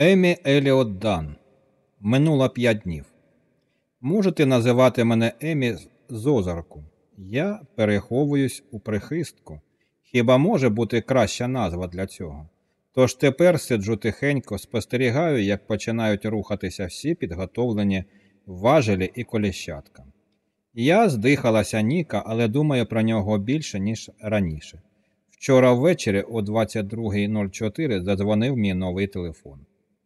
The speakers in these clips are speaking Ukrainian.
Емі Еліот Дан. Минуло п'ять днів. Можете називати мене Емі з озарку. Я переховуюсь у прихистку. Хіба може бути краща назва для цього? Тож тепер сиджу тихенько, спостерігаю, як починають рухатися всі підготовлені важелі і коліщатка. Я здихалася Ніка, але думаю про нього більше, ніж раніше. Вчора ввечері о 22.04 задзвонив мій новий телефон.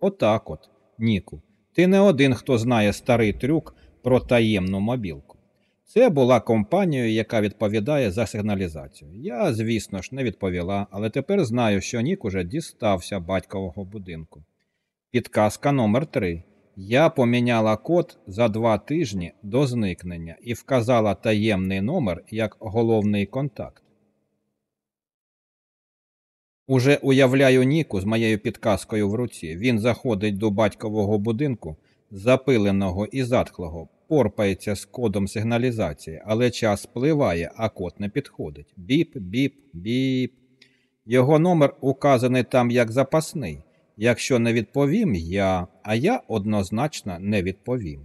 Отак от, Ніку, ти не один, хто знає старий трюк про таємну мобілку. Це була компанією, яка відповідає за сигналізацію. Я, звісно ж, не відповіла, але тепер знаю, що Нік уже дістався батькового будинку. Підказка номер 3 Я поміняла код за два тижні до зникнення і вказала таємний номер як головний контакт. Уже уявляю Ніку з моєю підказкою в руці. Він заходить до батькового будинку, запиленого і затхлого, порпається з кодом сигналізації, але час спливає, а код не підходить. Біп, біп, біп. Його номер указаний там як запасний. Якщо не відповім я, а я однозначно не відповім.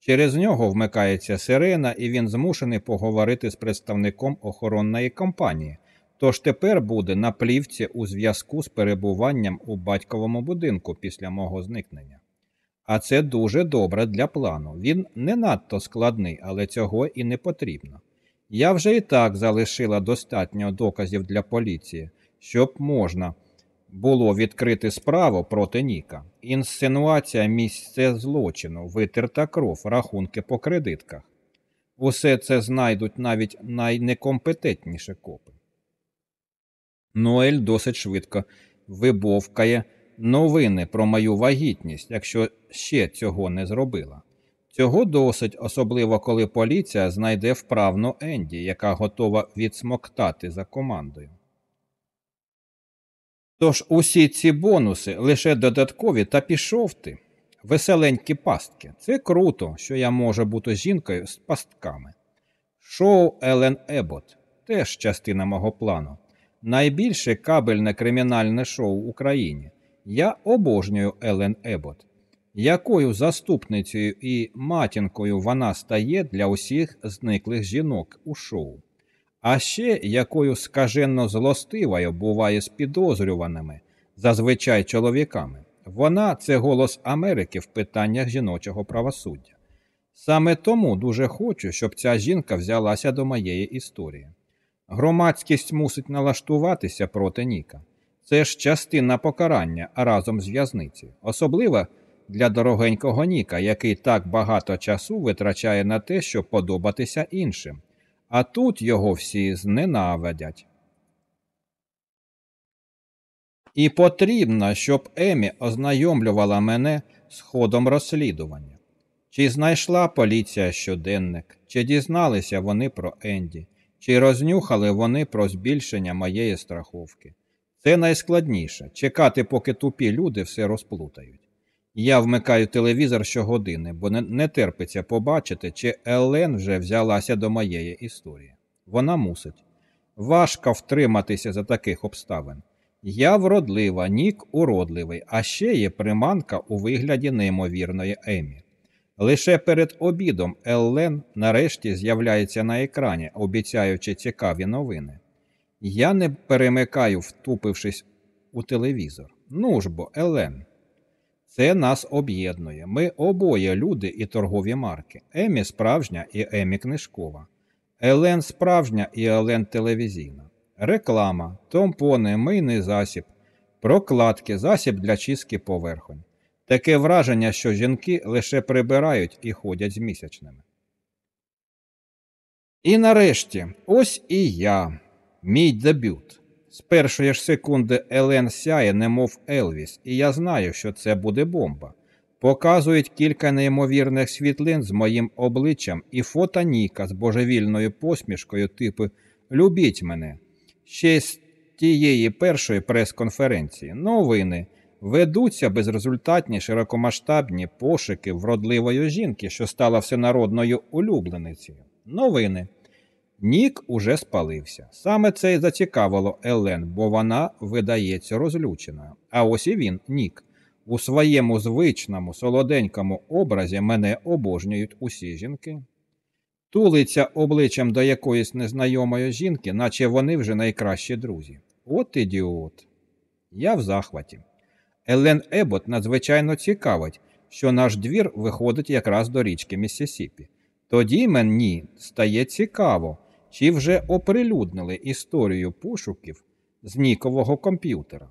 Через нього вмикається сирена, і він змушений поговорити з представником охоронної компанії. Тож тепер буде на плівці у зв'язку з перебуванням у батьковому будинку після мого зникнення. А це дуже добре для плану. Він не надто складний, але цього і не потрібно. Я вже і так залишила достатньо доказів для поліції, щоб можна було відкрити справу проти Ніка. Інсценуація місце злочину, витерта кров, рахунки по кредитках. Усе це знайдуть навіть найнекомпетентніші копи. Ноель досить швидко вибовкає новини про мою вагітність, якщо ще цього не зробила. Цього досить, особливо коли поліція знайде вправну Енді, яка готова відсмоктати за командою. Тож усі ці бонуси лише додаткові та пішов ти, веселенькі пастки. Це круто, що я можу бути жінкою з пастками. Шоу Елен Ебот теж частина мого плану. Найбільше кабельне кримінальне шоу в Україні. Я обожнюю Елен Ебот. Якою заступницею і матінкою вона стає для усіх зниклих жінок у шоу? А ще якою скаженно злостивою буває з підозрюваними, зазвичай чоловіками. Вона це голос Америки в питаннях жіночого правосуддя. Саме тому дуже хочу, щоб ця жінка взялася до моєї історії. Громадськість мусить налаштуватися проти Ніка. Це ж частина покарання разом з в'язницею, особливо для дорогенького Ніка, який так багато часу витрачає на те, щоб подобатися іншим, а тут його всі зненавидять. І потрібно, щоб Емі ознайомлювала мене з ходом розслідування. Чи знайшла поліція щоденник, чи дізналися вони про Енді, чи рознюхали вони про збільшення моєї страховки. Це найскладніше чекати, поки тупі люди все розплутають. Я вмикаю телевізор щогодини, бо не, терпиться побачити, чи Елен вже взялася до моєї історії. Вона мусить. Важко втриматися за таких обставин. Я вродлива, нік уродливий, а ще є приманка у вигляді неймовірної Емі. Лише перед обідом Еллен нарешті з'являється на екрані, обіцяючи цікаві новини. Я не перемикаю, втупившись у телевізор. Ну ж бо, Елен. Це нас об'єднує. Ми обоє люди і торгові марки. Емі справжня і Емі книжкова. Елен справжня і Елен телевізійна. Реклама, томпони, мийний засіб, прокладки, засіб для чистки поверхонь. Таке враження, що жінки лише прибирають і ходять з місячними. І нарешті, ось і я, мій дебют. З першої ж секунди Елен сяє, немов Елвіс, і я знаю, що це буде бомба. Показують кілька неймовірних світлин з моїм обличчям і фото Ніка з божевільною посмішкою, типу Любіть мене. Ще з тієї першої прес-конференції. Новини. Ведуться безрезультатні широкомасштабні пошуки вродливої жінки, що стала всенародною улюбленицею. Новини. Нік уже спалився. Саме це й зацікавило Елен, бо вона видається розлюченою. А ось і він, Нік. У своєму звичному солоденькому образі мене обожнюють усі жінки. Тулиться обличчям до якоїсь незнайомої жінки, наче вони вже найкращі друзі. От ідіот. Я в захваті. Елен Ебот надзвичайно цікавить, що наш двір виходить якраз до річки Міссісіпі. Тоді мені стає цікаво, чи вже оприлюднили історію пошуків з нікового комп'ютера.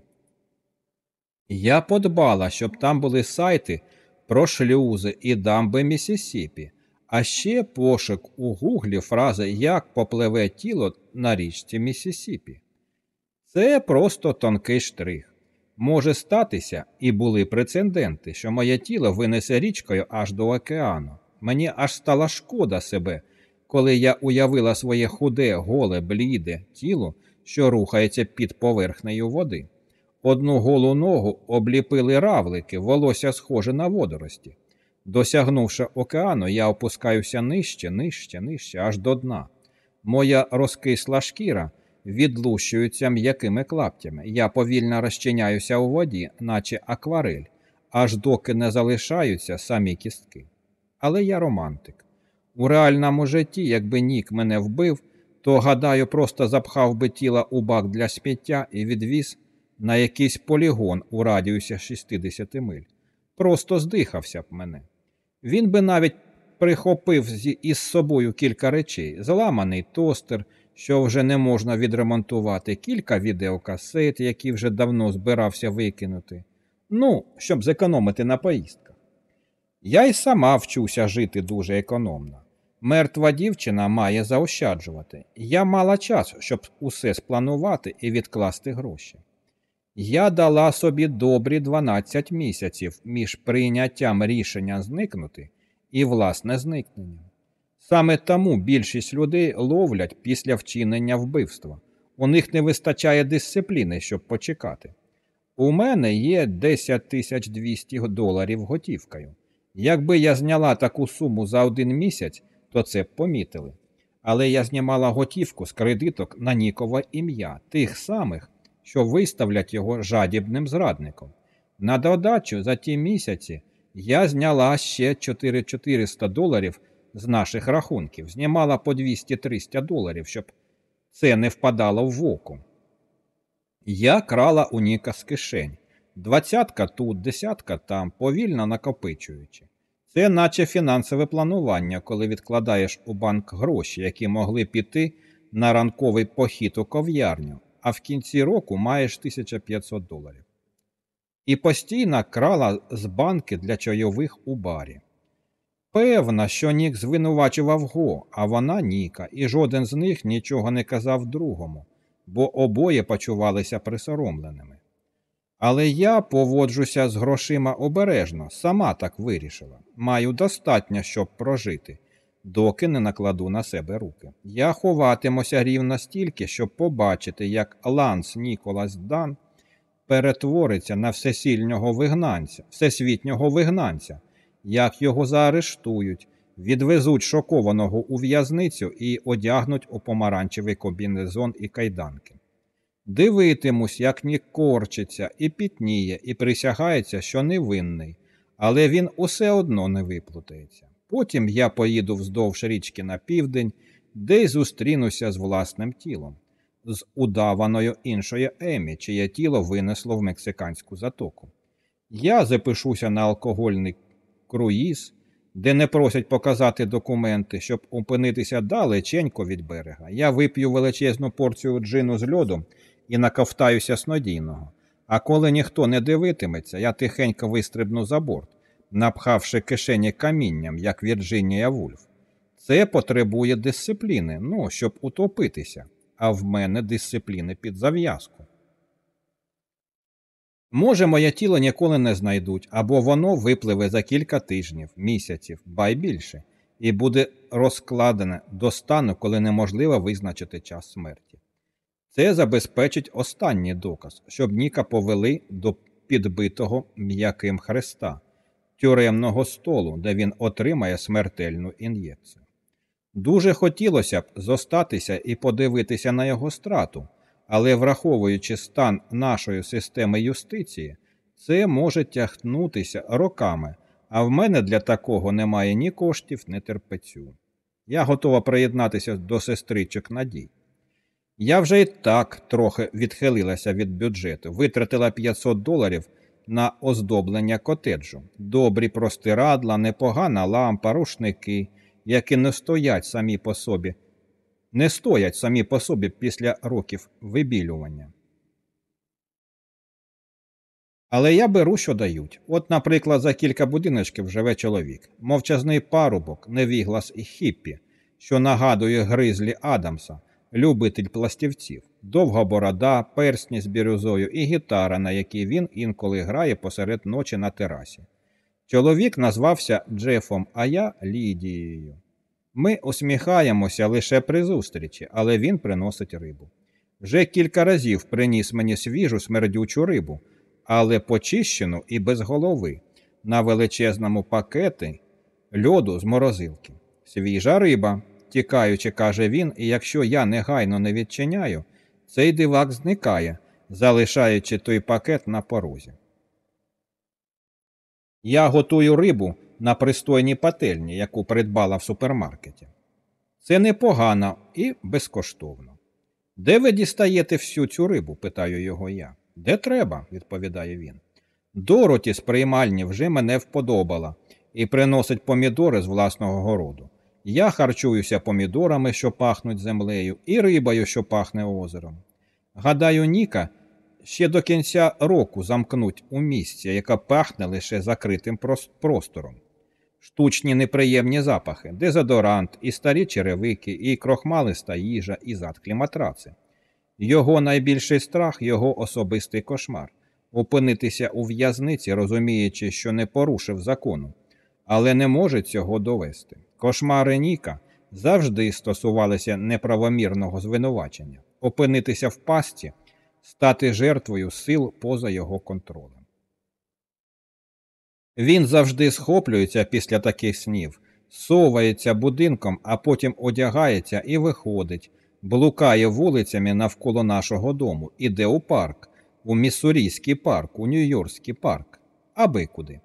Я подбала, щоб там були сайти про шлюзи і дамби Міссісіпі, а ще пошук у гуглі фрази Як попливе тіло на річці Міссісіпі. Це просто тонкий штрих. Може статися, і були прецеденти, що моє тіло винесе річкою аж до океану. Мені аж стала шкода себе, коли я уявила своє худе, голе, бліде тіло, що рухається під поверхнею води. Одну голу ногу обліпили равлики, волосся схоже на водорості. Досягнувши океану, я опускаюся нижче, нижче, нижче, аж до дна. Моя розкисла шкіра відлущується м'якими клаптями. Я повільно розчиняюся у воді, наче акварель, аж доки не залишаються самі кістки. Але я романтик. У реальному житті, якби нік мене вбив, то, гадаю, просто запхав би тіло у бак для сміття і відвіз на якийсь полігон у радіусі 60 миль. Просто здихався б мене. Він би навіть прихопив із собою кілька речей: зламаний тостер, що вже не можна відремонтувати, кілька відеокасет, які вже давно збирався викинути. Ну, щоб зекономити на поїздках. Я й сама вчуся жити дуже економно. Мертва дівчина має заощаджувати. Я мала часу, щоб усе спланувати і відкласти гроші. Я дала собі добрі 12 місяців між прийняттям рішення зникнути і власне зникненням. Саме тому більшість людей ловлять після вчинення вбивства. У них не вистачає дисципліни, щоб почекати. У мене є 10 тисяч 200 доларів готівкою. Якби я зняла таку суму за один місяць, то це б помітили. Але я знімала готівку з кредиток на Нікове ім'я, тих самих, що виставлять його жадібним зрадником. На додачу за ті місяці я зняла ще 4400 доларів з наших рахунків, знімала по 200-300 доларів, щоб це не впадало в око. Я крала у Ніка з кишень. Двадцятка тут, десятка там, повільно накопичуючи. Це наче фінансове планування, коли відкладаєш у банк гроші, які могли піти на ранковий похід у ков'ярню, а в кінці року маєш 1500 доларів. І постійно крала з банки для чайових у барі. Певна, що Нік звинувачував Го, а вона Ніка, і жоден з них нічого не казав другому, бо обоє почувалися присоромленими. Але я поводжуся з грошима обережно, сама так вирішила. Маю достатньо, щоб прожити, доки не накладу на себе руки. Я ховатимуся рівно стільки, щоб побачити, як Ланс Ніколас Дан перетвориться на всесільнього вигнанця, всесвітнього вигнанця, як його заарештують, відвезуть шокованого у в'язницю і одягнуть у помаранчевий комбінезон і кайданки. Дивитимусь, як Нік корчиться і пітніє, і присягається, що невинний, але він усе одно не виплутається. Потім я поїду вздовж річки на південь, де й зустрінуся з власним тілом, з удаваною іншою Емі, чиє тіло винесло в мексиканську затоку. Я запишуся на алкогольний круїз, де не просять показати документи, щоб опинитися далеченько від берега. Я вип'ю величезну порцію джину з льодом і наковтаюся снодійного. А коли ніхто не дивитиметься, я тихенько вистрибну за борт, напхавши кишені камінням, як Вірджинія Вульф. Це потребує дисципліни, ну, щоб утопитися, а в мене дисципліни під зав'язку. Може, моє тіло ніколи не знайдуть, або воно випливе за кілька тижнів, місяців, ба й більше, і буде розкладене до стану, коли неможливо визначити час смерті. Це забезпечить останній доказ, щоб Ніка повели до підбитого м'яким хреста, тюремного столу, де він отримає смертельну ін'єкцію. Дуже хотілося б зостатися і подивитися на його страту, але враховуючи стан нашої системи юстиції, Це може тягнутися роками, а в мене для такого немає ні коштів, ні терпецю. Я готова приєднатися до сестричок Надій. Я вже і так трохи відхилилася від бюджету, витратила 500 доларів на оздоблення котеджу, добрі простирадла, непогана лампа, рушники, які не стоять самі по собі, не стоять самі по собі після років вибілювання. Але я беру, що дають. От, наприклад, за кілька будиночків живе чоловік, мовчазний парубок, невіглас і хіппі, що нагадує гризлі Адамса, любитель пластівців, довга борода, персні з бірюзою і гітара, на якій він інколи грає посеред ночі на терасі. Чоловік назвався Джефом, а я Лідією. Ми усміхаємося лише при зустрічі, але він приносить рибу. Вже кілька разів приніс мені свіжу смердючу рибу але почищену і без голови, на величезному пакеті льоду з морозилки. Свіжа риба, тікаючи, каже він, і якщо я негайно не відчиняю, цей дивак зникає, залишаючи той пакет на порозі. Я готую рибу на пристойній пательні, яку придбала в супермаркеті. Це непогано і безкоштовно. Де ви дістаєте всю цю рибу? питаю його я. Де треба, відповідає він. Дороті з приймальні вже мене вподобала і приносить помідори з власного городу. Я харчуюся помідорами, що пахнуть землею, і рибою, що пахне озером. Гадаю, Ніка ще до кінця року замкнуть у місці, яке пахне лише закритим простором. Штучні неприємні запахи, дезодорант, і старі черевики, і крохмалиста їжа, і затклі матраци. Його найбільший страх його особистий кошмар опинитися у в'язниці, розуміючи, що не порушив закону, але не може цього довести. Кошмари Ніка завжди стосувалися неправомірного звинувачення, опинитися в пасті, стати жертвою сил поза його контролем. Він завжди схоплюється після таких снів, совається будинком, а потім одягається і виходить блукає вулицями навколо нашого дому, іде у парк, у Міссурійський парк, у Нью-Йоркський парк, аби куди.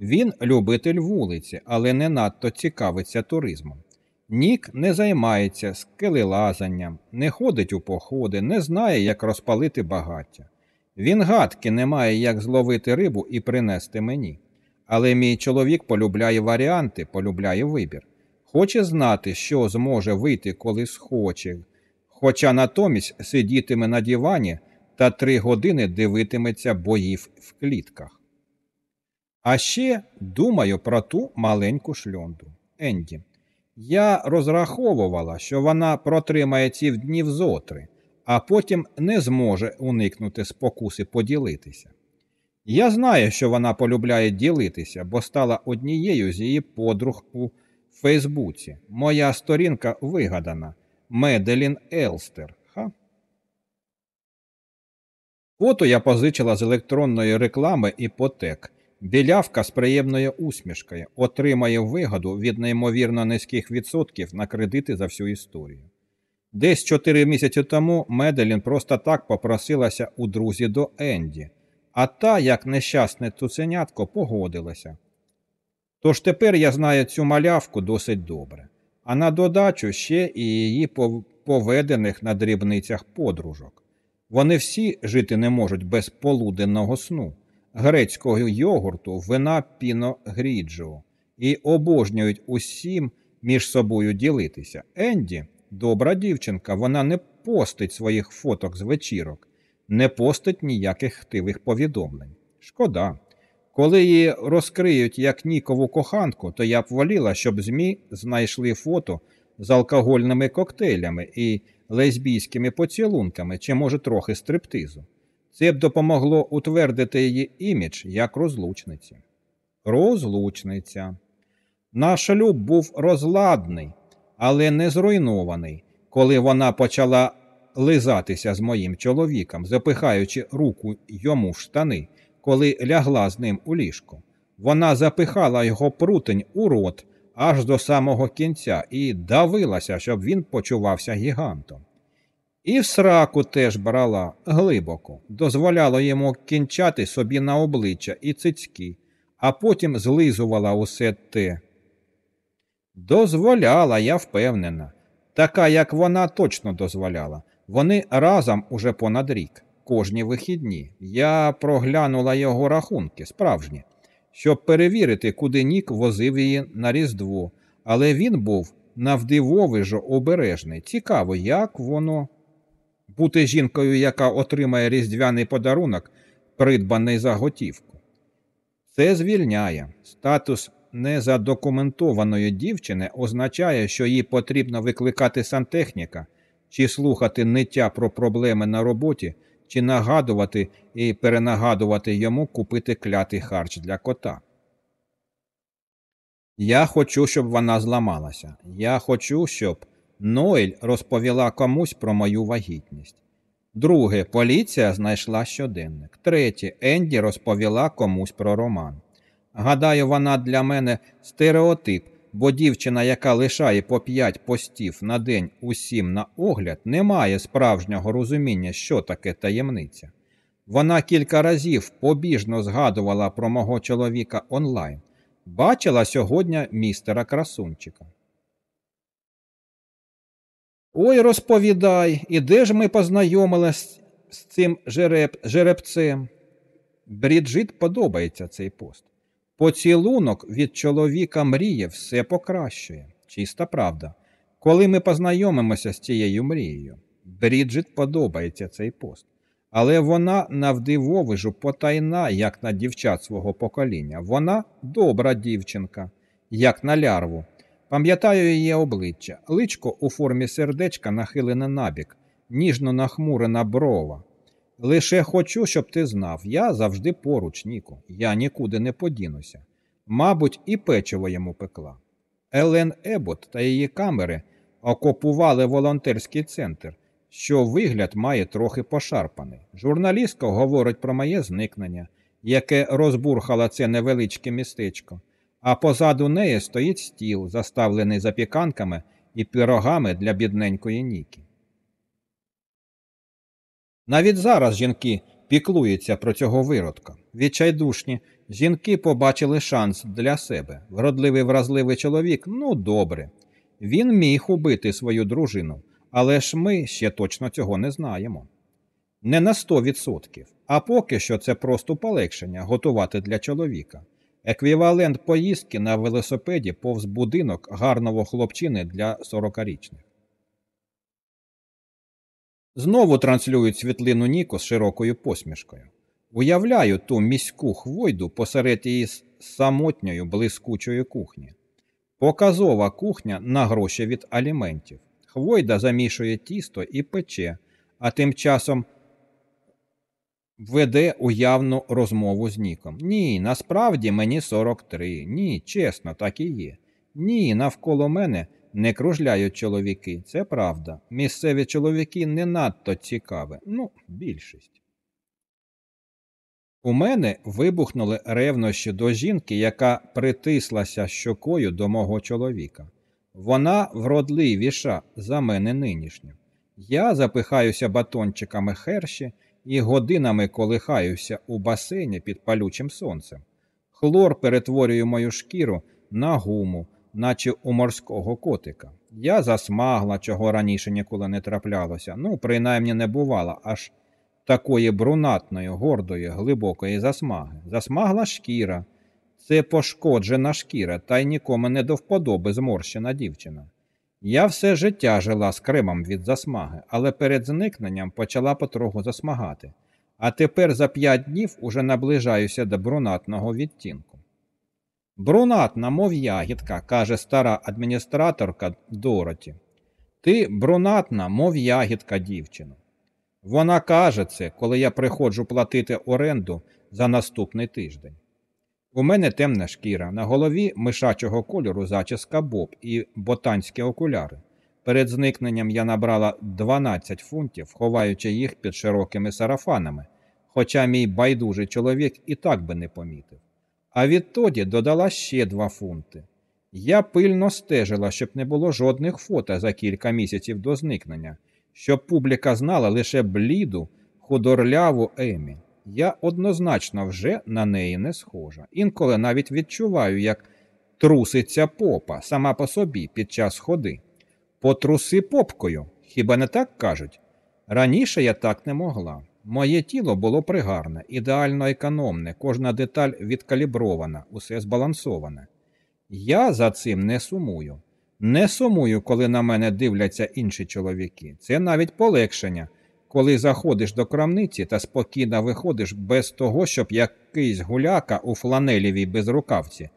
Він любитель вулиці, але не надто цікавиться туризмом. Нік не займається скелелазанням, не ходить у походи, не знає, як розпалити багаття. Він гадки не має, як зловити рибу і принести мені. Але мій чоловік полюбляє варіанти, полюбляє вибір. Хоче знати, що зможе вийти, коли схоче, хоча натомість сидітиме на дивані та три години дивитиметься боїв в клітках. А ще думаю про ту маленьку шльондру Енді. Я розраховувала, що вона протримає ці днів зотри, а потім не зможе уникнути спокуси поділитися. Я знаю, що вона полюбляє ділитися, бо стала однією з її подруг у Фейсбуці. Моя сторінка вигадана, Меделін Елстер. Ха? Фото я позичила з електронної реклами іпотек. Білявка з приємною усмішкою отримає вигоду від неймовірно низьких відсотків на кредити за всю історію. Десь чотири місяці тому Меделін просто так попросилася у друзі до Енді, а та, як нещасне цуценятко, погодилася. Тож тепер я знаю цю малявку досить добре а на додачу ще і її поведених на дрібницях подружок. Вони всі жити не можуть без полуденного сну, грецького йогурту, вина піно гріджо і обожнюють усім між собою ділитися. Енді, добра дівчинка, вона не постить своїх фоток з вечірок, не постить ніяких хтивих повідомлень. Шкода. Коли її розкриють як Нікову коханку, то я б воліла, щоб ЗМІ знайшли фото з алкогольними коктейлями і лесбійськими поцілунками чи, може, трохи стриптизу. Це б допомогло утвердити її імідж як розлучниці. Розлучниця. Наш шлюб був розладний, але не зруйнований, коли вона почала лизатися з моїм чоловіком, запихаючи руку йому в штани коли лягла з ним у ліжко. Вона запихала його прутень у рот аж до самого кінця і давилася, щоб він почувався гігантом. І в сраку теж брала глибоко, дозволяло йому кінчати собі на обличчя і цицьки, а потім злизувала усе те. Дозволяла, я впевнена. Така, як вона, точно дозволяла. Вони разом уже понад рік, кожні вихідні. Я проглянула його рахунки, справжні, щоб перевірити, куди Нік возив її на Різдво, але він був навдивовижу обережний. Цікаво, як воно бути жінкою, яка отримає різдвяний подарунок, придбаний за готівку. Це звільняє. Статус незадокументованої дівчини означає, що їй потрібно викликати сантехніка чи слухати ниття про проблеми на роботі, чи нагадувати і перенагадувати йому купити клятий харч для кота. Я хочу, щоб вона зламалася. Я хочу, щоб Ноель розповіла комусь про мою вагітність. Друге, поліція знайшла щоденник. Третє, Енді розповіла комусь про роман. Гадаю, вона для мене стереотип, бо дівчина, яка лишає по п'ять постів на день усім на огляд, не має справжнього розуміння, що таке таємниця. Вона кілька разів побіжно згадувала про мого чоловіка онлайн. Бачила сьогодні містера красунчика. Ой, розповідай, і де ж ми познайомились з цим жереб... жеребцем? Бріджит подобається цей пост. Поцілунок від чоловіка мріє все покращує. Чиста правда. Коли ми познайомимося з цією мрією, Бріджит подобається цей пост. Але вона навдивовижу потайна, як на дівчат свого покоління. Вона добра дівчинка, як на лярву. Пам'ятаю її обличчя, личко у формі сердечка нахилене набік, ніжно нахмурена брова. Лише хочу, щоб ти знав, я завжди поруч, Ніку, я нікуди не подінуся. Мабуть, і печиво йому пекла. Елен Ебот та її камери окупували волонтерський центр, що вигляд має трохи пошарпаний. Журналістка говорить про моє зникнення, яке розбурхало це невеличке містечко а позаду неї стоїть стіл, заставлений запіканками і пирогами для бідненької Ніки. Навіть зараз жінки піклуються про цього виродка. Відчайдушні жінки побачили шанс для себе. Вродливий вразливий чоловік ну добре. Він міг убити свою дружину, але ж ми ще точно цього не знаємо. Не на 100%, а поки що це просто полегшення готувати для чоловіка. Еквівалент поїздки на велосипеді повз будинок гарного хлопчини для 40-річних. Знову транслюють світлину Ніко з широкою посмішкою. Уявляю ту міську хвойду посеред її самотньої блискучої кухні. Показова кухня на гроші від аліментів. Хвойда замішує тісто і пече, а тим часом веде уявну розмову з Ніком. Ні, насправді мені 43. Ні, чесно, так і є. Ні, навколо мене не кружляють чоловіки. Це правда. Місцеві чоловіки не надто цікаві. Ну, більшість. У мене вибухнули ревнощі до жінки, яка притислася щокою до мого чоловіка. Вона вродливіша за мене нинішню. Я запихаюся батончиками херші і годинами колихаюся у басейні під палючим сонцем. Хлор перетворює мою шкіру на гуму, наче у морського котика. Я засмагла, чого раніше ніколи не траплялося, ну, принаймні не бувало аж такої брунатної, гордої, глибокої засмаги. Засмагла шкіра. Це пошкоджена шкіра, та й нікому не до вподоби зморщена дівчина. Я все життя жила з кремом від засмаги, але перед зникненням почала потроху засмагати, а тепер за п'ять днів уже наближаюся до брунатного відтінку. Брунатна, мов ягідка, каже стара адміністраторка Дороті. Ти брунатна, мов ягідка, дівчино. Вона каже це, коли я приходжу платити оренду за наступний тиждень. У мене темна шкіра, на голові мишачого кольору зачіска боб і ботанські окуляри. Перед зникненням я набрала 12 фунтів, ховаючи їх під широкими сарафанами, хоча мій байдужий чоловік і так би не помітив. А відтоді додала ще 2 фунти. Я пильно стежила, щоб не було жодних фото за кілька місяців до зникнення, щоб публіка знала лише бліду, худорляву Емі. Я однозначно вже на неї не схожа. Інколи навіть відчуваю, як труситься попа сама по собі під час ходи. Потруси попкою, хіба не так кажуть? Раніше я так не могла. Моє тіло було пригарне, ідеально економне, кожна деталь відкалібрована, усе збалансоване. Я за цим не сумую. Не сумую, коли на мене дивляться інші чоловіки. Це навіть полегшення, коли заходиш до крамниці та спокійно виходиш без того, щоб якийсь гуляка у фланелівій безрукавці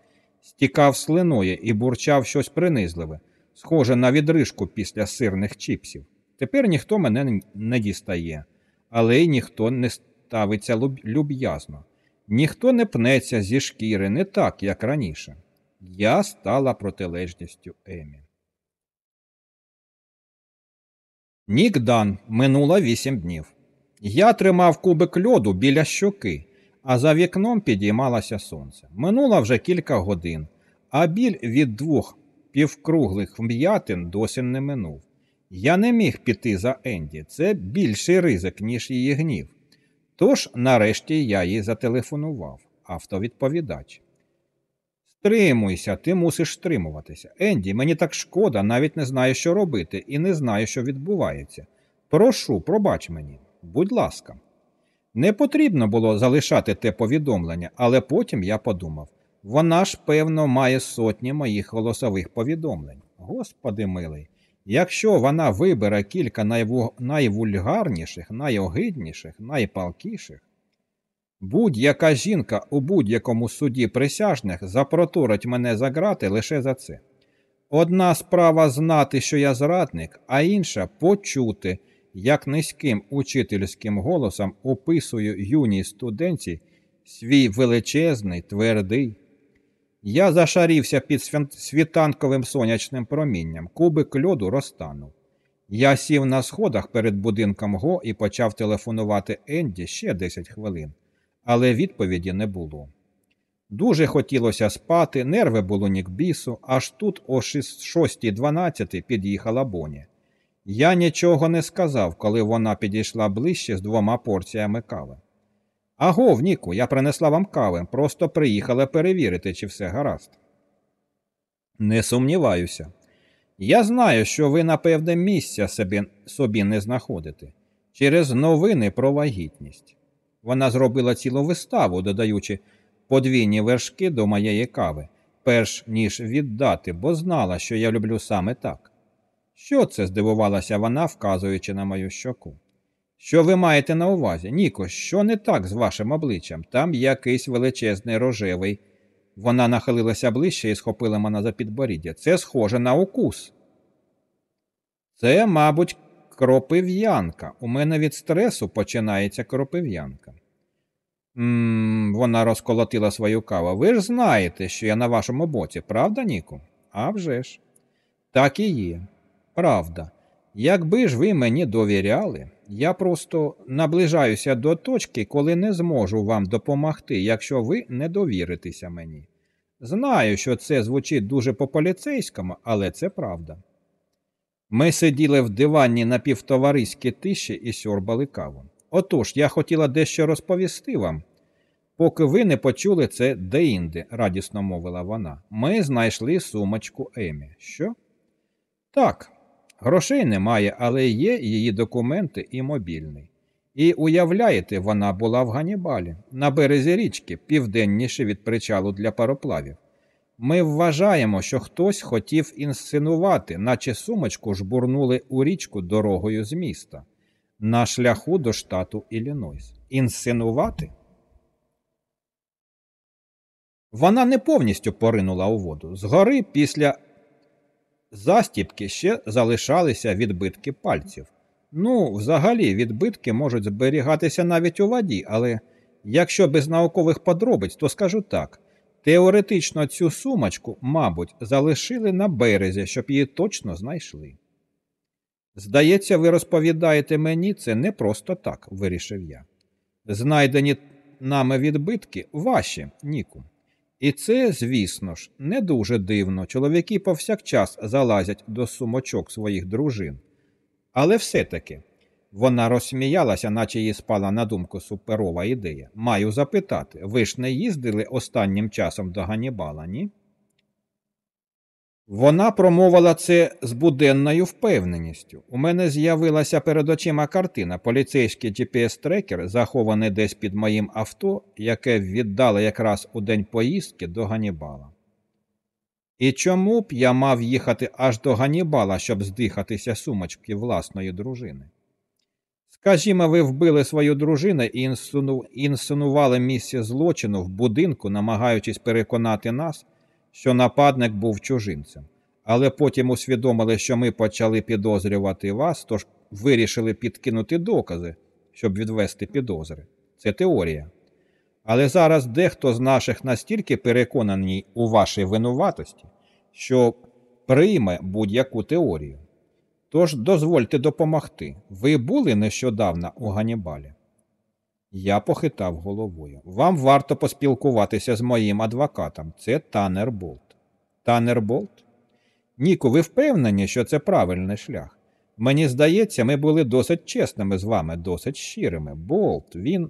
стікав слиною і бурчав щось принизливе, схоже на відрижку після сирних чіпсів. Тепер ніхто мене не дістає, але й ніхто не ставиться люб'язно, ніхто не пнеться зі шкіри не так, як раніше. Я стала протилежністю Емі. Нік Дан минуло вісім днів. Я тримав кубик льоду біля щоки, а за вікном підіймалося сонце. Минуло вже кілька годин, а біль від двох півкруглих вм'ятин досі не минув. Я не міг піти за Енді, це більший ризик, ніж її гнів. Тож, нарешті, я їй зателефонував, автовідповідач. Стримуйся, ти мусиш стримуватися. Енді, мені так шкода, навіть не знаю, що робити, і не знаю, що відбувається. Прошу, пробач мені, будь ласка. Не потрібно було залишати те повідомлення, але потім я подумав вона ж, певно, має сотні моїх голосових повідомлень. Господи милий, якщо вона вибере кілька найвульгарніших, найогидніших, найпалкіших, будь-яка жінка у будь-якому суді присяжних запроторить мене за грати лише за це. Одна справа знати, що я зрадник, а інша почути як низьким учительським голосом описую юній студенті свій величезний, твердий. Я зашарівся під світанковим сонячним промінням, кубик льоду розтанув. Я сів на сходах перед будинком Го і почав телефонувати Енді ще 10 хвилин, але відповіді не було. Дуже хотілося спати, нерви було ні к бісу, аж тут о 6.12 під'їхала Боні. Я нічого не сказав, коли вона підійшла ближче з двома порціями кави. Агов, Ніку, я принесла вам кави, просто приїхала перевірити, чи все гаразд. Не сумніваюся. Я знаю, що ви, напевне, місця собі, собі не знаходите через новини про вагітність. Вона зробила цілу виставу, додаючи подвійні вершки до моєї кави, перш ніж віддати, бо знала, що я люблю саме так. Що це? здивувалася вона, вказуючи на мою щоку. Що ви маєте на увазі? Ніко, що не так з вашим обличчям? Там якийсь величезний рожевий. Вона нахилилася ближче і схопила мене за підборіддя. Це схоже на укус. Це, мабуть, кропив'янка. У мене від стресу починається кропив'янка. Ммм, Вона розколотила свою каву. Ви ж знаєте, що я на вашому боці, правда, Ніку? «А вже ж». Так і є. Правда. Якби ж ви мені довіряли, я просто наближаюся до точки, коли не зможу вам допомогти, якщо ви не довіритеся мені. Знаю, що це звучить дуже по поліцейському, але це правда. Ми сиділи в дивані на півтовариській тиші і сьорбали каву. Отож, я хотіла дещо розповісти вам. Поки ви не почули це деінде, радісно мовила вона. Ми знайшли сумочку Емі. Що? Так, Грошей немає, але є її документи і мобільний. І уявляєте, вона була в Ганібалі, на березі річки, південніше від причалу для пароплавів. Ми вважаємо, що хтось хотів інсценувати, наче сумочку жбурнули у річку дорогою з міста, на шляху до штату Іллінойс. Інсценувати? Вона не повністю поринула у воду. Згори після застіпки ще залишалися відбитки пальців. Ну, взагалі, відбитки можуть зберігатися навіть у воді, але якщо без наукових подробиць, то скажу так. Теоретично цю сумочку, мабуть, залишили на березі, щоб її точно знайшли. Здається, ви розповідаєте мені це не просто так, вирішив я. Знайдені нами відбитки ваші, Ніку. І це, звісно ж, не дуже дивно. Чоловіки повсякчас залазять до сумочок своїх дружин. Але все-таки вона розсміялася, наче їй спала на думку суперова ідея. Маю запитати, ви ж не їздили останнім часом до Ганібала, ні? Вона промовила це з буденною впевненістю. У мене з'явилася перед очима картина, поліцейський GPS-трекер, захований десь під моїм авто, яке віддали якраз у день поїздки до Ганібала. І чому б я мав їхати аж до Ганібала, щоб здихатися сумочки власної дружини? Скажімо, ви вбили свою дружину і інсуну... інсценували місце злочину в будинку, намагаючись переконати нас, що нападник був чужинцем, але потім усвідомили, що ми почали підозрювати вас, тож вирішили підкинути докази, щоб відвести підозри. Це теорія. Але зараз дехто з наших настільки переконаний у вашій винуватості, що прийме будь-яку теорію. Тож дозвольте допомогти. Ви були нещодавно у Ганібалі? Я похитав головою. Вам варто поспілкуватися з моїм адвокатом. Це Танер Болт. Танер Болт? Ніку, ви впевнені, що це правильний шлях? Мені здається, ми були досить чесними з вами, досить щирими. Болт, він.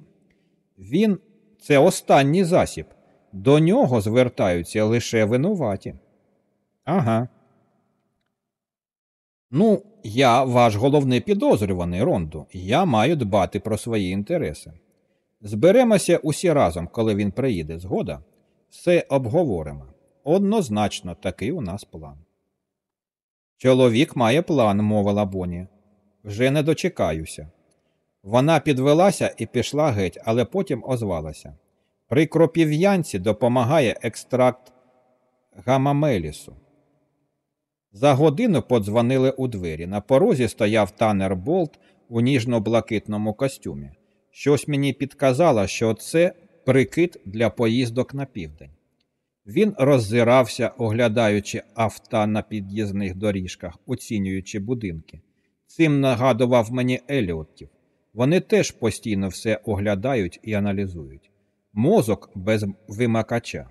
Він це останній засіб. До нього звертаються лише винуваті. Ага. Ну, я ваш головний підозрюваний, Ронду. Я маю дбати про свої інтереси. Зберемося усі разом, коли він приїде, згода. Все обговоримо. Однозначно, такий у нас план. Чоловік має план, мовила Боні. Вже не дочекаюся. Вона підвелася і пішла геть, але потім озвалася. При кропів'янці допомагає екстракт гамамелісу. За годину подзвонили у двері. На порозі стояв танер Болт у ніжно-блакитному костюмі. Щось мені підказало, що це прикид для поїздок на південь. Він роззирався, оглядаючи авто на під'їзних доріжках, оцінюючи будинки. Цим нагадував мені Еліоттів. Вони теж постійно все оглядають і аналізують. Мозок без вимакача.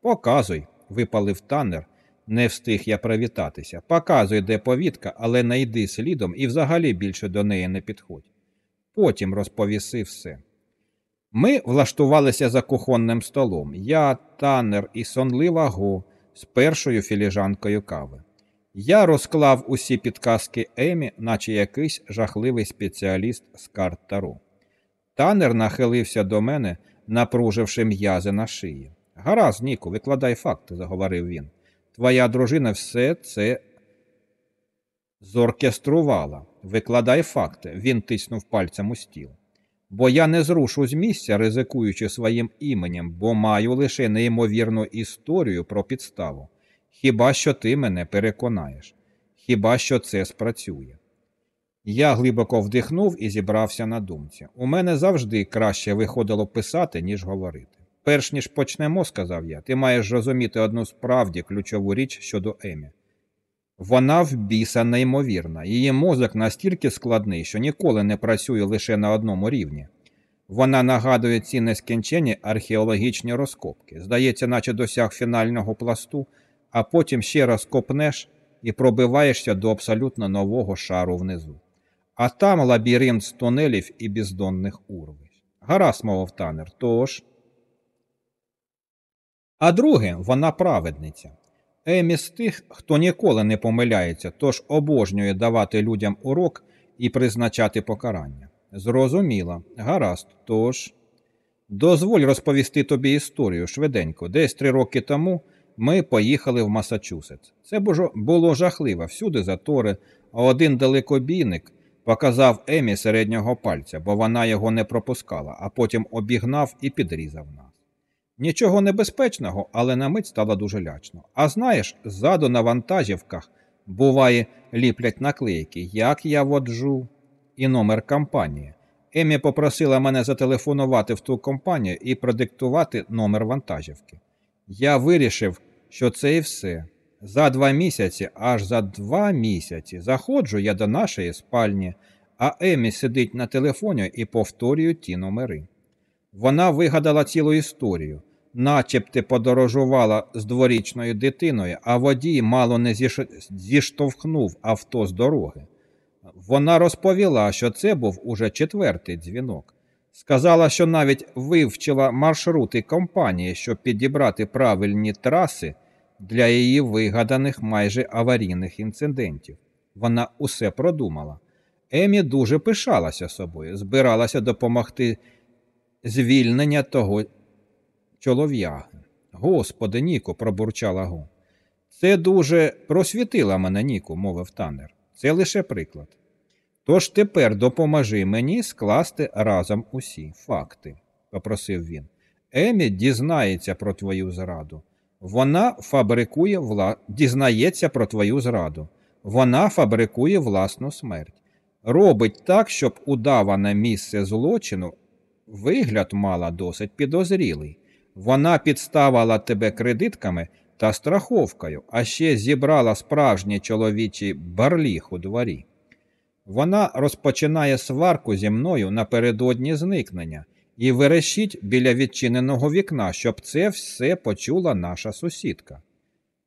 Показуй, випалив танер, не встиг я привітатися. Показуй, де повітка, але не йди слідом і взагалі більше до неї не підходь. Потім розповіси все. Ми влаштувалися за кухонним столом. Я, танер і сонлива Го з першою філіжанкою кави. Я розклав усі підказки Емі, наче якийсь жахливий спеціаліст з карт Таро. Танер нахилився до мене, напруживши м'язи на шиї. Гаразд, Ніку, викладай факти, заговорив він. Твоя дружина все це зоркеструвала. Викладай факти, він тиснув пальцем у стіл. Бо я не зрушу з місця, ризикуючи своїм іменем, бо маю лише неймовірну історію про підставу. Хіба що ти мене переконаєш? Хіба що це спрацює? Я глибоко вдихнув і зібрався на думці. У мене завжди краще виходило писати, ніж говорити. Перш ніж почнемо, сказав я, ти маєш розуміти одну справді ключову річ щодо Емі. Вона в біса неймовірна, її мозок настільки складний, що ніколи не працює лише на одному рівні. Вона нагадує ці нескінчені археологічні розкопки. Здається, наче досяг фінального пласту, а потім ще раз копнеш і пробиваєшся до абсолютно нового шару внизу. А там лабіринт з тунелів і бездонних урвищ. Гаразд, мовив танер, тож. А друге, вона праведниця. Емі з тих, хто ніколи не помиляється, тож обожнює давати людям урок і призначати покарання. Зрозуміла, гаразд, тож. Дозволь розповісти тобі історію швиденько. Десь три роки тому ми поїхали в Масачусетс. Це було жахливо, всюди затори, а один далекобійник показав Емі середнього пальця, бо вона його не пропускала, а потім обігнав і підрізав нас. Нічого небезпечного, але на мить стало дуже лячно. А знаєш, ззаду на вантажівках, буває, ліплять наклейки, як я воджу, і номер компанії. Емі попросила мене зателефонувати в ту компанію і продиктувати номер вантажівки. Я вирішив, що це і все. За два місяці, аж за два місяці, заходжу я до нашої спальні, а Емі сидить на телефоні і повторює ті номери. Вона вигадала цілу історію, начебто подорожувала з дворічною дитиною, а водій мало не зіштовхнув авто з дороги. Вона розповіла, що це був уже четвертий дзвінок. Сказала, що навіть вивчила маршрути компанії, щоб підібрати правильні траси для її вигаданих майже аварійних інцидентів. Вона усе продумала. Емі дуже пишалася собою, збиралася допомогти звільнення того чолов'яги. Господи, Ніку, пробурчала Гу. Це дуже просвітила мене, Ніку, мовив танер. Це лише приклад. Тож тепер допоможи мені скласти разом усі факти, попросив він. Емі дізнається про твою зраду. Вона фабрикує вла... дізнається про твою зраду. Вона фабрикує власну смерть. Робить так, щоб удаване місце злочину вигляд мала досить підозрілий. Вона підставила тебе кредитками та страховкою, а ще зібрала справжній чоловічий барліх у дворі. Вона розпочинає сварку зі мною напередодні зникнення і верещить біля відчиненого вікна, щоб це все почула наша сусідка.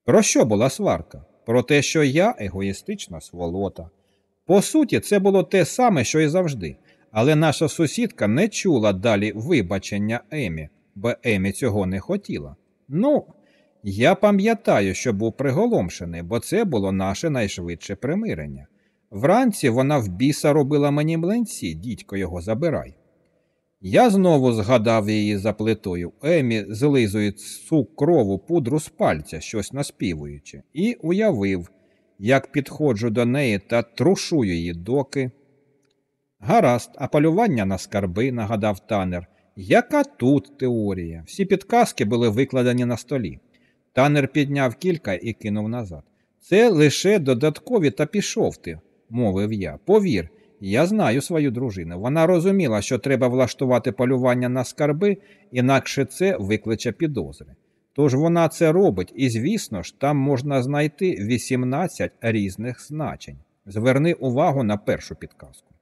Про що була сварка? Про те, що я егоїстична сволота. По суті, це було те саме, що і завжди, але наша сусідка не чула далі вибачення Емі, бо Емі цього не хотіла. Ну, я пам'ятаю, що був приголомшений, бо це було наше найшвидше примирення. Вранці вона в біса робила мені млинці, дідько його забирай. Я знову згадав її за плитою. Емі злизує цукрову пудру з пальця, щось наспівуючи, і уявив, як підходжу до неї та трушую її доки. Гаразд, а полювання на скарби, нагадав танер. Яка тут теорія? Всі підказки були викладені на столі. Танер підняв кілька і кинув назад. Це лише додаткові та пішов ти, мовив я. Повір, я знаю свою дружину. Вона розуміла, що треба влаштувати полювання на скарби, інакше це викличе підозри. Тож вона це робить, і, звісно ж, там можна знайти 18 різних значень. Зверни увагу на першу підказку.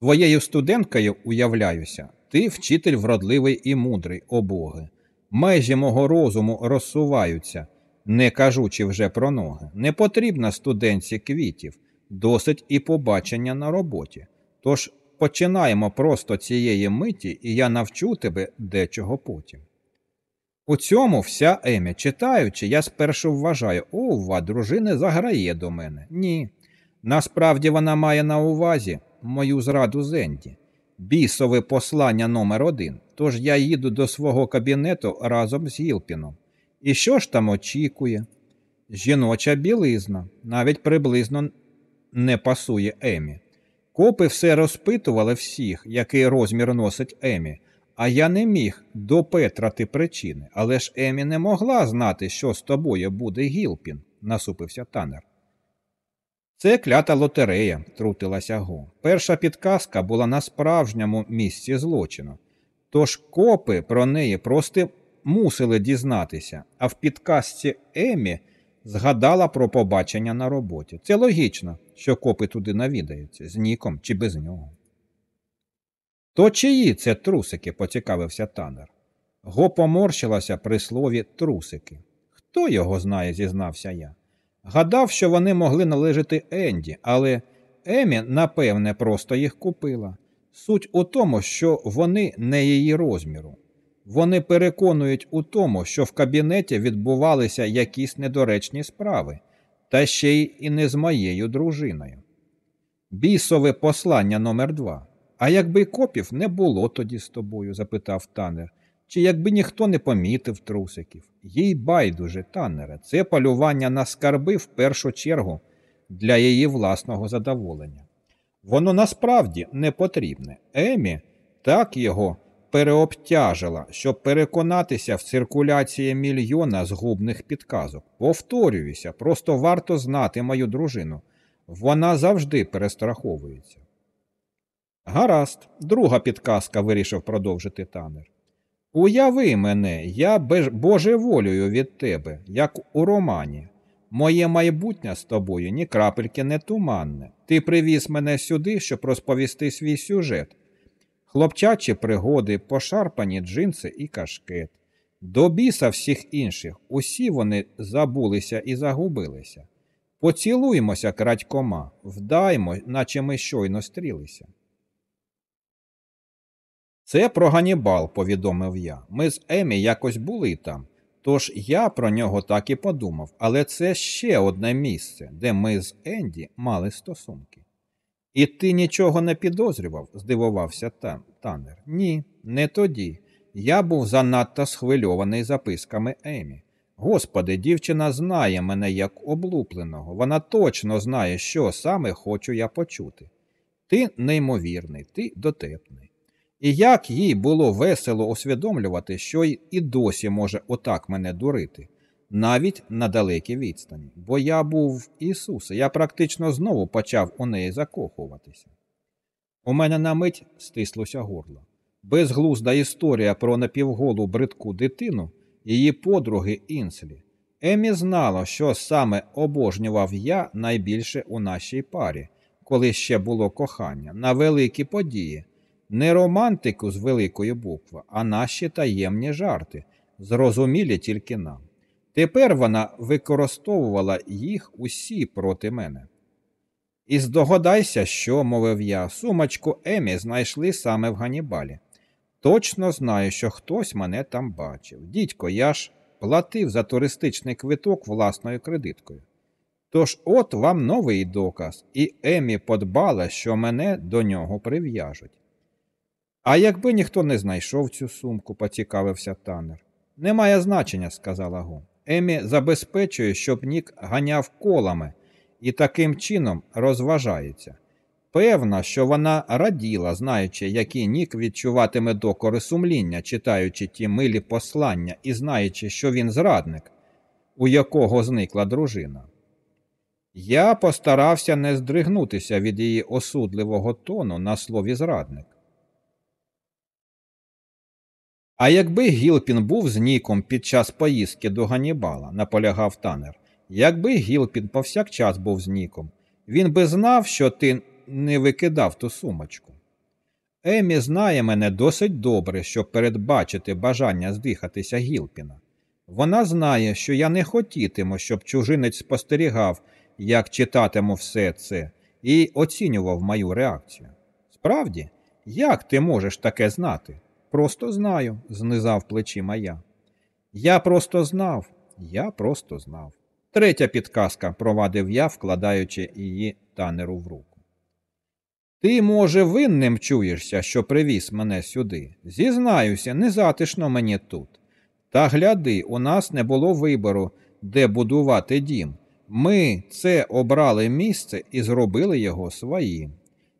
Твоєю студенткою, уявляюся, ти вчитель вродливий і мудрий, о Боги. Межі мого розуму розсуваються, не кажучи вже про ноги. Не потрібна студентці квітів, досить і побачення на роботі. Тож починаємо просто цієї миті, і я навчу тебе дечого потім. У цьому вся Емі, читаючи, я спершу вважаю, ова, дружина заграє до мене. Ні. Насправді вона має на увазі мою зраду Зенді, бісове послання номер один. Тож я їду до свого кабінету разом з Гілпіном. І що ж там очікує? Жіноча білизна, навіть приблизно не пасує Емі. Копи все розпитували всіх, який розмір носить Емі, а я не міг допетрати причини, але ж Емі не могла знати, що з тобою буде Гілпін, насупився танер. Це клята лотерея, трутилася Го. Перша підказка була на справжньому місці злочину. Тож копи про неї просто мусили дізнатися, а в підказці Емі згадала про побачення на роботі. Це логічно, що копи туди навідаються, з ніком чи без нього. То чиї це трусики? поцікавився танер. Го поморщилася при слові трусики. Хто його знає, зізнався я. Гадав, що вони могли належати Енді, але Емі, напевне, просто їх купила. Суть у тому, що вони не її розміру. Вони переконують у тому, що в кабінеті відбувалися якісь недоречні справи, та ще й і не з моєю дружиною. Бісове послання номер два. А якби копів не було тоді з тобою? запитав танер, чи якби ніхто не помітив трусиків. Їй байдуже, танере, це полювання на скарби в першу чергу для її власного задоволення. Воно насправді не потрібне. Емі так його переобтяжила, щоб переконатися в циркуляції мільйона згубних підказок. Повторююся, просто варто знати мою дружину. Вона завжди перестраховується. Гаразд, друга підказка вирішив продовжити танер. Уяви мене, я божеволюю від тебе, як у романі. Моє майбутнє з тобою ні крапельки не туманне. Ти привіз мене сюди, щоб розповісти свій сюжет. Хлопчачі пригоди, пошарпані джинси і кашкет. До біса всіх інших, усі вони забулися і загубилися. Поцілуємося крадькома, вдаймо, наче ми щойно стрілися. Це про Ганібал, повідомив я. Ми з Емі якось були там. Тож я про нього так і подумав, але це ще одне місце, де ми з Енді мали стосунки. І ти нічого не підозрював? здивувався Тан Танер. Ні, не тоді. Я був занадто схвильований записками Емі. Господи, дівчина знає мене як облупленого. Вона точно знає, що саме хочу я почути. Ти неймовірний, ти дотепний. І як їй було весело усвідомлювати, що й і досі може отак мене дурити, навіть на далекій відстані, бо я був Ісусе, я практично знову почав у неї закохуватися. У мене на мить стислося горло. Безглузда історія про напівголу бридку дитину, її подруги Інслі. Емі знала, що саме обожнював я найбільше у нашій парі, коли ще було кохання, на великі події не романтику з великої букви, а наші таємні жарти, зрозумілі тільки нам. Тепер вона використовувала їх усі проти мене. І здогадайся, що, мовив я, сумочку Емі знайшли саме в Ганібалі. Точно знаю, що хтось мене там бачив. Дідько, я ж платив за туристичний квиток власною кредиткою. Тож от вам новий доказ, і Емі подбала, що мене до нього прив'яжуть. А якби ніхто не знайшов цю сумку, поцікавився танер. Немає значення, сказала Гу. Емі забезпечує, щоб Нік ганяв колами і таким чином розважається. Певна, що вона раділа, знаючи, який Нік відчуватиме докори сумління, читаючи ті милі послання і знаючи, що він зрадник, у якого зникла дружина. Я постарався не здригнутися від її осудливого тону на слові зрадник. А якби Гілпін був з Ніком під час поїздки до Ганібала, наполягав танер, якби Гілпін повсякчас був з Ніком, він би знав, що ти не викидав ту сумочку. Емі знає мене досить добре, щоб передбачити бажання здихатися Гілпіна. Вона знає, що я не хотітиму, щоб чужинець спостерігав, як читатиму все це, і оцінював мою реакцію. Справді, як ти можеш таке знати? Просто знаю, знизав плечима я. Я просто знав, я просто знав. Третя підказка, провадив я, вкладаючи її танеру в руку. Ти, може, винним чуєшся, що привіз мене сюди. Зізнаюся, не затишно мені тут. Та гляди, у нас не було вибору, де будувати дім. Ми це обрали місце і зробили його своїм.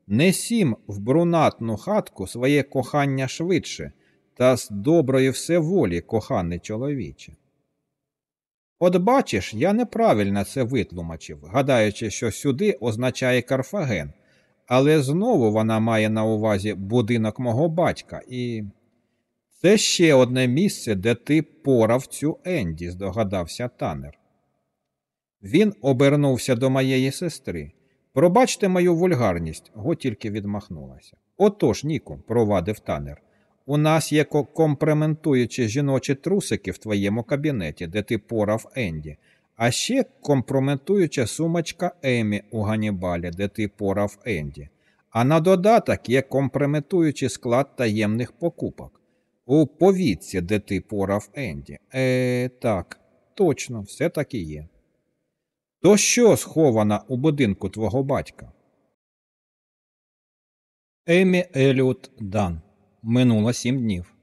Несім в брунатну хатку своє кохання швидше та з доброї всеволі, коханий чоловіче. От бачиш, я неправильно це витлумачив, гадаючи, що сюди означає Карфаген, але знову вона має на увазі будинок мого батька, і це ще одне місце, де ти порав цю Енді, здогадався танер. Він обернувся до моєї сестри. Пробачте мою вульгарність, го тільки відмахнулася. Отож, Ніку, провадив танер. У нас є компрометуючі жіночі трусики в твоєму кабінеті, де ти порав Енді, а ще компрометуюча сумочка Емі у Ганібалі, де ти порав Енді. А на додаток є компрометуючий склад таємних покупок. У повітці, де ти порав Енді. Е, так, точно, все так і є. То що схована у будинку твого батька? Емі Еліот Дан. Минуло сім днів.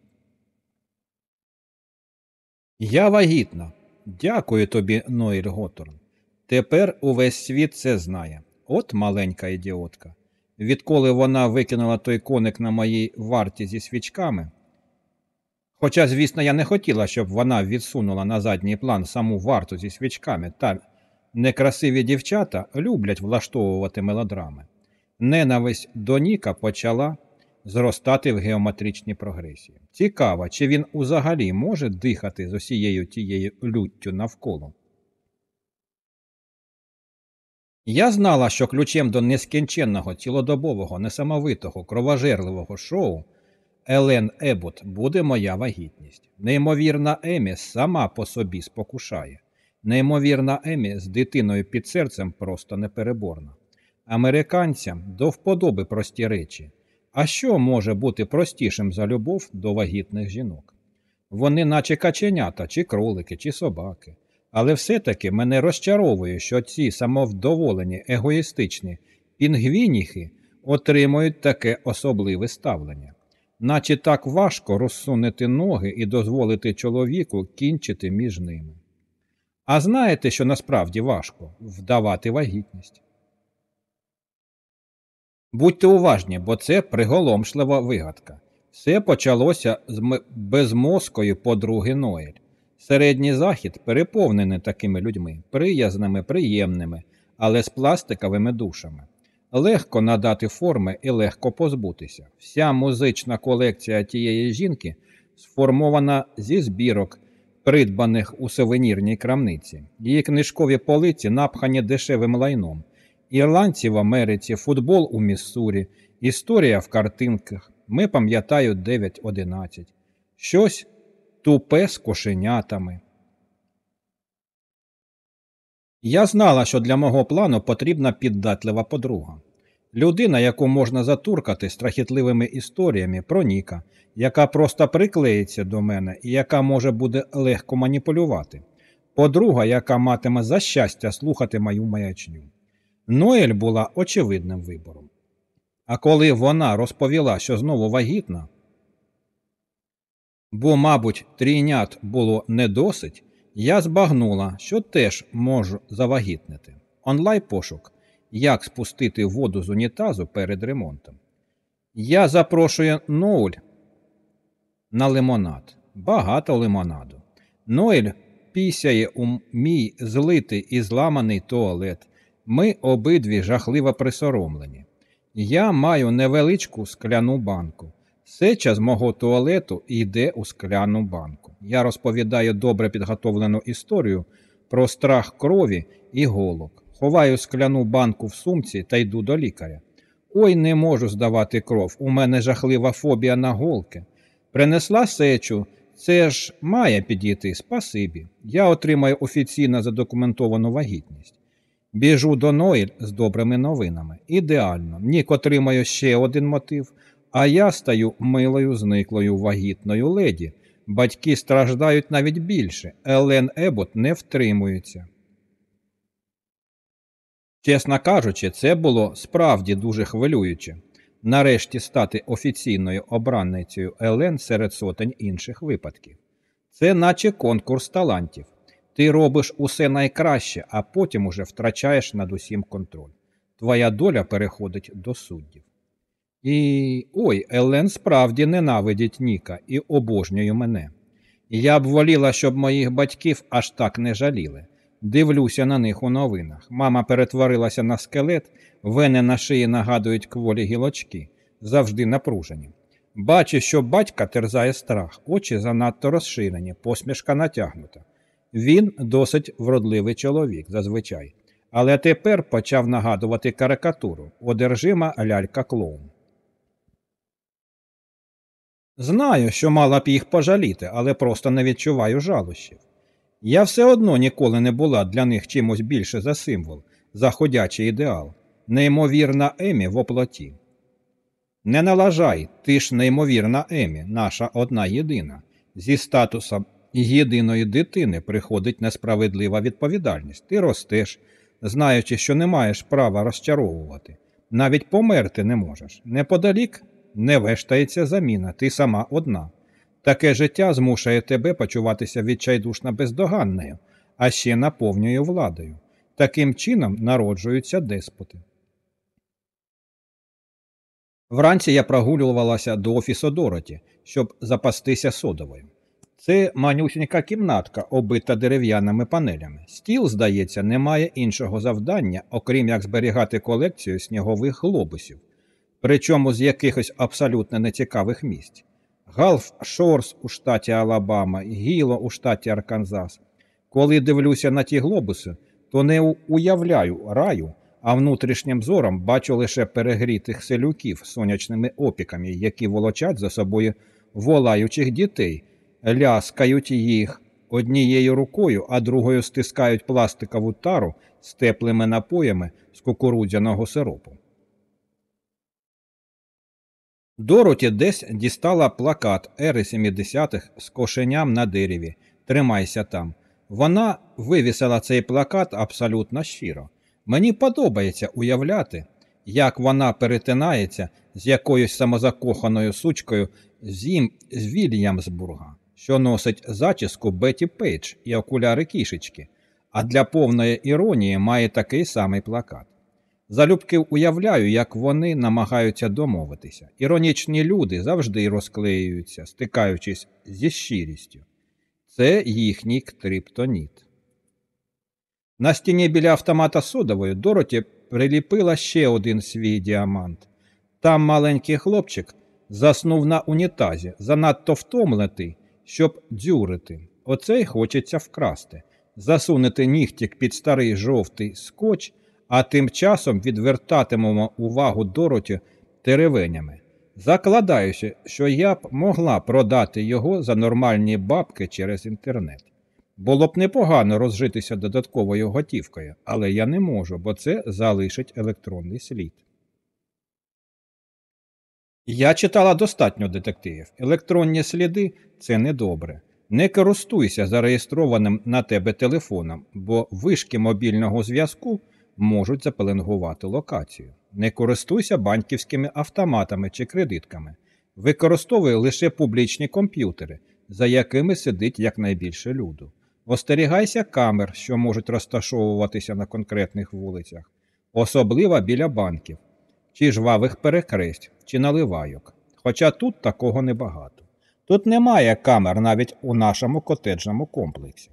Я вагітна. Дякую тобі, Нойль Готорн. Тепер увесь світ це знає. От маленька ідіотка. Відколи вона викинула той коник на моїй варті зі свічками. Хоча, звісно, я не хотіла, щоб вона відсунула на задній план саму варту зі свічками, та некрасиві дівчата люблять влаштовувати мелодрами. Ненависть до Ніка почала зростати в геометричній прогресії. Цікаво, чи він узагалі може дихати з усією тією люттю навколо. Я знала, що ключем до нескінченного, цілодобового, несамовитого, кровожерливого шоу Елен Ебот буде моя вагітність. Неймовірна Емі сама по собі спокушає. Неймовірна Емі з дитиною під серцем просто непереборна. Американцям до вподоби прості речі. А що може бути простішим за любов до вагітних жінок? Вони, наче каченята, чи кролики, чи собаки. Але все-таки мене розчаровує, що ці самовдоволені, егоїстичні пінгвініхи отримують таке особливе ставлення, наче так важко розсунути ноги і дозволити чоловіку кінчити між ними. А знаєте, що насправді важко вдавати вагітність? Будьте уважні, бо це приголомшлива вигадка. Все почалося з безмозкою подруги Ноель. Середній захід переповнений такими людьми, приязними, приємними, але з пластиковими душами. Легко надати форми і легко позбутися. Вся музична колекція тієї жінки сформована зі збірок, придбаних у сувенірній крамниці. Її книжкові полиці напхані дешевим лайном. Ірландці в Америці, футбол у Міссурі, історія в картинках. Ми пам'ятаю 9-11. Щось тупе з кошенятами. Я знала, що для мого плану потрібна піддатлива подруга. Людина, яку можна затуркати страхітливими історіями про Ніка, яка просто приклеїться до мене і яка може буде легко маніпулювати. Подруга, яка матиме за щастя слухати мою маячню. Ноель була очевидним вибором. А коли вона розповіла, що знову вагітна, бо, мабуть, трійнят було не досить, я збагнула, що теж можу завагітнити. Онлайн пошук, як спустити воду з унітазу перед ремонтом. Я запрошую Ноуль на лимонад. Багато лимонаду. Ноель пісяє у мій злитий і зламаний туалет. Ми обидві жахливо присоромлені. Я маю невеличку скляну банку. Сеча з мого туалету йде у скляну банку. Я розповідаю добре підготовлену історію про страх крові і голок. Ховаю скляну банку в сумці та йду до лікаря. Ой, не можу здавати кров. У мене жахлива фобія на голки. Принесла сечу, це ж має підійти, спасибі. Я отримаю офіційно задокументовану вагітність. Біжу до Ноїль з добрими новинами. Ідеально. Нік отримає ще один мотив, а я стаю милою, зниклою вагітною леді. Батьки страждають навіть більше. Елен Ебот не втримується. Чесно кажучи, це було справді дуже хвилююче. Нарешті стати офіційною обранницею Елен серед сотень інших випадків. Це наче конкурс талантів. Ти робиш усе найкраще, а потім уже втрачаєш над усім контроль. Твоя доля переходить до суддів. І ой, Елен справді ненавидить Ніка і обожнює мене. Я б воліла, щоб моїх батьків аж так не жаліли. Дивлюся на них у новинах. Мама перетворилася на скелет, вени на шиї нагадують кволі гілочки, завжди напружені. Бачу, що батька терзає страх, очі занадто розширені, посмішка натягнута. Він досить вродливий чоловік зазвичай, але тепер почав нагадувати карикатуру одержима лялька клоун. Знаю, що мала б їх пожаліти, але просто не відчуваю жалощів. Я все одно ніколи не була для них чимось більше за символ, за ходячий ідеал, неймовірна Емі в оплоті. Не налажай, ти ж неймовірна Емі, наша одна єдина, зі статусом єдиної дитини приходить несправедлива відповідальність. Ти ростеш, знаючи, що не маєш права розчаровувати, навіть померти не можеш. Неподалік не вештається заміна, ти сама одна. Таке життя змушує тебе почуватися відчайдушно бездоганною, а ще наповнює владою. Таким чином народжуються деспоти. Вранці я прогулювалася до офісу Дороті, щоб запастися содовою. Це манюсінька кімнатка, обита дерев'яними панелями. Стіл, здається, не має іншого завдання, окрім як зберігати колекцію снігових глобусів, причому з якихось абсолютно нецікавих місць. Галф Шорс у штаті Алабама, Гіло у штаті Арканзас. Коли дивлюся на ті глобуси, то не уявляю раю, а внутрішнім зором бачу лише перегрітих селюків сонячними опіками, які волочать за собою волаючих дітей ляскають їх однією рукою, а другою стискають пластикову тару з теплими напоями з кукурудзяного сиропу. Дороті десь дістала плакат ери 70-х з кошеням на дереві. Тримайся там. Вона вивісила цей плакат абсолютно щиро. Мені подобається уявляти, як вона перетинається з якоюсь самозакоханою сучкою з, з Вільямсбурга, що носить зачіску Беті Пейдж і окуляри кішечки, а для повної іронії має такий самий плакат. Залюбки уявляю, як вони намагаються домовитися. Іронічні люди завжди розклеюються, стикаючись зі щирістю. Це їхній криптоніт. На стіні біля автомата содової Дороті приліпила ще один свій діамант. Там маленький хлопчик заснув на унітазі, занадто втомлений, щоб дзюрити. Оцей хочеться вкрасти, засунути нігтік під старий жовтий скотч, а тим часом відвертатимемо увагу Дороті теревенями. Закладаюся, що я б могла продати його за нормальні бабки через інтернет. Було б непогано розжитися додатковою готівкою, але я не можу, бо це залишить електронний слід. Я читала достатньо детективів. Електронні сліди це недобре. Не користуйся зареєстрованим на тебе телефоном, бо вишки мобільного зв'язку можуть запеленгувати локацію. Не користуйся банківськими автоматами чи кредитками. Використовуй лише публічні комп'ютери, за якими сидить якнайбільше люду. Остерігайся камер, що можуть розташовуватися на конкретних вулицях, особливо біля банків, чи жвавих перекресть, чи наливайок. Хоча тут такого небагато. Тут немає камер навіть у нашому котеджному комплексі.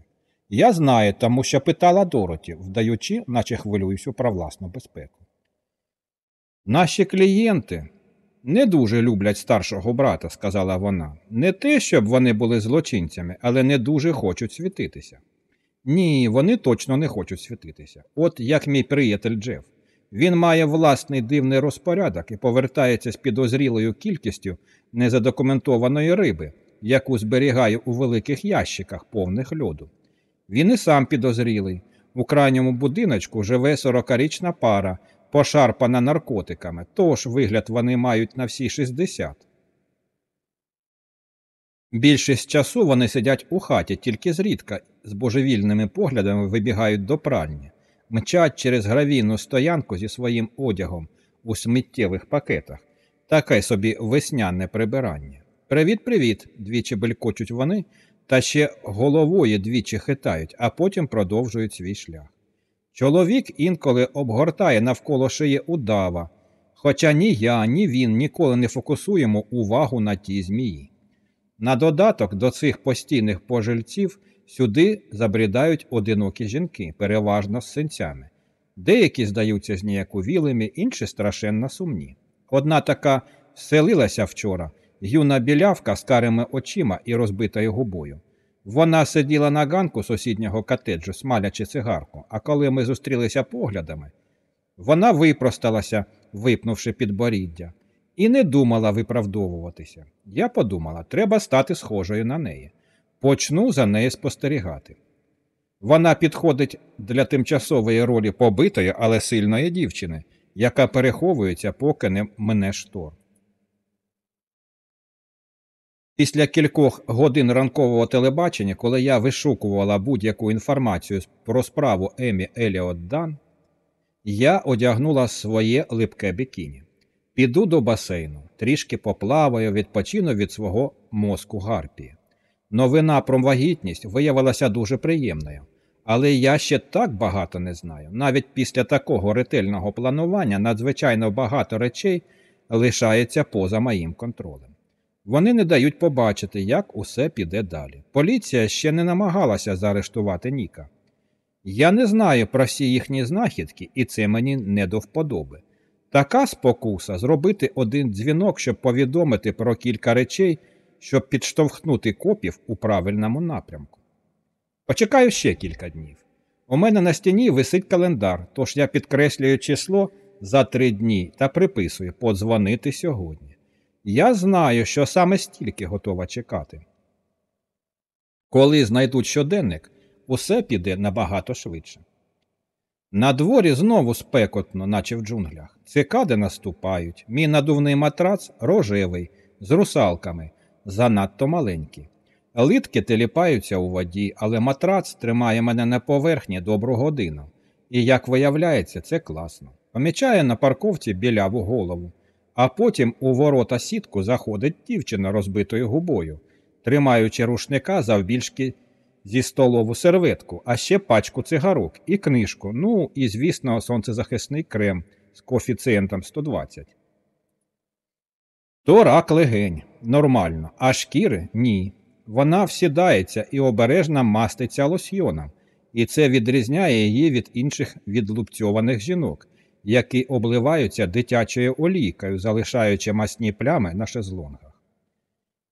Я знаю, тому що питала Дороті, вдаючи, наче хвилююся про власну безпеку. Наші клієнти не дуже люблять старшого брата, сказала вона. Не те, щоб вони були злочинцями, але не дуже хочуть світитися. Ні, вони точно не хочуть світитися. От як мій приятель Джеф. Він має власний дивний розпорядок і повертається з підозрілою кількістю незадокументованої риби, яку зберігає у великих ящиках, повних льоду. Він і сам підозрілий. У крайньому будиночку живе сорокарічна пара, пошарпана наркотиками, тож вигляд вони мають на всі 60. Більшість часу вони сидять у хаті, тільки зрідка з божевільними поглядами вибігають до пральні, мчать через гравійну стоянку зі своїм одягом у сміттєвих пакетах, таке собі весняне прибирання. Привіт-привіт! двічі белькочуть вони, та ще головою двічі хитають, а потім продовжують свій шлях. Чоловік інколи обгортає навколо шиї удава, хоча ні я, ні він ніколи не фокусуємо увагу на тій змії. На додаток до цих постійних пожильців сюди забрідають одинокі жінки, переважно з синцями. Деякі здаються зніяковілими, інші страшенно сумні. Одна така вселилася вчора, юна білявка з карими очима і розбитою губою. Вона сиділа на ганку сусіднього котеджу, смалячи цигарку, а коли ми зустрілися поглядами, вона випросталася, випнувши підборіддя, і не думала виправдовуватися. Я подумала, треба стати схожою на неї. Почну за нею спостерігати. Вона підходить для тимчасової ролі побитої, але сильної дівчини, яка переховується, поки не мине штор. Після кількох годин ранкового телебачення, коли я вишукувала будь-яку інформацію про справу Емі Еліот Дан, я одягнула своє липке бікіні. Піду до басейну, трішки поплаваю, відпочину від свого мозку гарпії. Новина про вагітність виявилася дуже приємною, але я ще так багато не знаю. Навіть після такого ретельного планування надзвичайно багато речей лишається поза моїм контролем. Вони не дають побачити, як усе піде далі. Поліція ще не намагалася заарештувати Ніка. Я не знаю про всі їхні знахідки, і це мені не до вподоби. Така спокуса зробити один дзвінок, щоб повідомити про кілька речей, щоб підштовхнути копів у правильному напрямку. Почекаю ще кілька днів. У мене на стіні висить календар, тож я підкреслюю число за три дні та приписую подзвонити сьогодні. Я знаю, що саме стільки готова чекати. Коли знайдуть щоденник, усе піде набагато швидше. На дворі знову спекотно, наче в джунглях. Цикади наступають. Мій надувний матрац рожевий, з русалками, занадто маленький. Литки теліпаються у воді, але матрац тримає мене на поверхні добру годину. І, як виявляється, це класно. Помічає на парковці біляву голову, а потім у ворота сітку заходить дівчина розбитою губою, тримаючи рушника завбільшки зі столову серветку, а ще пачку цигарок і книжку, ну і, звісно, сонцезахисний крем з коефіцієнтом 120. То рак легень, нормально, а шкіри ні. Вона всідається і обережно маститься лосьйоном, і це відрізняє її від інших відлупцьованих жінок, які обливаються дитячою олійкою, залишаючи масні плями на шезлонгах.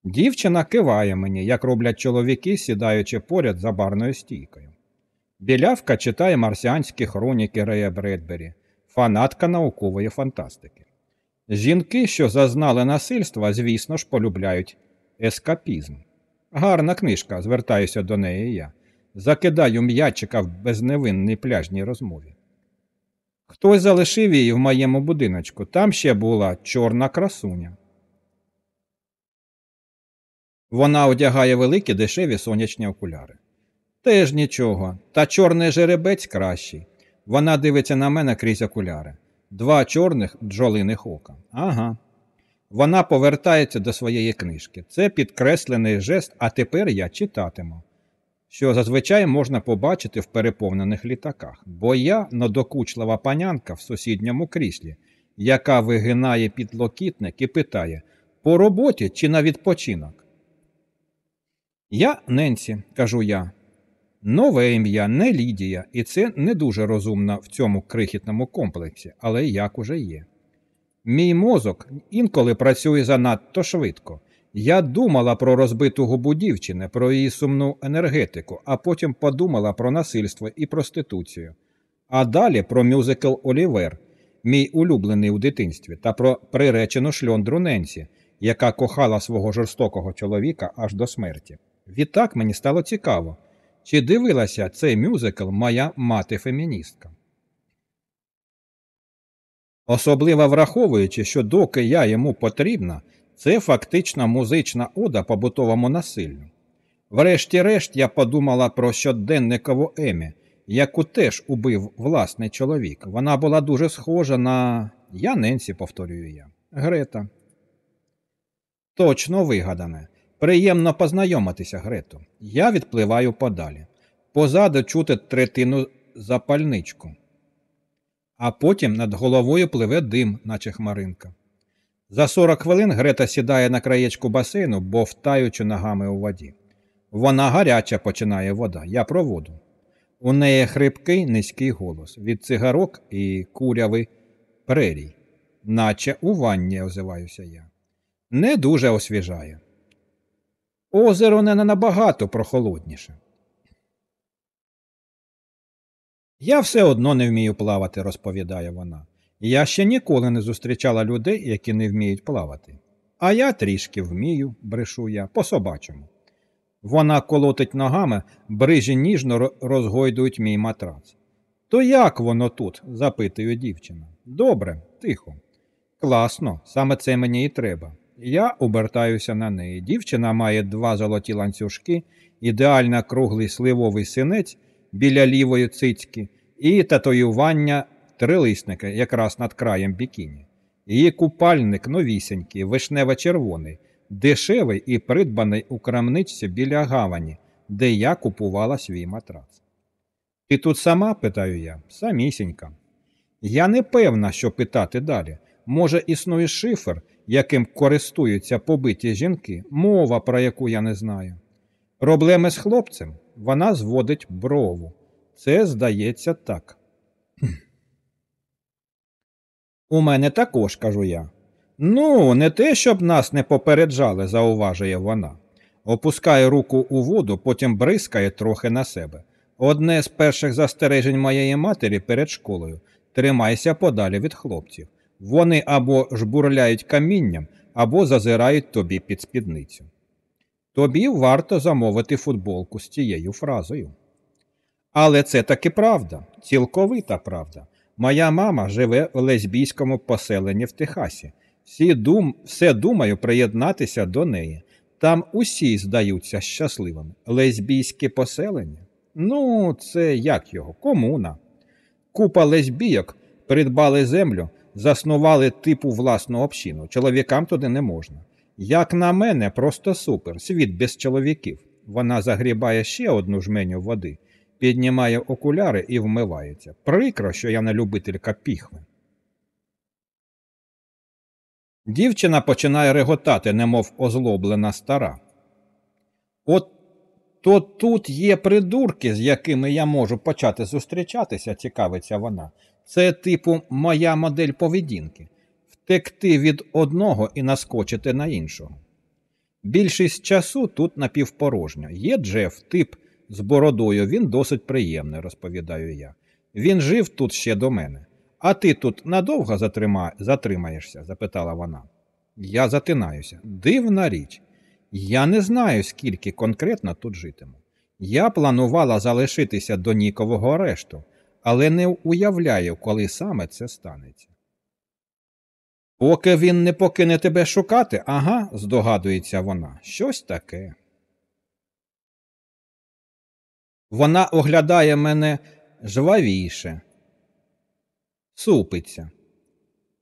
Дівчина киває мені, як роблять чоловіки, сідаючи поряд за барною стійкою. Білявка читає марсіанські хроніки Рея Бредбері, фанатка наукової фантастики. Жінки, що зазнали насильства, звісно ж, полюбляють ескапізм. Гарна книжка, звертаюся до неї я. Закидаю м'ячика в безневинній пляжній розмові. Хтось залишив її в моєму будиночку. Там ще була чорна красуня. Вона одягає великі дешеві сонячні окуляри. Теж нічого, та чорний жеребець кращий. Вона дивиться на мене крізь окуляри. Два чорних бджолиних ока. Ага. Вона повертається до своєї книжки. Це підкреслений жест, а тепер я читатиму, що зазвичай можна побачити в переповнених літаках, бо я надокучлива панянка в сусідньому кріслі, яка вигинає підлокітник і питає по роботі чи на відпочинок. Я Ненсі, кажу я. Нове ім'я не Лідія, і це не дуже розумно в цьому крихітному комплексі, але як уже є. Мій мозок інколи працює занадто швидко. Я думала про розбиту губу дівчини, про її сумну енергетику, а потім подумала про насильство і проституцію. А далі про мюзикл Олівер, мій улюблений у дитинстві, та про приречену шльондру Ненсі, яка кохала свого жорстокого чоловіка аж до смерті. Відтак мені стало цікаво, чи дивилася цей мюзикл моя мати феміністка. Особливо враховуючи, що доки я йому потрібна, це фактично музична ода побутовому насиллю. Врешті-решт я подумала про щоденникову Емі, яку теж убив власний чоловік. Вона була дуже схожа на я Ненсі, повторюю я, Грета. Точно вигадане. Приємно познайомитися, Грето. Я відпливаю подалі. Позаду чути третину запальничку а потім над головою пливе дим, наче хмаринка. За 40 хвилин Грета сідає на краєчку басейну, бовтаючи ногами у воді. Вона гаряча починає вода, я про воду. У неї хрипкий низький голос від цигарок і куряви прерій, наче у ванні озиваюся я. Не дуже освіжає. Озеро не набагато прохолодніше. Я все одно не вмію плавати, розповідає вона. Я ще ніколи не зустрічала людей, які не вміють плавати. А я трішки вмію, брешу я, по собачому. Вона колотить ногами, брижі ніжно розгойдують мій матрац. То як воно тут? запитує дівчина. Добре, тихо. Класно, саме це мені і треба. Я обертаюся на неї. Дівчина має два золоті ланцюжки, ідеально круглий сливовий синець біля лівої цицьки і татуювання трилисника якраз над краєм бікіні. Її купальник новісенький, вишнево-червоний, дешевий і придбаний у крамничці біля гавані, де я купувала свій матрац. Ти тут сама? питаю я, самісінька. Я не певна, що питати далі. Може, існує шифр, яким користуються побиті жінки, мова, про яку я не знаю. Проблеми з хлопцем вона зводить брову. Це здається так. У мене також, кажу я. Ну, не те, щоб нас не попереджали, зауважує вона. Опускає руку у воду, потім бризкає трохи на себе. Одне з перших застережень моєї матері перед школою тримайся подалі від хлопців. Вони або жбурляють камінням, або зазирають тобі під спідницю. Тобі варто замовити футболку з цією фразою. Але це таки правда, цілковита правда. Моя мама живе в лесбійському поселенні в Техасі. Всі дум... Все думаю приєднатися до неї. Там усі здаються щасливими. Лесбійське поселення? Ну, це як його? Комуна. Купа лесбійок придбали землю, заснували типу власну общину. Чоловікам туди не можна. Як на мене, просто супер. Світ без чоловіків. Вона загрібає ще одну жменю води, піднімає окуляри і вмивається. Прикро, що я не любителька піхви. Дівчина починає реготати, немов озлоблена стара. От то тут є придурки, з якими я можу почати зустрічатися, цікавиться вона. Це, типу, моя модель поведінки втекти від одного і наскочити на іншого. Більшість часу тут напівпорожньо. Є Джеф, тип з бородою, він досить приємний, розповідаю я. Він жив тут ще до мене. А ти тут надовго затрима... затримаєшся? запитала вона. Я затинаюся. Дивна річ. Я не знаю, скільки конкретно тут житиму. Я планувала залишитися до нікового арешту, але не уявляю, коли саме це станеться. Поки він не покине тебе шукати, ага, здогадується вона, щось таке. Вона оглядає мене жвавіше, супиться.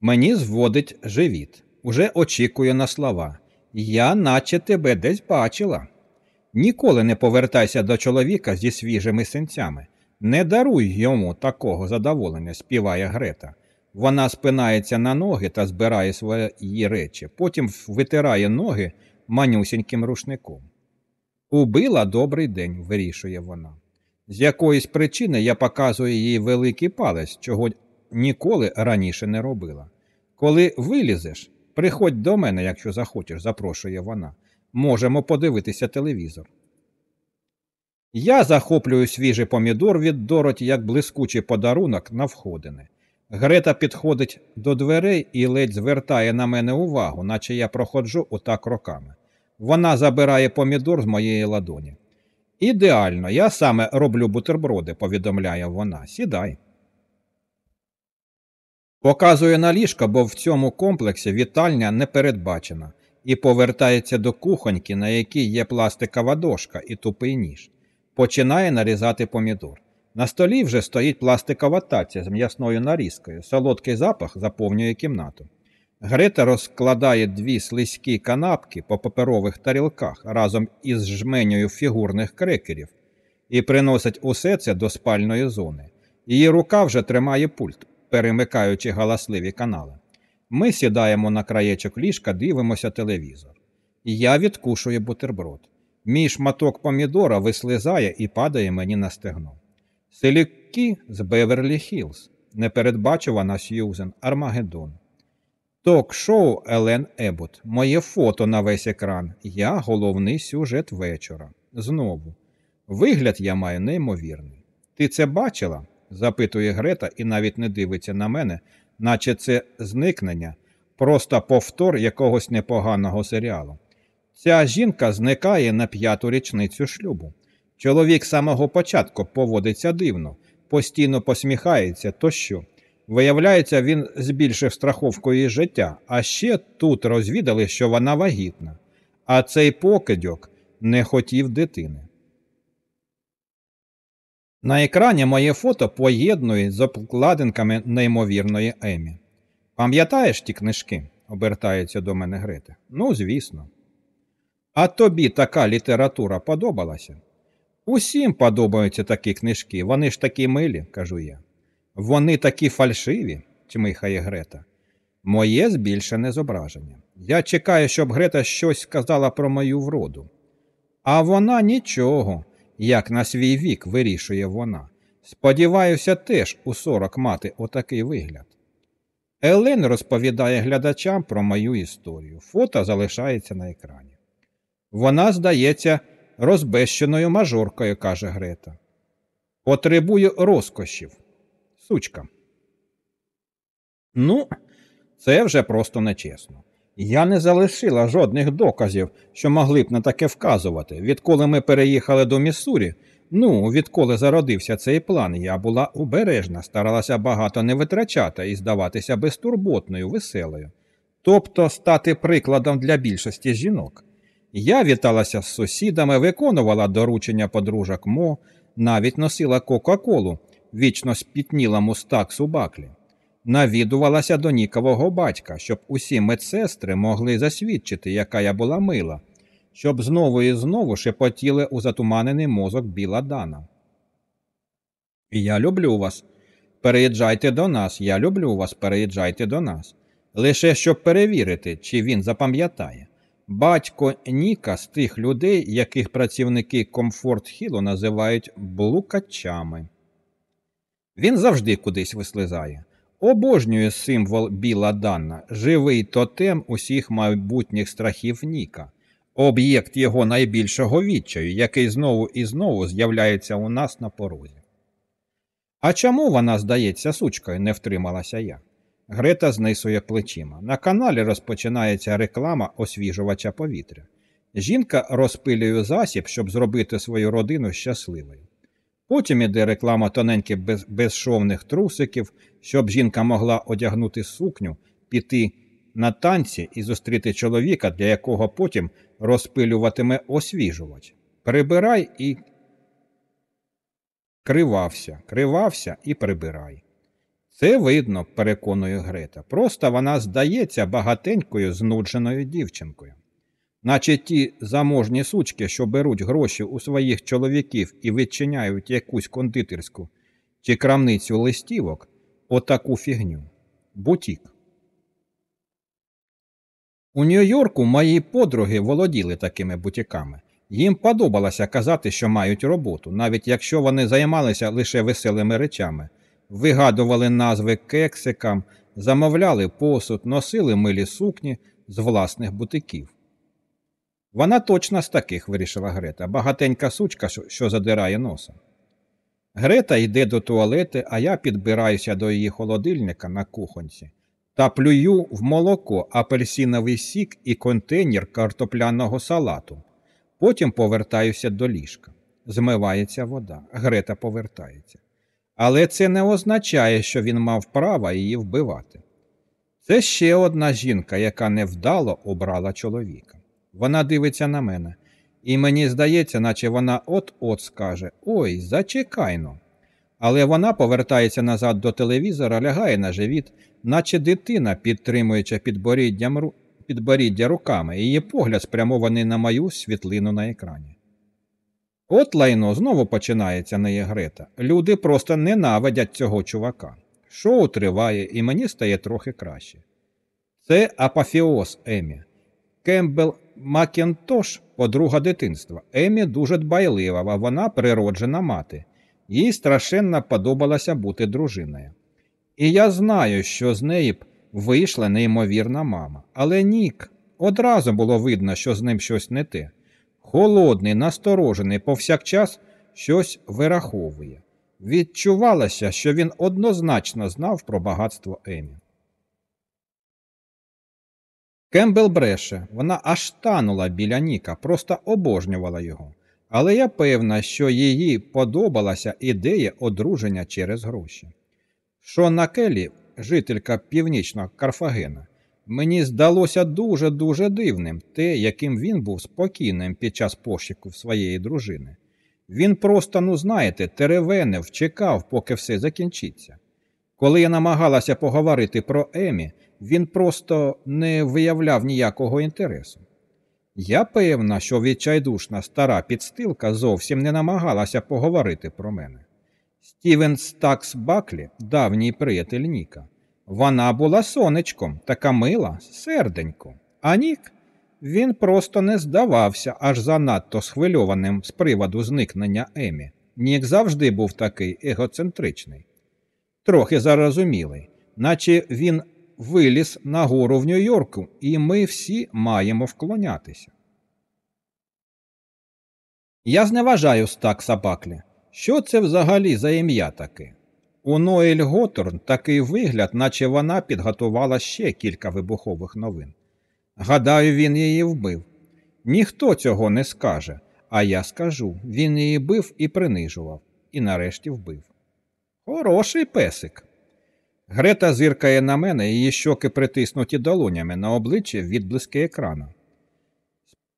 Мені зводить живіт, уже очікує на слова. Я наче тебе десь бачила. Ніколи не повертайся до чоловіка зі свіжими синцями. Не даруй йому такого задоволення, співає Грета. Вона спинається на ноги та збирає свої речі, потім витирає ноги манюсіньким рушником. Убила добрий день, вирішує вона. З якоїсь причини я показую їй великий палець, чого ніколи раніше не робила. Коли вилізеш, приходь до мене, якщо захочеш, запрошує вона. Можемо подивитися телевізор. Я захоплюю свіжий помідор від Дороті як блискучий подарунок на входини. Грета підходить до дверей і ледь звертає на мене увагу, наче я проходжу отак роками. Вона забирає помідор з моєї ладоні. Ідеально, я саме роблю бутерброди, повідомляє вона. Сідай. Показує на ліжко, бо в цьому комплексі вітальня не передбачена, і повертається до кухоньки, на якій є пластикова дошка і тупий ніж. Починає нарізати помідор. На столі вже стоїть пластикова таця з м'ясною нарізкою. Солодкий запах заповнює кімнату. Грита розкладає дві слизькі канапки по паперових тарілках разом із жменею фігурних крекерів і приносить усе це до спальної зони. Її рука вже тримає пульт, перемикаючи галасливі канали. Ми сідаємо на краєчок ліжка, дивимося телевізор. Я відкушую бутерброд. Мій шматок помідора вислизає і падає мені на стегно. Селюки з Беверлі Хіллз, непередбачувана Сьюзен Армагеддон. Ток-шоу Елен Ебот. Моє фото на весь екран. Я головний сюжет вечора. Знову. Вигляд я маю неймовірний. Ти це бачила? запитує Грета і навіть не дивиться на мене, наче це зникнення, просто повтор якогось непоганого серіалу. Ця жінка зникає на п'яту річницю шлюбу. Чоловік з самого початку поводиться дивно, постійно посміхається тощо. Виявляється, він збільшив страховку її життя, а ще тут розвідали, що вона вагітна, а цей покидьок не хотів дитини. На екрані моє фото поєднує з обкладинками неймовірної Емі. Пам'ятаєш ті книжки? обертається до мене Грета. Ну, звісно. А тобі така література подобалася? Усім подобаються такі книжки, вони ж такі милі, кажу я. Вони такі фальшиві, чмихає Грета. Моє збільшене зображення. Я чекаю, щоб Грета щось сказала про мою вроду. А вона нічого, як на свій вік вирішує вона. Сподіваюся, теж у сорок мати отакий вигляд. Елен розповідає глядачам про мою історію. Фото залишається на екрані. Вона, здається, розбещеною мажоркою, каже Грета. Потребує розкошів. Сучка. Ну, це вже просто нечесно. Я не залишила жодних доказів, що могли б на таке вказувати. Відколи ми переїхали до Міссурі, ну, відколи зародився цей план, я була обережна, старалася багато не витрачати і здаватися безтурботною, веселою. Тобто стати прикладом для більшості жінок. Я віталася з сусідами, виконувала доручення подружок Мо, навіть носила Кока-Колу, вічно спітніла мустаксу баклі навідувалася до Нікового батька, щоб усі медсестри могли засвідчити, яка я була мила, щоб знову і знову шепотіли у затуманений мозок біла Дана. Я люблю вас. Переїжджайте до нас, я люблю вас, переїжджайте до нас. Лише щоб перевірити, чи він запам'ятає. Батько Ніка з тих людей, яких працівники Комфорт Хілу називають блукачами. Він завжди кудись вислизає. Обожнює символ Біла Данна, живий тотем усіх майбутніх страхів Ніка, об'єкт його найбільшого відчаю, який знову і знову з'являється у нас на порозі. А чому вона, здається, сучкою, не втрималася я? Грета знисує плечима. На каналі розпочинається реклама освіжувача повітря. Жінка розпилює засіб, щоб зробити свою родину щасливою. Потім іде реклама тоненьких без, безшовних трусиків, щоб жінка могла одягнути сукню, піти на танці і зустріти чоловіка, для якого потім розпилюватиме освіжувач. Прибирай і кривався, кривався і прибирай. Це видно, переконує Грета. Просто вона здається багатенькою знудженою дівчинкою наче ті заможні сучки, що беруть гроші у своїх чоловіків і відчиняють якусь кондитерську чи крамницю листівок, отаку фігню. Бутік. У Нью-Йорку мої подруги володіли такими бутіками. Їм подобалося казати, що мають роботу, навіть якщо вони займалися лише веселими речами, вигадували назви кексикам, замовляли посуд, носили милі сукні з власних бутиків. Вона точно з таких, вирішила Грета, багатенька сучка, що задирає носа. Грета йде до туалети, а я підбираюся до її холодильника на кухонці та плюю в молоко апельсиновий сік і контейнер картопляного салату. Потім повертаюся до ліжка. Змивається вода. Грета повертається. Але це не означає, що він мав право її вбивати. Це ще одна жінка, яка невдало обрала чоловіка. Вона дивиться на мене, і мені здається, наче вона от-от скаже Ой, зачекайно. Але вона повертається назад до телевізора, лягає на живіт, наче дитина, підтримуючи підборіддя руками, її погляд спрямований на мою світлину на екрані. От лайно знову починається неї Грета. Люди просто ненавидять цього чувака. Шоу триває, і мені стає трохи краще. Це апофіоз Емі. Кембл Макінтош, подруга дитинства. Емі дуже дбайлива, а вона природжена мати. Їй страшенно подобалося бути дружиною. І я знаю, що з неї б вийшла неймовірна мама. Але Нік одразу було видно, що з ним щось не те. Холодний, насторожений, повсякчас щось вираховує. Відчувалося, що він однозначно знав про багатство Емі. Кембл бреше, вона аж танула біля Ніка, просто обожнювала його. Але я певна, що їй подобалася ідея одруження через гроші. Шона Келлі, жителька північного Карфагена, мені здалося дуже-дуже дивним те, яким він був спокійним під час пошуку своєї дружини. Він просто, ну знаєте, теревенив, чекав, поки все закінчиться. Коли я намагалася поговорити про Емі, він просто не виявляв ніякого інтересу. Я певна, що відчайдушна стара підстилка зовсім не намагалася поговорити про мене. Стівен Стакс Баклі, давній приятель Ніка. Вона була сонечком, така мила, серденько. А Нік він просто не здавався аж занадто схвильованим з приводу зникнення Емі. Нік завжди був такий егоцентричний, трохи зарозумілий, наче він виліз на гору в Нью-Йорку, і ми всі маємо вклонятися. Я зневажаю стак Сабаклі. Що це взагалі за ім'я таке? У Ноель Готорн такий вигляд, наче вона підготувала ще кілька вибухових новин. Гадаю, він її вбив. Ніхто цього не скаже, а я скажу він її бив і принижував, і нарешті вбив. Хороший песик. Грета зиркає на мене, її щоки притиснуті долонями на обличчі відблиски екрана.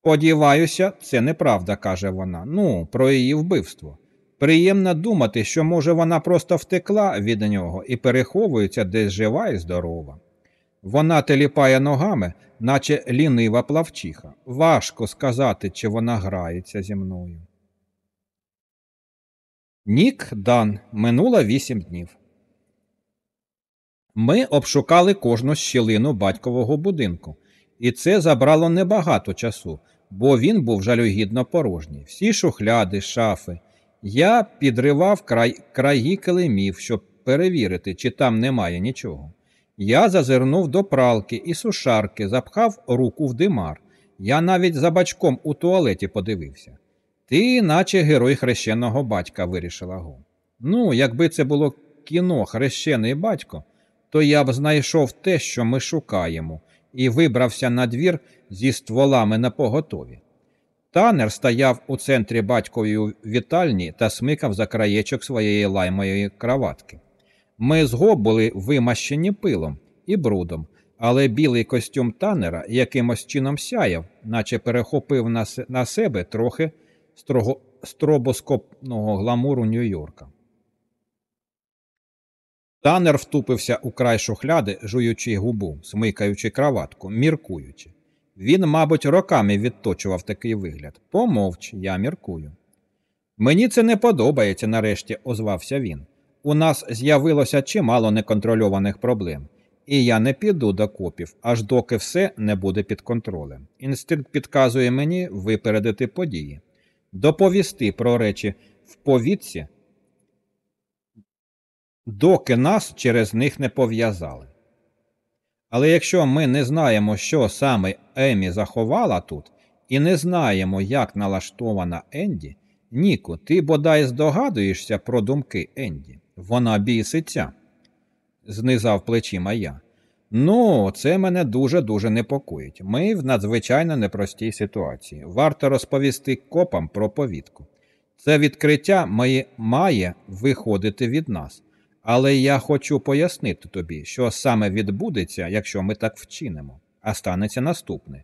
Сподіваюся, це неправда, каже вона. Ну, про її вбивство. Приємно думати, що, може, вона просто втекла від нього і переховується десь жива і здорова. Вона теліпає ногами, наче лінива плавчиха. Важко сказати, чи вона грається зі мною. Нік Дан минуло вісім днів. Ми обшукали кожну щілину батькового будинку, і це забрало небагато часу, бо він був жалюгідно порожній. Всі шухляди, шафи. Я підривав край, краї килимів, щоб перевірити, чи там немає нічого. Я зазирнув до пралки і сушарки, запхав руку в димар. Я навіть за бачком у туалеті подивився. Ти, наче герой хрещеного батька, вирішила Го. Ну, якби це було кіно хрещений батько, то я б знайшов те, що ми шукаємо, і вибрався на двір зі стволами на поготові. Танер стояв у центрі батькової вітальні та смикав за краєчок своєї лаймової краватки. Ми з були вимащені пилом і брудом, але білий костюм танера якимось чином сяяв, наче перехопив на себе трохи стробоскопного гламуру Нью-Йорка. Танер втупився у край шухляди, жуючи губу, смикаючи краватку, міркуючи. Він, мабуть, роками відточував такий вигляд. Помовч, я міркую. Мені це не подобається, нарешті озвався він. У нас з'явилося чимало неконтрольованих проблем, і я не піду до копів, аж доки все не буде під контролем. Інстинкт підказує мені випередити події, доповісти про речі в повітці, доки нас через них не пов'язали. Але якщо ми не знаємо, що саме Емі заховала тут, і не знаємо, як налаштована Енді, Ніку, ти бодай здогадуєшся про думки Енді. Вона біситься, знизав плечима я. Ну, це мене дуже-дуже непокоїть. Ми в надзвичайно непростій ситуації. Варто розповісти копам про повідку. Це відкриття має виходити від нас. Але я хочу пояснити тобі, що саме відбудеться, якщо ми так вчинимо, а станеться наступне.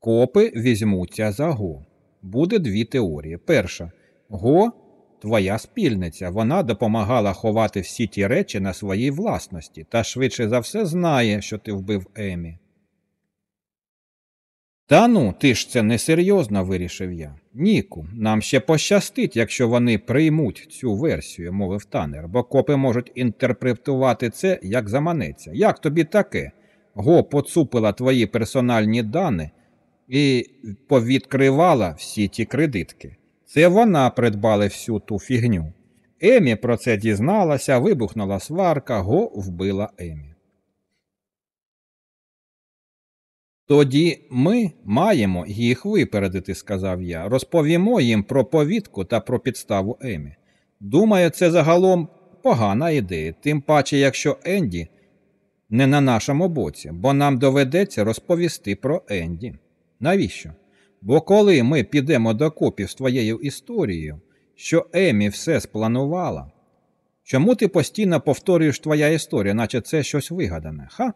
Копи візьмуться за Го. Буде дві теорії. Перша Го твоя спільниця. Вона допомагала ховати всі ті речі на своїй власності та швидше за все знає, що ти вбив Емі. Та ну, ти ж це несерйозно, вирішив я. Ніку, нам ще пощастить, якщо вони приймуть цю версію, мовив танер, бо копи можуть інтерпретувати це як заманеться. Як тобі таке? Го поцупила твої персональні дані і повідкривала всі ті кредитки. Це вона придбала всю ту фігню. Емі про це дізналася, вибухнула сварка, го вбила Емі. Тоді ми маємо їх випередити, сказав я. Розповімо їм про повідку та про підставу Емі. Думаю, це загалом погана ідея, тим паче, якщо Енді не на нашому боці, бо нам доведеться розповісти про Енді. Навіщо? Бо коли ми підемо до копів з твоєю історією, що Емі все спланувала, чому ти постійно повторюєш твоя історія, наче це щось вигадане? Ха?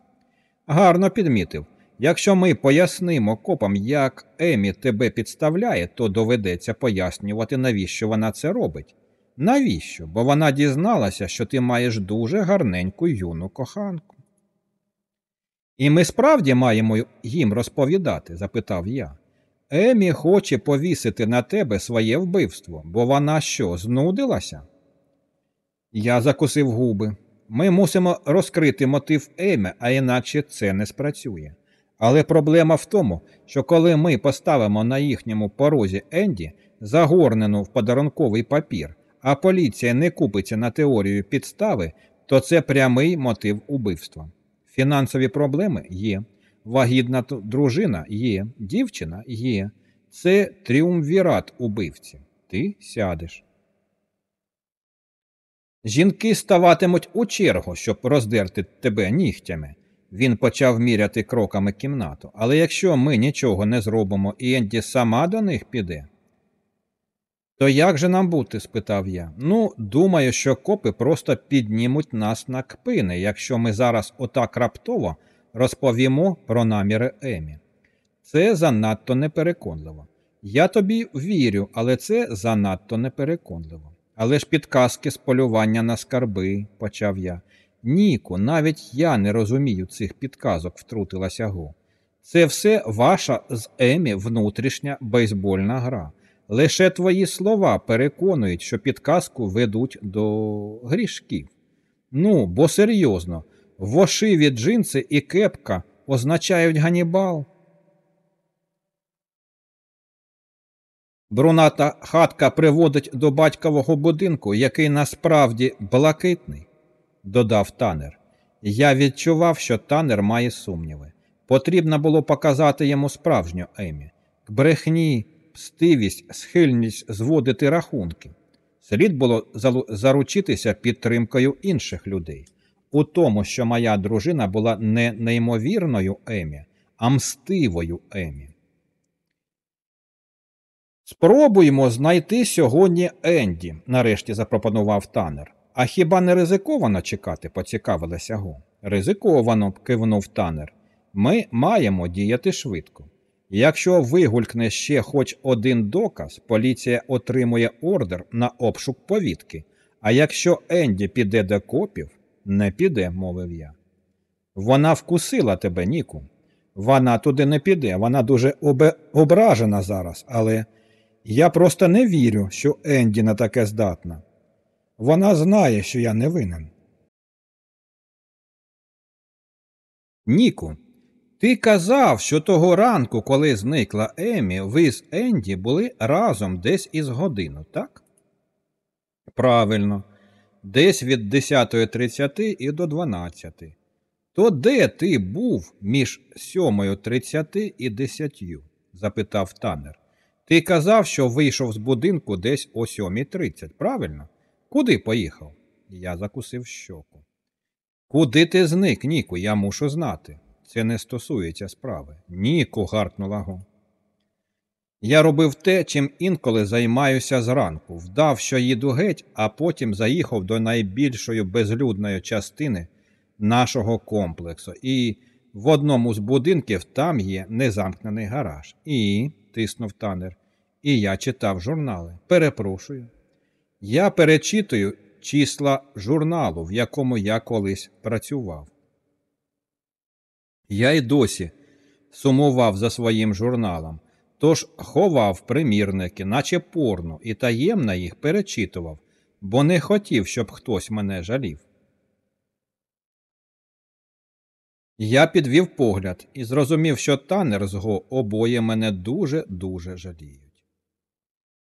Гарно підмітив. Якщо ми пояснимо копам, як Емі тебе підставляє, то доведеться пояснювати, навіщо вона це робить. Навіщо? Бо вона дізналася, що ти маєш дуже гарненьку юну коханку. І ми справді маємо їм розповідати? запитав я. Емі хоче повісити на тебе своє вбивство, бо вона що, знудилася? Я закусив губи. Ми мусимо розкрити мотив Емі, а інакше це не спрацює. Але проблема в тому, що коли ми поставимо на їхньому порозі Енді загорнену в подарунковий папір, а поліція не купиться на теорію підстави, то це прямий мотив убивства. Фінансові проблеми є. Вагітна дружина є, дівчина є. Це тріумвірат убивці. Ти сядеш. Жінки ставатимуть у чергу, щоб роздерти тебе нігтями. Він почав міряти кроками кімнату. Але якщо ми нічого не зробимо і Енді сама до них піде. То як же нам бути? спитав я. Ну, думаю, що копи просто піднімуть нас на кпини, якщо ми зараз отак раптово розповімо про наміри Емі. Це занадто непереконливо. Я тобі вірю, але це занадто непереконливо. Але ж підказки з полювання на скарби, почав я. Ніку, навіть я не розумію цих підказок, втрутилася Го. Це все ваша з Емі внутрішня бейсбольна гра. Лише твої слова переконують, що підказку ведуть до грішків. Ну, бо серйозно, вошиві джинси і кепка означають ганібал. Бруната хатка приводить до батькового будинку, який насправді блакитний, додав танер. Я відчував, що танер має сумніви. Потрібно було показати йому справжню Емі. Брехні, пстивість, схильність зводити рахунки. Слід було заручитися підтримкою інших людей. У тому, що моя дружина була не неймовірною Емі, а мстивою Емі. Спробуємо знайти сьогодні Енді, нарешті запропонував танер. А хіба не ризиковано чекати? поцікавилася Го. Ризиковано, кивнув танер. Ми маємо діяти швидко. Якщо вигулькне ще хоч один доказ, поліція отримує ордер на обшук повітки. А якщо Енді піде до копів, не піде, мовив я. Вона вкусила тебе, Ніку. Вона туди не піде, вона дуже обе... ображена зараз, але я просто не вірю, що Енді на таке здатна. Вона знає, що я не винен. Ніку, ти казав, що того ранку, коли зникла Емі, ви з Енді були разом десь із годину, так? Правильно, десь від 10.30 і до 12. То де ти був між 7.30 і 10? запитав танер. Ти казав, що вийшов з будинку десь о 7.30, правильно? Куди поїхав? Я закусив щоку. Куди ти зник, Ніку, я мушу знати. Це не стосується справи. Ніку, гаркнула го. Я робив те, чим інколи займаюся зранку, вдав, що їду геть, а потім заїхав до найбільшої безлюдної частини нашого комплексу. І в одному з будинків там є незамкнений гараж. І, тиснув танер, і я читав журнали. Перепрошую. Я перечитую числа журналу, в якому я колись працював. Я й досі сумував за своїм журналом, тож ховав примірники, наче порно, і таємно їх перечитував, бо не хотів, щоб хтось мене жалів. Я підвів погляд і зрозумів, що танер з Го обоє мене дуже-дуже жаліють.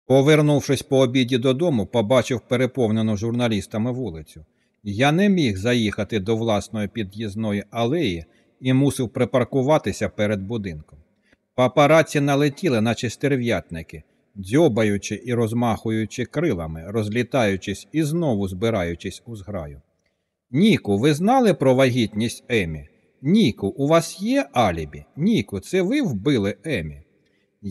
Повернувшись по обіді додому, побачив переповнену журналістами вулицю. Я не міг заїхати до власної під'їзної алеї і мусив припаркуватися перед будинком. Папараці налетіли, наче стерв'ятники, дзьобаючи і розмахуючи крилами, розлітаючись і знову збираючись у зграю. Ніку, ви знали про вагітність Емі? Ніку, у вас є алібі? Ніку, це ви вбили Емі?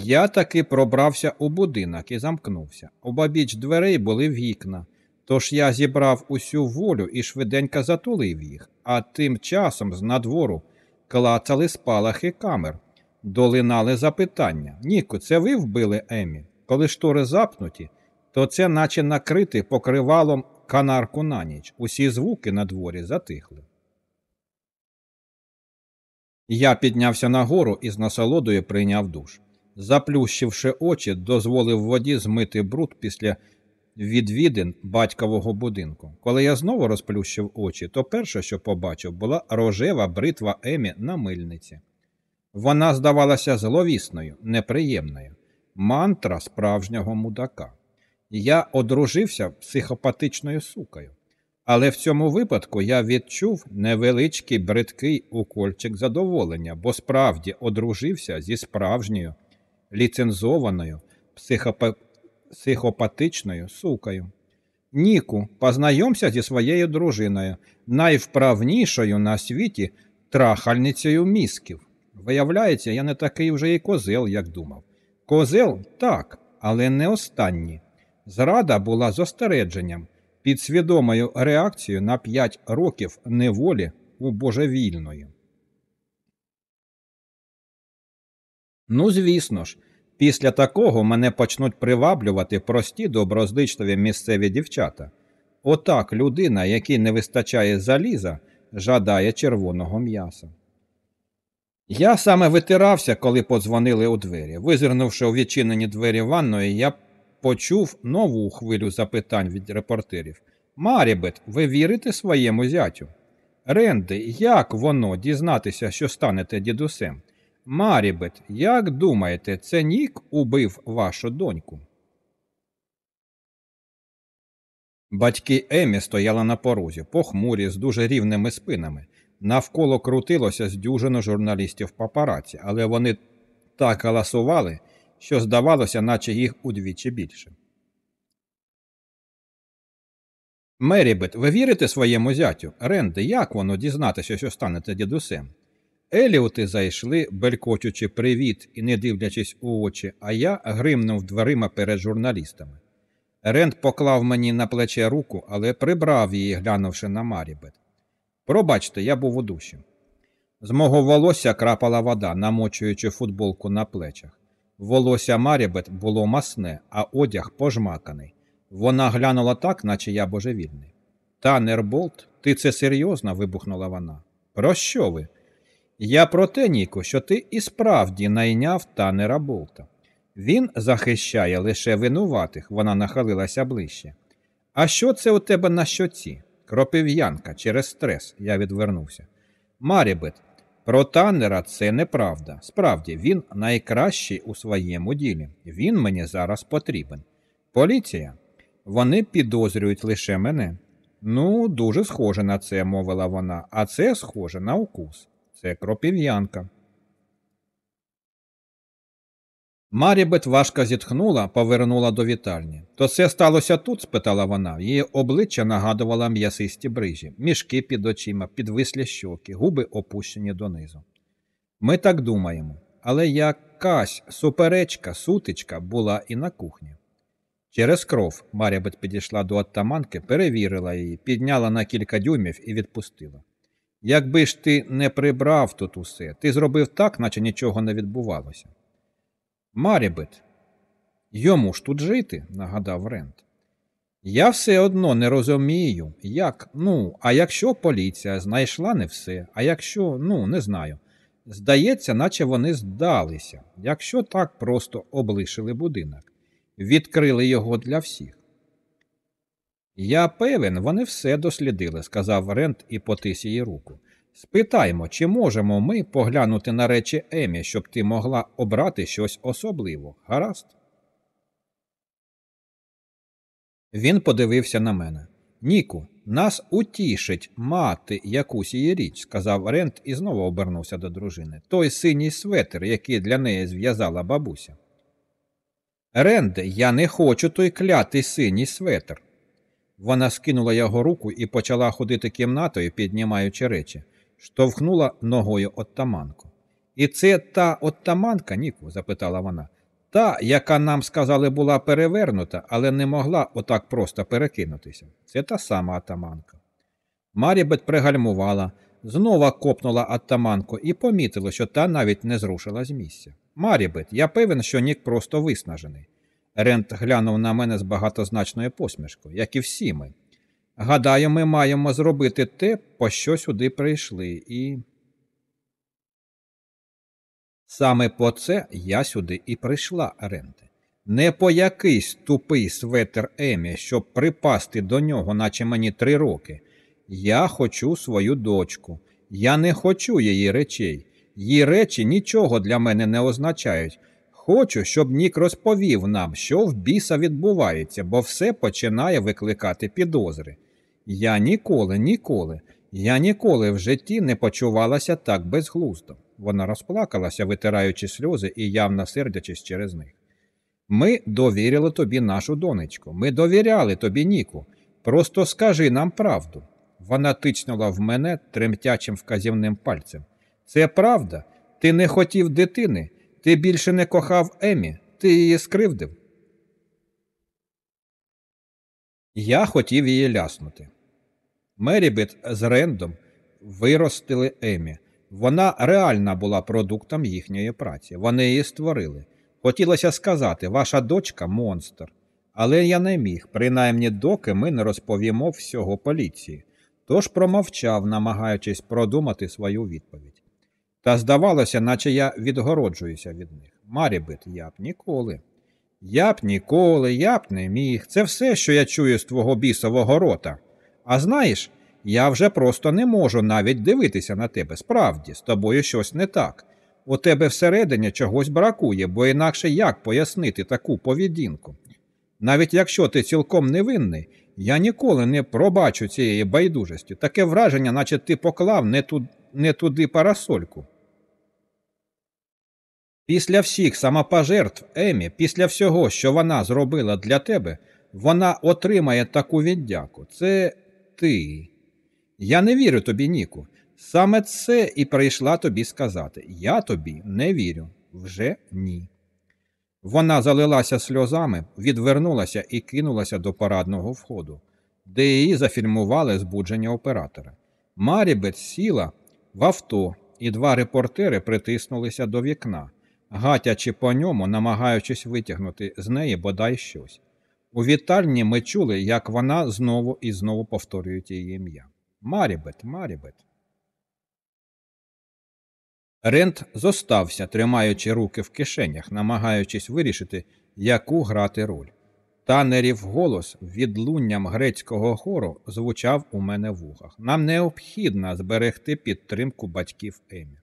Я таки пробрався у будинок і замкнувся. Обабіч дверей були вікна, тож я зібрав усю волю і швиденько затулив їх, а тим часом з надвору клацали спалахи камер, долинали запитання. Ніку, це ви вбили Емі? Коли штори запнуті, то це наче накрити покривалом канарку на ніч. Усі звуки на дворі затихли. Я піднявся нагору і з насолодою прийняв душ. Заплющивши очі, дозволив воді змити бруд після відвідин батькового будинку. Коли я знову розплющив очі, то перше, що побачив, була рожева бритва Емі на мильниці. Вона здавалася зловісною, неприємною, мантра справжнього мудака. Я одружився психопатичною сукою. Але в цьому випадку я відчув невеличкий бридкий укольчик задоволення, бо справді одружився зі справжньою ліцензованою психопа... психопатичною сукою. Ніку, познайомся зі своєю дружиною, найвправнішою на світі трахальницею мізків. Виявляється, я не такий вже і козел, як думав. Козел так, але не останній. Зрада була зосередженням, підсвідомою реакцією на п'ять років неволі у божевільної. Ну, звісно ж, після такого мене почнуть приваблювати прості доброздичливі місцеві дівчата. Отак людина, якій не вистачає заліза, жадає червоного м'яса. Я саме витирався, коли подзвонили у двері. Визирнувши у відчинені двері ванної, я почув нову хвилю запитань від репортерів. Марібет, ви вірите своєму зятю? Ренди, як воно дізнатися, що станете дідусем? Марібет, як думаєте, це Нік убив вашу доньку? Батьки Емі стояли на порозі, похмурі, з дуже рівними спинами. Навколо крутилося з дюжину журналістів папараці, але вони так галасували, що здавалося, наче їх удвічі більше. Мерібет, ви вірите своєму зятю? Ренде, як воно дізнатися, що станете дідусем? Еліоти зайшли, белькочучи привіт і не дивлячись у очі, а я гримнув дверима перед журналістами. Ренд поклав мені на плече руку, але прибрав її, глянувши на Марібет. Пробачте, я був у душі. З мого волосся крапала вода, намочуючи футболку на плечах. Волосся Марібет було масне, а одяг пожмаканий. Вона глянула так, наче я божевільний. Танер Болт, ти це серйозно? вибухнула вона. Про що ви? Я про те, Ніко, що ти і справді найняв танера Болта. Він захищає лише винуватих, вона нахилилася ближче. А що це у тебе на щоці? Кропив'янка через стрес, я відвернувся. Марібет, про танера це неправда. Справді, він найкращий у своєму ділі. Він мені зараз потрібен. Поліція. Вони підозрюють лише мене. Ну, дуже схоже на це, мовила вона, а це схоже на укус. Це кропів'янка. Марібет важко зітхнула, повернула до вітальні. То це сталося тут? спитала вона. Її обличчя нагадувало м'ясисті брижі, мішки під очима, підвислі щоки, губи опущені донизу. Ми так думаємо, але якась суперечка, сутичка була і на кухні. Через кров Марібет підійшла до оттаманки, перевірила її, підняла на кілька дюймів і відпустила. Якби ж ти не прибрав тут усе, ти зробив так, наче нічого не відбувалося. Марібет, йому ж тут жити, нагадав Рент. Я все одно не розумію, як, ну, а якщо поліція знайшла не все, а якщо, ну, не знаю. Здається, наче вони здалися, якщо так просто облишили будинок, відкрили його для всіх. Я певен, вони все дослідили, сказав Рент і потис її руку. Спитаймо, чи можемо ми поглянути на речі Емі, щоб ти могла обрати щось особливо, гаразд? Він подивився на мене. Ніку, нас утішить мати якусь її річ, сказав Рент і знову обернувся до дружини. Той синій светр, який для неї зв'язала бабуся. Ренде, я не хочу той клятий синій светр. Вона скинула його руку і почала ходити кімнатою, піднімаючи речі штовхнула ногою оттаманку. І це та оттаманка, Ніку? запитала вона. Та, яка нам сказали, була перевернута, але не могла отак просто перекинутися. Це та сама атаманка. Марібет пригальмувала, знову копнула атаманку і помітила, що та навіть не зрушила з місця. Марібет, я певен, що Нік просто виснажений. Рент глянув на мене з багатозначною посмішкою, як і всі ми. Гадаю, ми маємо зробити те, по що сюди прийшли, і. Саме по це я сюди і прийшла, Ренте. Не по якийсь тупий светер Емі, щоб припасти до нього, наче мені три роки. Я хочу свою дочку. Я не хочу її речей. Її речі нічого для мене не означають. Хочу, щоб Нік розповів нам, що в біса відбувається, бо все починає викликати підозри. Я ніколи, ніколи, я ніколи в житті не почувалася так безглуздо. Вона розплакалася, витираючи сльози і явно сердячись через них. Ми довірили тобі нашу донечку, ми довіряли тобі, Ніку. Просто скажи нам правду. Вона тичнула в мене тремтячим вказівним пальцем. Це правда? Ти не хотів дитини? Ти більше не кохав Емі, ти її скривдив. Я хотів її ляснути. Мерібет з Рендом виростили Емі. Вона реальна була продуктом їхньої праці. Вони її створили. Хотілося сказати, ваша дочка монстр. Але я не міг, принаймні доки ми не розповімо всього поліції. Тож промовчав, намагаючись продумати свою відповідь. Та здавалося, наче я відгороджуюся від них. Марібет, я б ніколи. Я б ніколи, я б не міг. Це все, що я чую з твого бісового рота. А знаєш, я вже просто не можу навіть дивитися на тебе. Справді, з тобою щось не так. У тебе всередині чогось бракує, бо інакше як пояснити таку поведінку? Навіть якщо ти цілком невинний, я ніколи не пробачу цієї байдужості. Таке враження, наче ти поклав не, ту... не туди парасольку. Після всіх самопожертв Емі, після всього, що вона зробила для тебе, вона отримає таку віддяку. Це ти. Я не вірю тобі, Ніку. Саме це і прийшла тобі сказати. Я тобі не вірю. Вже ні. Вона залилася сльозами, відвернулася і кинулася до парадного входу, де її зафільмували збудження оператора. Марібет сіла в авто, і два репортери притиснулися до вікна, гатячи по ньому, намагаючись витягнути з неї бодай щось. У вітальні ми чули, як вона знову і знову повторює її ім'я. Марібет, Марібет. Рент зостався, тримаючи руки в кишенях, намагаючись вирішити, яку грати роль. Танерів голос відлунням грецького хору звучав у мене в ухах. Нам необхідно зберегти підтримку батьків Емі.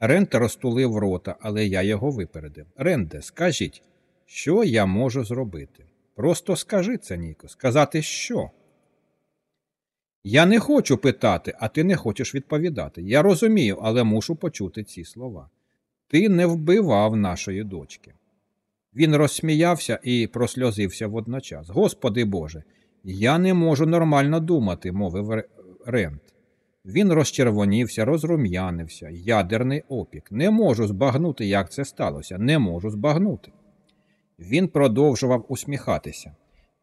Рент розтулив рота, але я його випередив. Ренде, скажіть, що я можу зробити? Просто скажи це, Ніко, сказати що? Я не хочу питати, а ти не хочеш відповідати. Я розумію, але мушу почути ці слова. Ти не вбивав нашої дочки. Він розсміявся і просльозився водночас. Господи Боже, я не можу нормально думати, мовив Рент. Він розчервонівся, розрум'янився, ядерний опік. Не можу збагнути, як це сталося. Не можу збагнути. Він продовжував усміхатися.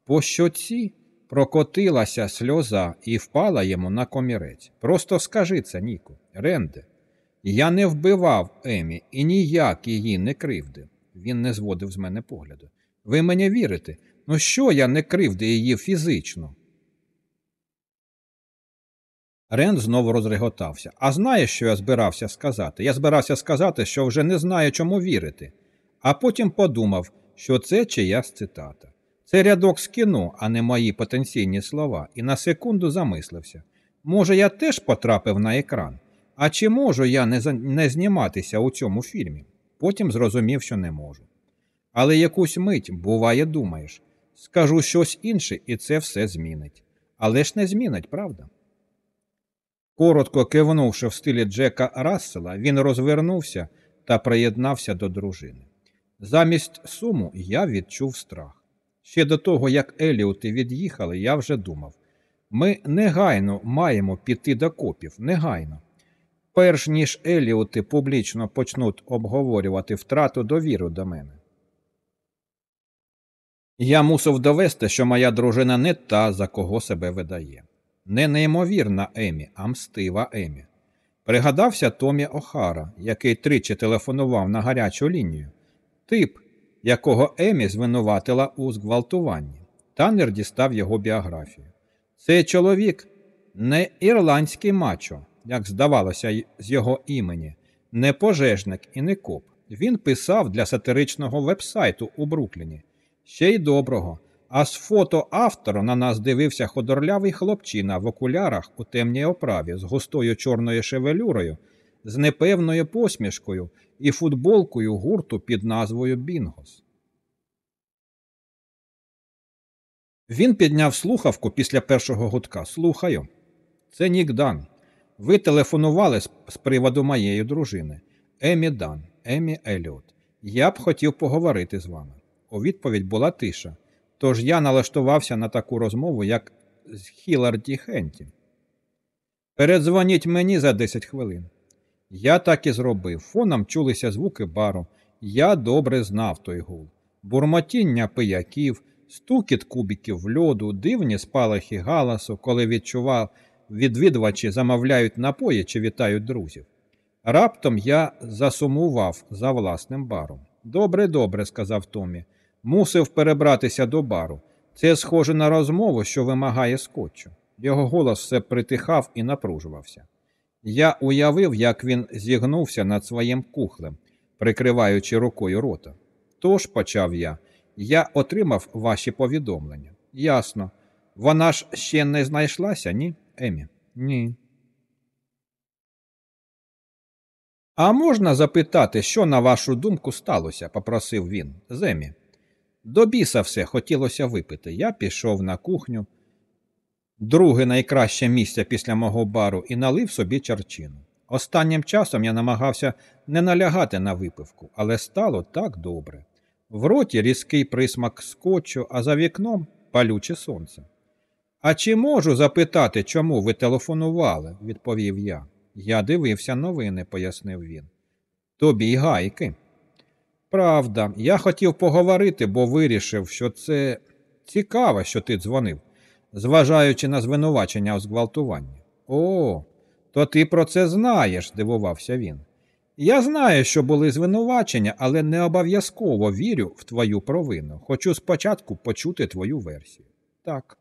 По щоці прокотилася сльоза і впала йому на комірець. Просто скажи це, Ніку, Ренде. Я не вбивав Емі і ніяк її не кривдив. Він не зводив з мене погляду. Ви мені вірите? Ну що я не кривди її фізично? Рен знову розреготався. А знаєш, що я збирався сказати? Я збирався сказати, що вже не знаю, чому вірити, а потім подумав, що це чиясь цитата. Це рядок з кіно, а не мої потенційні слова, і на секунду замислився. Може, я теж потрапив на екран, а чи можу я не, не зніматися у цьому фільмі? Потім зрозумів, що не можу. Але якусь мить, буває, думаєш, скажу щось інше, і це все змінить. Але ж не змінить, правда? Коротко кивнувши в стилі Джека Рассела, він розвернувся та приєднався до дружини. Замість суму я відчув страх. Ще до того, як Еліоти від'їхали, я вже думав ми негайно маємо піти до копів, негайно. Перш ніж Еліоти публічно почнуть обговорювати втрату довіру до мене. Я мусив довести, що моя дружина не та, за кого себе видає. Не неймовірна Емі, а мстива Емі. Пригадався Томі Охара, який тричі телефонував на гарячу лінію. Тип, якого Емі звинуватила у зґвалтуванні. Таннер дістав його біографію. Цей чоловік не ірландський мачо, як здавалося, з його імені, не пожежник і не коп. Він писав для сатиричного вебсайту у Брукліні. Ще й доброго. А з фото автора на нас дивився ходорлявий хлопчина в окулярах у темній оправі з густою чорною шевелюрою, з непевною посмішкою і футболкою гурту під назвою Бінгос. Він підняв слухавку після першого гудка. Слухаю. Це Нік Дан. Ви телефонували з, приводу моєї дружини. Емі Дан, Емі Еліот. Я б хотів поговорити з вами. У відповідь була тиша. Тож я налаштувався на таку розмову, як з Хіларді Хенті. Передзвоніть мені за 10 хвилин. Я так і зробив. Фоном чулися звуки бару. Я добре знав той гул. Бурмотіння пияків, стукіт кубиків льоду, дивні спалахи галасу, коли відчував, відвідувачі замовляють напої чи вітають друзів. Раптом я засумував за власним баром. Добре, добре, сказав Томі. Мусив перебратися до бару. Це схоже на розмову, що вимагає скотчу. Його голос все притихав і напружувався. Я уявив, як він зігнувся над своїм кухлем, прикриваючи рукою рота. Тож, почав я, я отримав ваші повідомлення. Ясно. Вона ж ще не знайшлася, ні, Емі? Ні. А можна запитати, що, на вашу думку, сталося? попросив він. Земі. До біса все хотілося випити. Я пішов на кухню, друге найкраще місце після мого бару, і налив собі чарчину. Останнім часом я намагався не налягати на випивку, але стало так добре. В роті різкий присмак скотчу, а за вікном палюче сонце. А чи можу запитати, чому ви телефонували? відповів я. Я дивився новини, пояснив він. Тобі й гайки. Правда, я хотів поговорити, бо вирішив, що це цікаво, що ти дзвонив, зважаючи на звинувачення у зґвалтуванні. О, то ти про це знаєш, здивувався він. Я знаю, що були звинувачення, але не обов'язково вірю в твою провину. Хочу спочатку почути твою версію. Так.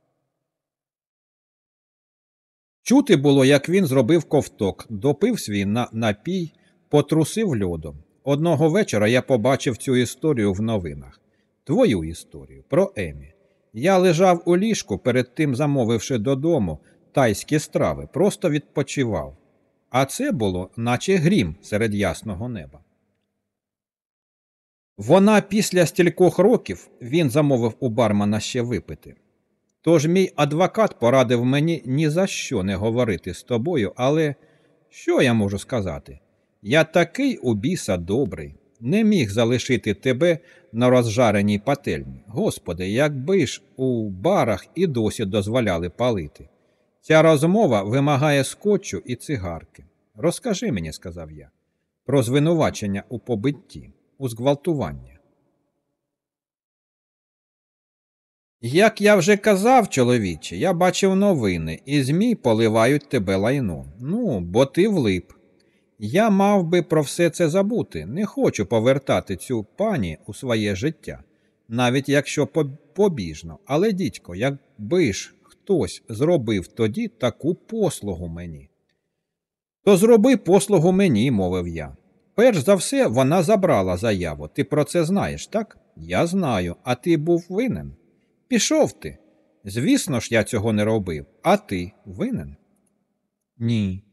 Чути було, як він зробив ковток, допив свій на напій, потрусив льодом. Одного вечора я побачив цю історію в новинах. Твою історію про Емі. Я лежав у ліжку, перед тим замовивши додому тайські страви, просто відпочивав. А це було, наче грім серед ясного неба. Вона після стількох років він замовив у бармана ще випити. Тож мій адвокат порадив мені ні за що не говорити з тобою, але що я можу сказати? Я такий у біса добрий, не міг залишити тебе на розжареній пательні. Господи, якби ж у барах і досі дозволяли палити. Ця розмова вимагає скотчу і цигарки. Розкажи мені, сказав я, про звинувачення у побитті, у зґвалтуванні. Як я вже казав, чоловіче, я бачив новини, і змій поливають тебе лайном. Ну, бо ти влип. Я мав би про все це забути, не хочу повертати цю пані у своє життя, навіть якщо побіжно. Але, дідько, якби ж хтось зробив тоді таку послугу мені. То зроби послугу мені, мовив я. Перш за все, вона забрала заяву. Ти про це знаєш, так? Я знаю, а ти був винен. Пішов ти. Звісно ж, я цього не робив, а ти винен? Ні.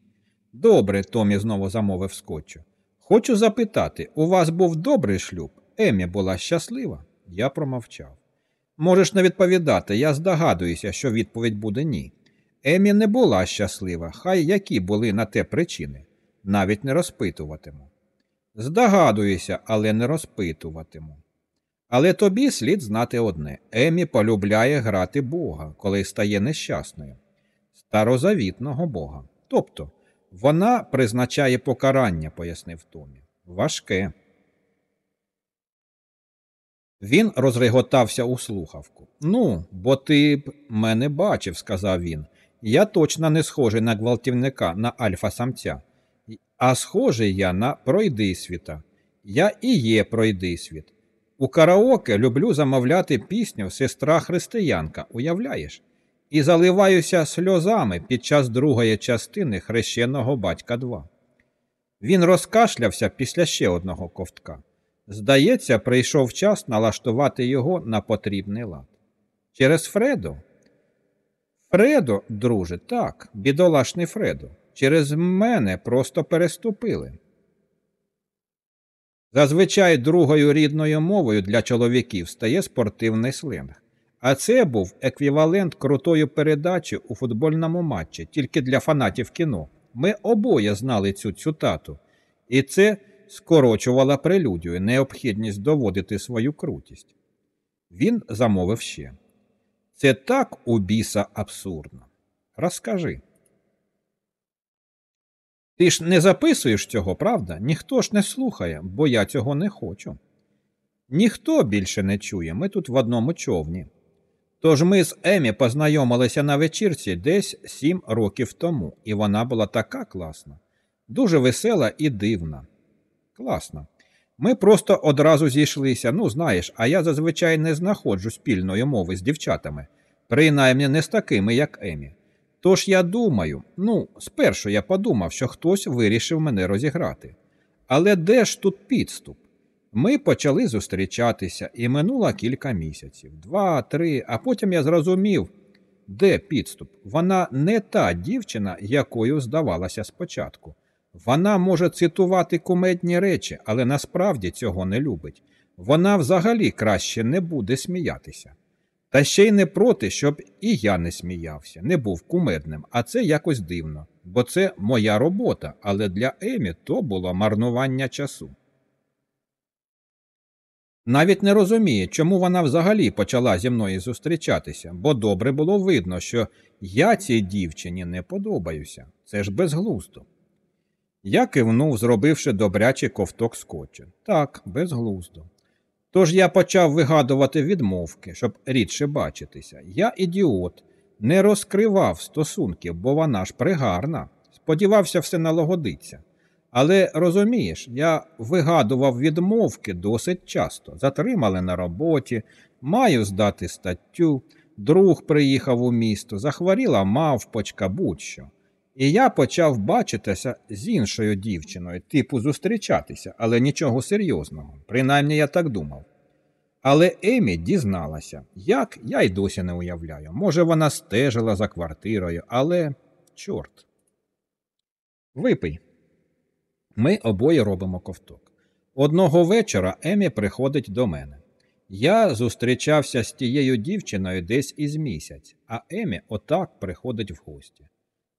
Добре, Томі знову замовив скотчу. Хочу запитати, у вас був добрий шлюб? Емі була щаслива? Я промовчав. Можеш не відповідати, я здогадуюся, що відповідь буде ні. Емі не була щаслива, хай які були на те причини. Навіть не розпитуватиму. Здогадуюся, але не розпитуватиму. Але тобі слід знати одне Емі полюбляє грати Бога, коли стає нещасною, старозавітного Бога. Тобто вона призначає покарання, пояснив Томі. Важке. Він розреготався у слухавку. Ну, бо ти б мене бачив, сказав він. Я точно не схожий на гвалтівника, на альфа самця, а схожий я на пройдисвіта. Я і є пройдисвіт. У караоке люблю замовляти пісню Сестра християнка, уявляєш? І заливаюся сльозами під час другої частини хрещеного батька 2. Він розкашлявся після ще одного ковтка. Здається, прийшов час налаштувати його на потрібний лад. Через Фредо? Фредо, друже, так, бідолашний Фредо. Через мене просто переступили. Зазвичай другою рідною мовою для чоловіків стає спортивний сленг. А це був еквівалент крутої передачі у футбольному матчі тільки для фанатів кіно. Ми обоє знали цю цитату, і це скорочувало прелюдію, необхідність доводити свою крутість. Він замовив ще. Це так у біса абсурдно. Розкажи. Ти ж не записуєш цього, правда? Ніхто ж не слухає, бо я цього не хочу. Ніхто більше не чує, ми тут в одному човні. Тож ми з Емі познайомилися на вечірці десь сім років тому, і вона була така класна, дуже весела і дивна. Класна. Ми просто одразу зійшлися, ну знаєш, а я зазвичай не знаходжу спільної мови з дівчатами, принаймні не з такими, як Емі. Тож я думаю, ну, спершу я подумав, що хтось вирішив мене розіграти. Але де ж тут підступ? Ми почали зустрічатися, і минуло кілька місяців, два, три, а потім я зрозумів, де підступ. Вона не та дівчина, якою здавалася спочатку. Вона може цитувати кумедні речі, але насправді цього не любить. Вона взагалі краще не буде сміятися. Та ще й не проти, щоб і я не сміявся, не був кумедним, а це якось дивно, бо це моя робота, але для Емі то було марнування часу. Навіть не розуміє, чому вона взагалі почала зі мною зустрічатися, бо добре було видно, що я цій дівчині не подобаюся. Це ж безглуздо. Я кивнув, зробивши добрячий ковток скотча. Так, безглуздо. Тож я почав вигадувати відмовки, щоб рідше бачитися. Я ідіот, не розкривав стосунків, бо вона ж пригарна. Сподівався, все налагодиться. Але розумієш, я вигадував відмовки досить часто. Затримали на роботі, маю здати статтю, друг приїхав у місто, захворіла мавпочка, будь-що. І я почав бачитися з іншою дівчиною, типу зустрічатися, але нічого серйозного. Принаймні я так думав. Але Емі дізналася, як я й досі не уявляю. Може, вона стежила за квартирою, але чорт. Випий. Ми обоє робимо ковток. Одного вечора Емі приходить до мене. Я зустрічався з тією дівчиною десь із місяць, а Емі отак приходить в гості.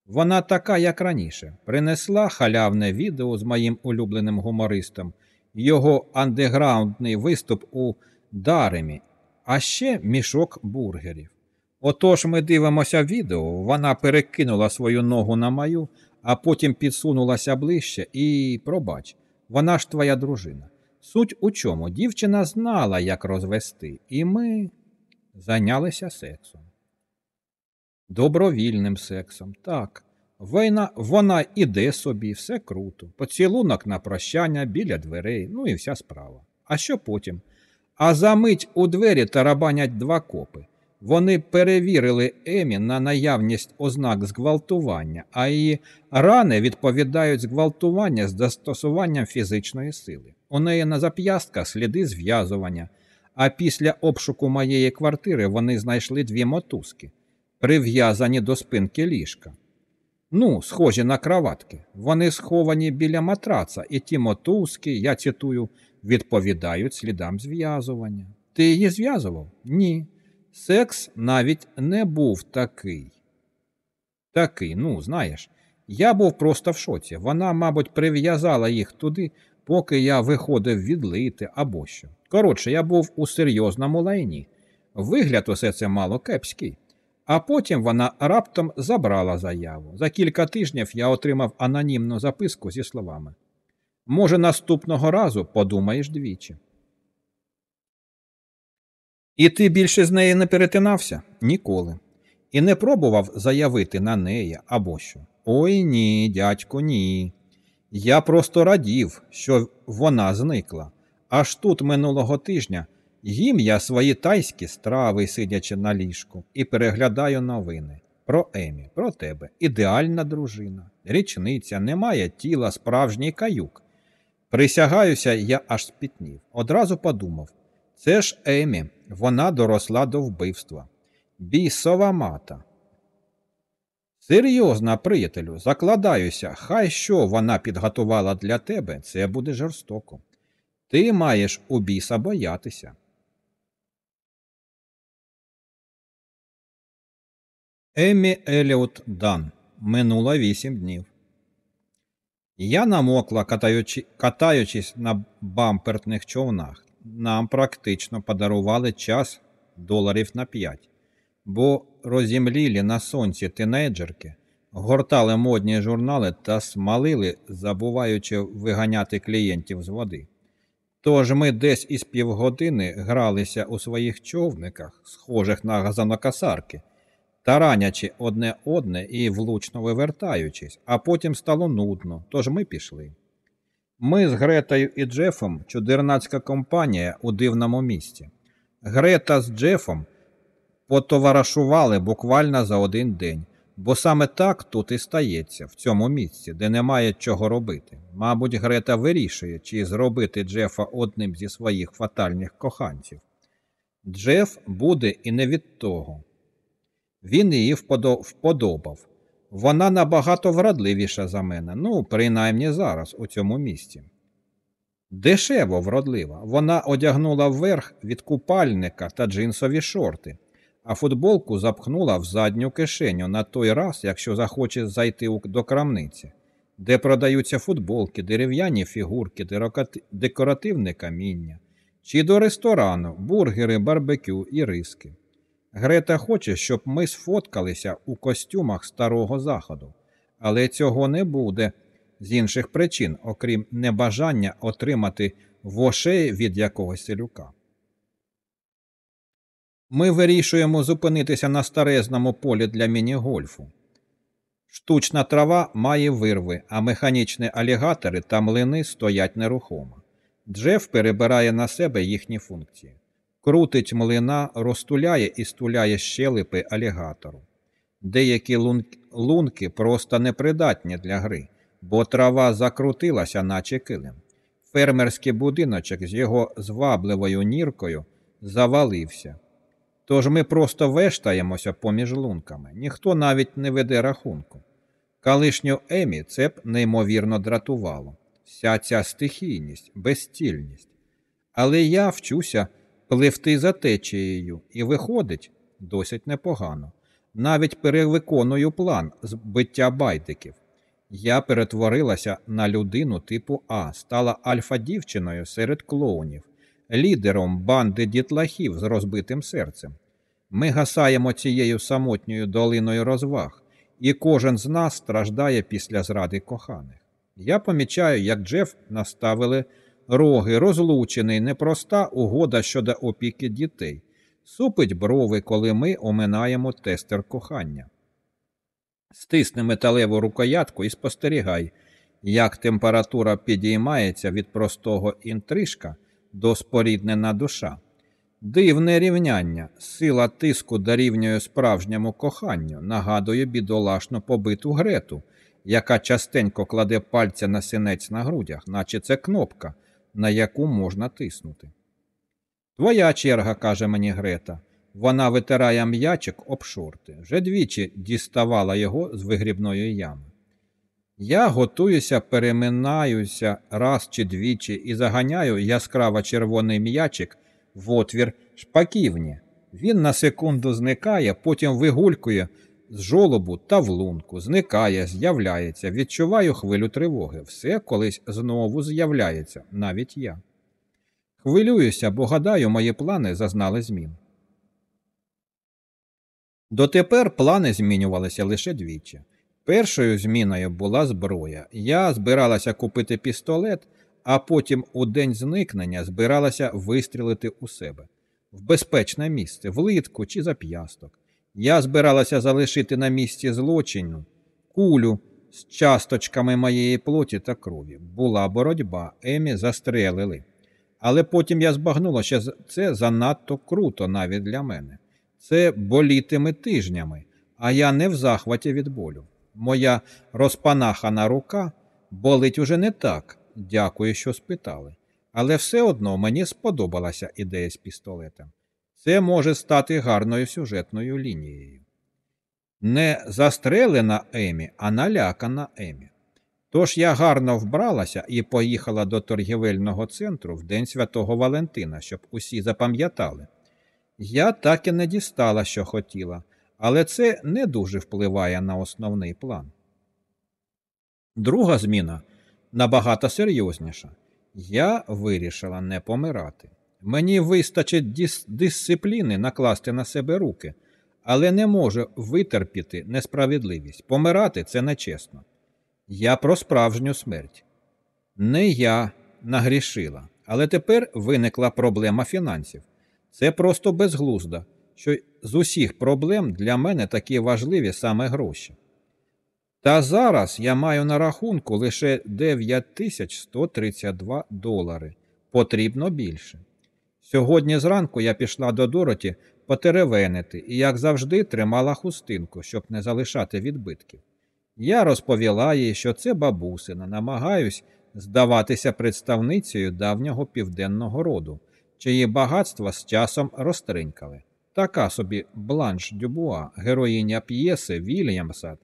Вона така, як раніше, принесла халявне відео з моїм улюбленим гумористом, його андеграундний виступ у Даремі, а ще мішок бургерів. Отож ми дивимося відео, вона перекинула свою ногу на мою, а потім підсунулася ближче і, пробач, вона ж твоя дружина. Суть у чому дівчина знала, як розвести, і ми зайнялися сексом. Добровільним сексом, так. Вона, вона іде собі, все круто, поцілунок на прощання біля дверей, ну і вся справа. А що потім? А за мить у двері тарабанять два копи. Вони перевірили Емі на наявність ознак зґвалтування, а її рани відповідають зґвалтування з застосуванням фізичної сили. У неї на зап'ястках сліди зв'язування, а після обшуку моєї квартири вони знайшли дві мотузки, прив'язані до спинки ліжка. Ну, схожі на краватки. Вони сховані біля матраца, і ті мотузки, я цитую, відповідають слідам зв'язування. Ти її зв'язував? Ні. Секс навіть не був такий. Такий, ну, знаєш, я був просто в шоці. Вона, мабуть, прив'язала їх туди, поки я виходив відлити або що. Коротше, я був у серйозному лайні. Вигляд усе це мало кепський. А потім вона раптом забрала заяву. За кілька тижнів я отримав анонімну записку зі словами Може, наступного разу подумаєш двічі. І ти більше з нею не перетинався? Ніколи. І не пробував заявити на неї або що. Ой ні, дядько, ні. Я просто радів, що вона зникла. Аж тут минулого тижня їм я свої тайські страви, сидячи на ліжку, і переглядаю новини. Про Емі, про тебе, ідеальна дружина, річниця, немає тіла, справжній каюк. Присягаюся, я аж спітнів. Одразу подумав це ж Емі, вона доросла до вбивства. Бісова мата. Серйозно, приятелю, закладаюся, хай що вона підготувала для тебе, це буде жорстоко. Ти маєш у біса боятися. Емі Еліот Дан. Минуло вісім днів. Я намокла, катаючи, катаючись на бамперних човнах. Нам практично подарували час доларів на п'ять, бо розімлілі на сонці тинейджерки гортали модні журнали та смалили, забуваючи виганяти клієнтів з води. Тож ми десь із півгодини гралися у своїх човниках, схожих на газонокосарки, таранячи одне одне і влучно вивертаючись, а потім стало нудно, тож ми пішли. Ми з Гретою і Джефом чудернацька компанія у дивному місці. Грета з Джефом потоваришували буквально за один день, бо саме так тут і стається, в цьому місці, де немає чого робити. Мабуть, Грета вирішує, чи зробити Джефа одним зі своїх фатальних коханців. Джеф буде і не від того. Він її вподобав. Вона набагато вродливіша за мене, ну, принаймні зараз, у цьому місці. Дешево вродлива. Вона одягнула вверх від купальника та джинсові шорти, а футболку запхнула в задню кишеню на той раз, якщо захоче зайти до крамниці, де продаються футболки, дерев'яні фігурки, декоративне каміння, чи до ресторану, бургери, барбекю і риски. Грета хоче, щоб ми сфоткалися у костюмах старого заходу, але цього не буде з інших причин, окрім небажання отримати вошей від якогось селюка. Ми вирішуємо зупинитися на старезному полі для міні-гольфу. Штучна трава має вирви, а механічні алігатори та млини стоять нерухомо. Джеф перебирає на себе їхні функції. Крутить млина, розтуляє і стуляє щелепи алігатору. Деякі лунки просто непридатні для гри, бо трава закрутилася, наче килим. Фермерський будиночок з його звабливою ніркою завалився. Тож ми просто вештаємося поміж лунками, ніхто навіть не веде рахунку. Калишню Емі це б неймовірно дратувало, вся ця стихійність, безстільність. Але я вчуся пливти за течією, і виходить досить непогано. Навіть перевиконую план збиття байдиків. Я перетворилася на людину типу А, стала альфа-дівчиною серед клоунів, лідером банди дітлахів з розбитим серцем. Ми гасаємо цією самотньою долиною розваг, і кожен з нас страждає після зради коханих. Я помічаю, як Джеф наставили роги, розлучений, непроста угода щодо опіки дітей, супить брови, коли ми оминаємо тестер кохання. Стисни металеву рукоятку і спостерігай, як температура підіймається від простого інтрижка до споріднена душа. Дивне рівняння, сила тиску дорівнює справжньому коханню, нагадує бідолашну побиту грету, яка частенько кладе пальця на синець на грудях, наче це кнопка, на яку можна тиснути. Твоя черга, каже мені Грета. Вона витирає м'ячик об шорти, вже двічі діставала його з вигрібної ями. Я готуюся, переминаюся раз чи двічі і заганяю яскраво червоний м'ячик в отвір шпаківні. Він на секунду зникає, потім вигулькує з жолобу та в лунку, зникає, з'являється, відчуваю хвилю тривоги. Все колись знову з'являється, навіть я. Хвилююся, бо гадаю, мої плани зазнали змін. Дотепер плани змінювалися лише двічі. Першою зміною була зброя. Я збиралася купити пістолет, а потім у день зникнення збиралася вистрілити у себе в безпечне місце, в литку чи зап'ясток. Я збиралася залишити на місці злочину кулю з часточками моєї плоті та крові. Була боротьба, Емі застрелили. Але потім я збагнула, що це занадто круто навіть для мене. Це болітиме тижнями, а я не в захваті від болю. Моя розпанахана рука болить уже не так. Дякую, що спитали. Але все одно мені сподобалася ідея з пістолетом. Це може стати гарною сюжетною лінією. Не застрелена Емі, а налякана Емі. Тож я гарно вбралася і поїхала до торгівельного центру в День Святого Валентина, щоб усі запам'ятали. Я так і не дістала, що хотіла, але це не дуже впливає на основний план. Друга зміна набагато серйозніша. Я вирішила не помирати. Мені вистачить дис дисципліни накласти на себе руки, але не можу витерпіти несправедливість. Помирати це нечесно. Я про справжню смерть. Не я нагрішила, але тепер виникла проблема фінансів. Це просто безглуздо, що з усіх проблем для мене такі важливі саме гроші. Та зараз я маю на рахунку лише 9132 долари. Потрібно більше. Сьогодні зранку я пішла до Дороті потеревенити і, як завжди, тримала хустинку, щоб не залишати відбитків. Я розповіла їй, що це бабусина, намагаюсь здаватися представницею давнього південного роду, чиї багатства з часом розтринькали. Така собі Бланш Дюбуа, героїня п'єси Вільямса,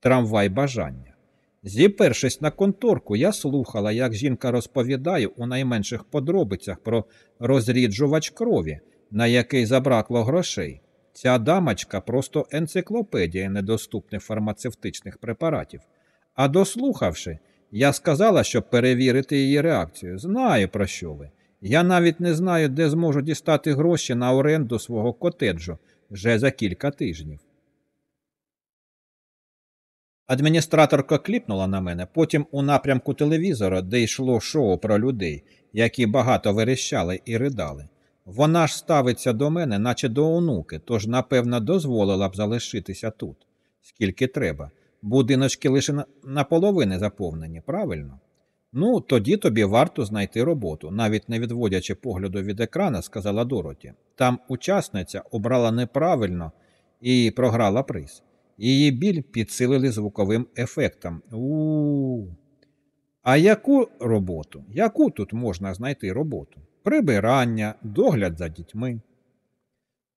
трамвай бажання. Зіпершись на конторку, я слухала, як жінка розповідає у найменших подробицях про розріджувач крові, на який забракло грошей. Ця дамочка просто енциклопедія недоступних фармацевтичних препаратів. А дослухавши, я сказала, щоб перевірити її реакцію. Знаю, про що ви. Я навіть не знаю, де зможу дістати гроші на оренду свого котеджу вже за кілька тижнів. Адміністраторка кліпнула на мене, потім у напрямку телевізора, де йшло шоу про людей, які багато верещали і ридали. Вона ж ставиться до мене, наче до онуки, тож, напевно, дозволила б залишитися тут, скільки треба. Будиночки лише наполовини заповнені, правильно? Ну, тоді тобі варто знайти роботу, навіть не відводячи погляду від екрана, сказала Дороті. Там учасниця обрала неправильно і програла приз. Її біль підсилили звуковим ефектом. У. А яку роботу? Яку тут можна знайти роботу? Прибирання, догляд за дітьми.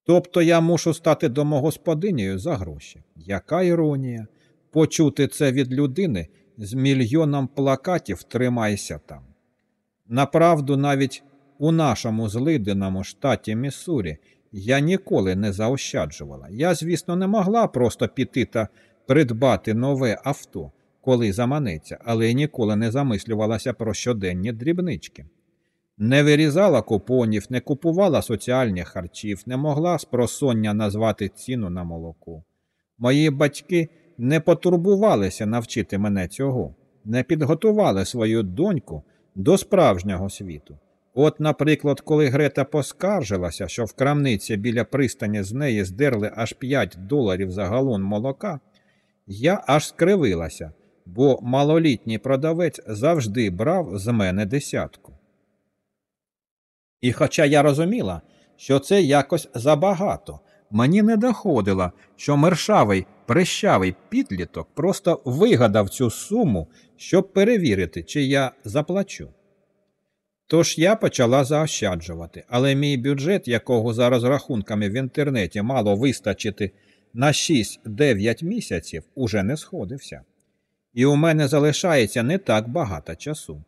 Тобто я мушу стати домогосподинею за гроші. Яка іронія? Почути це від людини з мільйоном плакатів тримайся там. Направду, навіть у нашому злиденому штаті Міссурі я ніколи не заощаджувала. Я, звісно, не могла просто піти та придбати нове авто, коли заманеться, але ніколи не замислювалася про щоденні дрібнички. Не вирізала купонів, не купувала соціальних харчів, не могла з просоння назвати ціну на молоко. Мої батьки не потурбувалися навчити мене цього, не підготували свою доньку до справжнього світу. От, наприклад, коли Грета поскаржилася, що в крамниці біля пристані з неї здерли аж 5 доларів за галон молока, я аж скривилася, бо малолітній продавець завжди брав з мене десятку. І хоча я розуміла, що це якось забагато, мені не доходило, що мершавий прищавий підліток просто вигадав цю суму, щоб перевірити, чи я заплачу. Тож я почала заощаджувати, але мій бюджет, якого за розрахунками в інтернеті мало вистачити на 6-9 місяців, уже не сходився. І у мене залишається не так багато часу.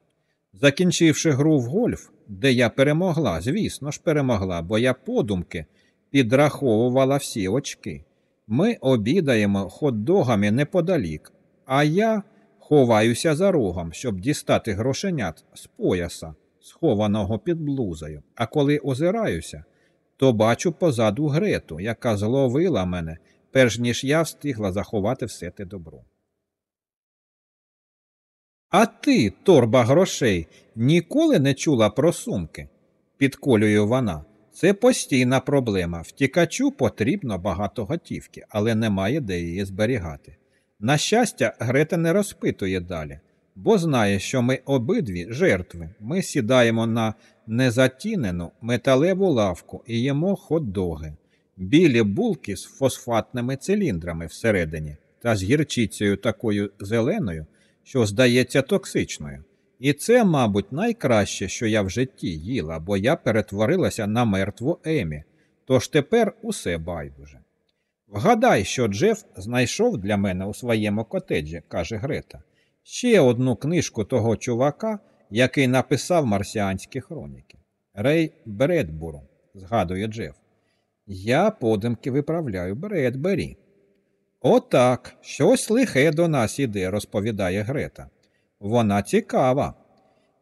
Закінчивши гру в гольф, де я перемогла, звісно ж, перемогла, бо я подумки підраховувала всі очки. Ми обідаємо хот-догами неподалік, а я ховаюся за рогом, щоб дістати грошенят з пояса, схованого під блузою. А коли озираюся, то бачу позаду Грету, яка зловила мене, перш ніж я встигла заховати все те добро. А ти, торба грошей, ніколи не чула про сумки? підколює вона. Це постійна проблема. Втікачу потрібно багато готівки, але немає де її зберігати. На щастя, Грета не розпитує далі, бо знає, що ми обидві жертви. Ми сідаємо на незатінену металеву лавку і їмо хот-доги, білі булки з фосфатними циліндрами всередині та з гірчицею такою зеленою, що здається токсичною. І це, мабуть, найкраще, що я в житті їла, бо я перетворилася на мертву Емі, тож тепер усе байдуже. Вгадай, що Джеф знайшов для мене у своєму котеджі, каже Грета, ще одну книжку того чувака, який написав марсіанські хроніки. Рей Бредбуру, згадує Джеф. Я подумки виправляю Бредбері. Отак, щось лихе до нас іде, розповідає Грета. Вона цікава.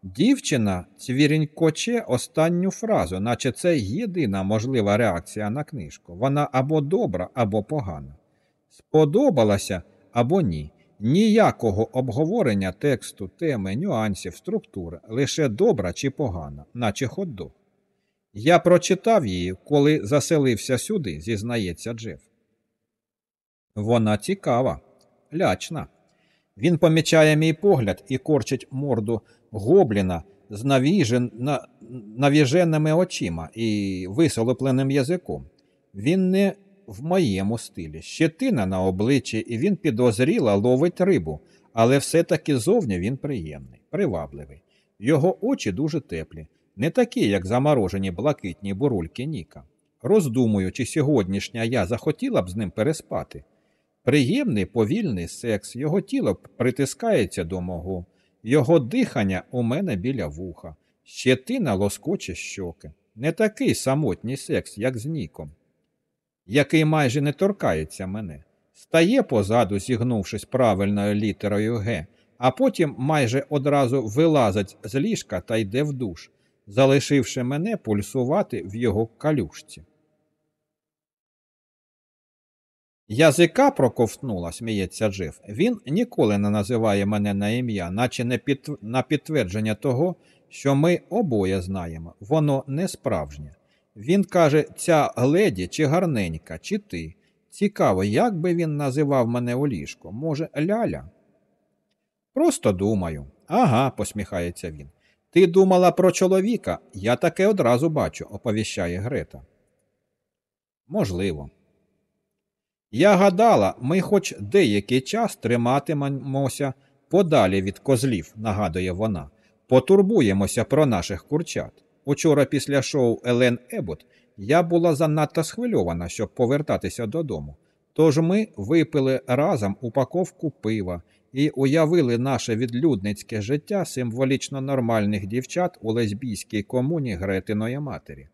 Дівчина цвірінькоче останню фразу, наче це єдина можлива реакція на книжку. Вона або добра, або погана. Сподобалася або ні. Ніякого обговорення тексту, теми, нюансів, структури, лише добра чи погана, наче хот-дог. Я прочитав її, коли заселився сюди, зізнається Джеф. Вона цікава, лячна. Він помічає мій погляд і корчить морду гобліна з навіжен, на, навіженими очима і висолопленим язиком. Він не в моєму стилі. Щетина на обличчі, і він підозріло ловить рибу, але все-таки зовні він приємний, привабливий. Його очі дуже теплі, не такі, як заморожені блакитні бурульки Ніка. Роздумую, чи сьогоднішня я захотіла б з ним переспати. Приємний повільний секс, його тіло притискається до мого, його дихання у мене біля вуха, щетина лоскоче щоки. Не такий самотній секс, як з Ніком, який майже не торкається мене, стає позаду, зігнувшись правильною літерою Г, а потім майже одразу вилазить з ліжка та йде в душ, залишивши мене пульсувати в його калюшці. Язика проковтнула, сміється Джеф. Він ніколи не називає мене на ім'я, наче не під... на підтвердження того, що ми обоє знаємо. Воно не справжнє. Він каже, ця гледі чи гарненька, чи ти. Цікаво, як би він називав мене у ліжку? Може, ляля? Просто думаю. Ага, посміхається він. Ти думала про чоловіка? Я таке одразу бачу, оповіщає Грета. Можливо. Я гадала, ми хоч деякий час триматимемося подалі від козлів, нагадує вона. Потурбуємося про наших курчат. Учора після шоу Елен Ебот я була занадто схвильована, щоб повертатися додому. Тож ми випили разом упаковку пива і уявили наше відлюдницьке життя символічно нормальних дівчат у лесбійській комуні Гретиної матері.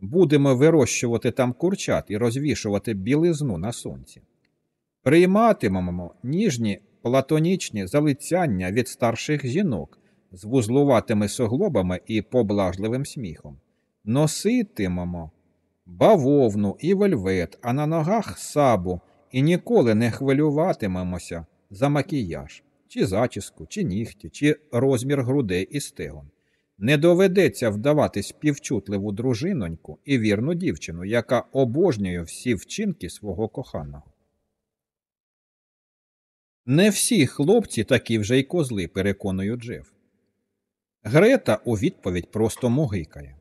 Будемо вирощувати там курчат і розвішувати білизну на сонці. Прийматимемо ніжні платонічні залицяння від старших жінок з вузлуватими суглобами і поблажливим сміхом. Носитимемо бавовну і вельвет, а на ногах сабу, і ніколи не хвилюватимемося за макіяж, чи зачіску, чи нігті, чи розмір грудей і стегон. Не доведеться вдавати співчутливу дружиноньку і вірну дівчину, яка обожнює всі вчинки свого коханого. Не всі хлопці такі вже й козли, переконує Джеф. Грета у відповідь просто мугикає.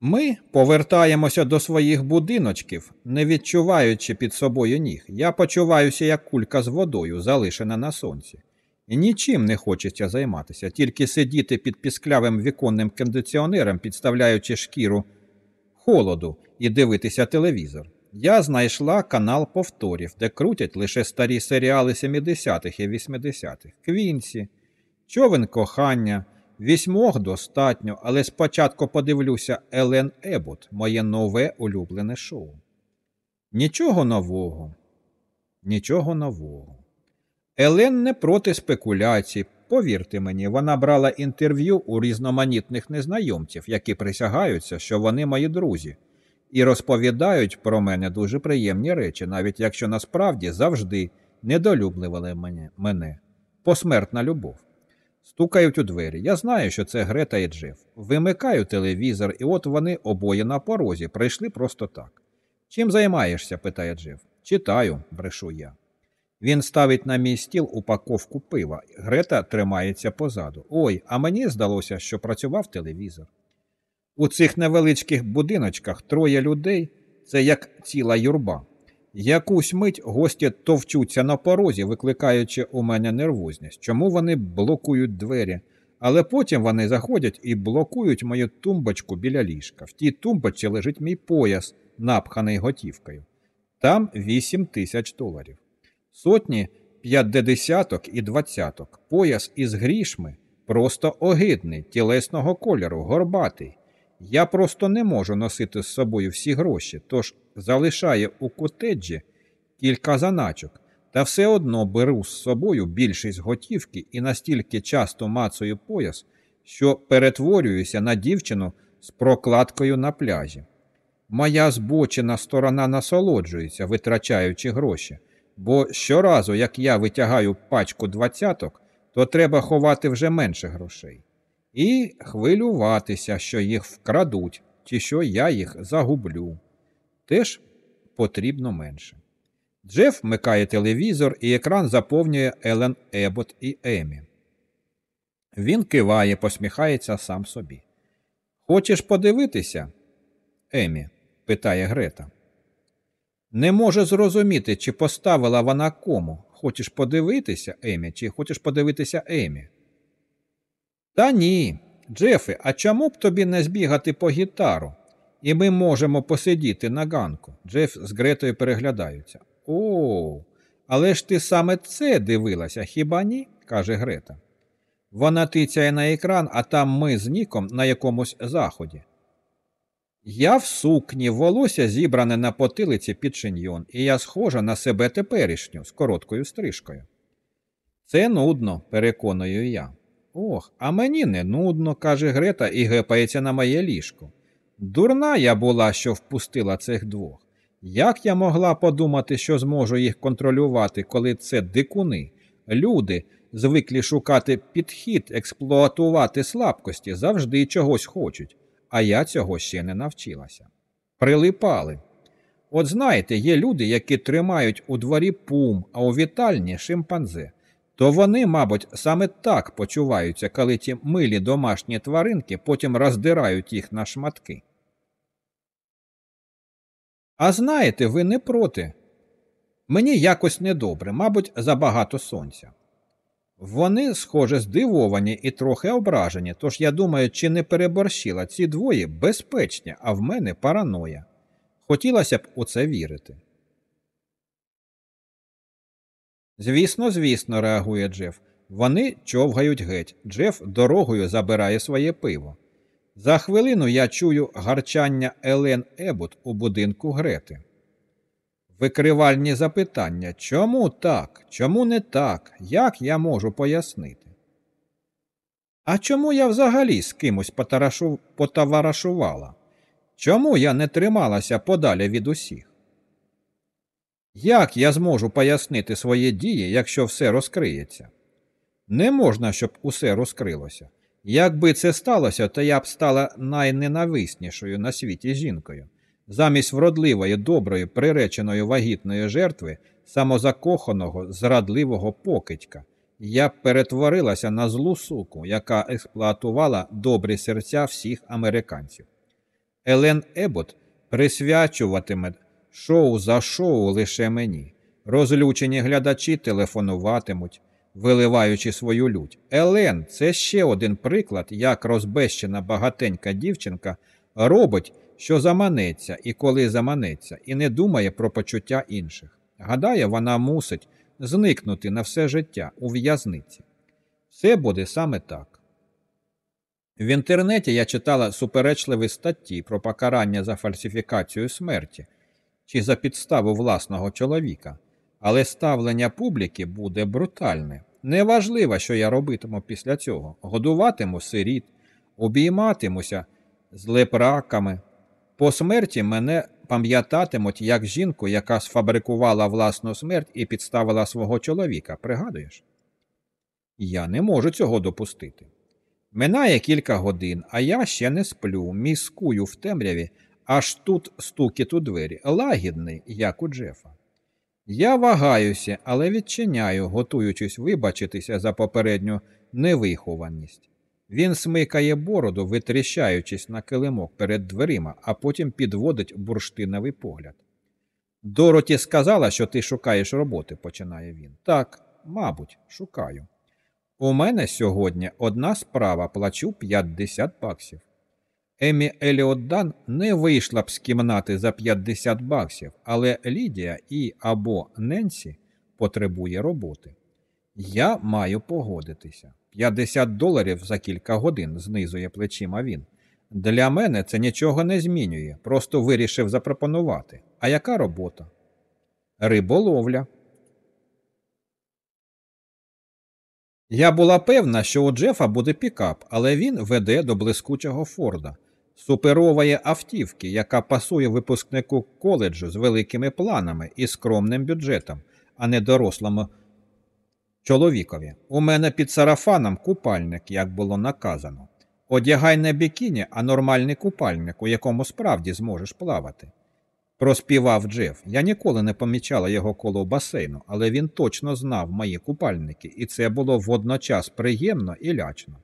Ми повертаємося до своїх будиночків, не відчуваючи під собою ніг. Я почуваюся як кулька з водою, залишена на сонці. І нічим не хочеться займатися, тільки сидіти під пісклявим віконним кондиціонером, підставляючи шкіру холоду і дивитися телевізор. Я знайшла канал повторів, де крутять лише старі серіали 70-х і 80-х. Квінсі, човен кохання, вісьмох достатньо, але спочатку подивлюся Елен Ебот, моє нове улюблене шоу. Нічого нового, нічого нового. Елен не проти спекуляцій. Повірте мені, вона брала інтерв'ю у різноманітних незнайомців, які присягаються, що вони мої друзі, і розповідають про мене дуже приємні речі, навіть якщо насправді завжди недолюблювали мене. мене. Посмертна любов. Стукають у двері. Я знаю, що це Грета і Джеф. Вимикаю телевізор, і от вони обоє на порозі прийшли просто так. Чим займаєшся? питає Джеф. Читаю, брешу я. Він ставить на мій стіл упаковку пива. Грета тримається позаду. Ой, а мені здалося, що працював телевізор. У цих невеличких будиночках троє людей це як ціла юрба. Якусь мить гості товчуться на порозі, викликаючи у мене нервозність. Чому вони блокують двері? Але потім вони заходять і блокують мою тумбочку біля ліжка. В тій тумбочці лежить мій пояс, напханий готівкою. Там 8 тисяч доларів. Сотні п'ятдесяток і двадцяток. Пояс із грішми просто огидний, тілесного кольору, горбатий. Я просто не можу носити з собою всі гроші, тож залишає у котеджі кілька заначок. Та все одно беру з собою більшість готівки і настільки часто мацаю пояс, що перетворююся на дівчину з прокладкою на пляжі. Моя збочена сторона насолоджується, витрачаючи гроші, бо щоразу, як я витягаю пачку двадцяток, то треба ховати вже менше грошей. І хвилюватися, що їх вкрадуть, чи що я їх загублю. Теж потрібно менше. Джеф вмикає телевізор, і екран заповнює Елен Ебот і Емі. Він киває, посміхається сам собі. Хочеш подивитися? Емі, питає Грета. Не може зрозуміти, чи поставила вона кому. Хочеш подивитися, Емі, чи хочеш подивитися Емі? Та ні. Джефе, а чому б тобі не збігати по гітару? І ми можемо посидіти на ганку. Джеф з Гретою переглядаються. О, але ж ти саме це дивилася, хіба ні? каже Грета. Вона тицяє на екран, а там ми з Ніком на якомусь заході. Я в сукні, волосся зібране на потилиці під шиньйон, і я схожа на себе теперішню з короткою стрижкою. Це нудно, переконую я. Ох, а мені не нудно, каже Грета і гепається на моє ліжко. Дурна я була, що впустила цих двох. Як я могла подумати, що зможу їх контролювати, коли це дикуни, люди, звиклі шукати підхід, експлуатувати слабкості, завжди чогось хочуть, а я цього ще не навчилася. Прилипали. От знаєте, є люди, які тримають у дворі пум, а у вітальні шимпанзе. То вони, мабуть, саме так почуваються, коли ті милі домашні тваринки потім роздирають їх на шматки. А знаєте, ви не проти. Мені якось недобре, мабуть, забагато сонця. Вони, схоже, здивовані і трохи ображені, тож я думаю, чи не переборщила ці двоє безпечні, а в мене параноя. Хотілося б у це вірити. Звісно, звісно, реагує Джеф. Вони човгають геть. Джеф дорогою забирає своє пиво. За хвилину я чую гарчання Елен Ебут у будинку Грети. Викривальні запитання чому так, чому не так, як я можу пояснити? А чому я взагалі з кимось потарашу... потоваришувала? Чому я не трималася подалі від усіх? Як я зможу пояснити свої дії, якщо все розкриється? Не можна, щоб усе розкрилося. Якби це сталося, то я б стала найненависнішою на світі жінкою. Замість вродливої, доброї, приреченої вагітної жертви, самозакоханого, зрадливого покидька, я б перетворилася на злу суку, яка експлуатувала добрі серця всіх американців. Елен Ебот присвячуватиме шоу за шоу лише мені. Розлючені глядачі телефонуватимуть, виливаючи свою лють. Елен це ще один приклад, як розбещена багатенька дівчинка робить, що заманеться і коли заманеться, і не думає про почуття інших. Гадає, вона мусить зникнути на все життя у в'язниці. Все буде саме так. В інтернеті я читала суперечливі статті про покарання за фальсифікацію смерті чи за підставу власного чоловіка, але ставлення публіки буде брутальне. Неважливо, що я робитиму після цього. Годуватиму сиріт, обійматимуся з лепраками. По смерті мене пам'ятатимуть як жінку, яка сфабрикувала власну смерть і підставила свого чоловіка. Пригадуєш? Я не можу цього допустити. Минає кілька годин, а я ще не сплю, міскую в темряві, аж тут стукіт у двері, лагідний, як у Джефа. Я вагаюся, але відчиняю, готуючись вибачитися за попередню невихованість. Він смикає бороду, витріщаючись на килимок перед дверима, а потім підводить бурштиновий погляд. Дороті сказала, що ти шукаєш роботи, починає він. Так, мабуть, шукаю. У мене сьогодні одна справа плачу 50 баксів. Емі Еліот Дан не вийшла б з кімнати за 50 баксів, але Лідія і або Ненсі потребує роботи. Я маю погодитися. 50 доларів за кілька годин, знизує плечима він. Для мене це нічого не змінює, просто вирішив запропонувати. А яка робота? Риболовля. Я була певна, що у Джефа буде пікап, але він веде до блискучого Форда, суперової автівки, яка пасує випускнику коледжу з великими планами і скромним бюджетом, а не дорослому чоловікові. У мене під сарафаном купальник, як було наказано. Одягай не бікіні, а нормальний купальник, у якому справді зможеш плавати. Проспівав Джеф. Я ніколи не помічала його коло басейну, але він точно знав мої купальники, і це було водночас приємно і лячно.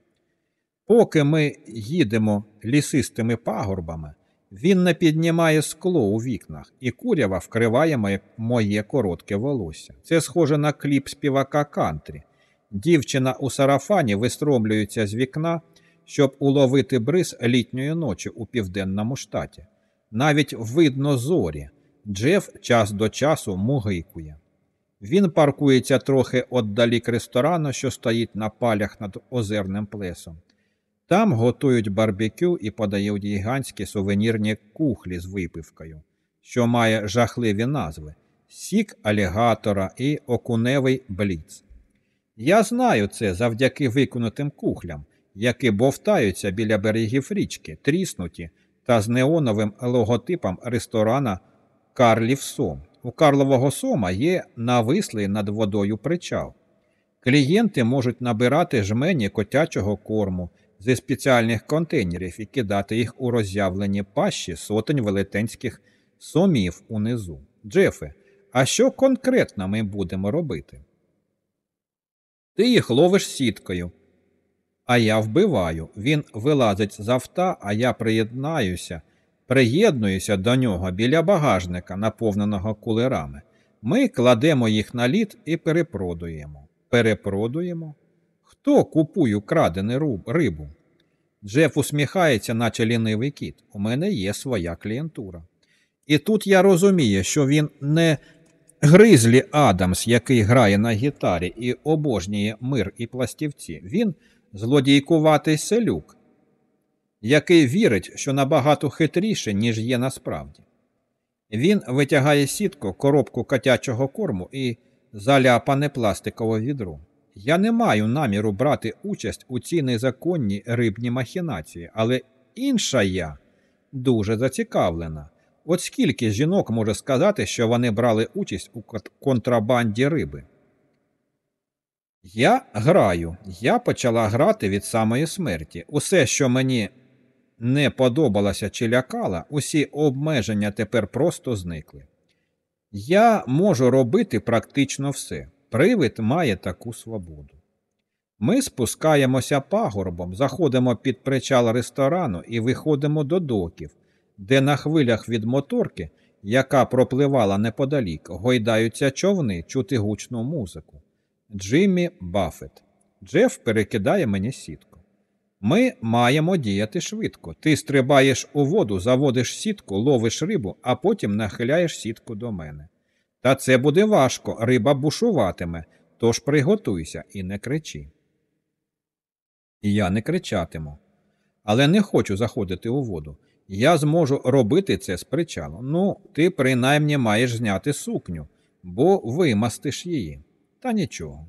Поки ми їдемо лісистими пагорбами, він не піднімає скло у вікнах, і курява вкриває моє, моє коротке волосся. Це схоже на кліп співака кантрі. Дівчина у сарафані вистромлюється з вікна, щоб уловити бриз літньої ночі у південному штаті. Навіть видно зорі. Джеф час до часу мугикує. Він паркується трохи отдалік ресторану, що стоїть на палях над озерним плесом. Там готують барбекю і подають гігантські сувенірні кухлі з випивкою, що має жахливі назви сік алігатора і окуневий бліц. Я знаю це завдяки виконутим кухлям, які бовтаються біля берегів річки, тріснуті та з неоновим логотипом ресторана Карлів Сом. У Карлового Сома є навислий над водою причал. Клієнти можуть набирати жмені котячого корму зі спеціальних контейнерів і кидати їх у роззявлені пащі сотень велетенських сомів унизу. Джефе, а що конкретно ми будемо робити? Ти їх ловиш сіткою, а я вбиваю. Він вилазить з авта, а я приєднаюся, приєднуюся до нього біля багажника, наповненого кулерами. Ми кладемо їх на лід і перепродуємо. Перепродуємо? Хто купує крадену рибу? Джеф усміхається, наче лінивий кіт. У мене є своя клієнтура. І тут я розумію, що він не Гризлі Адамс, який грає на гітарі і обожнює мир і пластівці. Він злодійкуватий селюк, який вірить, що набагато хитріше, ніж є насправді. Він витягає сітку, коробку котячого корму і заляпане пластикове відро. Я не маю наміру брати участь у цій незаконній рибній махінації, але інша я дуже зацікавлена. От скільки жінок може сказати, що вони брали участь у контрабанді риби? Я граю, я почала грати від самої смерті. Усе, що мені не подобалося чи лякало, усі обмеження тепер просто зникли. Я можу робити практично все. Привид має таку свободу. Ми спускаємося пагорбом, заходимо під причал ресторану і виходимо до доків, де на хвилях від моторки, яка пропливала неподалік, гойдаються човни чути гучну музику. Джиммі Баффет. Джеф перекидає мені сітку. Ми маємо діяти швидко. Ти стрибаєш у воду, заводиш сітку, ловиш рибу, а потім нахиляєш сітку до мене. Та це буде важко, риба бушуватиме, тож приготуйся і не кричи. Я не кричатиму. Але не хочу заходити у воду. Я зможу робити це з причалу. Ну, ти принаймні маєш зняти сукню, бо вимастиш її. Та нічого.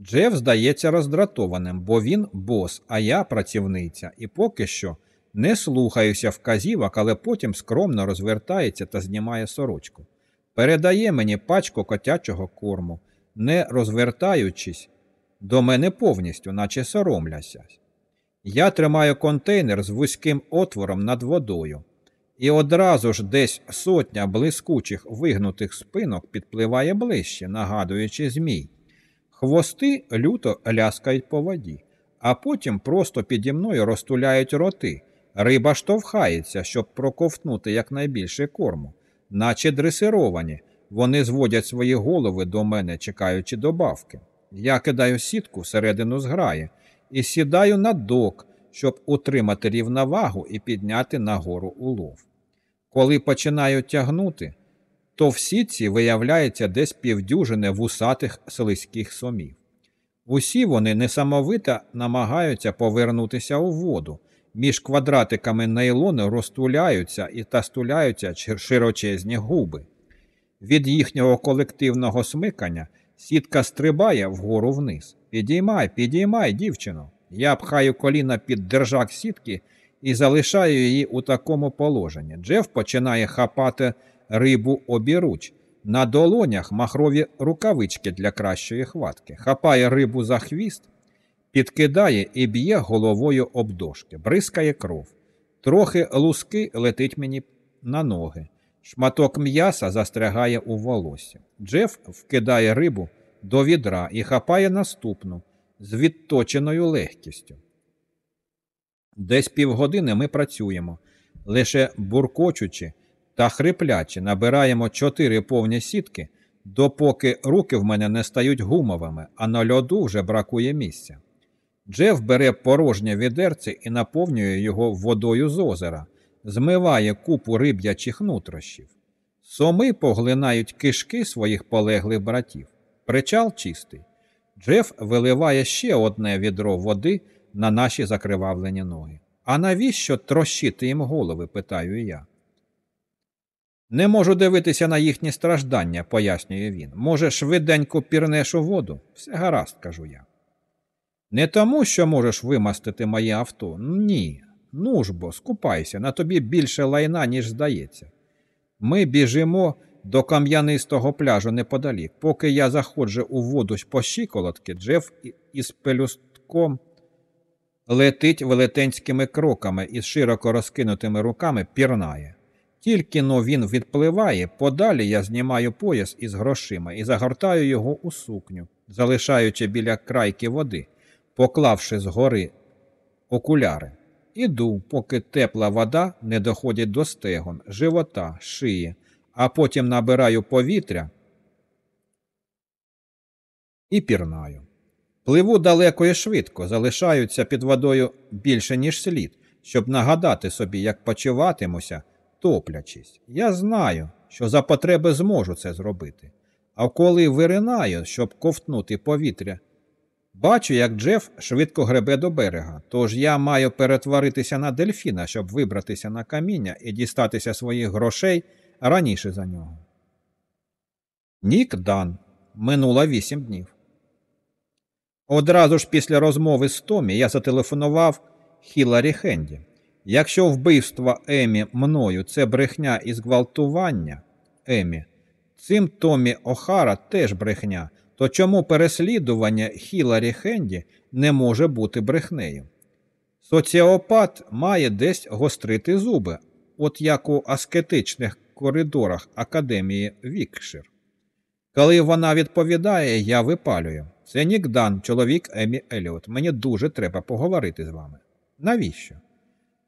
Джеф здається роздратованим, бо він бос, а я працівниця, і поки що не слухаюся вказівок, але потім скромно розвертається та знімає сорочку. Передає мені пачку котячого корму, не розвертаючись до мене повністю, наче соромляся. Я тримаю контейнер з вузьким отвором над водою, і одразу ж десь сотня блискучих вигнутих спинок підпливає ближче, нагадуючи змій. Хвости люто ляскають по воді, а потім просто піді мною розтуляють роти. Риба штовхається, щоб проковтнути якнайбільше корму, наче дресировані. Вони зводять свої голови до мене, чекаючи добавки. Я кидаю сітку всередину зграї і сідаю на док, щоб утримати рівновагу і підняти нагору улов. Коли починаю тягнути, то в сітці виявляється десь півдюжини вусатих слизьких сомів. Усі вони несамовито намагаються повернутися у воду, між квадратиками нейлону розтуляються і та стуляються широчезні губи. Від їхнього колективного смикання Сітка стрибає вгору вниз. Підіймай, підіймай, дівчино. Я пхаю коліна під держак сітки і залишаю її у такому положенні. Джеф починає хапати рибу обіруч. На долонях махрові рукавички для кращої хватки. Хапає рибу за хвіст, підкидає і б'є головою об дошки, бризкає кров. Трохи луски летить мені на ноги. Шматок м'яса застрягає у волосі. Джеф вкидає рибу до відра і хапає наступну з відточеною легкістю. Десь півгодини ми працюємо, лише буркочучи та хриплячи, набираємо чотири повні сітки, допоки руки в мене не стають гумовими, а на льоду вже бракує місця. Джеф бере порожнє відерце і наповнює його водою з озера, змиває купу риб'ячих нутрощів. Соми поглинають кишки своїх полеглих братів. Причал чистий. Джеф виливає ще одне відро води на наші закривавлені ноги. А навіщо трощити їм голови? питаю я. Не можу дивитися на їхні страждання, пояснює він. Може, швиденько пірнеш у воду? Все гаразд, кажу я. Не тому, що можеш вимастити моє авто. Ні. Ну ж бо, скупайся, на тобі більше лайна, ніж здається. Ми біжимо до кам'янистого пляжу неподалік. Поки я заходжу у воду по щиколотки, Джеф із пелюстком летить велетенськими кроками і з широко розкинутими руками пірнає. Тільки но він відпливає, подалі я знімаю пояс із грошима і загортаю його у сукню, залишаючи біля крайки води, поклавши згори окуляри. Іду, поки тепла вода не доходить до стегон, живота, шиї, а потім набираю повітря і пірнаю. Пливу далеко і швидко, залишаються під водою більше, ніж слід, щоб нагадати собі, як почуватимуся, топлячись. Я знаю, що за потреби зможу це зробити. А коли виринаю, щоб ковтнути повітря, бачу, як Джеф швидко гребе до берега, тож я маю перетворитися на дельфіна, щоб вибратися на каміння і дістатися своїх грошей раніше за нього. Нік Дан. Минуло вісім днів. Одразу ж після розмови з Томі я зателефонував Хіларі Хенді. Якщо вбивство Емі мною це брехня і зґвалтування Емі, цим Томі Охара теж брехня, то чому переслідування Хіларі Хенді не може бути брехнею? Соціопат має десь гострити зуби, от як у аскетичних коридорах Академії Вікшир. Коли вона відповідає, я випалюю. Це Нікдан, чоловік Емі Еліот. Мені дуже треба поговорити з вами. Навіщо?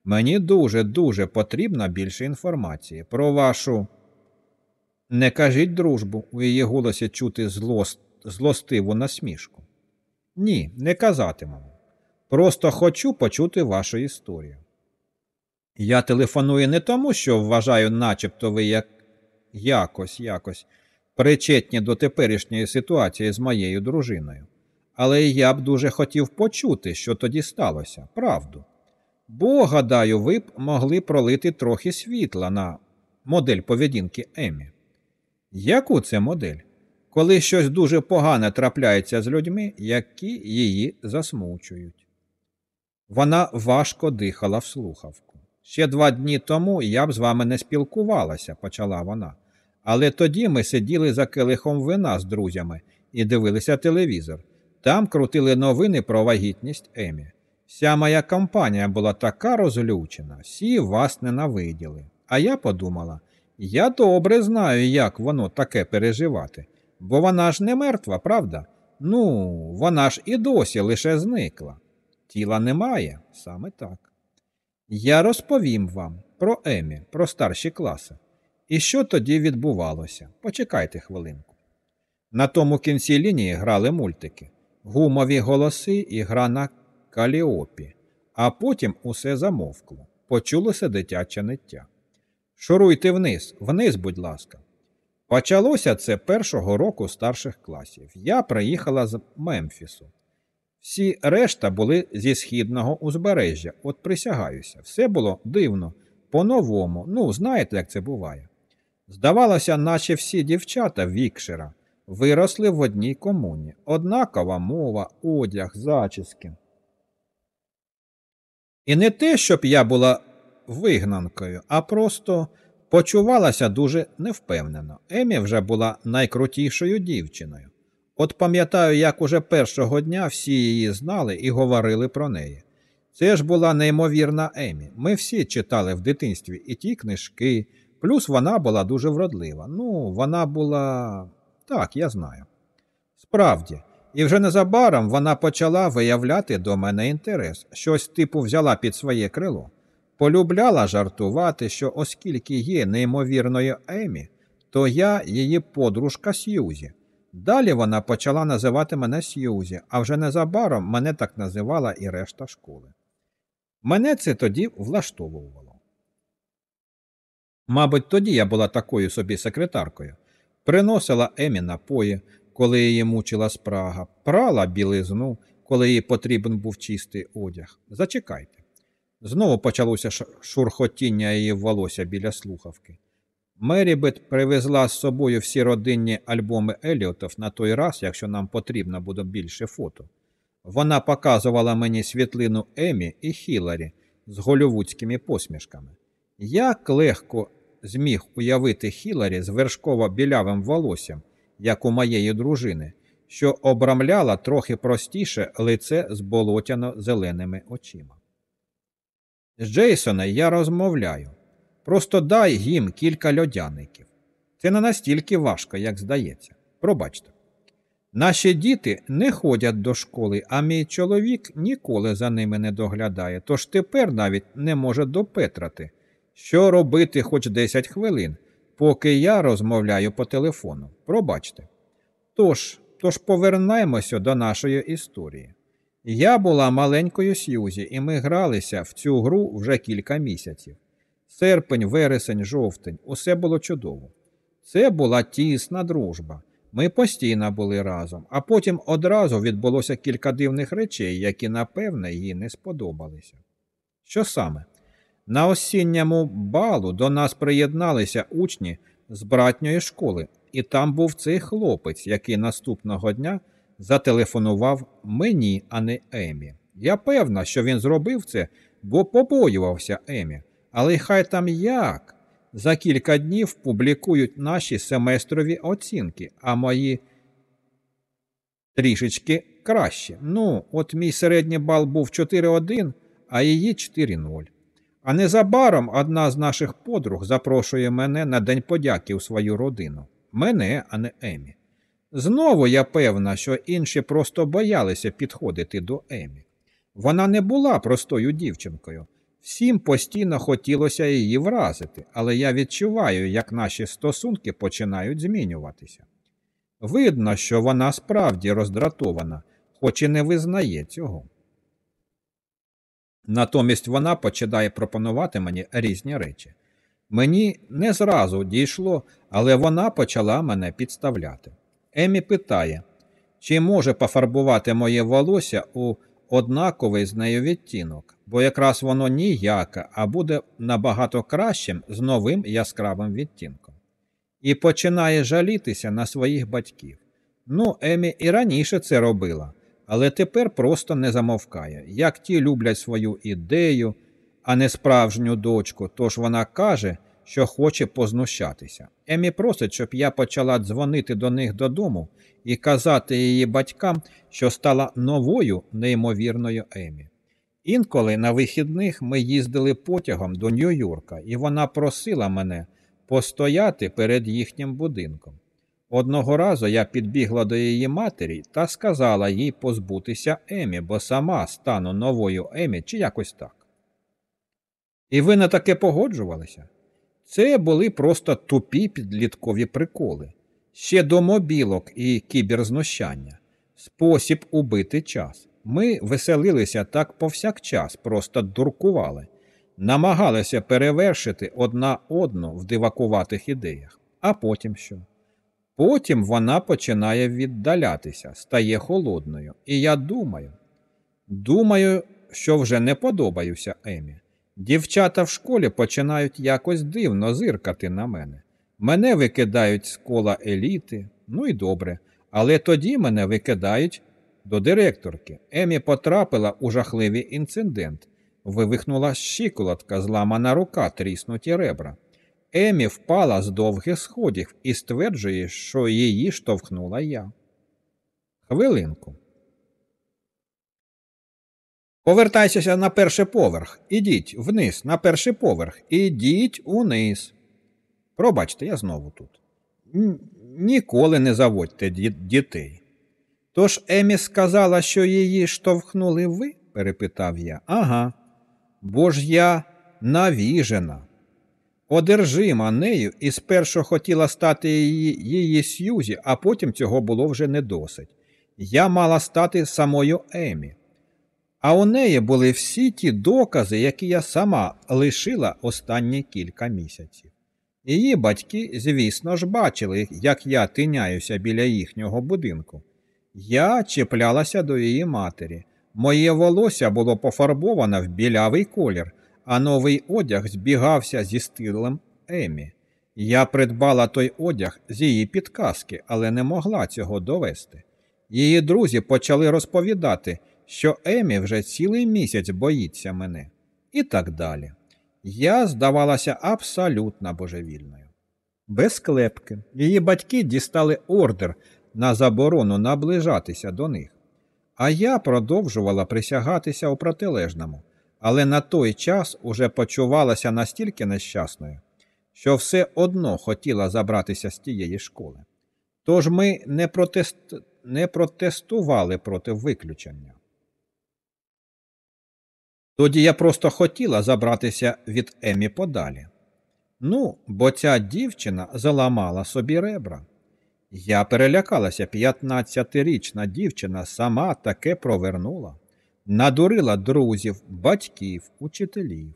Мені дуже дуже потрібна більше інформації про вашу. Не кажіть дружбу, у її голосі чути злост, злостиву насмішку. Ні, не казатимемо. Просто хочу почути вашу історію. Я телефоную не тому, що вважаю, начебто ви як якось, якось причетні до теперішньої ситуації з моєю дружиною, але я б дуже хотів почути, що тоді сталося, правду. Бо, гадаю, ви б могли пролити трохи світла на модель поведінки Емі. Яку це модель? Коли щось дуже погане трапляється з людьми, які її засмучують. Вона важко дихала в слухавку. Ще два дні тому я б з вами не спілкувалася, почала вона. Але тоді ми сиділи за келихом вина з друзями і дивилися телевізор. Там крутили новини про вагітність Емі. Вся моя компанія була така розлючена, всі вас ненавиділи. А я подумала, я добре знаю, як воно таке переживати, бо вона ж не мертва, правда? Ну, вона ж і досі лише зникла. Тіла немає, саме так. Я розповім вам про Емі, про старші класи. І що тоді відбувалося? Почекайте хвилинку. На тому кінці лінії грали мультики, гумові голоси і гра на каліопі, а потім усе замовкло. Почулося дитяче ниття. Шуруйте вниз, вниз, будь ласка. Почалося це першого року старших класів. Я приїхала з Мемфісу. Всі решта були зі східного узбережжя, от присягаюся, все було дивно, по-новому, ну, знаєте, як це буває. Здавалося, наче всі дівчата Вікшера виросли в одній комуні. Однакова мова, одяг, зачіски. І не те, щоб я була вигнанкою, а просто почувалася дуже невпевнено. Емі вже була найкрутішою дівчиною. От пам'ятаю, як уже першого дня всі її знали і говорили про неї. Це ж була неймовірна Емі. Ми всі читали в дитинстві і ті книжки, плюс вона була дуже вродлива. Ну, вона була. Так, я знаю. Справді, і вже незабаром вона почала виявляти до мене інтерес, щось типу взяла під своє крило. Полюбляла жартувати, що оскільки є неймовірною Емі, то я її подружка Сьюзі. Далі вона почала називати мене Сьюзі, а вже незабаром мене так називала і решта школи. Мене це тоді влаштовувало. Мабуть, тоді я була такою собі секретаркою, приносила Емі напої, коли її мучила спрага, прала білизну, коли їй потрібен був чистий одяг. Зачекайте. Знову почалося шурхотіння її волосся біля слухавки. Мерібет привезла з собою всі родинні альбоми Еліотов на той раз, якщо нам потрібно буде більше фото. Вона показувала мені світлину Емі і Хіларі з голівудськими посмішками. Як легко зміг уявити Хіларі з вершково білявим волоссям, як у моєї дружини, що обрамляла трохи простіше лице з болотяно зеленими очима. З Джейсона я розмовляю. Просто дай їм кілька льодяників. Це не настільки важко, як здається. Пробачте. Наші діти не ходять до школи, а мій чоловік ніколи за ними не доглядає, тож тепер навіть не може допетрати, що робити хоч 10 хвилин, поки я розмовляю по телефону. Пробачте. Тож, тож повернемося до нашої історії. Я була маленькою Сьюзі, і ми гралися в цю гру вже кілька місяців. Серпень, вересень, жовтень усе було чудово. Це була тісна дружба. Ми постійно були разом, а потім одразу відбулося кілька дивних речей, які, напевне, їй не сподобалися. Що саме? На осінньому балу до нас приєдналися учні з братньої школи, і там був цей хлопець, який наступного дня зателефонував мені, а не Емі. Я певна, що він зробив це, бо побоювався Емі. Але хай там як. За кілька днів публікують наші семестрові оцінки, а мої трішечки краще. Ну, от мій середній бал був 4,1, а її 4,0. А незабаром одна з наших подруг запрошує мене на День подяки у свою родину. Мене, а не Емі. Знову я певна, що інші просто боялися підходити до Емі. Вона не була простою дівчинкою. Всім постійно хотілося її вразити, але я відчуваю, як наші стосунки починають змінюватися. Видно, що вона справді роздратована, хоч і не визнає цього. Натомість вона починає пропонувати мені різні речі. Мені не зразу дійшло, але вона почала мене підставляти. Емі питає, чи може пофарбувати моє волосся у однаковий з нею відтінок, бо якраз воно ніяке, а буде набагато кращим з новим яскравим відтінком. І починає жалітися на своїх батьків. Ну, Емі і раніше це робила, але тепер просто не замовкає, як ті люблять свою ідею, а не справжню дочку, тож вона каже, що хоче познущатися. Емі просить, щоб я почала дзвонити до них додому і казати її батькам, що стала новою неймовірною Емі. Інколи на вихідних ми їздили потягом до Нью-Йорка, і вона просила мене постояти перед їхнім будинком. Одного разу я підбігла до її матері та сказала їй позбутися Емі, бо сама стану новою Емі чи якось так. І ви на таке погоджувалися? Це були просто тупі підліткові приколи, ще до мобілок і кіберзнущання, спосіб убити час. Ми веселилися так повсякчас, просто дуркували, намагалися перевершити одна одну в дивакуватих ідеях. А потім що? Потім вона починає віддалятися, стає холодною. І я думаю, думаю, що вже не подобаюся Емі. Дівчата в школі починають якось дивно зиркати на мене. Мене викидають з кола еліти, Ну і добре. Але тоді мене викидають до директорки. Емі потрапила у жахливий інцидент. Вивихнула щиколотка, зламана рука, тріснуті ребра. Емі впала з довгих сходів і стверджує, що її штовхнула я. Хвилинку. Повертайтеся на перший поверх. Ідіть вниз, на перший поверх. Ідіть униз. Пробачте, я знову тут. Ніколи не заводьте дітей. Тож Емі сказала, що її штовхнули ви? перепитав я. Ага. Бо ж я навіжена. Одержима нею і спершу хотіла стати її, її Сьюзі, а потім цього було вже не досить. Я мала стати самою Емі. А у неї були всі ті докази, які я сама лишила останні кілька місяців. Її батьки, звісно ж, бачили, як я тиняюся біля їхнього будинку. Я чіплялася до її матері. Моє волосся було пофарбоване в білявий колір, а новий одяг збігався зі стилем Емі. Я придбала той одяг з її підказки, але не могла цього довести. Її друзі почали розповідати, що Емі вже цілий місяць боїться мене, і так далі. Я здавалася абсолютно божевільною. Без клепки її батьки дістали ордер на заборону наближатися до них, а я продовжувала присягатися у протилежному, але на той час уже почувалася настільки нещасною, що все одно хотіла забратися з тієї школи. Тож ми не, протест... не протестували проти виключення. Тоді я просто хотіла забратися від Емі подалі. Ну, бо ця дівчина заламала собі ребра. Я перелякалася, 15-річна дівчина сама таке провернула, надурила друзів, батьків, учителів.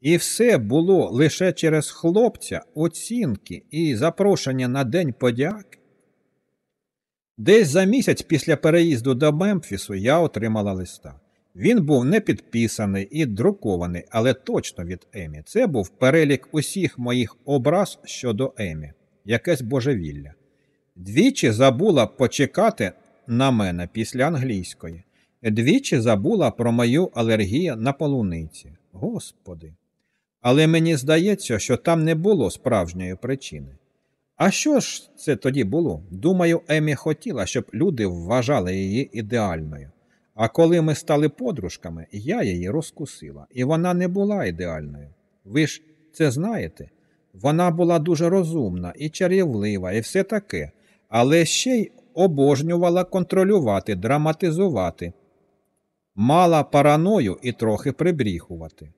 І все було лише через хлопця, оцінки і запрошення на День подяки. Десь за місяць після переїзду до Мемфісу я отримала листа. Він був не підписаний і друкований, але точно від Емі. Це був перелік усіх моїх образ щодо Емі, якесь божевілля. Двічі забула почекати на мене після англійської, двічі забула про мою алергію на полуниці. Господи. Але мені здається, що там не було справжньої причини. А що ж це тоді було? Думаю, Емі хотіла, щоб люди вважали її ідеальною. А коли ми стали подружками, я її розкусила, і вона не була ідеальною. Ви ж це знаєте? Вона була дуже розумна і чарівлива, і все таке, але ще й обожнювала контролювати, драматизувати, мала параною і трохи прибріхувати.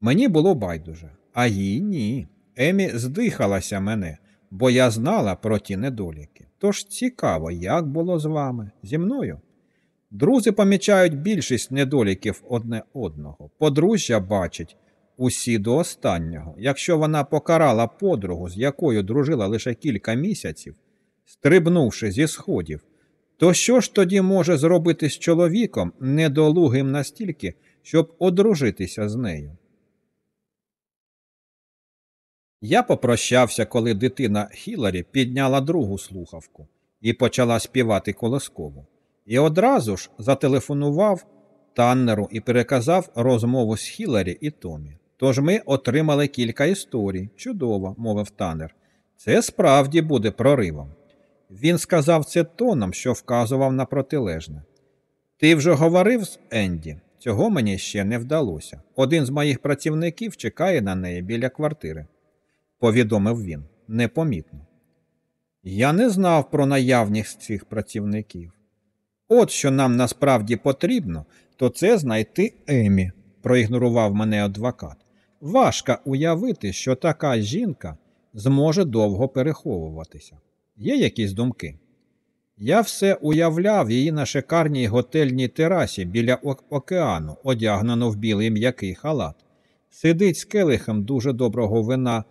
Мені було байдуже, а їй ні. Емі здихалася мене, бо я знала про ті недоліки. Тож цікаво, як було з вами, зі мною. Друзі помічають більшість недоліків одне одного. Подружжя бачить усі до останнього. Якщо вона покарала подругу, з якою дружила лише кілька місяців, стрибнувши зі сходів, то що ж тоді може зробити з чоловіком недолугим настільки, щоб одружитися з нею? Я попрощався, коли дитина Хіларі підняла другу слухавку і почала співати колоскову. І одразу ж зателефонував Таннеру і переказав розмову з Хіларі і Томі. Тож ми отримали кілька історій. Чудово, мовив Таннер. Це справді буде проривом. Він сказав це тоном, що вказував на протилежне. Ти вже говорив з Енді? Цього мені ще не вдалося. Один з моїх працівників чекає на неї біля квартири, повідомив він непомітно. Я не знав про наявність цих працівників. От що нам насправді потрібно, то це знайти Емі, проігнорував мене адвокат. Важко уявити, що така жінка зможе довго переховуватися. Є якісь думки? Я все уявляв її на шикарній готельній терасі біля океану, одягнену в білий м'який халат. Сидить з келихом дуже доброго вина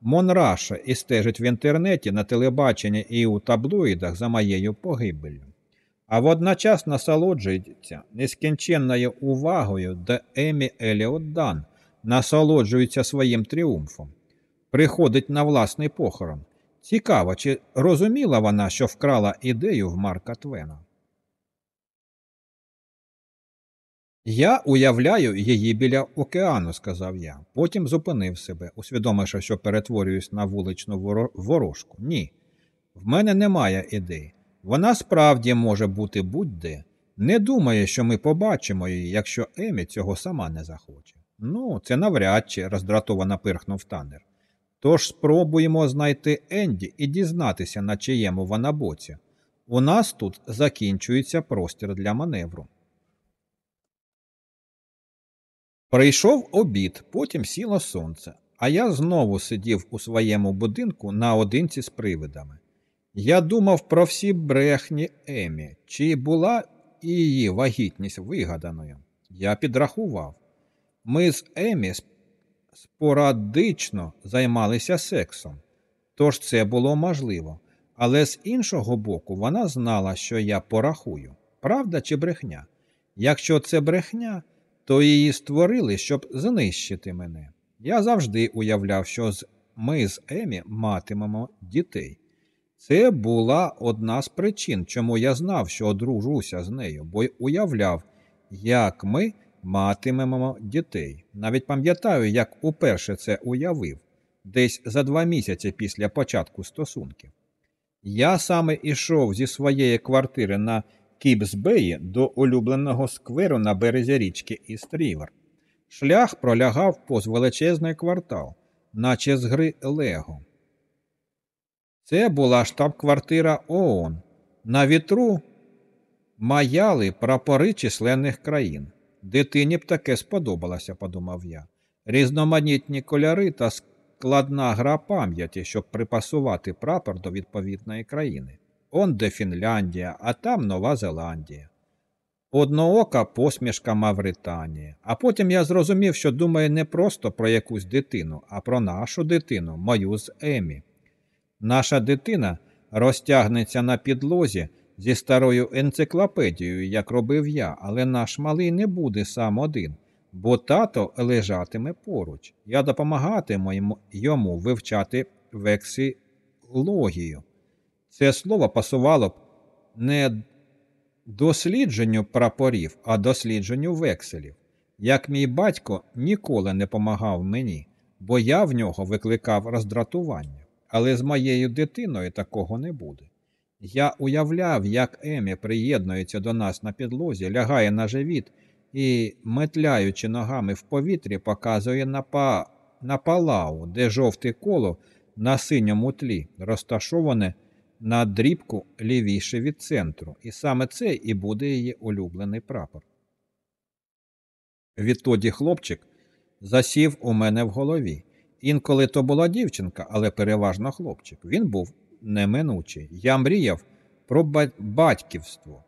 Монраша і стежить в інтернеті на телебаченні і у таблоїдах за моєю погибеллю а водночас насолоджується нескінченною увагою до Емі Еліот Дан, насолоджується своїм тріумфом, приходить на власний похорон. Цікаво, чи розуміла вона, що вкрала ідею в Марка Твена? Я уявляю її біля океану, сказав я. Потім зупинив себе, усвідомивши, що перетворююсь на вуличну ворожку. Ні. В мене немає ідей. Вона справді може бути будь-де. Не думає, що ми побачимо її, якщо Емі цього сама не захоче. Ну, це навряд чи роздратовано пирхнув танер. Тож спробуємо знайти Енді і дізнатися, на чиєму вона боці. У нас тут закінчується простір для маневру. Прийшов обід, потім сіло сонце, а я знову сидів у своєму будинку наодинці з привидами. Я думав про всі брехні Емі, чи була її вагітність вигаданою. Я підрахував. Ми з Емі спорадично займалися сексом, тож це було можливо. Але з іншого боку, вона знала, що я порахую. Правда чи брехня? Якщо це брехня, то її створили, щоб знищити мене. Я завжди уявляв, що ми з Емі матимемо дітей. Це була одна з причин, чому я знав, що одружуся з нею, бо уявляв, як ми матимемо дітей. Навіть пам'ятаю, як уперше це уявив, десь за два місяці після початку стосунків. Я саме ішов зі своєї квартири на Кіпсбеї до улюбленого скверу на березі річки Істрівер. Шлях пролягав поз величезний квартал, наче з гри Лего. Це була штаб-квартира ООН. На вітру маяли прапори численних країн. Дитині б таке сподобалося, подумав я. Різноманітні кольори та складна гра пам'яті, щоб припасувати прапор до відповідної країни. Он де Фінляндія, а там Нова Зеландія. Одноока посмішка Мавританії. А потім я зрозумів, що думаю не просто про якусь дитину, а про нашу дитину, мою з Емі. Наша дитина розтягнеться на підлозі зі старою енциклопедією, як робив я, але наш малий не буде сам один, бо тато лежатиме поруч. Я допомагатиму йому вивчати вексилогію. Це слово пасувало б не дослідженню прапорів, а дослідженню векселів. Як мій батько ніколи не помагав мені, бо я в нього викликав роздратування. Але з моєю дитиною такого не буде. Я уявляв, як Емі приєднується до нас на підлозі, лягає на живіт і, метляючи ногами в повітрі, показує на, па... на палау, де жовте коло на синьому тлі, розташоване на дрібку лівіше від центру, і саме це і буде її улюблений прапор. Відтоді хлопчик засів у мене в голові. Інколи то була дівчинка, але переважно хлопчик. Він був неминучий. Я мріяв про батьківство.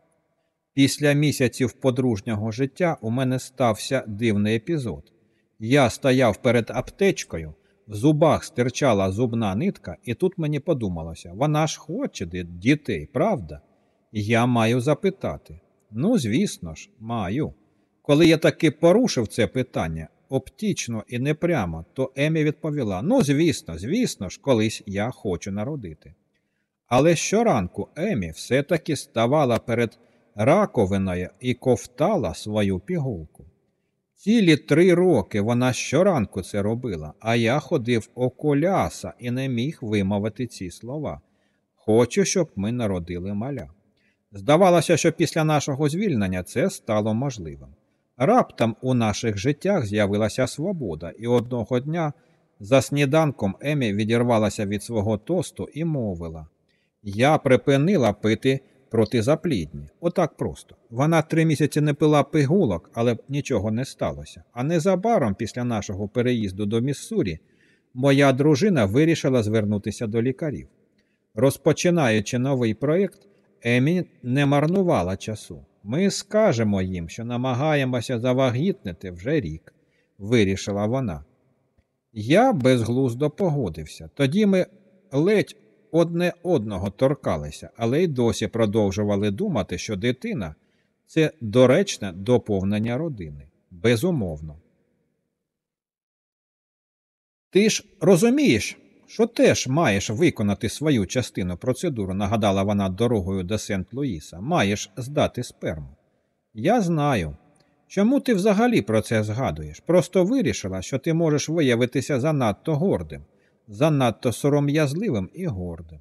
Після місяців подружнього життя у мене стався дивний епізод. Я стояв перед аптечкою, в зубах стирчала зубна нитка, і тут мені подумалося, вона ж хоче дітей, правда? Я маю запитати. Ну, звісно ж, маю. Коли я таки порушив це питання оптічно і непрямо, то Емі відповіла: Ну, звісно, звісно ж, колись я хочу народити. Але щоранку Емі все-таки ставала перед раковиною і ковтала свою пігулку. Цілі три роки вона щоранку це робила, а я ходив околяса і не міг вимовити ці слова. Хочу, щоб ми народили маля. Здавалося, що після нашого звільнення це стало можливим. Раптом у наших життях з'явилася свобода, і одного дня за сніданком Емі відірвалася від свого тосту і мовила Я припинила пити протизаплідні. Отак просто. Вона три місяці не пила пигулок, але нічого не сталося. А незабаром після нашого переїзду до Міссурі моя дружина вирішила звернутися до лікарів. Розпочинаючи новий проєкт, Емі не марнувала часу. Ми скажемо їм, що намагаємося завагітнити вже рік, вирішила вона. Я безглуздо погодився. Тоді ми ледь одне одного торкалися, але й досі продовжували думати, що дитина це доречне доповнення родини. Безумовно. Ти ж розумієш, що теж маєш виконати свою частину процедуру, нагадала вона дорогою до Сент-Луїса, маєш здати сперму. Я знаю. Чому ти взагалі про це згадуєш? Просто вирішила, що ти можеш виявитися занадто гордим, занадто сором'язливим і гордим.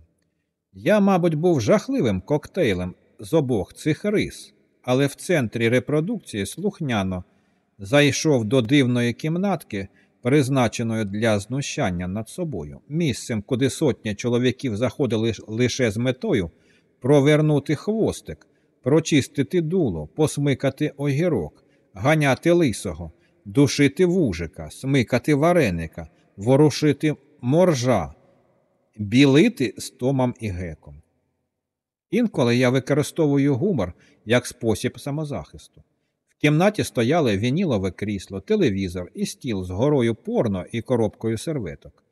Я, мабуть, був жахливим коктейлем з обох цих рис, але в центрі репродукції слухняно зайшов до дивної кімнатки, призначеної для знущання над собою, місцем, куди сотні чоловіків заходили лише з метою провернути хвостик, прочистити дуло, посмикати огірок, ганяти лисого, душити вужика, смикати вареника, ворушити моржа, білити з і геком. Інколи я використовую гумор як спосіб самозахисту. В кімнаті стояли вінілове крісло, телевізор і стіл з горою порно і коробкою серветок.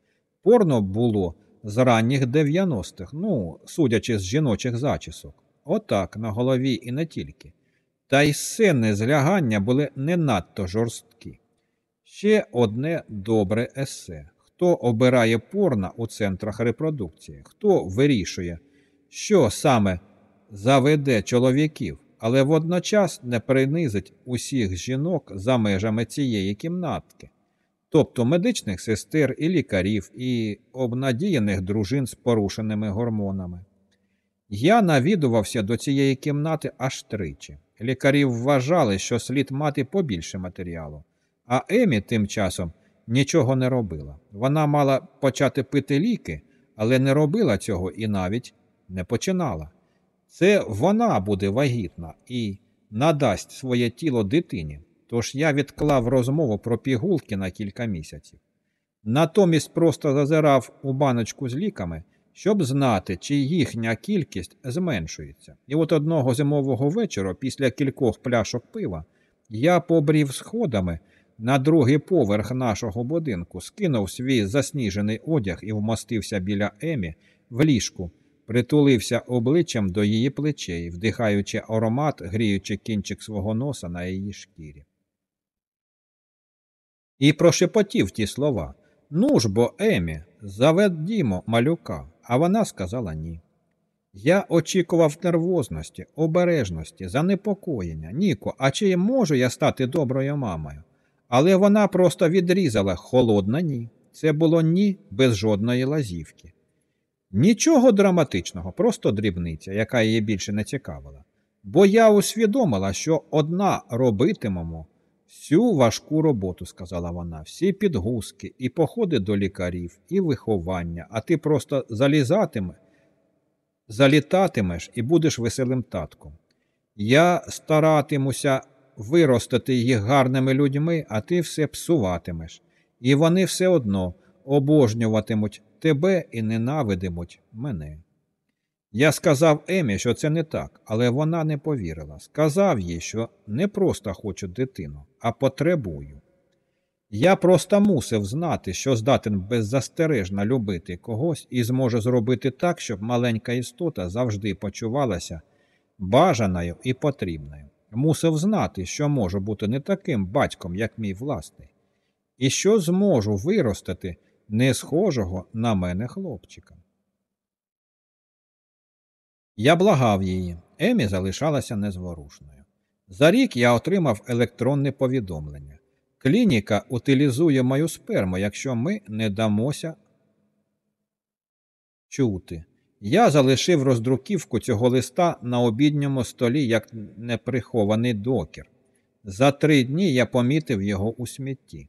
Порно було з ранніх 90-х, ну, судячи з жіночих зачісок. Отак, на голові і не тільки. Та й сцени злягання були не надто жорсткі. Ще одне добре есе. Хто обирає порно у центрах репродукції, хто вирішує, що саме заведе чоловіків, але водночас не принизить усіх жінок за межами цієї кімнатки, тобто медичних сестер і лікарів, і обнадіяних дружин з порушеними гормонами. Я навідувався до цієї кімнати аж тричі. Лікарі вважали, що слід мати побільше матеріалу, а Емі тим часом нічого не робила. Вона мала почати пити ліки, але не робила цього і навіть не починала. Це вона буде вагітна і надасть своє тіло дитині. Тож я відклав розмову про пігулки на кілька місяців. Натомість просто зазирав у баночку з ліками, щоб знати, чи їхня кількість зменшується. І от одного зимового вечора, після кількох пляшок пива, я побрів сходами на другий поверх нашого будинку, скинув свій засніжений одяг і вмостився біля Емі в ліжку, притулився обличчям до її плечей, вдихаючи аромат, гріючи кінчик свого носа на її шкірі. І прошепотів ті слова Ну ж бо, Емі, заведімо малюка, а вона сказала ні. Я очікував нервозності, обережності, занепокоєння. Ніко, а чи можу я стати доброю мамою? Але вона просто відрізала холодна ні. Це було ні без жодної лазівки. Нічого драматичного, просто дрібниця, яка її більше не цікавила. Бо я усвідомила, що одна робитимемо всю важку роботу, сказала вона, всі підгузки, і походи до лікарів, і виховання, а ти просто залізатиме, залітатимеш і будеш веселим татком. Я старатимуся виростити їх гарними людьми, а ти все псуватимеш, і вони все одно обожнюватимуть тебе і ненавидимуть мене. Я сказав Емі, що це не так, але вона не повірила. Сказав їй, що не просто хочу дитину, а потребую. Я просто мусив знати, що здатен беззастережно любити когось і зможу зробити так, щоб маленька істота завжди почувалася бажаною і потрібною. Мусив знати, що можу бути не таким батьком, як мій власний, і що зможу виростити не схожого на мене хлопчика. Я благав її, Емі залишалася незворушною. За рік я отримав електронне повідомлення. Клініка утилізує мою сперму, якщо ми не дамося чути. Я залишив роздруківку цього листа на обідньому столі як неприхований докір. За три дні я помітив його у смітті.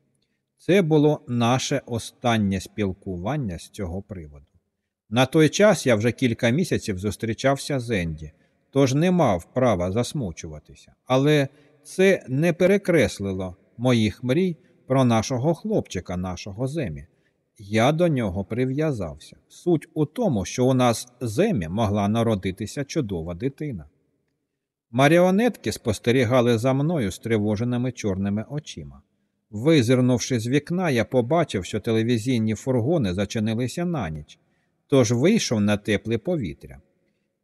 Це було наше останнє спілкування з цього приводу. На той час я вже кілька місяців зустрічався з Енді, тож не мав права засмучуватися, але це не перекреслило моїх мрій про нашого хлопчика, нашого земі. Я до нього прив'язався. Суть у тому, що у нас земі могла народитися чудова дитина. Маріонетки спостерігали за мною стривоженими чорними очима. Визирнувши з вікна, я побачив, що телевізійні фургони зачинилися на ніч, тож вийшов на тепле повітря.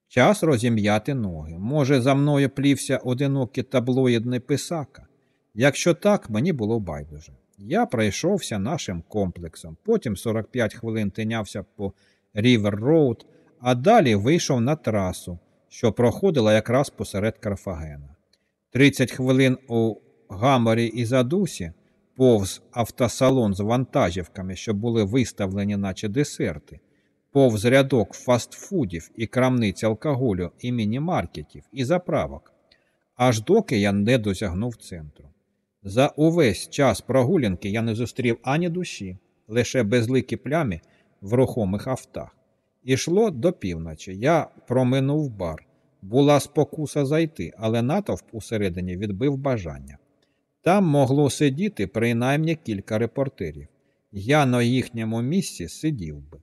Час розім'яти ноги. Може, за мною плівся одинокий таблоїдний писака. Якщо так, мені було байдуже. Я пройшовся нашим комплексом, потім 45 хвилин тинявся по Рівер Роуд, а далі вийшов на трасу, що проходила якраз посеред Карфагена. 30 хвилин у Гаморі і Задусі повз автосалон з вантажівками, що були виставлені, наче десерти, повз рядок фастфудів і крамниць алкоголю і міні-маркетів і заправок, аж доки я не досягнув центру. За увесь час прогулянки я не зустрів ані душі, лише безликі плями в рухомих автах. Ішло до півночі. Я проминув бар. Була спокуса зайти, але натовп усередині відбив бажання. Там могло сидіти принаймні кілька репортерів. Я на їхньому місці сидів би.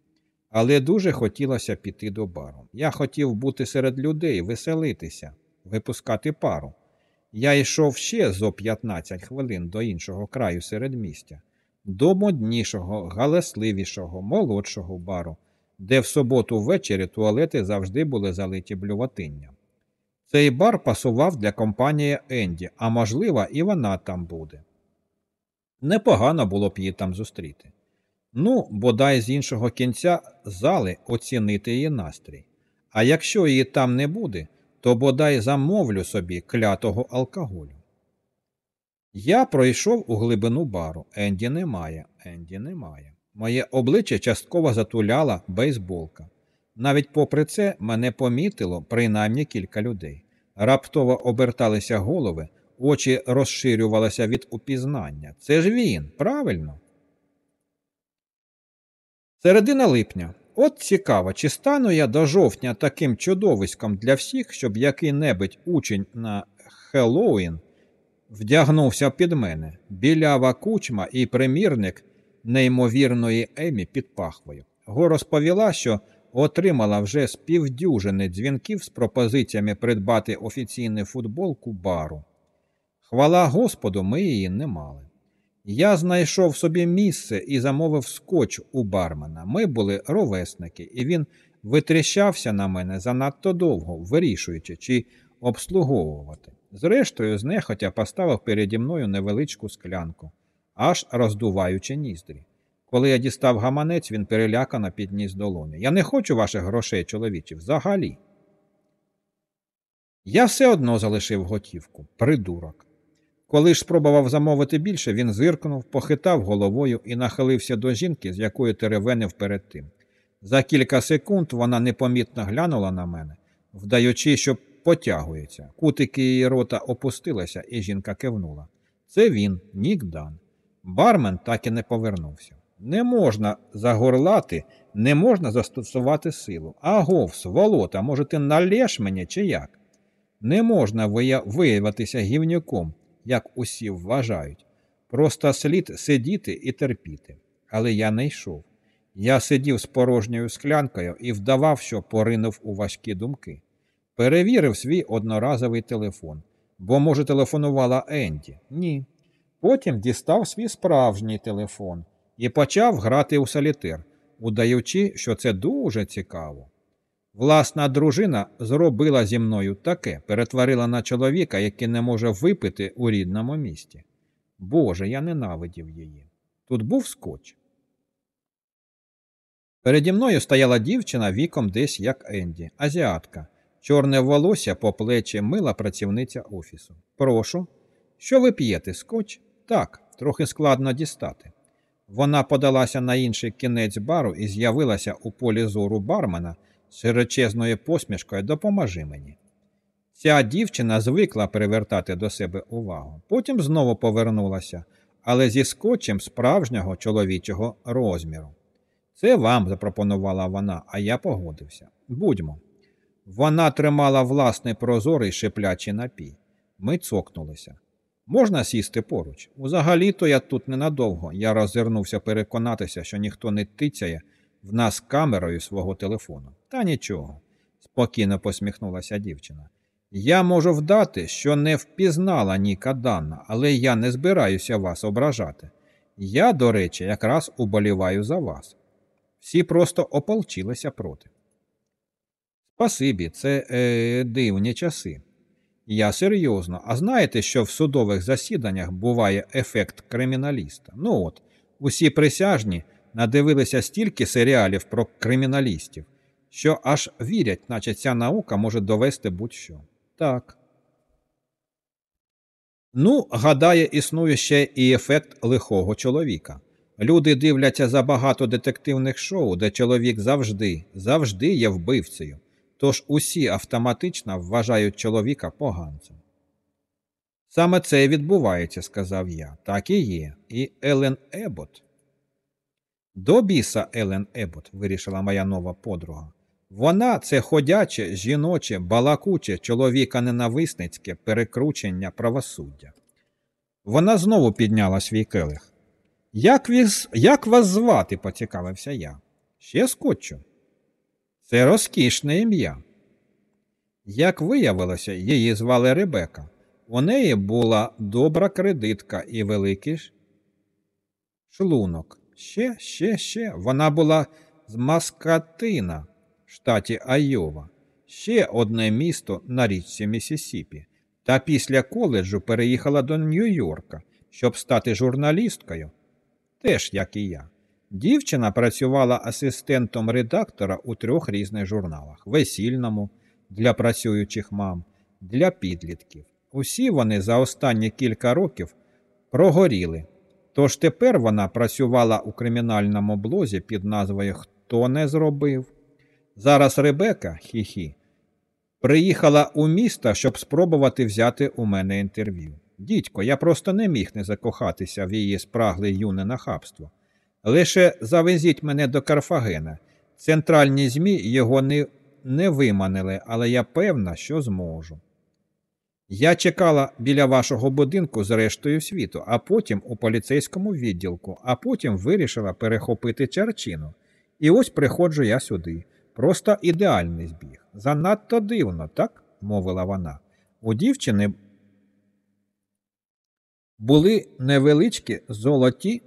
Але дуже хотілося піти до бару. Я хотів бути серед людей, веселитися, випускати пару. Я йшов ще зо 15 хвилин до іншого краю середмістя, до моднішого, галасливішого, молодшого бару, де в суботу ввечері туалети завжди були залиті блюватинням. Цей бар пасував для компанії Енді, а можливо, і вона там буде. Непогано було б її там зустріти. Ну, бодай з іншого кінця зали оцінити її настрій. А якщо її там не буде, то бодай замовлю собі клятого алкоголю. Я пройшов у глибину бару. Енді немає, Енді немає. Моє обличчя частково затуляла бейсболка. Навіть попри це мене помітило принаймні кілька людей. Раптово оберталися голови, очі розширювалися від упізнання. Це ж він, правильно? Середина липня. От цікаво, чи стану я до жовтня таким чудовиськом для всіх, щоб який-небудь учень на Хеллоуін вдягнувся під мене, білява кучма і примірник неймовірної Емі під пахвою. Го розповіла, що отримала вже з півдюжини дзвінків з пропозиціями придбати офіційну футболку бару. Хвала Господу, ми її не мали. Я знайшов собі місце і замовив скотч у бармена. Ми були ровесники, і він витріщався на мене занадто довго, вирішуючи, чи обслуговувати. Зрештою, знехотя поставив переді мною невеличку склянку, аж роздуваючи ніздрі. Коли я дістав гаманець, він перелякано підніс долоні. Я не хочу ваших грошей, чоловічі, взагалі. Я все одно залишив готівку, придурок. Коли ж спробував замовити більше, він зиркнув, похитав головою і нахилився до жінки, з якою теревенив перед тим. За кілька секунд вона непомітно глянула на мене, вдаючи, що потягується. Кутики її рота опустилися, і жінка кивнула. Це він, Нік Дан. Бармен так і не повернувся. Не можна загорлати, не можна застосувати силу. Агов, сволота, може, ти налєш мені чи як? Не можна виявитися гівнюком як усі вважають. Просто слід сидіти і терпіти. Але я не йшов. Я сидів з порожньою склянкою і вдавав, що поринув у важкі думки. Перевірив свій одноразовий телефон, бо, може, телефонувала Енді? Ні. Потім дістав свій справжній телефон і почав грати у солітер, удаючи, що це дуже цікаво. Власна дружина зробила зі мною таке, перетворила на чоловіка, який не може випити у рідному місті. Боже, я ненавидів її. Тут був скотч. Переді мною стояла дівчина віком десь як Енді, азіатка, чорне волосся по плечі мила працівниця офісу. Прошу, що ви п'єте скотч? Так, трохи складно дістати. Вона подалася на інший кінець бару і з'явилася у полі зору бармена широчезною посмішкою допоможи мені. Ця дівчина звикла привертати до себе увагу, потім знову повернулася, але зі скотчем справжнього чоловічого розміру. Це вам запропонувала вона, а я погодився. Будьмо. Вона тримала власний прозорий шиплячий напій. Ми цокнулися. Можна сісти поруч? Узагалі-то я тут ненадовго. Я роззирнувся переконатися, що ніхто не тицяє в нас камерою свого телефону. Та нічого, спокійно посміхнулася дівчина. Я можу вдати, що не впізнала Ніка Данна, але я не збираюся вас ображати. Я, до речі, якраз уболіваю за вас. Всі просто ополчилися проти. Спасибі, це е, дивні часи. Я серйозно. А знаєте, що в судових засіданнях буває ефект криміналіста? Ну от, усі присяжні надивилися стільки серіалів про криміналістів, що аж вірять, наче ця наука може довести будь-що. Так. Ну, гадає, існує ще і ефект лихого чоловіка. Люди дивляться за багато детективних шоу, де чоловік завжди, завжди є вбивцею. Тож усі автоматично вважають чоловіка поганцем. Саме це і відбувається, сказав я. Так і є. І Елен Ебот. До біса Елен Ебот, вирішила моя нова подруга. Вона це ходяче, жіноче, балакуче, чоловіка ненависницьке перекручення правосуддя. Вона знову підняла свій келих. Як, віз... Як вас звати? поцікавився я. Ще скотчу. Це розкішне ім'я. Як виявилося, її звали Ребека. У неї була добра кредитка і великий шлунок. Ще, ще, ще. Вона була з Маскатина штаті Айова, ще одне місто на річці Місісіпі, та після коледжу переїхала до Нью-Йорка, щоб стати журналісткою, теж як і я. Дівчина працювала асистентом редактора у трьох різних журналах: весільному, для працюючих мам, для підлітків. Усі вони за останні кілька років прогоріли. Тож тепер вона працювала у кримінальному блозі під назвою Хто не зробив. Зараз Ребека, хі-хі, приїхала у місто, щоб спробувати взяти у мене інтерв'ю. Дідько, я просто не міг не закохатися в її спрагле юне нахабство. Лише завезіть мене до Карфагена. Центральні ЗМІ його не, не виманили, але я певна, що зможу. Я чекала біля вашого будинку з рештою світу, а потім у поліцейському відділку, а потім вирішила перехопити чарчину. І ось приходжу я сюди. Просто ідеальний збіг. Занадто дивно, так? мовила вона. У дівчини були невеличкі золоті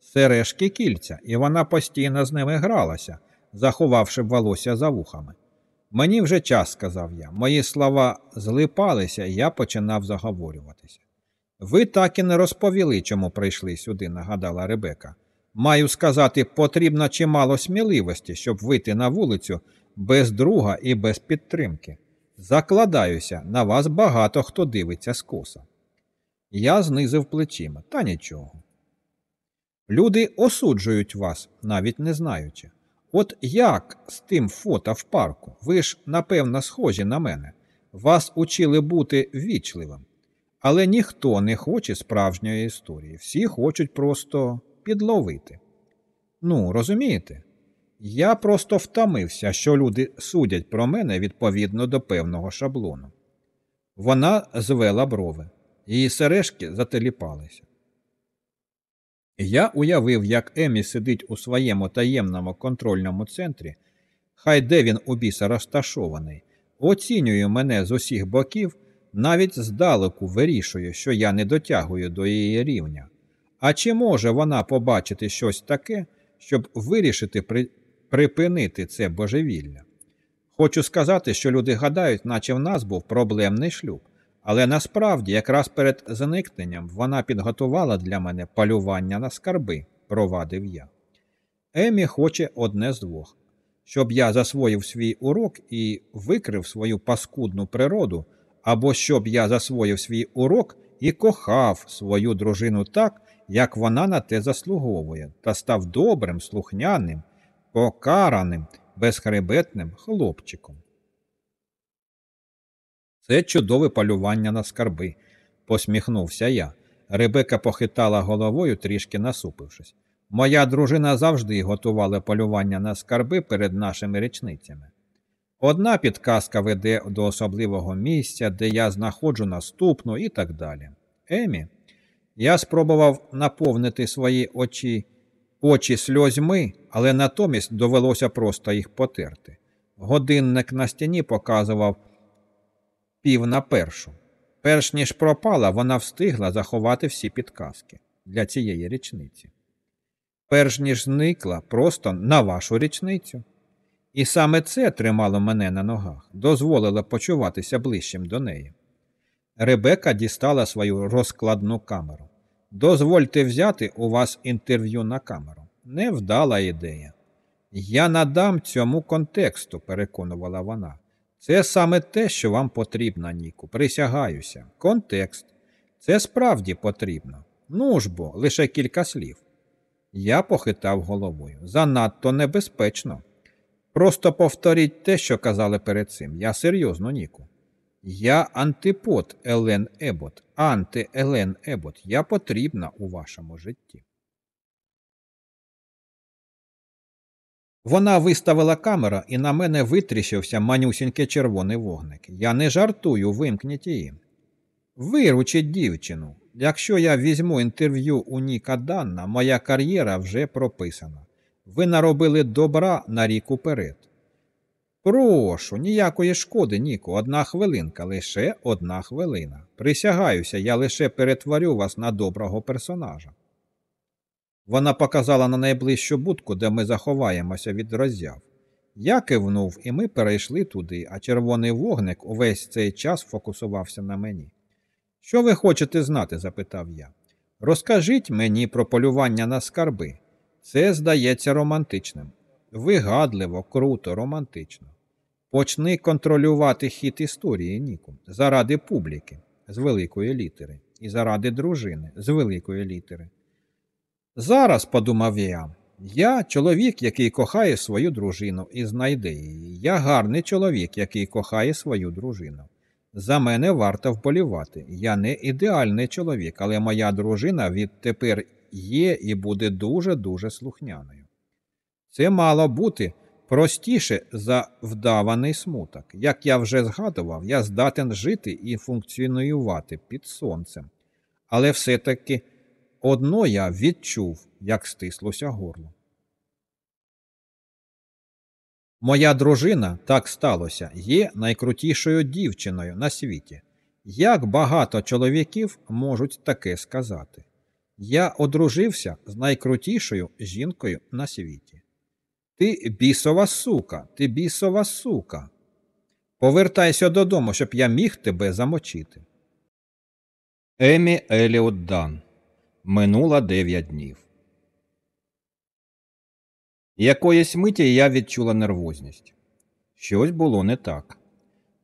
сережки кільця, і вона постійно з ними гралася, заховавши волосся за вухами. Мені вже час, сказав я. Мої слова злипалися, і я починав заговорюватися. Ви так і не розповіли, чому прийшли сюди, нагадала Ребека. Маю сказати, потрібно чимало сміливості, щоб вийти на вулицю без друга і без підтримки. Закладаюся, на вас багато хто дивиться скоса. Я знизив плечима, та нічого. Люди осуджують вас, навіть не знаючи. От як з тим фото в парку? Ви ж, напевно, схожі на мене. Вас учили бути ввічливим. Але ніхто не хоче справжньої історії. Всі хочуть просто підловити. Ну, розумієте? Я просто втомився, що люди судять про мене відповідно до певного шаблону. Вона звела брови, її сережки зателіпалися. Я уявив, як Емі сидить у своєму таємному контрольному центрі, хай де він у біса розташований, оцінює мене з усіх боків, навіть здалеку вирішує, що я не дотягую до її рівня. А чи може вона побачити щось таке, щоб вирішити при... припинити це божевілля? Хочу сказати, що люди гадають, наче в нас був проблемний шлюб. Але насправді, якраз перед зникненням, вона підготувала для мене полювання на скарби, провадив я. Емі хоче одне з двох, щоб я засвоїв свій урок і викрив свою паскудну природу, або щоб я засвоїв свій урок і кохав свою дружину так, як вона на те заслуговує, та став добрим, слухняним, покараним, безхребетним хлопчиком. Це чудове полювання на скарби, посміхнувся я. Ребека похитала головою, трішки насупившись. Моя дружина завжди готувала полювання на скарби перед нашими річницями. Одна підказка веде до особливого місця, де я знаходжу наступну і так далі. Емі, я спробував наповнити свої очі очі сльозьми, але натомість довелося просто їх потерти. Годинник на стіні показував пів на першу. Перш ніж пропала, вона встигла заховати всі підказки для цієї річниці. Перш ніж зникла просто на вашу річницю. І саме це тримало мене на ногах, дозволило почуватися ближчим до неї. Ребека дістала свою розкладну камеру. Дозвольте взяти у вас інтерв'ю на камеру. Невдала ідея. Я надам цьому контексту, переконувала вона. Це саме те, що вам потрібно, Ніку. Присягаюся. Контекст. Це справді потрібно. Ну ж бо, лише кілька слів. Я похитав головою. Занадто небезпечно. Просто повторіть те, що казали перед цим. Я серйозно, Ніку. Я антипод Елен Ебот, анти Елен Ебот. Я потрібна у вашому житті. Вона виставила камера, і на мене витріщився манюсінький червоний вогник. Я не жартую, вимкніть її. Виручіть дівчину. Якщо я візьму інтерв'ю у Ніка Данна, моя кар'єра вже прописана. Ви наробили добра на рік уперед. Прошу, ніякої шкоди, Ніку, одна хвилинка, лише одна хвилина. Присягаюся, я лише перетворю вас на доброго персонажа. Вона показала на найближчу будку, де ми заховаємося від роззяв. Я кивнув, і ми перейшли туди, а червоний вогник увесь цей час фокусувався на мені. Що ви хочете знати? запитав я. Розкажіть мені про полювання на скарби. Це здається романтичним. Вигадливо, круто, романтично. Почни контролювати хід історії, Ніку, заради публіки з великої літери, і заради дружини з великої літери. Зараз, подумав я, я чоловік, який кохає свою дружину і знайде її. Я гарний чоловік, який кохає свою дружину. За мене варто вболівати. Я не ідеальний чоловік, але моя дружина відтепер є і буде дуже-дуже слухняною. Це мало бути простіше за вдаваний смуток. Як я вже згадував, я здатен жити і функціонувати під сонцем. Але все-таки одно я відчув, як стислося горло. Моя дружина, так сталося, є найкрутішою дівчиною на світі. Як багато чоловіків можуть таке сказати? Я одружився з найкрутішою жінкою на світі. Ти бісова сука, ти бісова сука. Повертайся додому, щоб я міг тебе замочити. Емі Еліот Дан. Минуло дев'ять днів. Якоїсь миті я відчула нервозність. Щось було не так.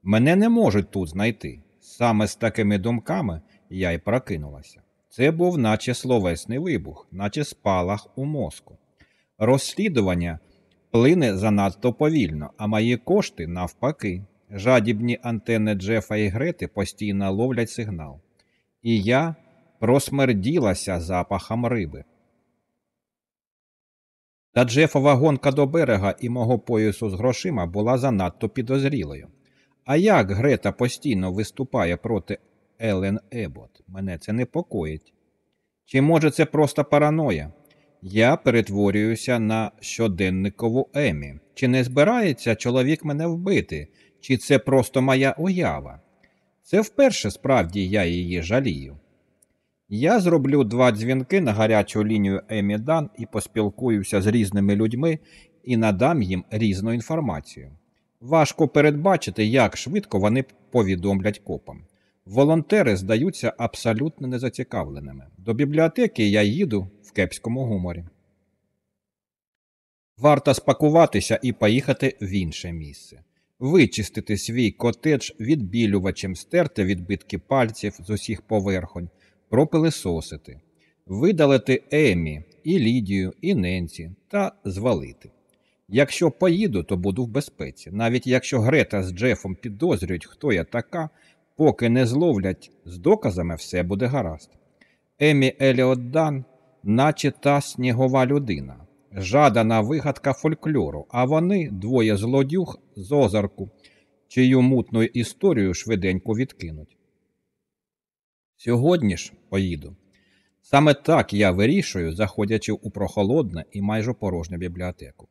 Мене не можуть тут знайти. Саме з такими думками я й прокинулася. Це був наче словесний вибух, наче спалах у мозку. Розслідування плине занадто повільно, а мої кошти навпаки. Жадібні антени Джефа і Грети постійно ловлять сигнал. І я просмерділася запахом риби. Та Джефова гонка до берега і мого поясу з грошима була занадто підозрілою. А як Грета постійно виступає проти Елен Ебот, мене це непокоїть. Чи може це просто параноя? Я перетворююся на щоденникову Емі. Чи не збирається чоловік мене вбити, чи це просто моя уява? Це вперше справді я її жалію. Я зроблю два дзвінки на гарячу лінію Емі Дан і поспілкуюся з різними людьми і надам їм різну інформацію. Важко передбачити, як швидко вони повідомлять копам. Волонтери здаються абсолютно незацікавленими. До бібліотеки я їду в кепському гуморі. Варто спакуватися і поїхати в інше місце, вичистити свій котедж відбілювачем, стерти відбитки пальців з усіх поверхонь, пропилисосити, видалити Емі, і Лідію, і Ненці та звалити. Якщо поїду, то буду в безпеці. Навіть якщо Грета з Джефом підозрюють, хто я така, поки не зловлять з доказами, все буде гаразд. Емі Еліот Дан, наче та снігова людина, жадана вигадка фольклору, а вони двоє злодюг з озарку, чию мутну історію швиденько відкинуть. Сьогодні ж поїду. Саме так я вирішую, заходячи у прохолодне і майже порожню бібліотеку.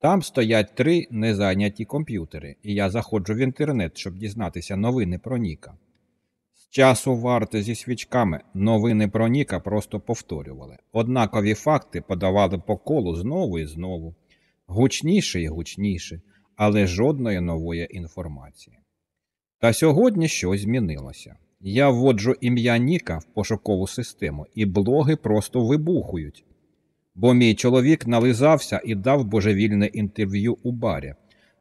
Там стоять три незайняті комп'ютери, і я заходжу в інтернет, щоб дізнатися новини про Ніка. З часу варти зі свічками новини про Ніка просто повторювали. Однакові факти подавали по колу знову і знову, гучніше і гучніше, але жодної нової інформації. Та сьогодні щось змінилося. Я вводжу ім'я Ніка в пошукову систему, і блоги просто вибухують. Бо мій чоловік нализався і дав божевільне інтерв'ю у барі.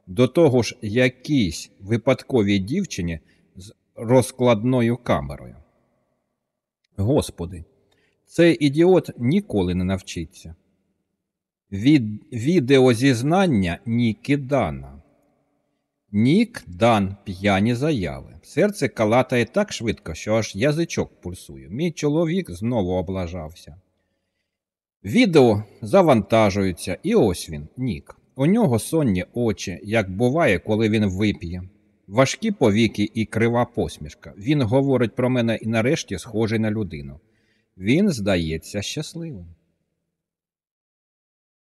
До того ж, якійсь випадковій дівчині з розкладною камерою. Господи, цей ідіот ніколи не навчиться. Від відеозізнання Ніки Дана. Нік Дан п'яні заяви. Серце калатає так швидко, що аж язичок пульсує. Мій чоловік знову облажався. Відео завантажується, і ось він, Нік. У нього сонні очі, як буває, коли він вип'є. Важкі повіки і крива посмішка. Він говорить про мене і нарешті схожий на людину. Він здається щасливим.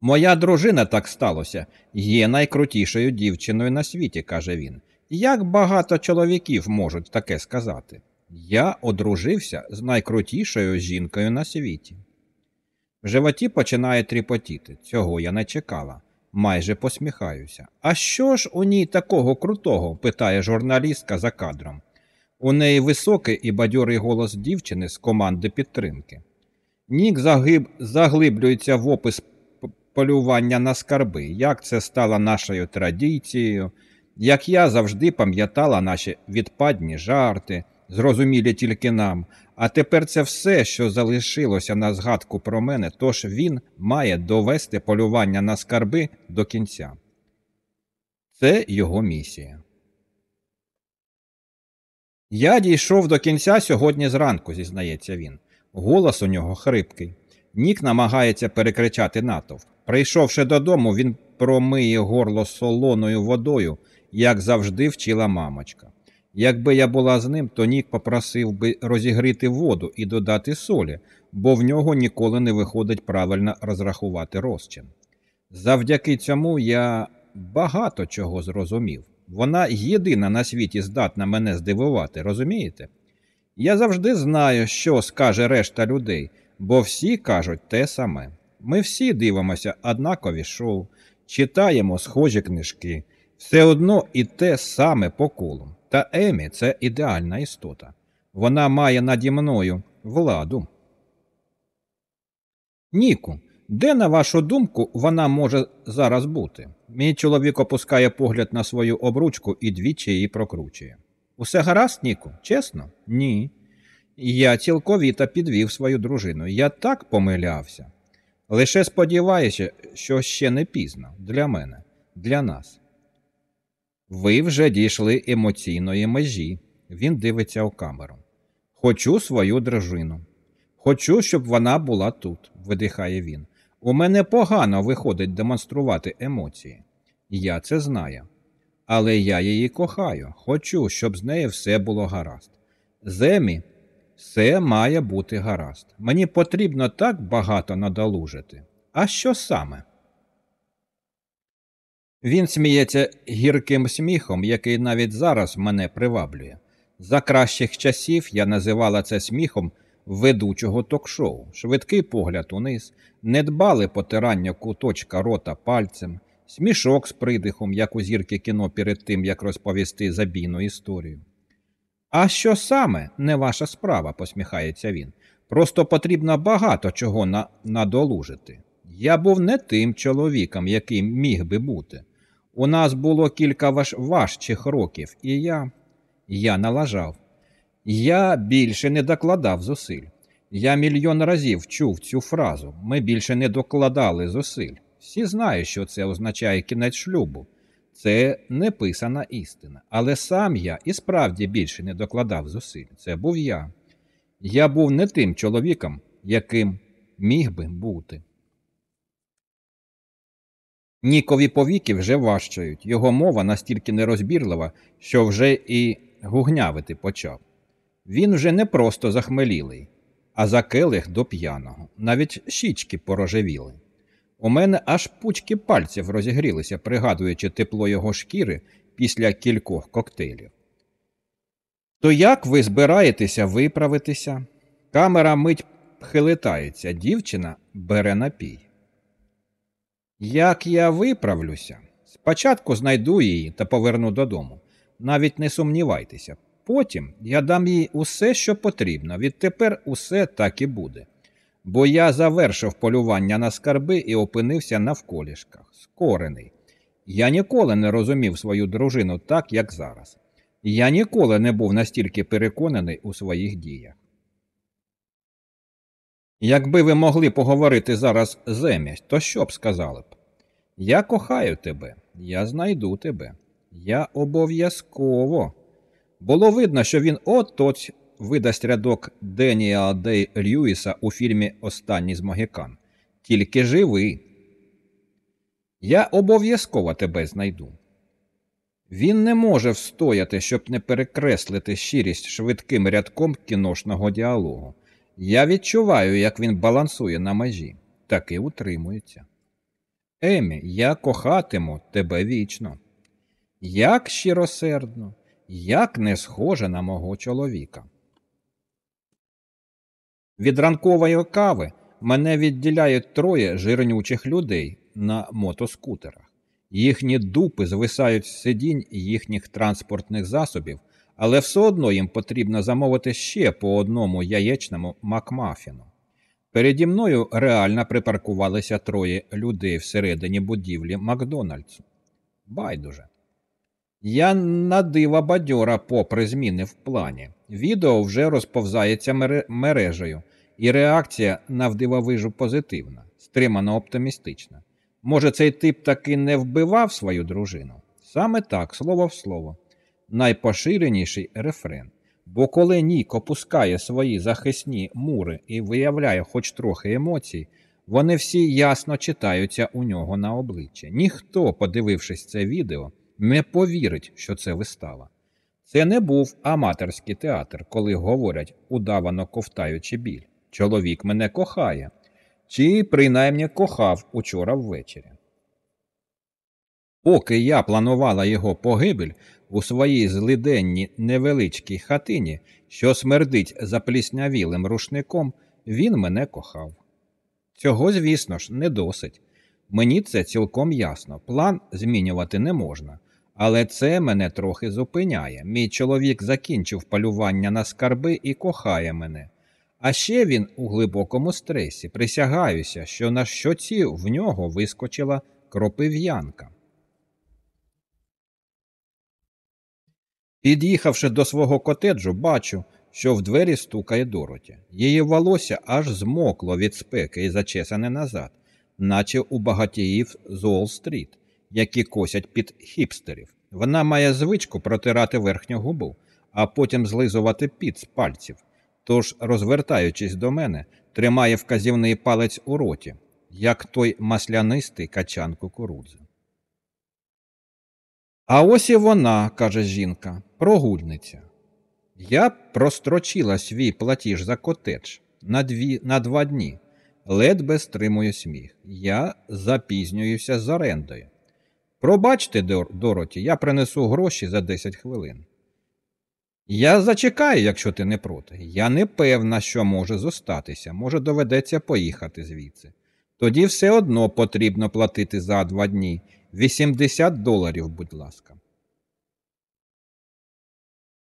Моя дружина так сталося, є найкрутішою дівчиною на світі, каже він. Як багато чоловіків можуть таке сказати? Я одружився з найкрутішою жінкою на світі. В животі починає тріпотіти. Цього я не чекала. Майже посміхаюся. А що ж у ній такого крутого? питає журналістка за кадром. У неї високий і бадьорий голос дівчини з команди підтримки. Нік загиб... заглиблюється в опис полювання на скарби, як це стало нашою традицією, як я завжди пам'ятала наші відпадні жарти, зрозумілі тільки нам, а тепер це все, що залишилося на згадку про мене, тож він має довести полювання на скарби до кінця. Це його місія. Я дійшов до кінця сьогодні зранку, зізнається він. Голос у нього хрипкий. Нік намагається перекричати натовп. Прийшовши додому, він промиє горло солоною водою, як завжди вчила мамочка. Якби я була з ним, то Нік попросив би розігріти воду і додати солі, бо в нього ніколи не виходить правильно розрахувати розчин. Завдяки цьому я багато чого зрозумів. Вона єдина на світі здатна мене здивувати, розумієте? Я завжди знаю, що скаже решта людей, бо всі кажуть те саме. Ми всі дивимося однакові шоу, читаємо схожі книжки, все одно і те саме по колу. Та Емі це ідеальна істота. Вона має наді мною владу. Ніку, де, на вашу думку, вона може зараз бути? Мій чоловік опускає погляд на свою обручку і двічі її прокручує. Усе гаразд, Ніку? Чесно? Ні. Я цілковіто підвів свою дружину. Я так помилявся. Лише сподіваюся, що ще не пізно для мене, для нас. Ви вже дійшли емоційної межі. Він дивиться у камеру. Хочу свою дружину. Хочу, щоб вона була тут, видихає він. У мене погано виходить демонструвати емоції. Я це знаю. Але я її кохаю. Хочу, щоб з нею все було гаразд. Земі, все має бути гаразд. Мені потрібно так багато надолужити. А що саме? Він сміється гірким сміхом, який навіть зараз мене приваблює. За кращих часів я називала це сміхом ведучого ток-шоу, швидкий погляд униз, недбале потирання куточка рота пальцем, смішок з придихом, як у зірки кіно перед тим, як розповісти забійну історію. А що саме не ваша справа, посміхається він. Просто потрібно багато чого на... надолужити. Я був не тим чоловіком, яким міг би бути. У нас було кілька важ... важчих років, і я Я налажав. Я більше не докладав зусиль. Я мільйон разів чув цю фразу. Ми більше не докладали зусиль. Всі знають, що це означає кінець шлюбу. Це неписана істина. Але сам я і справді більше не докладав зусиль. Це був я. Я був не тим чоловіком, яким міг би бути. Нікові повіки вже важчають, його мова настільки нерозбірлива, що вже і гугнявити почав. Він вже не просто захмелілий, а за келих до п'яного, навіть щічки порожевіли. У мене аж пучки пальців розігрілися, пригадуючи тепло його шкіри після кількох коктейлів. То як ви збираєтеся виправитися? Камера мить хилитається, дівчина бере напій. Як я виправлюся? Спочатку знайду її та поверну додому. Навіть не сумнівайтеся, Потім я дам їй усе, що потрібно. Відтепер усе так і буде. Бо я завершив полювання на скарби і опинився навколішках, скорений. Я ніколи не розумів свою дружину так, як зараз. Я ніколи не був настільки переконаний у своїх діях. Якби ви могли поговорити зараз з Емі, то що б сказали б? Я кохаю тебе, я знайду тебе. Я обов'язково. Було видно, що він от-от видасть рядок Деніела Дей Льюіса у фільмі Останній з Могікан. Тільки живи. Я обов'язково тебе знайду. Він не може встояти, щоб не перекреслити щирість швидким рядком кіношного діалогу. Я відчуваю, як він балансує на межі, таки утримується. Емі, я кохатиму тебе вічно. Як щиросердно, як не схоже на мого чоловіка. Від ранкової кави мене відділяють троє жирнючих людей на мотоскутерах. Їхні дупи звисають з сидінь їхніх транспортних засобів, але все одно їм потрібно замовити ще по одному яєчному макмафіну. Переді мною реально припаркувалися троє людей всередині будівлі Макдональдсу. Байдуже. Я на дива бадьора попри зміни в плані. Відео вже розповзається мережею, і реакція навдивовижу позитивна, стримано оптимістична. Може, цей тип таки не вбивав свою дружину? Саме так, слово в слово. Найпоширеніший рефрен. Бо коли Нік опускає свої захисні мури і виявляє хоч трохи емоцій, вони всі ясно читаються у нього на обличчі. Ніхто, подивившись це відео, не повірить, що це вистава. Це не був аматорський театр, коли говорять, удавано ковтаючи біль. Чоловік мене кохає, чи принаймні кохав учора ввечері. Поки я планувала його погибель у своїй злиденній невеличкій хатині, що смердить запліснявілим рушником, він мене кохав. Цього, звісно ж, не досить. Мені це цілком ясно. План змінювати не можна. Але це мене трохи зупиняє. Мій чоловік закінчив полювання на скарби і кохає мене. А ще він у глибокому стресі. Присягаюся, що на щоці в нього вискочила кропив'янка. Під'їхавши до свого котеджу, бачу, що в двері стукає Дороті. Її волосся аж змокло від спеки і зачесане назад, наче у багатіїв з Уолл-стріт, які косять під хіпстерів. Вона має звичку протирати верхню губу, а потім злизувати під з пальців. Тож, розвертаючись до мене, тримає вказівний палець у роті, як той маслянистий качан кукурудзи. А ось і вона, каже жінка, прогульниця. Я прострочила свій платіж за котедж на дві, на два дні, ледве стримую сміх. Я запізнююся з орендою. Пробачте, Дороті, я принесу гроші за 10 хвилин. Я зачекаю, якщо ти не проти. Я не певна, що може зостатися, може доведеться поїхати звідси. Тоді все одно потрібно платити за два дні 80 доларів, будь ласка.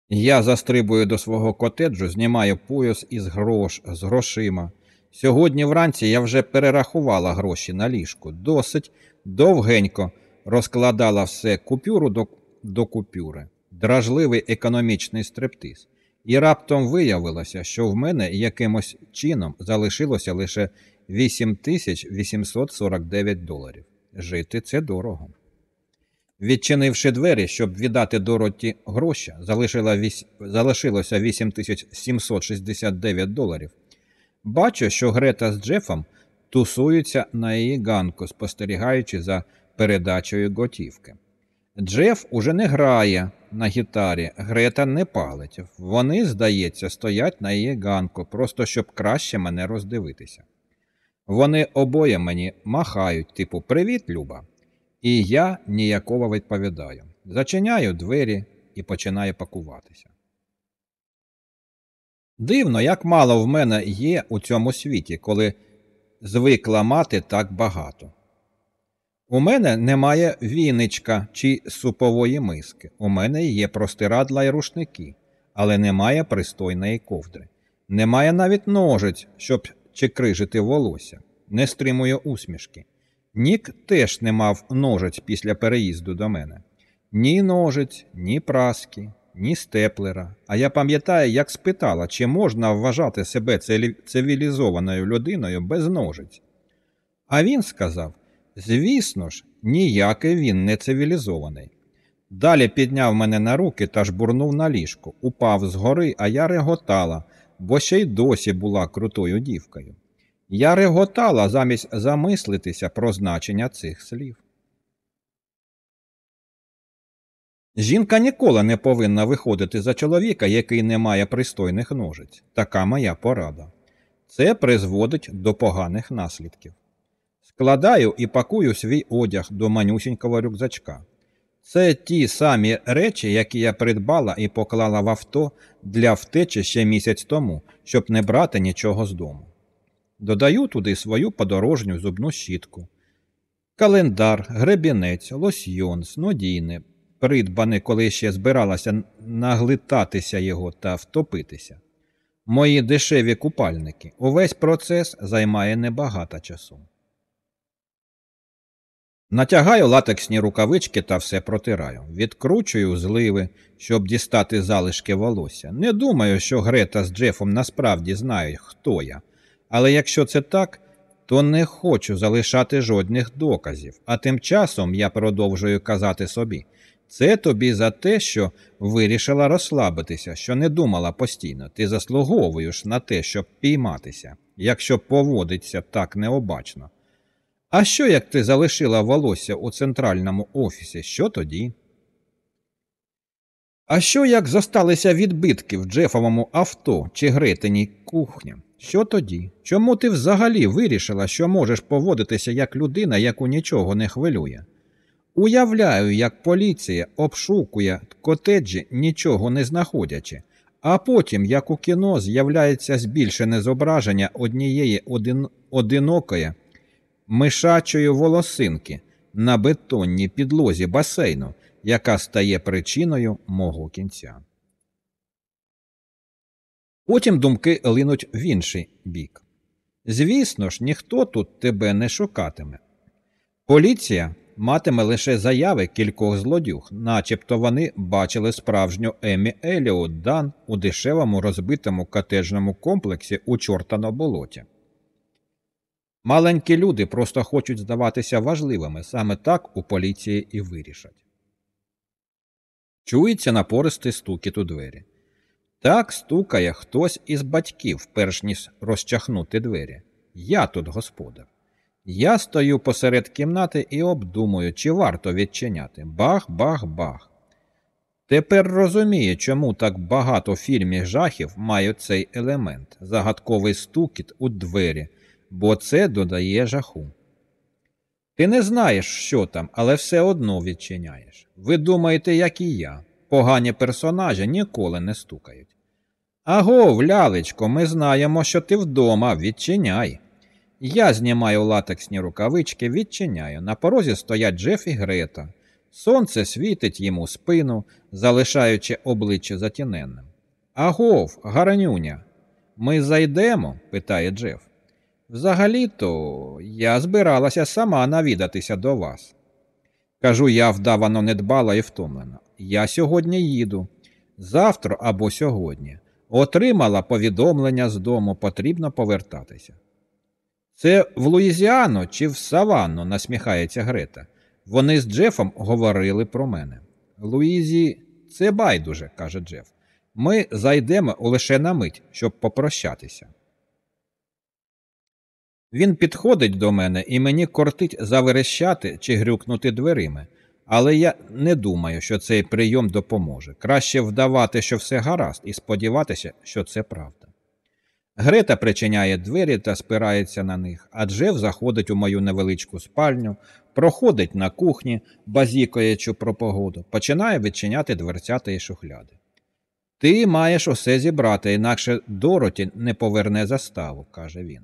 Я застрибую до свого котеджу, знімаю пояс із грош з грошима. Сьогодні вранці я вже перерахувала гроші на ліжку. Досить довгенько розкладала все купюру до, до купюри, дражливий економічний стриптиз. І раптом виявилося, що в мене якимось чином залишилося лише 8849 доларів. Жити це дорого. Відчинивши двері, щоб віддати Дороті гроші, залишилося 8769 доларів. Бачу, що Грета з Джефом тусуються на її ганку, спостерігаючи за передачею готівки. Джеф уже не грає на гітарі, Грета не палить. Вони, здається, стоять на її ганку, просто щоб краще мене роздивитися. Вони обоє мені махають, типу Привіт, Люба. І я ніяково відповідаю. Зачиняю двері і починаю пакуватися. Дивно, як мало в мене є у цьому світі, коли звикла мати так багато. У мене немає віничка чи супової миски. У мене є простирадла й рушники, але немає пристойної ковдри. Немає навіть ножиць, щоб чекрижити волосся, не стримує усмішки. Нік теж не мав ножиць після переїзду до мене. Ні ножиць, ні праски, ні степлера. А я пам'ятаю, як спитала, чи можна вважати себе цивілізованою людиною без ножиць. А він сказав: звісно ж, ніякий він не цивілізований. Далі підняв мене на руки та жбурнув на ліжко, упав згори, а я реготала, бо ще й досі була крутою дівкою. Я реготала замість замислитися про значення цих слів. Жінка ніколи не повинна виходити за чоловіка, який не має пристойних ножиць. Така моя порада. Це призводить до поганих наслідків. Складаю і пакую свій одяг до манюсінького рюкзачка. Це ті самі речі, які я придбала і поклала в авто для втечі ще місяць тому, щоб не брати нічого з дому. Додаю туди свою подорожню зубну щітку, календар, гребінець, лосьйон, снодійне, придбане, коли ще збиралася наглитатися його та втопитися. Мої дешеві купальники. Увесь процес займає небагато часу. Натягаю латексні рукавички та все протираю. Відкручую зливи, щоб дістати залишки волосся. Не думаю, що Грета з Джефом насправді знають, хто я. Але якщо це так, то не хочу залишати жодних доказів. А тим часом я продовжую казати собі це тобі за те, що вирішила розслабитися, що не думала постійно. Ти заслуговуєш на те, щоб пійматися, якщо поводиться так необачно. А що як ти залишила волосся у центральному офісі? Що тоді? А що як зосталися відбитки в Джефовому авто чи Гретиній кухні? Що тоді? Чому ти взагалі вирішила, що можеш поводитися як людина, яку нічого не хвилює? Уявляю, як поліція обшукує котеджі, нічого не знаходячи, а потім, як у кіно, з'являється збільшене зображення однієї один... одинокої мишачої волосинки на бетонній підлозі басейну, яка стає причиною мого кінця. Потім думки линуть в інший бік. Звісно ж, ніхто тут тебе не шукатиме. Поліція матиме лише заяви кількох злодюг, начебто вони бачили справжню Емі Еліот Дан у дешевому розбитому котеджному комплексі у чорта на болоті. Маленькі люди просто хочуть здаватися важливими, саме так у поліції і вирішать. Чується напористий стукіт у двері. Так стукає хтось із батьків, перш ніж розчахнути двері. Я тут господар. Я стою посеред кімнати і обдумую, чи варто відчиняти. Бах, бах, бах. Тепер розумію, чому так багато фільмів жахів мають цей елемент загадковий стукіт у двері, бо це додає жаху. Ти не знаєш, що там, але все одно відчиняєш. Ви думаєте, як і я. Погані персонажі ніколи не стукають. Аго, лялечко, ми знаємо, що ти вдома, відчиняй. Я знімаю латексні рукавички, відчиняю. На порозі стоять Джеф і Грета. Сонце світить йому спину, залишаючи обличчя затіненним. Агов, гарнюня, ми зайдемо? питає Джеф. Взагалі-то я збиралася сама навідатися до вас. Кажу я вдавано недбала і втомлена. Я сьогодні їду. Завтра або сьогодні. Отримала повідомлення з дому, потрібно повертатися. Це в Луїзіану чи в Саванну, насміхається Грета. Вони з Джефом говорили про мене. Луїзі, це байдуже, каже Джеф. Ми зайдемо лише на мить, щоб попрощатися. Він підходить до мене і мені кортить заверещати чи грюкнути дверима, але я не думаю, що цей прийом допоможе. Краще вдавати, що все гаразд, і сподіватися, що це правда. Грета причиняє двері та спирається на них, а Джеф заходить у мою невеличку спальню, проходить на кухні, базікаючи про погоду, починає відчиняти дверцята і шухляди. Ти маєш усе зібрати, інакше Дороті не поверне заставу, каже він.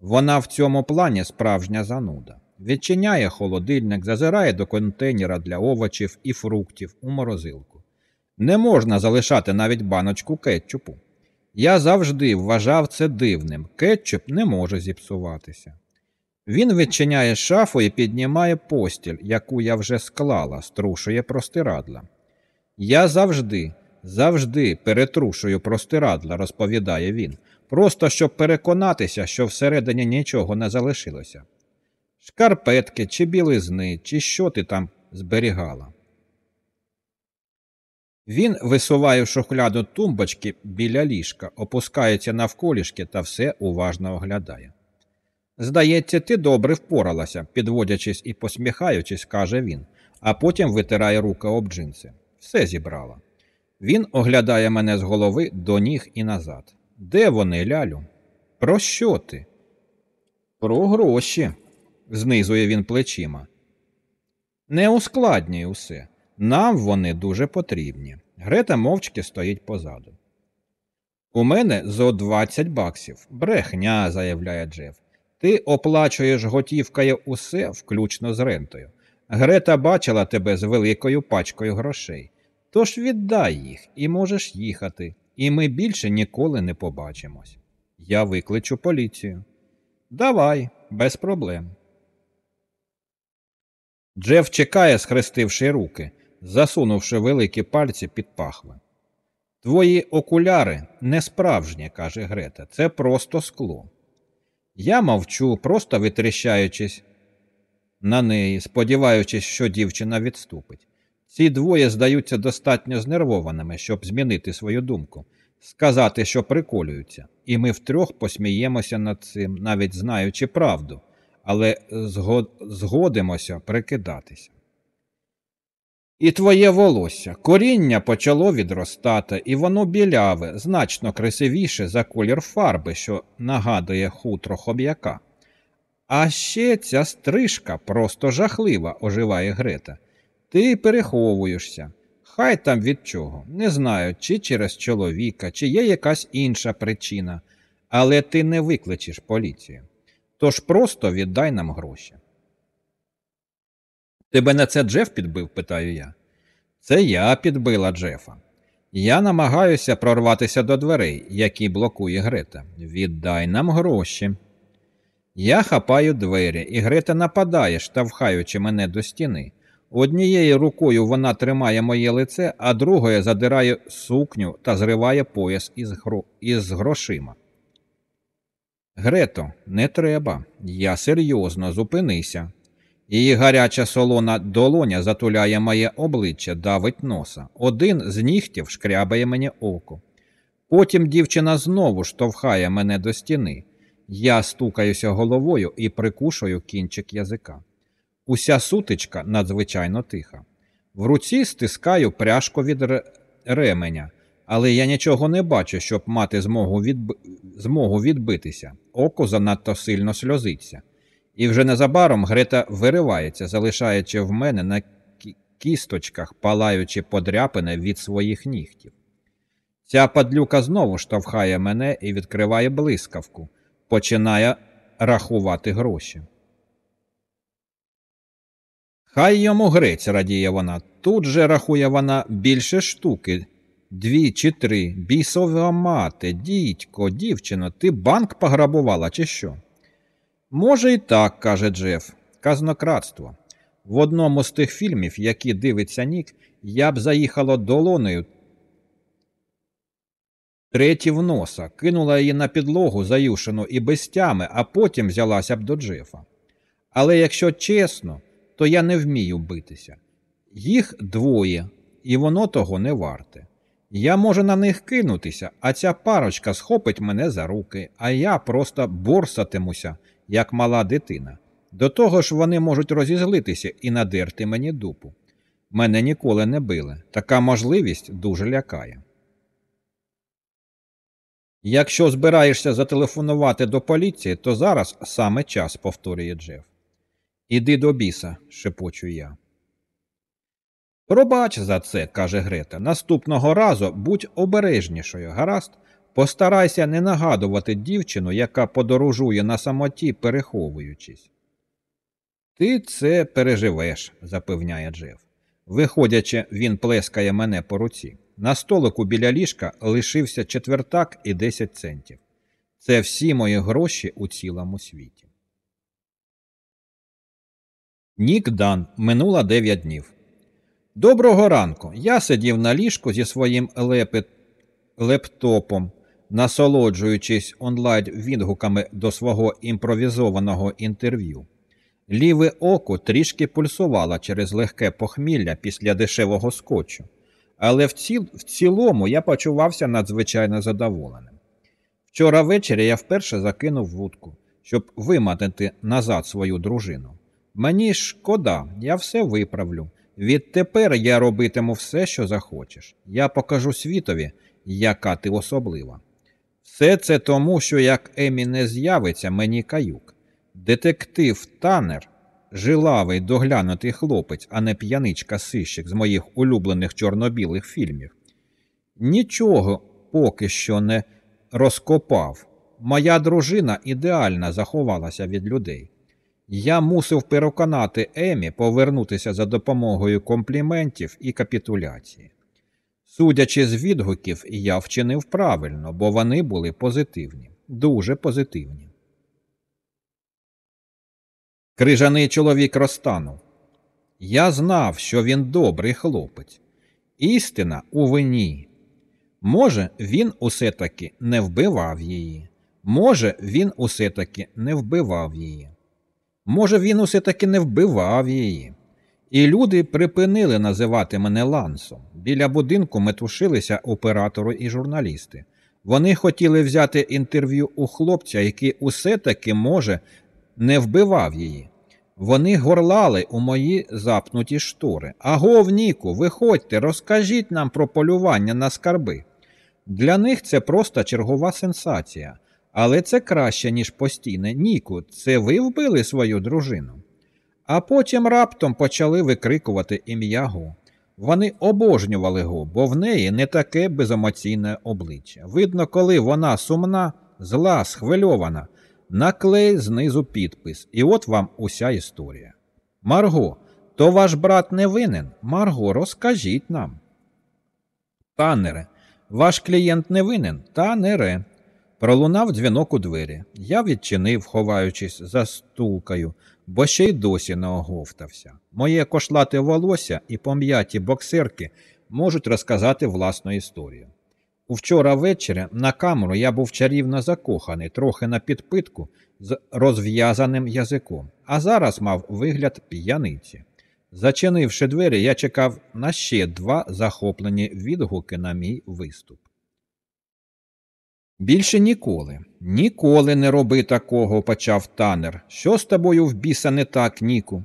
Вона в цьому плані справжня зануда. Відчиняє холодильник, зазирає до контейнера для овочів і фруктів у морозилку. Не можна залишати навіть баночку кетчупу. Я завжди вважав це дивним. Кетчуп не може зіпсуватися. Він відчиняє шафу і піднімає постіль, яку я вже склала, струшує простирадла. Я завжди, завжди перетрушую простирадла, розповідає він, просто щоб переконатися, що всередині нічого не залишилося. Шкарпетки чи білизни, чи що ти там зберігала. Він висуває в шухляду тумбочки біля ліжка, опускається навколішки та все уважно оглядає. Здається, ти добре впоралася, підводячись і посміхаючись, каже він, а потім витирає руки об джинси. Все зібрала. Він оглядає мене з голови до ніг і назад. Де вони, лялю? Про що ти? Про гроші, знизує він плечима. Не ускладнюй усе. Нам вони дуже потрібні. Грета мовчки стоїть позаду. У мене зо 20 баксів. Брехня, заявляє Джеф. Ти оплачуєш готівкою усе, включно з рентою. Грета бачила тебе з великою пачкою грошей. Тож віддай їх і можеш їхати, і ми більше ніколи не побачимось. Я викличу поліцію. Давай, без проблем. Джеф чекає, схрестивши руки, засунувши великі пальці під пахви. Твої окуляри не справжні, каже Грета, це просто скло. Я мовчу, просто витріщаючись на неї, сподіваючись, що дівчина відступить. Ці двоє здаються достатньо знервованими, щоб змінити свою думку, сказати, що приколюються, і ми втрьох посміємося над цим, навіть знаючи правду, але згод... згодимося прикидатися. І твоє волосся, коріння почало відростати, і воно біляве, значно красивіше за колір фарби, що нагадує хутро хоб'яка. А ще ця стрижка просто жахлива, оживає Грета. Ти переховуєшся. Хай там від чого. Не знаю, чи через чоловіка, чи є якась інша причина, але ти не викличеш поліцію. Тож просто віддай нам гроші. Тебе на це Джеф підбив? питаю я. Це я підбила Джефа. Я намагаюся прорватися до дверей, які блокує Грета. Віддай нам гроші. Я хапаю двері, і Грета нападає, штовхаючи мене до стіни. Однією рукою вона тримає моє лице, а другою задирає сукню та зриває пояс із, гро... із грошима. Грето, не треба. Я серйозно зупинися. Її гаряча солона долоня затуляє моє обличчя, давить носа. Один з нігтів шкрябає мені око. Потім дівчина знову штовхає мене до стіни. Я стукаюся головою і прикушую кінчик язика. Уся сутичка надзвичайно тиха. В руці стискаю пряжку від ременя, але я нічого не бачу, щоб мати змогу, відби... змогу відбитися. Око занадто сильно сльозиться. І вже незабаром Грета виривається, залишаючи в мене на кісточках, палаючи подряпини від своїх нігтів. Ця падлюка знову штовхає мене і відкриває блискавку, починає рахувати гроші. Хай йому грець, радіє вона. Тут же рахує вона більше штуки, дві чи три. Бісова мати, дідько, дівчино, ти банк пограбувала, чи що? Може, і так, каже Джеф, казнократство. В одному з тих фільмів, які дивиться Нік, я б заїхала долоною треті в носа, кинула її на підлогу заюшену і без тями, а потім взялася б до Джефа. Але якщо чесно, то я не вмію битися. Їх двоє, і воно того не варте. Я можу на них кинутися, а ця парочка схопить мене за руки, а я просто борсатимуся, як мала дитина. До того ж вони можуть розізлитися і надерти мені дупу. Мене ніколи не били. Така можливість дуже лякає. Якщо збираєшся зателефонувати до поліції, то зараз саме час, повторює Джеф. Іди до біса, шепочу я. Пробач за це, каже Грета. Наступного разу будь обережнішою, гаразд. Постарайся не нагадувати дівчину, яка подорожує на самоті, переховуючись. Ти це переживеш, запевняє Джеф. Виходячи, він плескає мене по руці. На столику біля ліжка лишився четвертак і 10 центів. Це всі мої гроші у цілому світі. Нік Дан минуло 9 днів. Доброго ранку. Я сидів на ліжку зі своїм лепет... лептопом, насолоджуючись онлайн відгуками до свого імпровізованого інтерв'ю. Ліве око трішки пульсувало через легке похмілля після дешевого скотчу, але в, ціл... в цілому я почувався надзвичайно задоволеним. Вчора ввечері я вперше закинув вудку, щоб виматити назад свою дружину. Мені шкода, я все виправлю. Відтепер я робитиму все, що захочеш. Я покажу світові, яка ти особлива. Все це тому, що як Емі не з'явиться, мені каюк. Детектив Танер, жилавий доглянутий хлопець, а не п'яничка сищик з моїх улюблених чорно-білих фільмів. Нічого поки що не розкопав. Моя дружина ідеально заховалася від людей. Я мусив переконати Емі повернутися за допомогою компліментів і капітуляції. Судячи з відгуків, я вчинив правильно, бо вони були позитивні, дуже позитивні. Крижаний чоловік розтанув. Я знав, що він добрий хлопець. Істина у вині. Може, він усе таки не вбивав її. Може, він усе таки не вбивав її. Може, він усе таки не вбивав її. І люди припинили називати мене лансом. Біля будинку метушилися оператори і журналісти. Вони хотіли взяти інтерв'ю у хлопця, який усе таки, може, не вбивав її. Вони горлали у мої запнуті штори. Агов, Ніку, виходьте, розкажіть нам про полювання на скарби. Для них це просто чергова сенсація. Але це краще, ніж постійне. Ніку, це ви вбили свою дружину. А потім раптом почали викрикувати ім'я Го. Вони обожнювали Го, бо в неї не таке беземоційне обличчя. Видно, коли вона сумна, зла, схвильована, наклей знизу підпис, і от вам уся історія. Марго, то ваш брат не винен? Марго, розкажіть нам. Танере, ваш клієнт не винен? Танере. Пролунав дзвінок у двері. Я відчинив, ховаючись за стулкою, бо ще й досі не оговтався. Моє кошлате волосся і пом'яті боксерки можуть розказати власну історію. Учора ввечері на камеру я був чарівно закоханий, трохи на підпитку з розв'язаним язиком, а зараз мав вигляд п'яниці. Зачинивши двері, я чекав на ще два захоплені відгуки на мій виступ. Більше ніколи, ніколи не роби такого, почав танер. Що з тобою в біса не так, Ніку?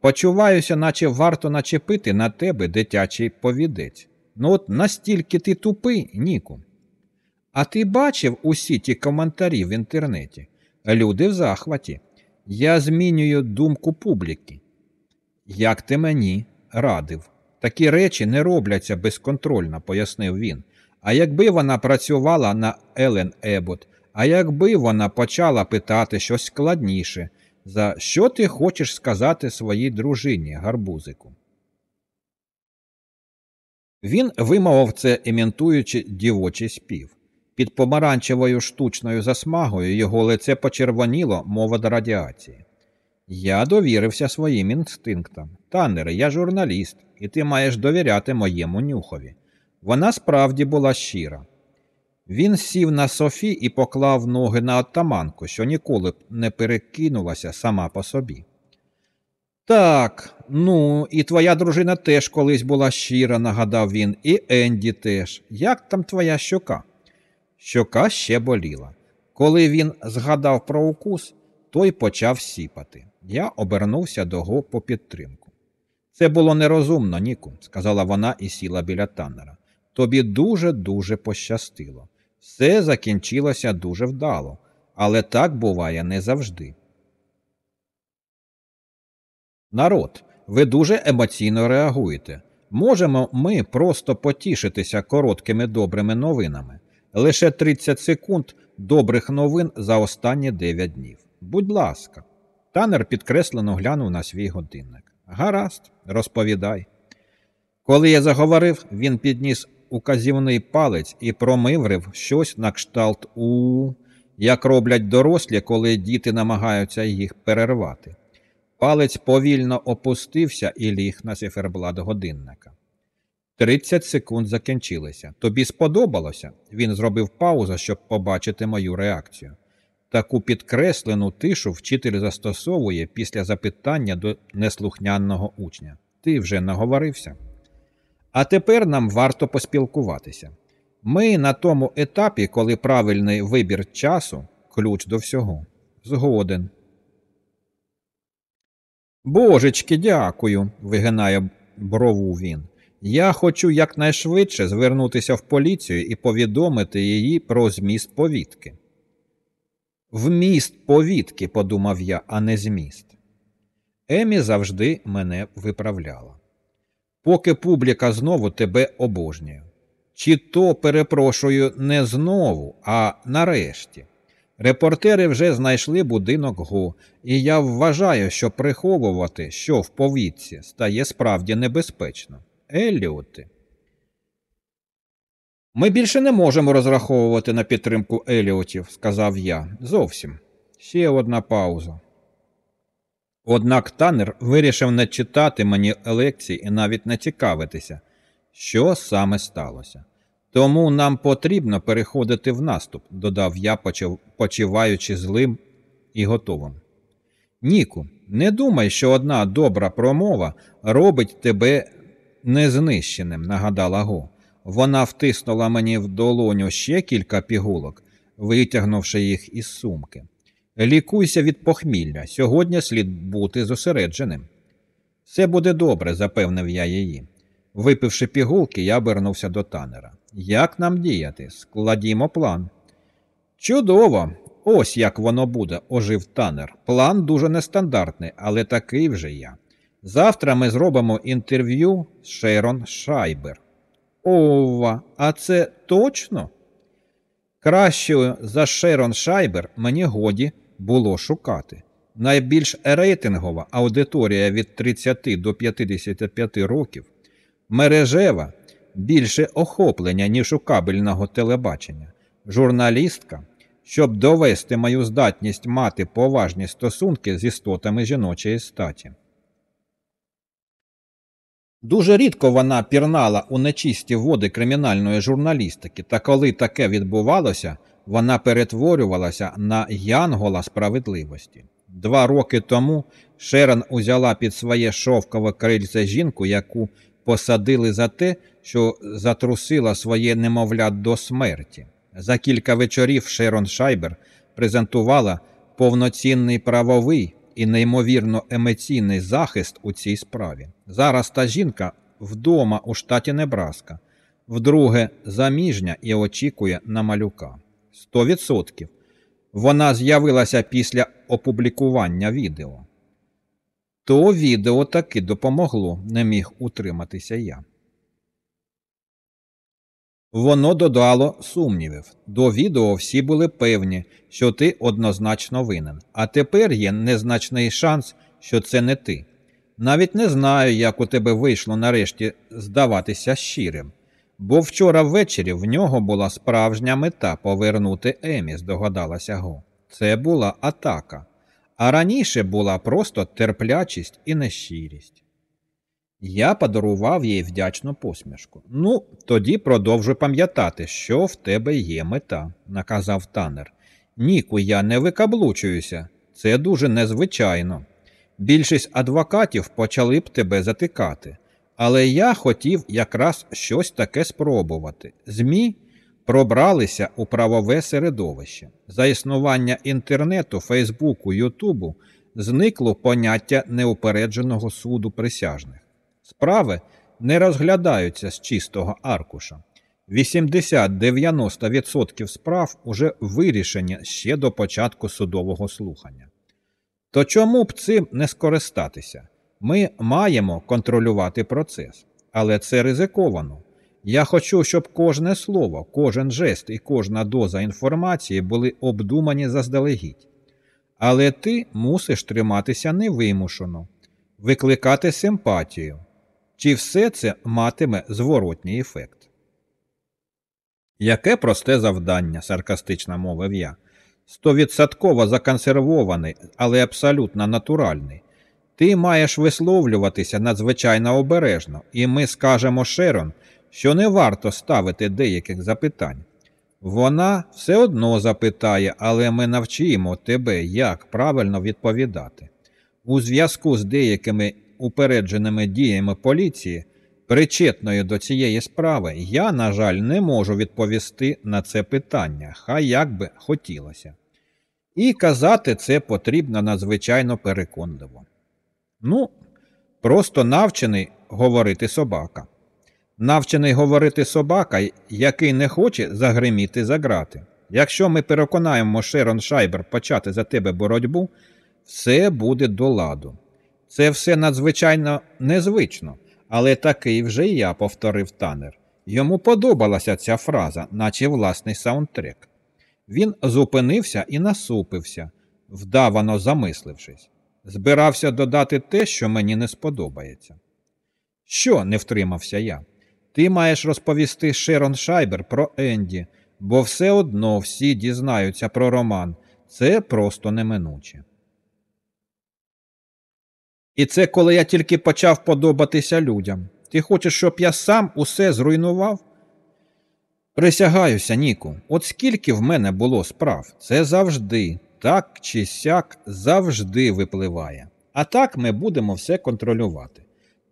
Почуваюся, наче варто начепити на тебе дитячий повідець. Ну от настільки ти тупий, Ніку. А ти бачив усі ті коментарі в інтернеті? Люди в захваті. Я змінюю думку публіки. Як ти мені радив? Такі речі не робляться безконтрольно, пояснив він. А якби вона працювала на Елен Ебот, а якби вона почала питати щось складніше, за що ти хочеш сказати своїй дружині, гарбузику? Він вимовив це, імітуючи дівочий спів. Під помаранчевою штучною засмагою його лице почервоніло, мова до радіації. Я довірився своїм інстинктам. Таннере, я журналіст, і ти маєш довіряти моєму нюхові. Вона справді була щира. Він сів на Софі і поклав ноги на отаманку, що ніколи б не перекинулася сама по собі. Так, ну, і твоя дружина теж колись була щира, нагадав він, і Енді теж. Як там твоя щока? Щока ще боліла. Коли він згадав про укус, той почав сіпати. Я обернувся до го по підтримку. Це було нерозумно, Ніку, сказала вона і сіла біля танера. Тобі дуже-дуже пощастило. Все закінчилося дуже вдало, але так буває не завжди. Народ, ви дуже емоційно реагуєте. Можемо ми просто потішитися короткими добрими новинами. Лише 30 секунд добрих новин за останні 9 днів. Будь ласка, танер підкреслено глянув на свій годинник. Гаразд, розповідай. Коли я заговорив, він підніс указівний палець і промиврив щось на кшталт у, як роблять дорослі, коли діти намагаються їх перервати. Палець повільно опустився і ліг на циферблат годинника. Тридцять секунд закінчилися. Тобі сподобалося? Він зробив паузу, щоб побачити мою реакцію. Таку підкреслену тишу вчитель застосовує після запитання до неслухняного учня. Ти вже наговорився. А тепер нам варто поспілкуватися. Ми на тому етапі, коли правильний вибір часу ключ до всього. Згоден. Божечки, дякую, вигинає брову він. Я хочу якнайшвидше звернутися в поліцію і повідомити її про зміст повідки. Вміст повідки, подумав я, а не зміст. Емі завжди мене виправляла. Поки публіка знову тебе обожнює. Чи то, перепрошую, не знову, а нарешті. Репортери вже знайшли будинок Го, і я вважаю, що приховувати, що в повідці, стає справді небезпечно. Еліоти. Ми більше не можемо розраховувати на підтримку Еліотів, сказав я. Зовсім. Ще одна пауза. Однак танер вирішив не читати мені лекцій і навіть не цікавитися, що саме сталося. Тому нам потрібно переходити в наступ, додав я, почуваючи злим і готовим. Ніку, не думай, що одна добра промова робить тебе незнищеним, нагадала Го. Вона втиснула мені в долоню ще кілька пігулок, витягнувши їх із сумки. Лікуйся від похмілля. Сьогодні слід бути зосередженим. Все буде добре, запевнив я її. Випивши пігулки, я обернувся до танера. Як нам діяти? Складімо план. Чудово! Ось як воно буде, ожив танер. План дуже нестандартний, але такий вже я. Завтра ми зробимо інтерв'ю з Шерон Шайбер. Ова, а це точно? Кращою за Шерон Шайбер мені годі було шукати. Найбільш рейтингова аудиторія від 30 до 55 років, мережева більше охоплення, ніж у кабельного телебачення, журналістка, щоб довести мою здатність мати поважні стосунки з істотами жіночої статі. Дуже рідко вона пірнала у нечисті води кримінальної журналістики, та коли таке відбувалося, вона перетворювалася на янгола справедливості. Два роки тому Шерон узяла під своє шовкове крильце жінку, яку посадили за те, що затрусила своє немовля до смерті. За кілька вечорів Шерон Шайбер презентувала повноцінний правовий і неймовірно емоційний захист у цій справі. Зараз та жінка вдома у штаті Небраска, вдруге заміжня і очікує на малюка. Сто відсотків. Вона з'явилася після опублікування відео. То відео таки допомогло, не міг утриматися я. Воно додало сумнівів. До відео всі були певні, що ти однозначно винен, а тепер є незначний шанс, що це не ти. Навіть не знаю, як у тебе вийшло нарешті здаватися щирим, бо вчора ввечері в нього була справжня мета повернути Емі, здогадалася Го. Це була атака, а раніше була просто терплячість і нещирість. Я подарував їй вдячну посмішку. Ну, тоді продовжуй пам'ятати, що в тебе є мета, наказав танер. Ніку, я не викаблучуюся. Це дуже незвичайно. Більшість адвокатів почали б тебе затикати. Але я хотів якраз щось таке спробувати. ЗМІ пробралися у правове середовище. За існування інтернету, Фейсбуку, Ютубу зникло поняття неупередженого суду присяжних. Справи не розглядаються з чистого аркуша. 80-90% справ уже вирішені ще до початку судового слухання. То чому б цим не скористатися? Ми маємо контролювати процес, але це ризиковано. Я хочу, щоб кожне слово, кожен жест і кожна доза інформації були обдумані заздалегідь. Але ти мусиш триматися невимушено, викликати симпатію, чи все це матиме зворотній ефект. Яке просте завдання, саркастично мовив я. Стовідсотково законсервований, але абсолютно натуральний. Ти маєш висловлюватися надзвичайно обережно, і ми скажемо Шерон, що не варто ставити деяких запитань. Вона все одно запитає, але ми навчимо тебе, як правильно відповідати. У зв'язку з деякими упередженими діями поліції, причетною до цієї справи, я, на жаль, не можу відповісти на це питання, хай як би хотілося. І казати це потрібно надзвичайно переконливо. Ну, просто навчений говорити собака. Навчений говорити собака, який не хоче загриміти за грати. Якщо ми переконаємо Шерон Шайбер почати за тебе боротьбу, все буде до ладу. Це все надзвичайно незвично, але такий вже і я повторив танер. Йому подобалася ця фраза, наче власний саундтрек. Він зупинився і насупився, вдавано замислившись. Збирався додати те, що мені не сподобається. Що, не втримався я? Ти маєш розповісти Шерон Шайбер про Енді, бо все одно всі дізнаються про роман. Це просто неминуче. І це коли я тільки почав подобатися людям. Ти хочеш, щоб я сам усе зруйнував? Присягаюся, Ніку, от скільки в мене було справ, це завжди, так чи сяк завжди випливає. А так ми будемо все контролювати.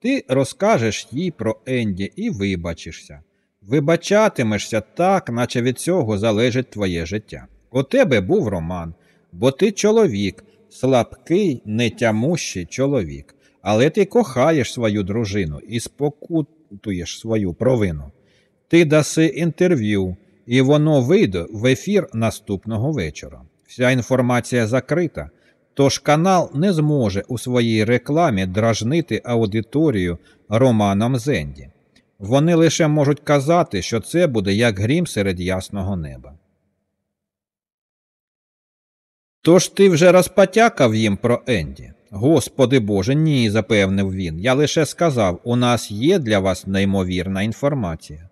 Ти розкажеш їй про Енді і вибачишся. Вибачатимешся так, наче від цього залежить твоє життя. У тебе був роман, бо ти чоловік, слабкий, нетямущий чоловік, але ти кохаєш свою дружину і спокутуєш свою провину. Ти даси інтерв'ю, і воно вийде в ефір наступного вечора. Вся інформація закрита. Тож канал не зможе у своїй рекламі дражнити аудиторію романом Зенді. Вони лише можуть казати, що це буде як грім серед ясного неба. Тож ти вже розпотякав їм про Енді. Господи Боже, ні, запевнив він. Я лише сказав, у нас є для вас неймовірна інформація.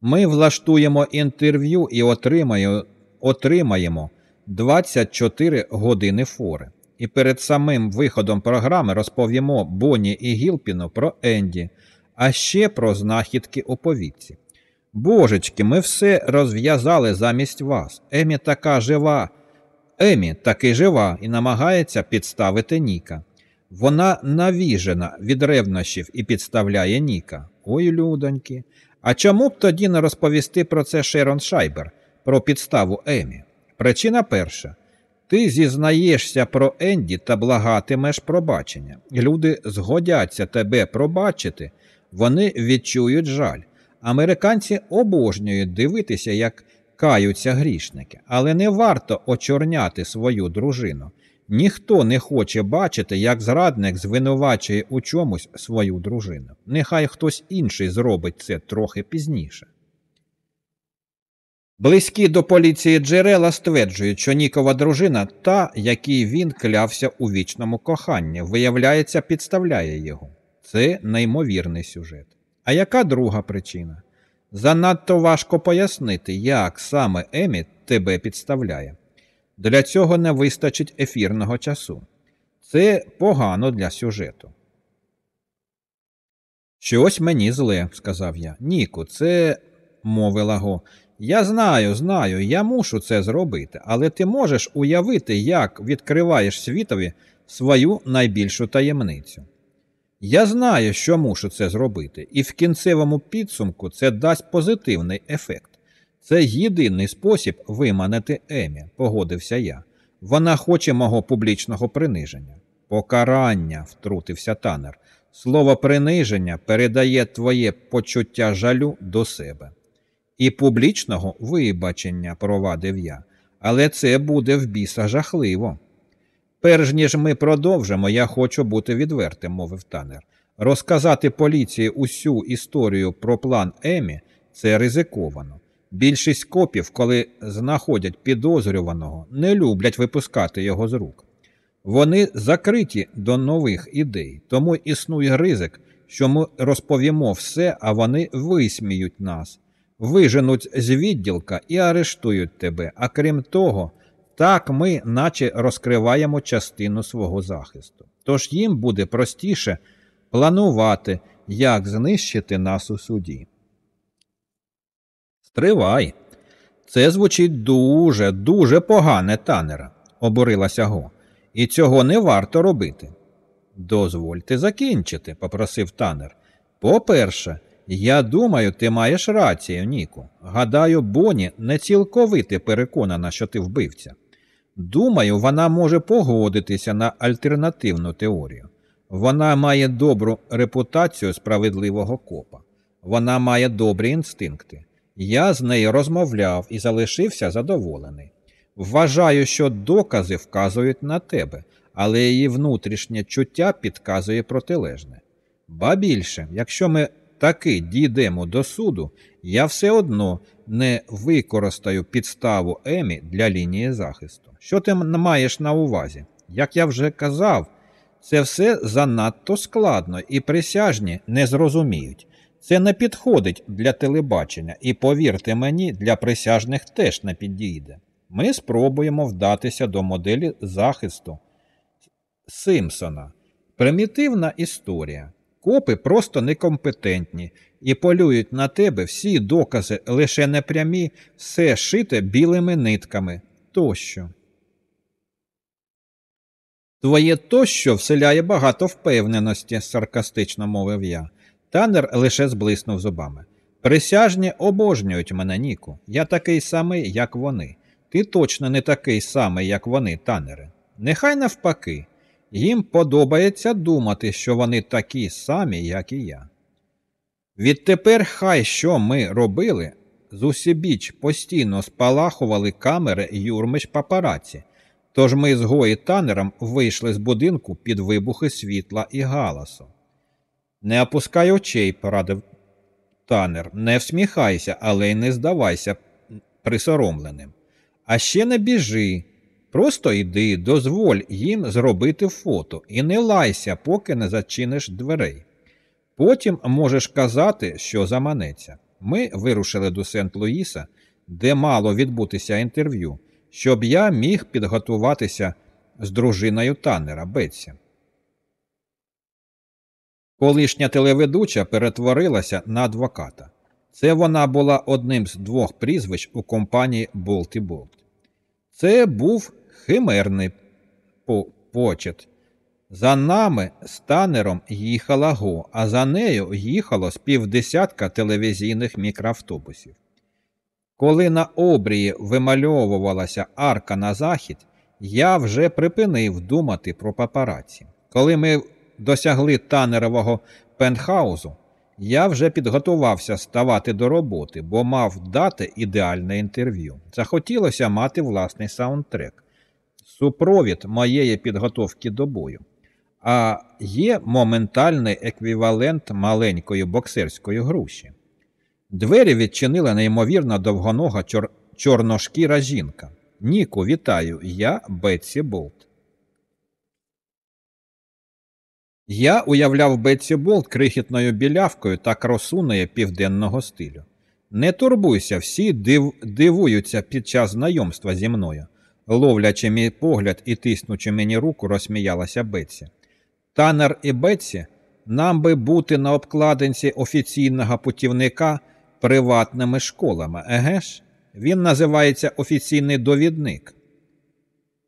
Ми влаштуємо інтерв'ю і отримаємо 24 години фори. І перед самим виходом програми розповімо Бонні і Гілпіну про Енді, а ще про знахідки у повітці. Божечки, ми все розв'язали замість вас. Емі така жива. Емі таки жива і намагається підставити Ніка. Вона навіжена від ревнощів і підставляє Ніка. Ой, людоньки. А чому б тоді не розповісти про це Шерон Шайбер, про підставу Емі? Причина перша. Ти зізнаєшся про Енді та благатимеш пробачення. Люди згодяться тебе пробачити, вони відчують жаль. Американці обожнюють дивитися, як каються грішники, але не варто очорняти свою дружину. Ніхто не хоче бачити, як зрадник звинувачує у чомусь свою дружину. Нехай хтось інший зробить це трохи пізніше. Близькі до поліції джерела стверджують, що Нікова дружина, та, якій він клявся у вічному коханні, виявляється, підставляє його. Це неймовірний сюжет. А яка друга причина? Занадто важко пояснити, як саме Емі тебе підставляє. Для цього не вистачить ефірного часу. Це погано для сюжету. Щось мені зле, сказав я. Ніку, це, мовила Го, я знаю, знаю, я мушу це зробити, але ти можеш уявити, як відкриваєш світові свою найбільшу таємницю. Я знаю, що мушу це зробити, і в кінцевому підсумку це дасть позитивний ефект. Це єдиний спосіб виманити Емі, погодився я. Вона хоче мого публічного приниження. Покарання, втрутився танер. Слово приниження передає твоє почуття жалю до себе і публічного вибачення, провадив я, але це буде в біса жахливо. Перш ніж ми продовжимо, я хочу бути відвертим, мовив танер. Розказати поліції усю історію про план Емі це ризиковано. Більшість копів, коли знаходять підозрюваного, не люблять випускати його з рук. Вони закриті до нових ідей, тому існує ризик, що ми розповімо все, а вони висміють нас, виженуть з відділка і арештують тебе. А крім того, так ми наче розкриваємо частину свого захисту. Тож їм буде простіше планувати, як знищити нас у суді. Стривай. Це звучить дуже, дуже погане, танера, обурилася Го. І цього не варто робити. Дозвольте закінчити, попросив танер. По-перше, я думаю, ти маєш рацію, Ніку. Гадаю, Боні не цілковито переконана, що ти вбивця. Думаю, вона може погодитися на альтернативну теорію. Вона має добру репутацію справедливого копа. Вона має добрі інстинкти. Я з нею розмовляв і залишився задоволений. Вважаю, що докази вказують на тебе, але її внутрішнє чуття підказує протилежне. Ба більше, якщо ми таки дійдемо до суду, я все одно не використаю підставу Емі для лінії захисту. Що ти маєш на увазі? Як я вже казав, це все занадто складно і присяжні не зрозуміють. Це не підходить для телебачення, і, повірте мені, для присяжних теж не підійде. Ми спробуємо вдатися до моделі захисту Симпсона. Примітивна історія. Копи просто некомпетентні і полюють на тебе всі докази лише непрямі, все шите білими нитками тощо. Твоє тощо вселяє багато впевненості, саркастично мовив я. Танер лише зблиснув зубами. Присяжні обожнюють мене, Ніку. Я такий самий, як вони. Ти точно не такий самий, як вони, танери. Нехай навпаки. Їм подобається думати, що вони такі самі, як і я. Відтепер хай що ми робили, зусібіч постійно спалахували камери юрмиш папараці, тож ми з Гої танером вийшли з будинку під вибухи світла і галасу. Не опускай очей, порадив танер, не всміхайся, але й не здавайся присоромленим. А ще не біжи. Просто йди, дозволь їм зробити фото і не лайся, поки не зачиниш дверей. Потім можеш казати, що заманеться. Ми вирушили до Сент-Луїса, де мало відбутися інтерв'ю, щоб я міг підготуватися з дружиною танера Бетсі. Колишня телеведуча перетворилася на адвоката. Це вона була одним з двох прізвищ у компанії Болт Болт. Це був химерний почет. За нами з танером їхала Го, а за нею їхало з півдесятка телевізійних мікроавтобусів. Коли на обрії вимальовувалася арка на захід, я вже припинив думати про папараці. Коли ми досягли танерового пентхаузу, я вже підготувався ставати до роботи, бо мав дати ідеальне інтерв'ю. Захотілося мати власний саундтрек, супровід моєї підготовки до бою. А є моментальний еквівалент маленької боксерської груші. Двері відчинила неймовірно довгонога чор... чорношкіра жінка. Ніку, вітаю, я Бетсі Болт. Я уявляв Бетсі Болт крихітною білявкою та красуною південного стилю. Не турбуйся, всі див... дивуються під час знайомства зі мною. Ловлячи мій погляд і тиснучи мені руку, розсміялася Бетсі. Танер і Бетсі нам би бути на обкладинці офіційного путівника приватними школами, еге ж? Він називається офіційний довідник,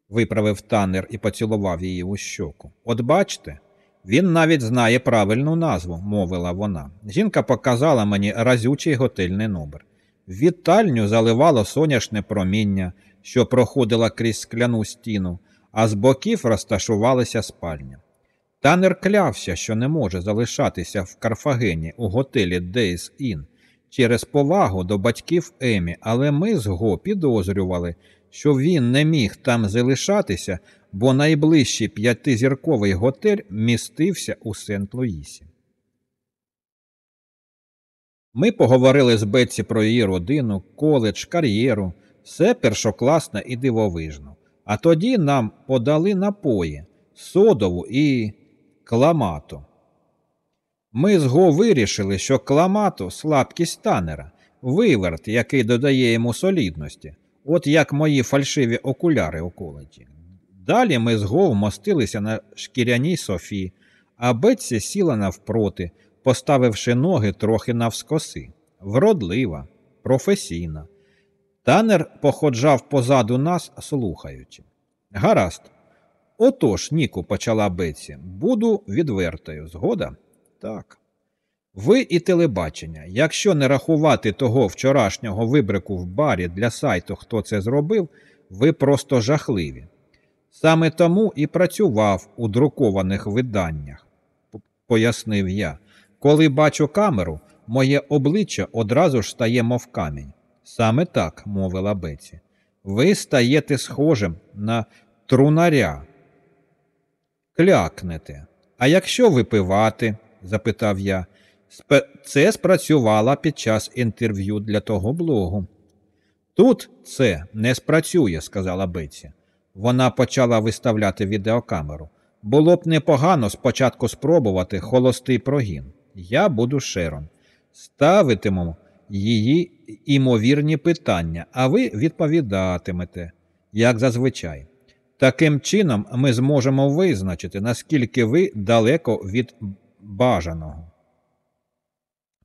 виправив танер і поцілував її у щоку. От бачте. Він навіть знає правильну назву, мовила вона. Жінка показала мені разючий готельний номер. Вітальню заливало соняшне проміння, що проходило крізь скляну стіну, а з боків розташувалася спальня. Танер клявся, що не може залишатися в Карфагені у готелі Days Inn через повагу до батьків Емі, але ми з Го підозрювали, що він не міг там залишатися, бо найближчий п'ятизірковий готель містився у Сент-Луїсі. Ми поговорили з Бетсі про її родину, коледж, кар'єру, все першокласно і дивовижно. А тоді нам подали напої, содову і кламату. Ми з Го вирішили, що кламату слабкість танера, виверт, який додає йому солідності, от як мої фальшиві окуляри у коледжі. Далі ми з Гов мостилися на шкіряній софі, а Бетсі сіла навпроти, поставивши ноги трохи навскоси. Вродлива, професійна. Танер походжав позаду нас, слухаючи. Гаразд. Отож, Ніку, почала Бетсі, буду відвертою. Згода? Так. Ви і телебачення. Якщо не рахувати того вчорашнього вибрику в барі для сайту, хто це зробив, ви просто жахливі. Саме тому і працював у друкованих виданнях, пояснив я. Коли бачу камеру, моє обличчя одразу ж стає, мов камінь. Саме так, мовила Беці. Ви стаєте схожим на трунаря. Клякнете. А якщо випивати? запитав я. Це спрацювало під час інтерв'ю для того блогу. Тут це не спрацює, сказала Беці. Вона почала виставляти відеокамеру. Було б непогано спочатку спробувати холостий прогін. Я буду Шерон. Ставитиму її імовірні питання, а ви відповідатимете, як зазвичай. Таким чином, ми зможемо визначити, наскільки ви далеко від бажаного.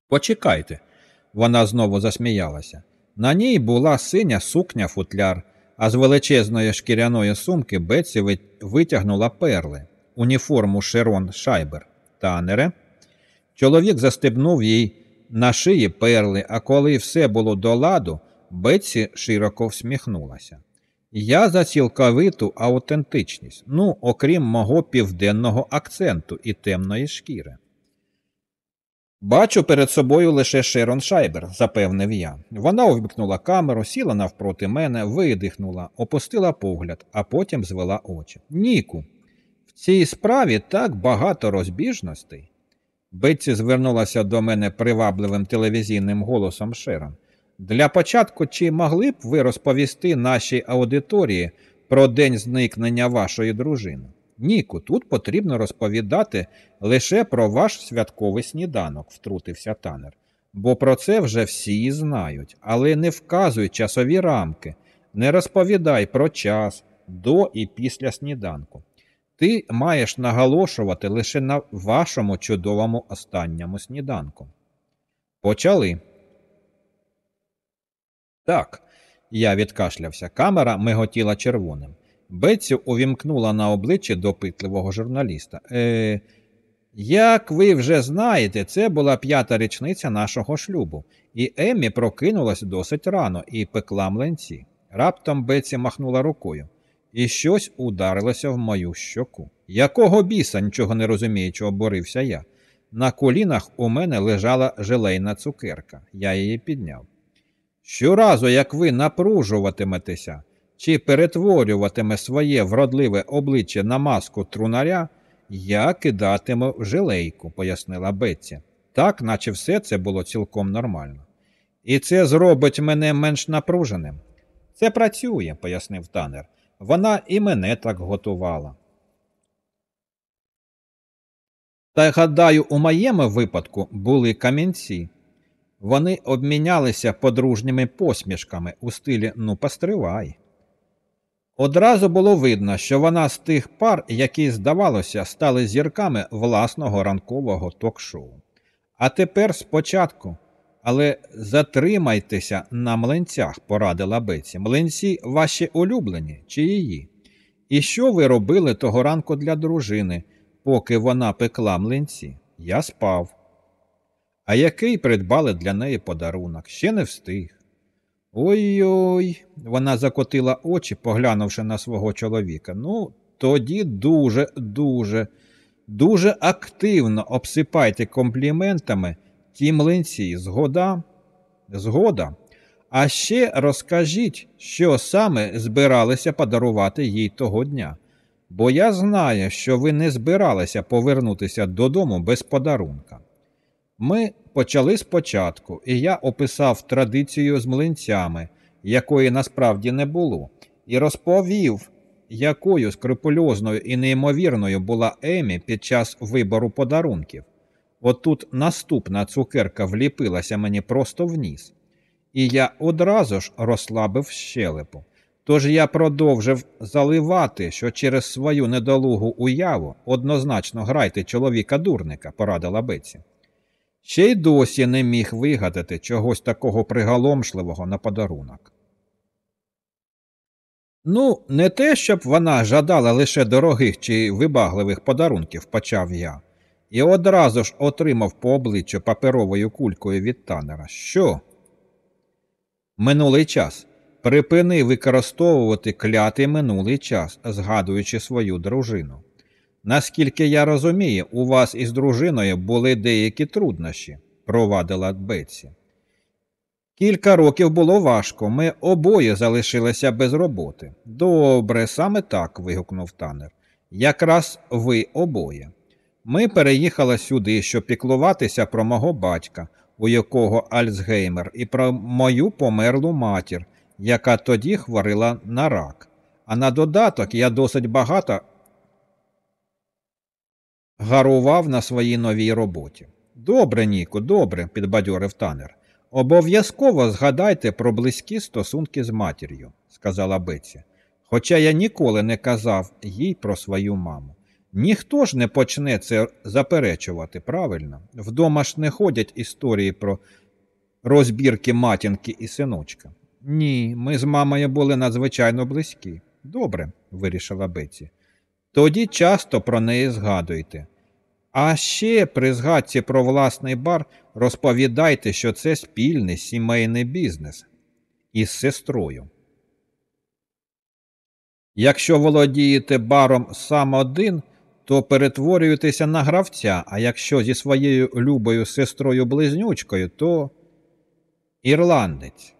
Почекайте, вона знову засміялася. На ній була синя сукня футляр, а з величезної шкіряної сумки Бетсі витягнула перли, уніформу Шерон Шайбер. Танере. Чоловік застебнув їй на шиї перли, а коли все було до ладу, Бетсі широко всміхнулася. Я за цілковиту аутентичність, ну, окрім мого південного акценту і темної шкіри. Бачу перед собою лише Шерон Шайбер, запевнив я. Вона увімкнула камеру, сіла навпроти мене, видихнула, опустила погляд, а потім звела очі. Ніку, в цій справі так багато розбіжностей. Бетці звернулася до мене привабливим телевізійним голосом Шерон. Для початку, чи могли б ви розповісти нашій аудиторії про день зникнення вашої дружини? Ніку, тут потрібно розповідати лише про ваш святковий сніданок, втрутився танер. Бо про це вже всі знають, але не вказуй часові рамки, не розповідай про час до і після сніданку. Ти маєш наголошувати лише на вашому чудовому останньому сніданку. Почали. Так, я відкашлявся. Камера миготіла червоним. Бетсі увімкнула на обличчі допитливого журналіста. Е, Як ви вже знаєте, це була п'ята річниця нашого шлюбу, і Еммі прокинулась досить рано і пекла млинці. Раптом Бетсі махнула рукою, і щось ударилося в мою щоку. Якого біса, нічого не розуміючи, оборився я. На колінах у мене лежала желейна цукерка. Я її підняв. Щоразу, як ви напружуватиметеся чи перетворюватиме своє вродливе обличчя на маску трунаря, я кидатиму жилейку, пояснила Бетці. Так, наче все це було цілком нормально. І це зробить мене менш напруженим. Це працює, пояснив танер. Вона і мене так готувала. Та гадаю, у моєму випадку були камінці. Вони обмінялися подружніми посмішками у стилі Ну, постривай. Одразу було видно, що вона з тих пар, які, здавалося, стали зірками власного ранкового ток-шоу. А тепер спочатку, але затримайтеся на млинцях, порадила Беці. Млинці ваші улюблені чи її? І що ви робили того ранку для дружини, поки вона пекла млинці? Я спав. А який придбали для неї подарунок? Ще не встиг. Ой-ой, вона закотила очі, поглянувши на свого чоловіка. Ну, тоді дуже, дуже, дуже активно обсипайте компліментами ті млинці. Згода? Згода. А ще розкажіть, що саме збиралися подарувати їй того дня. Бо я знаю, що ви не збиралися повернутися додому без подарунка. Ми почали спочатку, і я описав традицію з млинцями, якої насправді не було, і розповів, якою скрупульозною і неймовірною була Емі під час вибору подарунків. Отут наступна цукерка вліпилася мені просто в ніс. і я одразу ж розслабив щелепу. Тож я продовжив заливати, що через свою недолугу уяву однозначно грайте чоловіка дурника, порадила Беці. Ще й досі не міг вигадати чогось такого приголомшливого на подарунок. Ну, не те, щоб вона жадала лише дорогих чи вибагливих подарунків, почав я, і одразу ж отримав по обличчю паперовою кулькою від танера. Що? Минулий час. Припини використовувати клятий минулий час, згадуючи свою дружину. Наскільки я розумію, у вас із дружиною були деякі труднощі, провадила Бетсі. Кілька років було важко, ми обоє залишилися без роботи. Добре, саме так. вигукнув танер. Якраз ви обоє. Ми переїхали сюди, щоб піклуватися про мого батька, у якого Альцгеймер, і про мою померлу матір, яка тоді хворила на рак. А на додаток я досить багато гарував на своїй новій роботі. Добре, Ніку, добре, підбадьорив танер. Обов'язково згадайте про близькі стосунки з матір'ю, сказала Беці. Хоча я ніколи не казав їй про свою маму. Ніхто ж не почне це заперечувати, правильно? Вдома ж не ходять історії про розбірки матінки і синочка. Ні, ми з мамою були надзвичайно близькі. Добре, вирішила Беці. Тоді часто про неї згадуйте. А ще при згадці про власний бар розповідайте, що це спільний сімейний бізнес із сестрою. Якщо володієте баром сам один, то перетворюєтеся на гравця, а якщо зі своєю любою сестрою близнючкою, то ірландець.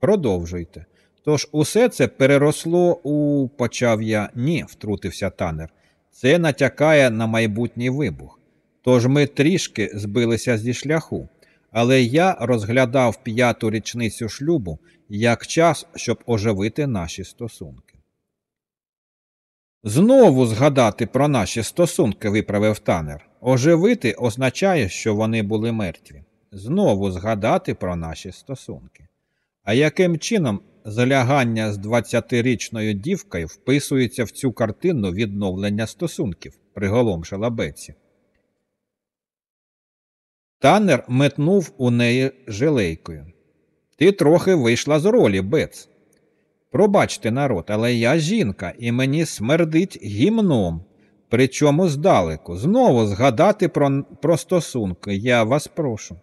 Продовжуйте. Тож усе це переросло у почав я ні, втрутився танер. Це натякає на майбутній вибух. Тож ми трішки збилися зі шляху, але я розглядав п'яту річницю шлюбу як час, щоб оживити наші стосунки. Знову згадати про наші стосунки, виправив танер. Оживити означає, що вони були мертві. Знову згадати про наші стосунки. А яким чином залягання з 20-річною дівкою вписується в цю картину відновлення стосунків, приголомшила Беці. Танер метнув у неї жилейкою. Ти трохи вийшла з ролі, Бец. Пробачте, народ, але я жінка, і мені смердить гімном, причому здалеку. Знову згадати про, про стосунки, я вас прошу.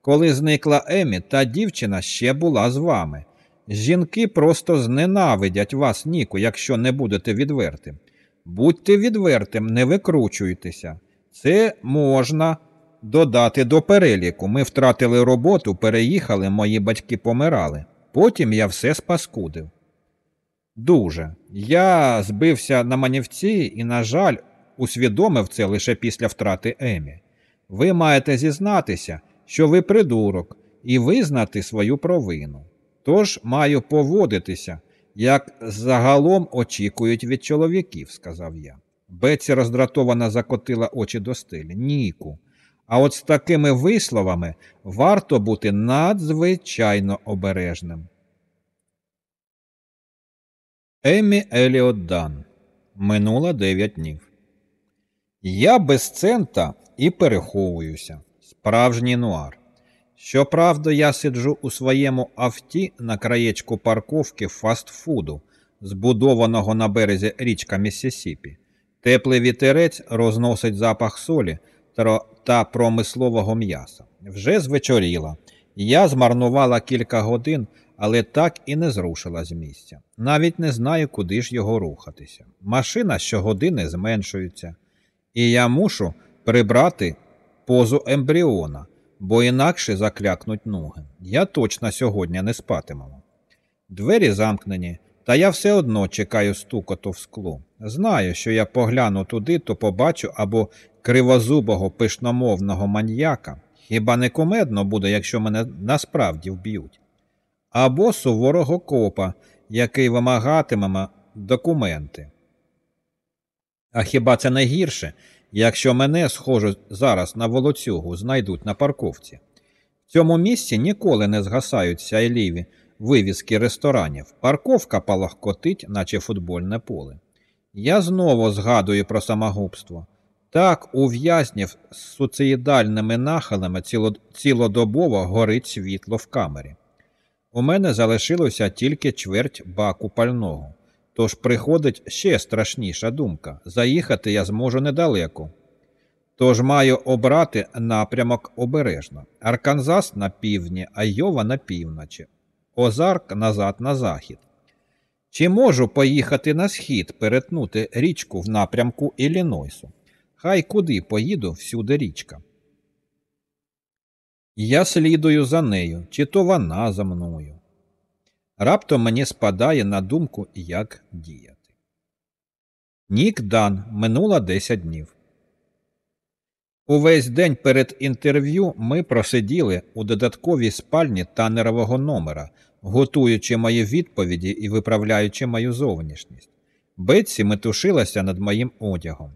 Коли зникла Емі, та дівчина ще була з вами. Жінки просто зненавидять вас, Ніку, якщо не будете відвертим. Будьте відвертим, не викручуйтеся. Це можна додати до переліку. Ми втратили роботу, переїхали, мої батьки помирали. Потім я все спаскудив. Дуже. Я збився на манівці і, на жаль, усвідомив це лише після втрати Емі. Ви маєте зізнатися, що ви придурок, і визнати свою провину. Тож маю поводитися, як загалом очікують від чоловіків, сказав я. Беці роздратовано закотила очі до стелі. Ніку. А от з такими висловами варто бути надзвичайно обережним. Емі Еліот Дан. Минуло дев'ять днів. Я без цента і переховуюся. Справжній нуар. Щоправда, я сиджу у своєму авті на краєчку парковки фастфуду, збудованого на березі річка Міссісіпі. Теплий вітерець розносить запах солі та промислового м'яса. Вже звечоріла. Я змарнувала кілька годин, але так і не зрушила з місця. Навіть не знаю, куди ж його рухатися. Машина щогодини зменшується, і я мушу прибрати позу ембріона бо інакше заклякнуть ноги. Я точно сьогодні не спатиму. Двері замкнені, та я все одно чекаю стукоту в скло. Знаю, що я погляну туди, то побачу або кривозубого пишномовного маньяка. Хіба не комедно буде, якщо мене насправді вб'ють, або суворого копа, який вимагатиме документи. А хіба це не гірше, якщо мене, схожу зараз на волоцюгу, знайдуть на парковці. В цьому місці ніколи не згасають сяйливі вивіски ресторанів. Парковка палахкотить, наче футбольне поле. Я знову згадую про самогубство. Так, у в'язнів з суцидальними нахилами цілодобово горить світло в камері. У мене залишилося тільки чверть баку пального. Тож приходить ще страшніша думка заїхати я зможу недалеко. Тож маю обрати напрямок обережно. Арканзас на півдні, Айова на півночі, Озарк назад на захід. Чи можу поїхати на схід, перетнути річку в напрямку Іллінойсу? Хай куди поїду всюди річка. Я слідую за нею, чи то вона за мною. Раптом мені спадає на думку, як діяти. Нік Дан минуло 10 днів. Увесь день перед інтерв'ю ми просиділи у додатковій спальні танерового номера, готуючи мої відповіді і виправляючи мою зовнішність. Бетсі метушилася над моїм одягом.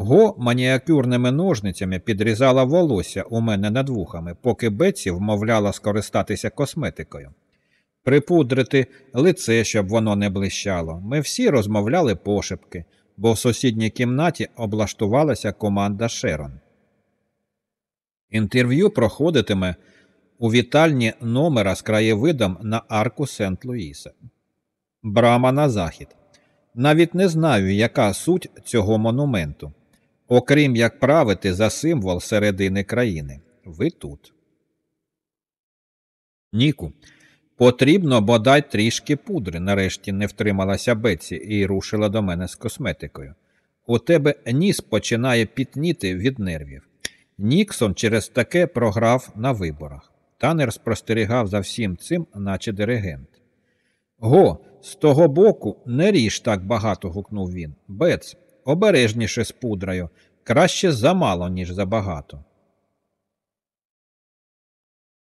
Го маніакюрними ножницями підрізала волосся у мене над вухами, поки Бетсі вмовляла скористатися косметикою. Припудрити лице, щоб воно не блищало. Ми всі розмовляли пошепки, бо в сусідній кімнаті облаштувалася команда Шерон. Інтерв'ю проходитиме у вітальні номера з краєвидом на арку Сент-Луїса. Брама на захід. Навіть не знаю, яка суть цього монументу, окрім як правити за символ середини країни. Ви тут. Ніку. Потрібно бодай трішки пудри, нарешті не втрималася Беці і рушила до мене з косметикою. У тебе ніс починає пітніти від нервів. Ніксон через таке програв на виборах. Танер спостерігав за всім цим, наче диригент. Го, з того боку не ріж так багато, гукнув він. Бец, обережніше з пудрою, краще замало, ніж забагато.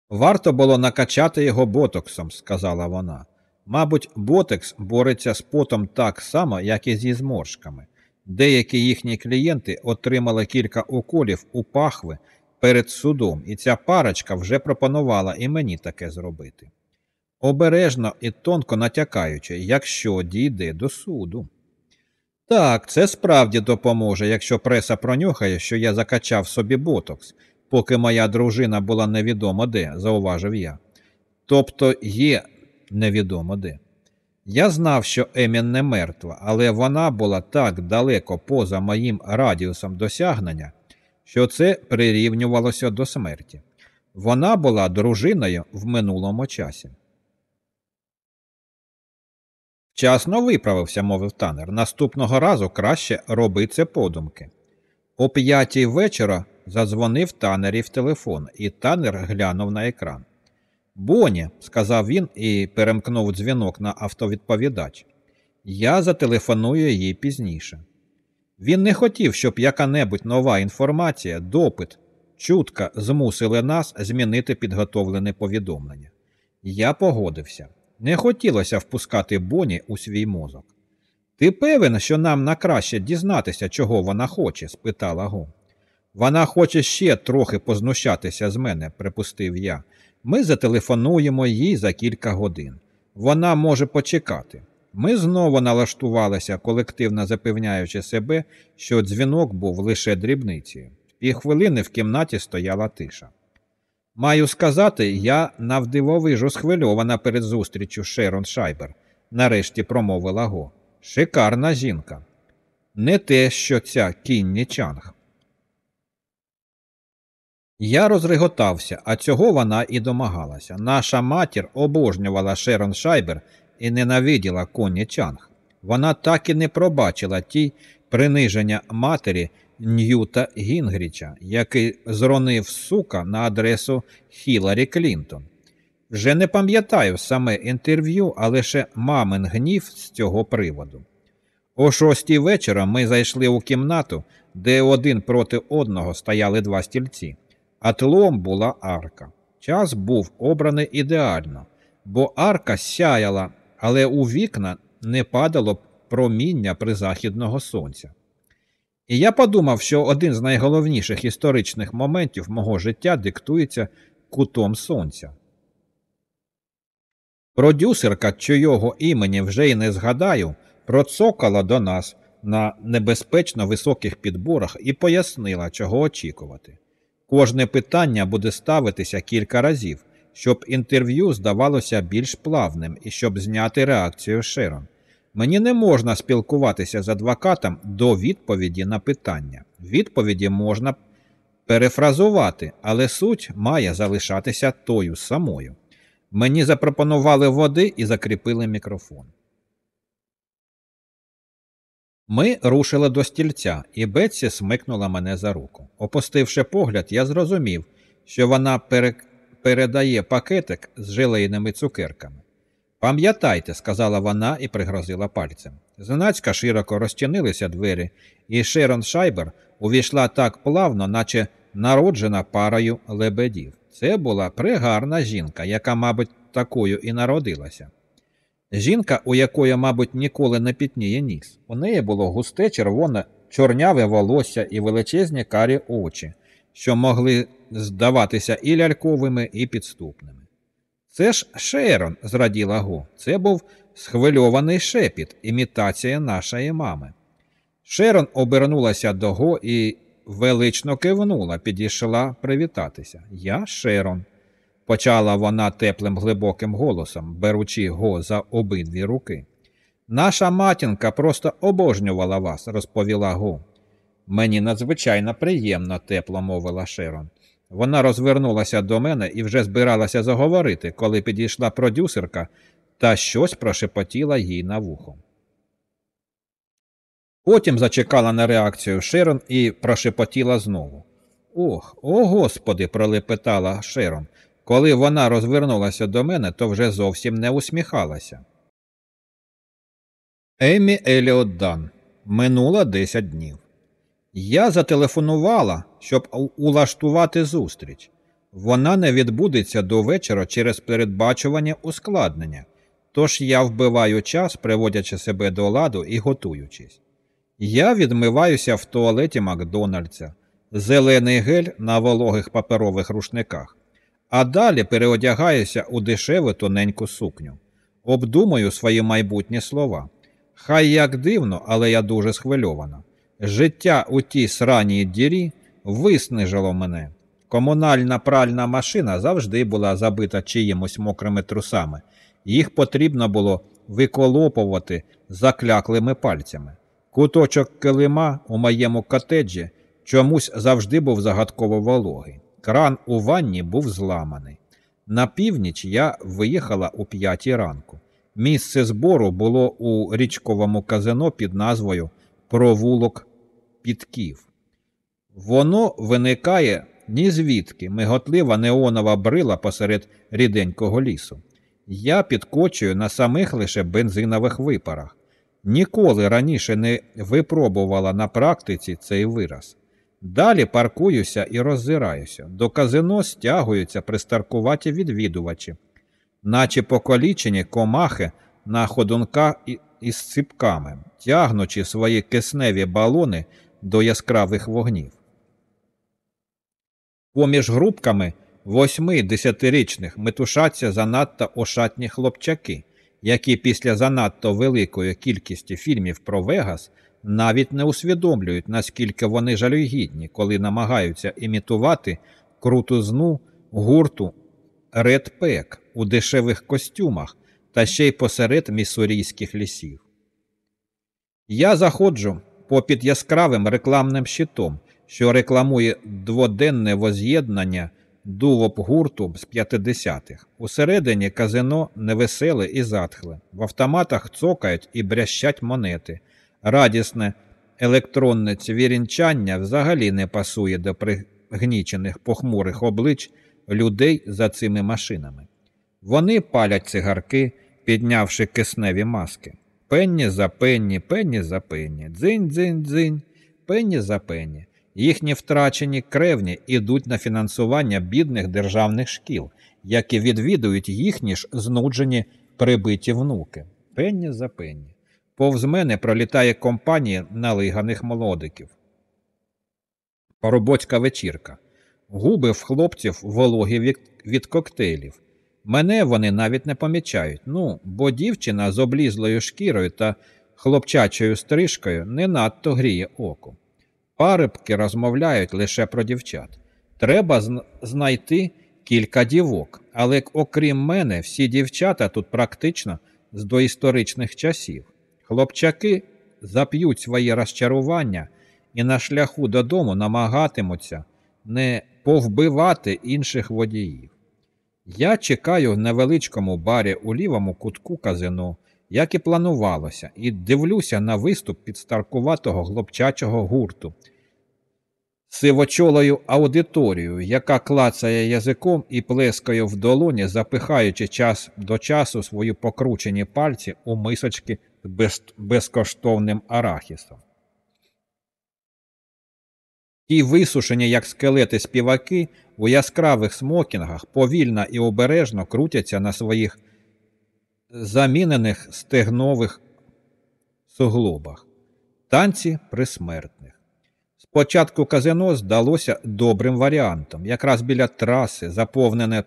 Варто було накачати його ботоксом, сказала вона. Мабуть, ботекс бореться з потом так само, як і зі зморшками. Деякі їхні клієнти отримали кілька уколів у пахви перед судом, і ця парочка вже пропонувала і мені таке зробити. Обережно і тонко натякаючи, якщо дійде до суду. Так, це справді допоможе, якщо преса пронюхає, що я закачав собі ботокс, поки моя дружина була невідомо де, зауважив я. Тобто є невідомо де. Я знав, що Емін не мертва, але вона була так далеко поза моїм радіусом досягнення, що це прирівнювалося до смерті. Вона була дружиною в минулому часі. Вчасно виправився, мовив танер. Наступного разу краще роби це подумки. О п'ятій вечора задзвонив танерів телефон, і танер глянув на екран. Боні, сказав він і перемкнув дзвінок на автовідповідач. Я зателефоную їй пізніше. Він не хотів, щоб яка-небудь нова інформація, допит, чутка змусили нас змінити підготовлене повідомлення. Я погодився. Не хотілося впускати Боні у свій мозок. Ти певен, що нам на краще дізнатися, чого вона хоче? спитала Го. Вона хоче ще трохи познущатися з мене, припустив я. Ми зателефонуємо їй за кілька годин. Вона може почекати. Ми знову налаштувалися, колективно запевняючи себе, що дзвінок був лише дрібницею. Півхвилини в кімнаті стояла тиша. Маю сказати, я навдивовижу схвильована перед зустрічю Шерон Шайбер, нарешті промовила Го. Шикарна жінка. Не те, що ця кінні чанг. Я розреготався, а цього вона і домагалася. Наша матір обожнювала Шерон Шайбер і ненавиділа Конні Чанг. Вона так і не пробачила тій приниження матері Ньюта Гінгріча, який зронив сука на адресу Хіларі Клінтон. Вже не пам'ятаю саме інтерв'ю, а лише мамин гнів з цього приводу. О шостій вечора ми зайшли у кімнату, де один проти одного стояли два стільці а тлом була арка. Час був обраний ідеально, бо арка сяяла, але у вікна не падало проміння призахідного сонця. І я подумав, що один з найголовніших історичних моментів мого життя диктується кутом сонця. Продюсерка, чийого імені вже й не згадаю, процокала до нас на небезпечно високих підборах і пояснила, чого очікувати. Кожне питання буде ставитися кілька разів, щоб інтерв'ю здавалося більш плавним і щоб зняти реакцію Шерон. Мені не можна спілкуватися з адвокатом до відповіді на питання. Відповіді можна перефразувати, але суть має залишатися тою самою. Мені запропонували води і закріпили мікрофон. Ми рушили до стільця, і Бетсі смикнула мене за руку. Опустивши погляд, я зрозумів, що вона пере... передає пакетик з жилейними цукерками. Пам'ятайте, сказала вона і пригрозила пальцем. Знацька широко розчинилися двері, і Шерон Шайбер увійшла так плавно, наче народжена парою лебедів. Це була пригарна жінка, яка, мабуть, такою і народилася. Жінка, у якої, мабуть, ніколи не пітніє ніс. У неї було густе червоне чорняве волосся і величезні карі очі, що могли здаватися і ляльковими, і підступними. Це ж Шерон, зраділа Го, це був схвильований шепіт, імітація нашої мами. Шерон обернулася до Го і велично кивнула, підійшла привітатися. Я Шерон, почала вона теплим глибоким голосом, беручи Го за обидві руки. Наша матінка просто обожнювала вас, розповіла Го. Мені надзвичайно приємно, тепло мовила Шерон. Вона розвернулася до мене і вже збиралася заговорити, коли підійшла продюсерка та щось прошепотіла їй на вухо. Потім зачекала на реакцію Шерон і прошепотіла знову. Ох, о господи, пролепетала Шерон. Коли вона розвернулася до мене, то вже зовсім не усміхалася. Емі Еліот Дан. Минуло 10 днів. Я зателефонувала, щоб улаштувати зустріч. Вона не відбудеться до вечора через передбачування ускладнення, тож я вбиваю час, приводячи себе до ладу і готуючись. Я відмиваюся в туалеті Макдональдса, зелений гель на вологих паперових рушниках, а далі переодягаюся у дешеву тоненьку сукню, обдумаю свої майбутні слова. Хай як дивно, але я дуже схвильована. Життя у тій сраній дірі виснижило мене. Комунальна пральна машина завжди була забита чиїмось мокрими трусами, їх потрібно було виколопувати закляклими пальцями. Куточок килима у моєму котеджі чомусь завжди був загадково вологий. Кран у ванні був зламаний. На північ я виїхала у п'ятій ранку. Місце збору було у річковому казино під назвою Провулок Підків. Воно виникає ні звідки миготлива неонова брила посеред ріденького лісу. Я підкочую на самих лише бензинових випарах. Ніколи раніше не випробувала на практиці цей вираз. Далі паркуюся і роззираюся. До казино стягуються пристаркуваті відвідувачі, наче покалічені комахи на ходунка із ципками, тягнучи свої кисневі балони до яскравих вогнів. Поміж групками восьми десятирічних метушаться занадто ошатні хлопчаки які після занадто великої кількості фільмів про Вегас навіть не усвідомлюють, наскільки вони жалюгідні, коли намагаються імітувати крутузну гурту Pack у дешевих костюмах та ще й посеред міссурійських лісів. Я заходжу попід яскравим рекламним щитом, що рекламує дводенне воз'єднання дулоп гурту з 50-х. Усередині казино невеселе і затхле. В автоматах цокають і брящать монети. Радісне електронне цвірінчання взагалі не пасує до пригнічених похмурих облич людей за цими машинами. Вони палять цигарки, піднявши кисневі маски. Пенні за пенні, пенні за пенні, дзинь дзинь дзинь, пенні за пенні. Їхні втрачені кревні ідуть на фінансування бідних державних шкіл, які відвідують їхні ж знуджені прибиті внуки. Пенні за пенні. Повз мене пролітає компанія налиганих молодиків. Поробоцька вечірка. Губи в хлопців вологі від коктейлів. Мене вони навіть не помічають. Ну, бо дівчина з облізлою шкірою та хлопчачою стрижкою не надто гріє око. Парибки розмовляють лише про дівчат. Треба знайти кілька дівок, але окрім мене, всі дівчата тут практично з доісторичних часів. Хлопчаки зап'ють свої розчарування і на шляху додому намагатимуться не повбивати інших водіїв. Я чекаю в невеличкому барі у лівому кутку казино, як і планувалося, і дивлюся на виступ підстаркуватого хлопчачого гурту сивочолою аудиторією, яка клацає язиком і плескає в долоні, запихаючи час до часу свої покручені пальці у мисочки з без... безкоштовним арахісом. Ті висушені, як скелети співаки, у яскравих смокінгах повільно і обережно крутяться на своїх замінених стегнових суглобах, танці присмертних. Спочатку казино здалося добрим варіантом, якраз біля траси, заповнене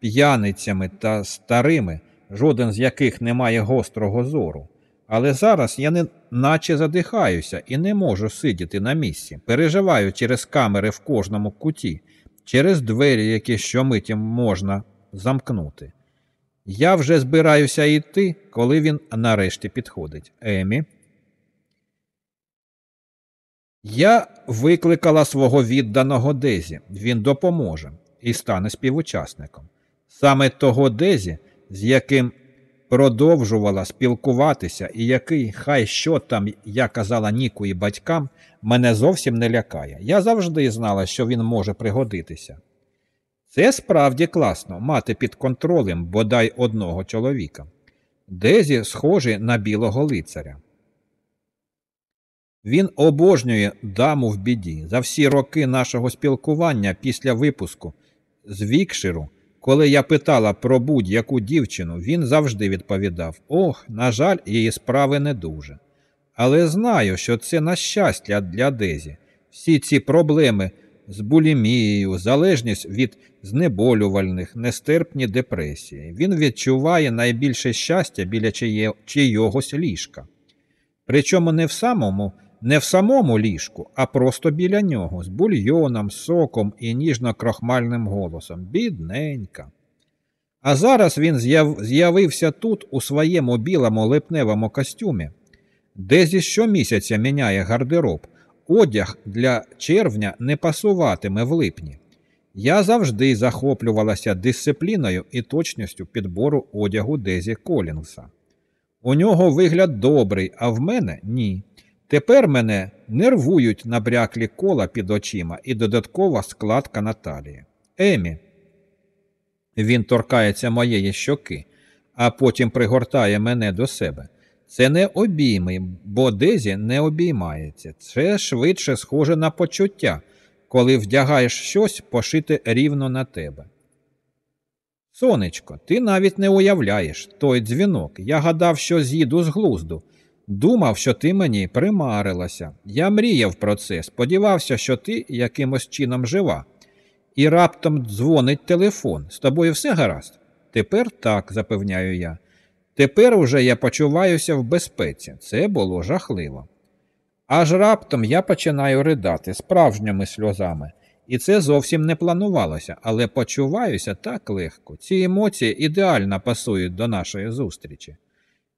п'яницями та старими, жоден з яких не має гострого зору. Але зараз я не наче задихаюся і не можу сидіти на місці. Переживаю через камери в кожному куті, через двері, які щомиті можна замкнути. Я вже збираюся йти, коли він нарешті підходить. Емі. Я викликала свого відданого Дезі, він допоможе і стане співучасником. Саме того Дезі, з яким продовжувала спілкуватися, і який, хай що там я казала Ніку і батькам, мене зовсім не лякає. Я завжди знала, що він може пригодитися. Це справді класно мати під контролем бодай одного чоловіка. Дезі схожий на білого лицаря. Він обожнює даму в біді. За всі роки нашого спілкування після випуску з Вікширу, коли я питала про будь-яку дівчину, він завжди відповідав: Ох, на жаль, її справи не дуже. Але знаю, що це на щастя для Дезі. Всі ці проблеми з булімією, залежність від знеболювальних, нестерпні депресії. Він відчуває найбільше щастя біля чиєгось ліжка. Причому не в самому не в самому ліжку, а просто біля нього, з бульйоном, соком і ніжно-крохмальним голосом. Бідненька. А зараз він з'явився тут у своєму білому липневому костюмі, де зі щомісяця міняє гардероб, одяг для червня не пасуватиме в липні. Я завжди захоплювалася дисципліною і точністю підбору одягу Дезі Колінгса. У нього вигляд добрий, а в мене ні. Тепер мене нервують набряклі кола під очима і додаткова складка на талії. Емі. Він торкається моєї щоки, а потім пригортає мене до себе. Це не обійми, бо Дезі не обіймається. Це швидше схоже на почуття, коли вдягаєш щось пошите рівно на тебе. Сонечко, ти навіть не уявляєш той дзвінок. Я гадав, що з'їду з глузду. Думав, що ти мені примарилася. Я мріяв про це, сподівався, що ти якимось чином жива. І раптом дзвонить телефон. З тобою все гаразд? Тепер так, запевняю я. Тепер уже я почуваюся в безпеці. Це було жахливо. Аж раптом я починаю ридати справжніми сльозами. І це зовсім не планувалося, але почуваюся так легко. Ці емоції ідеально пасують до нашої зустрічі.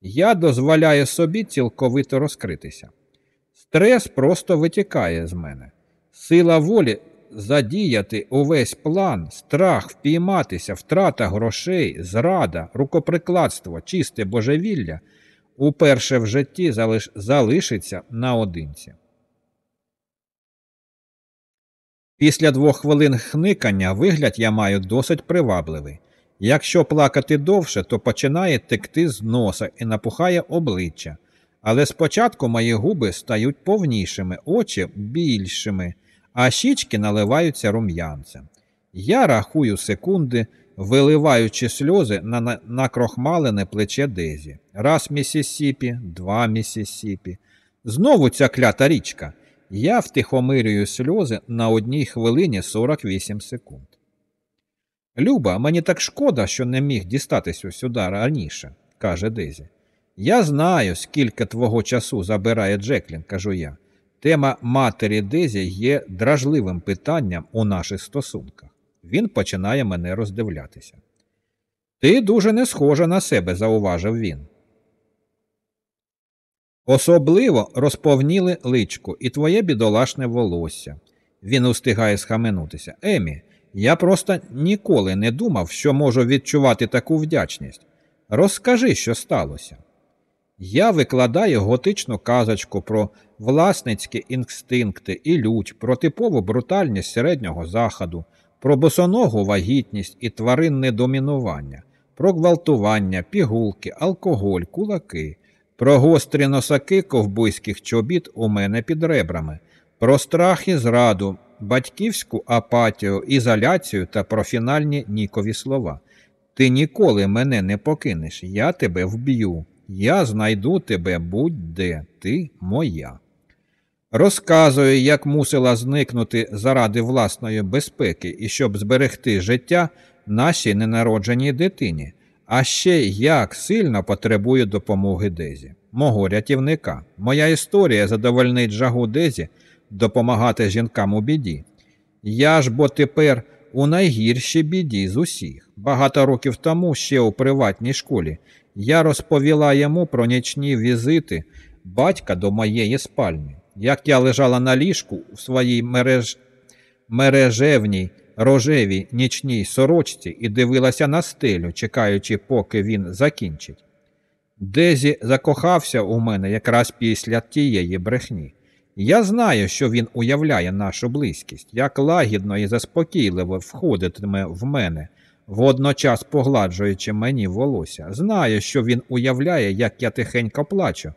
Я дозволяю собі цілковито розкритися. Стрес просто витікає з мене. Сила волі задіяти увесь план, страх впійматися, втрата грошей, зрада, рукоприкладство, чисте божевілля уперше в житті залиш... залишиться наодинці. Після двох хвилин хникання вигляд я маю досить привабливий. Якщо плакати довше, то починає текти з носа і напухає обличчя. Але спочатку мої губи стають повнішими, очі більшими, а щічки наливаються рум'янцем. Я рахую секунди, виливаючи сльози на накрохмалене плече Дезі. Раз Місісіпі, два Місісіпі. Знову ця клята річка. Я втихомирюю сльози на одній хвилині 48 секунд. Люба, мені так шкода, що не міг дістатися сюди раніше, каже Дезі. Я знаю, скільки твого часу забирає Джеклін, кажу я. Тема матері Дезі є дражливим питанням у наших стосунках. Він починає мене роздивлятися. Ти дуже не схожа на себе, зауважив він. Особливо розповніли личко і твоє бідолашне волосся. Він устигає схаменутися. Емі, я просто ніколи не думав, що можу відчувати таку вдячність. Розкажи, що сталося. Я викладаю готичну казочку про власницькі інстинкти і лють, про типову брутальність середнього заходу, про босоногу вагітність і тваринне домінування, про гвалтування, пігулки, алкоголь, кулаки, про гострі носаки ковбойських чобіт у мене під ребрами, про страх і зраду, батьківську апатію, ізоляцію та про фінальні нікові слова. Ти ніколи мене не покинеш, я тебе вб'ю. Я знайду тебе будь-де, ти моя. Розказую, як мусила зникнути заради власної безпеки і щоб зберегти життя нашій ненародженій дитині, а ще як сильно потребую допомоги Дезі, мого рятівника. Моя історія задовольнить жагу Дезі допомагати жінкам у біді. Я ж бо тепер у найгіршій біді з усіх. Багато років тому, ще у приватній школі, я розповіла йому про нічні візити батька до моєї спальні, як я лежала на ліжку у своїй мереж... мережевній рожевій нічній сорочці і дивилася на стелю, чекаючи, поки він закінчить. Дезі закохався у мене якраз після тієї брехні. Я знаю, що він уявляє нашу близькість, як лагідно і заспокійливо входитиме в мене, водночас погладжуючи мені волосся. Знаю, що він уявляє, як я тихенько плачу,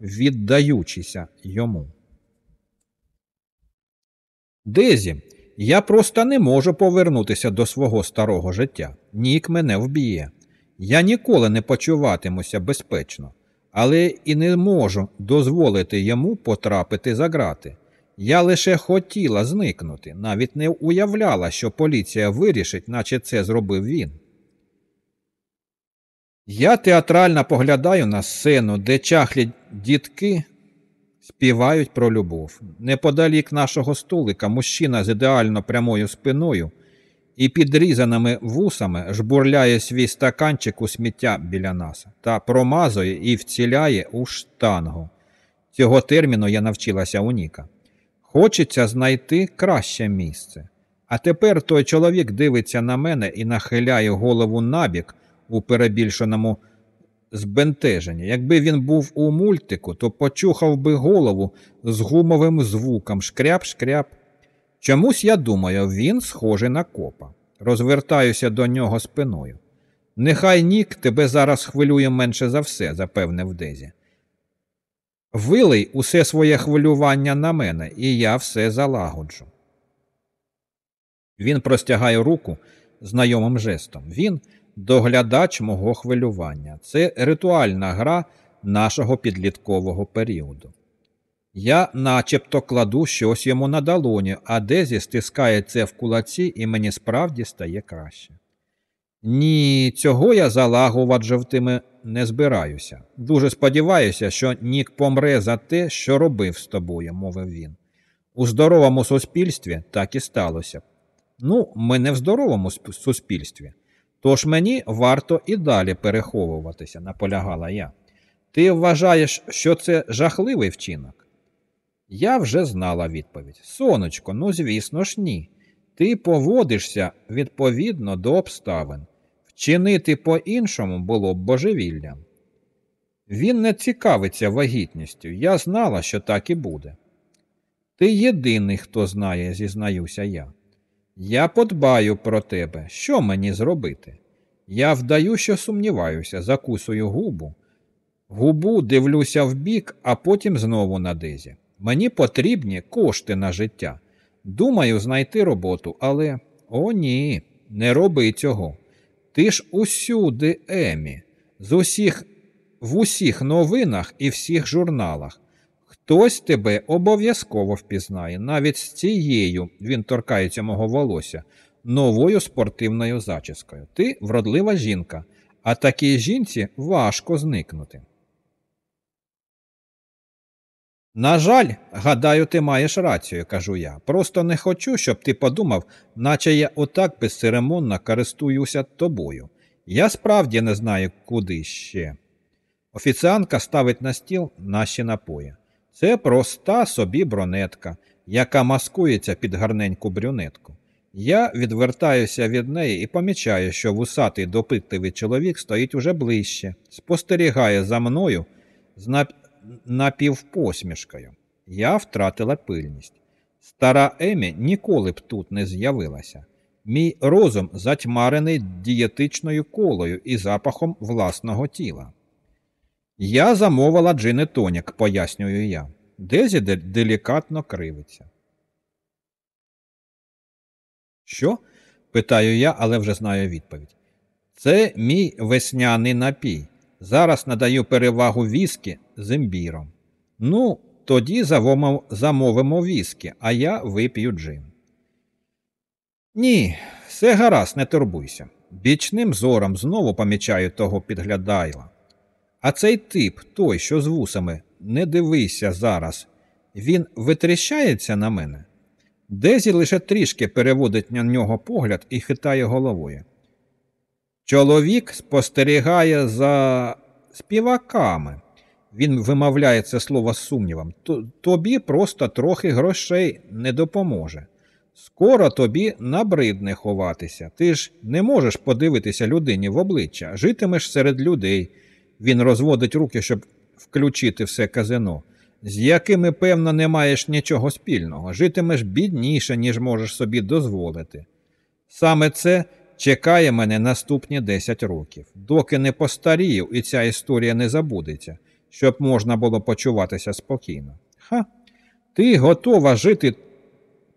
віддаючися йому. Дезі, я просто не можу повернутися до свого старого життя. Нік мене вб'є. Я ніколи не почуватимуся безпечно але і не можу дозволити йому потрапити за грати. Я лише хотіла зникнути, навіть не уявляла, що поліція вирішить, наче це зробив він. Я театрально поглядаю на сцену, де чахлі дітки співають про любов. Неподалік нашого столика мужчина з ідеально прямою спиною і підрізаними вусами жбурляє свій стаканчик у сміття біля нас та промазує і вціляє у штангу. Цього терміну я навчилася у Ніка. Хочеться знайти краще місце. А тепер той чоловік дивиться на мене і нахиляє голову набік у перебільшеному збентеженні. Якби він був у мультику, то почухав би голову з гумовим звуком шкряп-шкряп. Чомусь я думаю, він схожий на копа. Розвертаюся до нього спиною. Нехай Нік тебе зараз хвилює менше за все, запевнив Дезі. Вилий усе своє хвилювання на мене, і я все залагоджу. Він простягає руку знайомим жестом. Він доглядач мого хвилювання. Це ритуальна гра нашого підліткового періоду. Я начебто кладу щось йому на долоні, а Дезі стискає це в кулаці, і мені справді стає краще. Ні, цього я залагоджуватиме не збираюся. Дуже сподіваюся, що Нік помре за те, що робив з тобою, мовив він. У здоровому суспільстві так і сталося. Ну, ми не в здоровому суспільстві, тож мені варто і далі переховуватися, наполягала я. Ти вважаєш, що це жахливий вчинок? Я вже знала відповідь. Сонечко, ну звісно ж, ні. Ти поводишся відповідно до обставин. Вчинити по-іншому було б божевіллям. Він не цікавиться вагітністю. Я знала, що так і буде. Ти єдиний, хто знає, зізнаюся я. Я подбаю про тебе. Що мені зробити? Я вдаю, що сумніваюся, закусую губу. Губу дивлюся вбік, а потім знову на дезі. Мені потрібні кошти на життя. Думаю, знайти роботу, але о, ні, не роби цього. Ти ж усюди, Емі, з усіх, в усіх новинах і всіх журналах. Хтось тебе обов'язково впізнає, навіть з цією він торкається мого волосся, новою спортивною зачіскою. Ти вродлива жінка, а такій жінці важко зникнути. На жаль, гадаю, ти маєш рацію, кажу я. Просто не хочу, щоб ти подумав, наче я отак безцеремонно користуюся тобою. Я справді не знаю, куди ще. Офіціанка ставить на стіл наші напої. Це проста собі бронетка, яка маскується під гарненьку брюнетку. Я відвертаюся від неї і помічаю, що вусатий допитливий чоловік стоїть уже ближче, спостерігає за мною з нап... напівпосмішкою. Я втратила пильність. Стара Емі ніколи б тут не з'явилася. Мій розум затьмарений дієтичною колою і запахом власного тіла. Я замовила джини тонік, пояснюю я. Дезі делікатно кривиться. Що? питаю я, але вже знаю відповідь. Це мій весняний напій. Зараз надаю перевагу віскі з імбіром. Ну, тоді замовимо, замовимо віскі, а я вип'ю джин. Ні, все гаразд, не турбуйся. Бічним зором знову помічаю того підглядайла. А цей тип, той, що з вусами, не дивися зараз. Він витріщається на мене. Дезі лише трішки переводить на нього погляд і хитає головою. Чоловік спостерігає за співаками. Він вимовляє це слово з сумнівом. Тобі просто трохи грошей не допоможе. Скоро тобі набридне ховатися. Ти ж не можеш подивитися людині в обличчя, житимеш серед людей. Він розводить руки, щоб включити все казино, з якими, певно, не маєш нічого спільного, житимеш бідніше, ніж можеш собі дозволити. Саме це чекає мене наступні 10 років, доки не постарію і ця історія не забудеться, щоб можна було почуватися спокійно. Ха, ти готова жити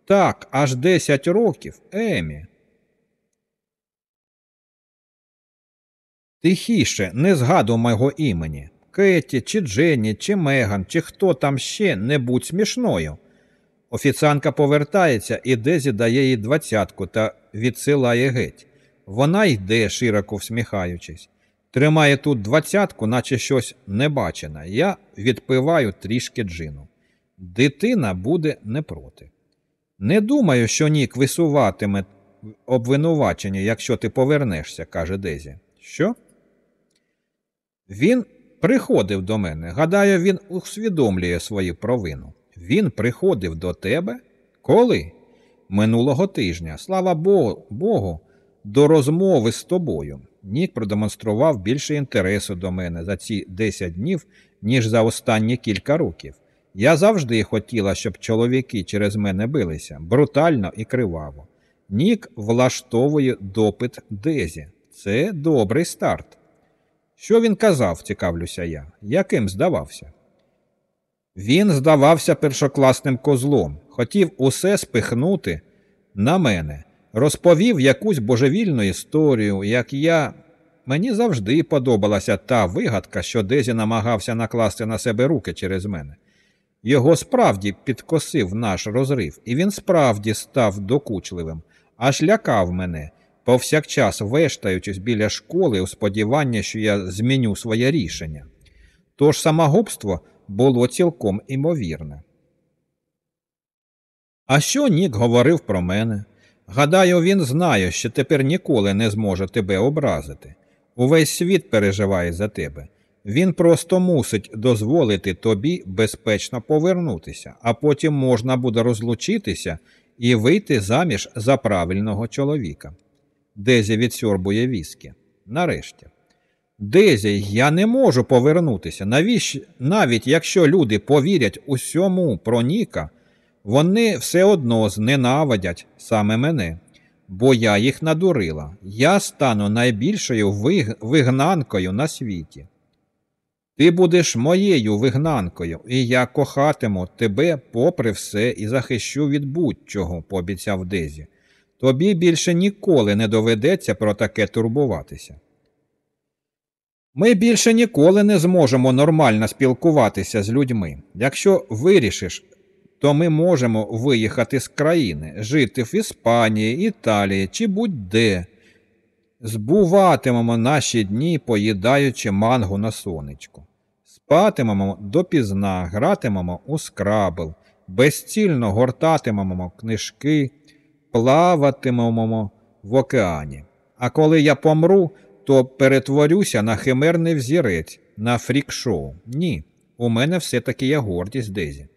так аж 10 років, Емі. Тихіше, не згадуй мого імені. Кеті, чи Дженні, чи Меган, чи хто там ще не будь смішною. Офіціанка повертається і Дезі дає їй двадцятку та відсилає геть. Вона йде, широко всміхаючись. Тримає тут двадцятку, наче щось небачене. Я відпиваю трішки джину. Дитина буде не проти. Не думаю, що Нік висуватиме обвинувачення, якщо ти повернешся, каже Дезі. Що? Він приходив до мене. Гадаю, він усвідомлює свою провину. Він приходив до тебе? Коли? Минулого тижня. Слава Богу, до розмови з тобою. Нік продемонстрував більше інтересу до мене за ці 10 днів, ніж за останні кілька років. Я завжди хотіла, щоб чоловіки через мене билися брутально і криваво. Нік влаштовує допит Дезі. Це добрий старт. Що він казав, цікавлюся я, яким здавався? Він здавався першокласним козлом, хотів усе спихнути на мене, розповів якусь божевільну історію, як я. Мені завжди подобалася та вигадка, що Дезі намагався накласти на себе руки через мене. Його справді підкосив наш розрив, і він справді став докучливим, аж лякав мене повсякчас вештаючись біля школи у сподіванні, що я зміню своє рішення. Тож самогубство було цілком імовірне. А що Нік говорив про мене? Гадаю, він знає, що тепер ніколи не зможе тебе образити. Увесь світ переживає за тебе. Він просто мусить дозволити тобі безпечно повернутися, а потім можна буде розлучитися і вийти заміж за правильного чоловіка. Дезі відсьорбує віскі. Нарешті. Дезі, я не можу повернутися. Навіщо, навіть якщо люди повірять усьому про Ніка, вони все одно зненавидять саме мене, бо я їх надурила. Я стану найбільшою вигнанкою на світі. Ти будеш моєю вигнанкою, і я кохатиму тебе попри все і захищу від будь-чого, пообіцяв Дезі. Тобі більше ніколи не доведеться про таке турбуватися. Ми більше ніколи не зможемо нормально спілкуватися з людьми. Якщо вирішиш, то ми можемо виїхати з країни, жити в Іспанії, Італії чи будь-де. Збуватимемо наші дні, поїдаючи мангу на сонечку. Спатимемо допізна, гратимемо у скрабл, безцільно гортатимемо книжки, плаватимемо в океані. А коли я помру, то перетворюся на химерний взірець, на фрік-шоу. Ні, у мене все-таки є гордість Дезі.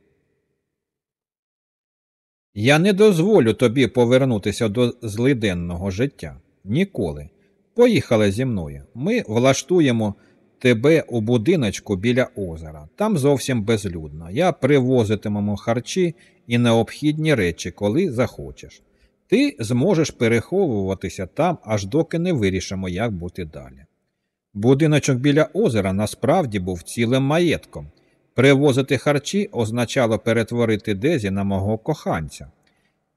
Я не дозволю тобі повернутися до злиденного життя. Ніколи. Поїхали зі мною. Ми влаштуємо тебе у будиночку біля озера. Там зовсім безлюдно. Я привозитимемо харчі і необхідні речі, коли захочеш. Ти зможеш переховуватися там, аж доки не вирішимо, як бути далі. Будиночок біля озера насправді був цілим маєтком. Привозити харчі означало перетворити Дезі на мого коханця.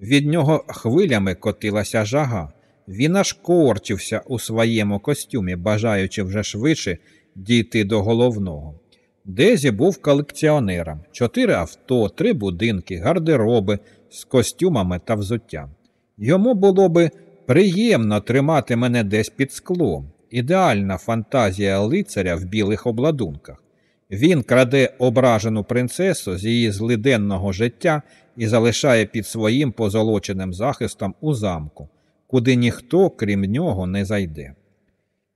Від нього хвилями котилася жага. Він аж корчився у своєму костюмі, бажаючи вже швидше дійти до головного. Дезі був колекціонером: чотири авто, три будинки, гардероби з костюмами та взуттям. Йому було би приємно тримати мене десь під склом, ідеальна фантазія лицаря в білих обладунках. Він краде ображену принцесу з її злиденного життя і залишає під своїм позолоченим захистом у замку, куди ніхто, крім нього, не зайде.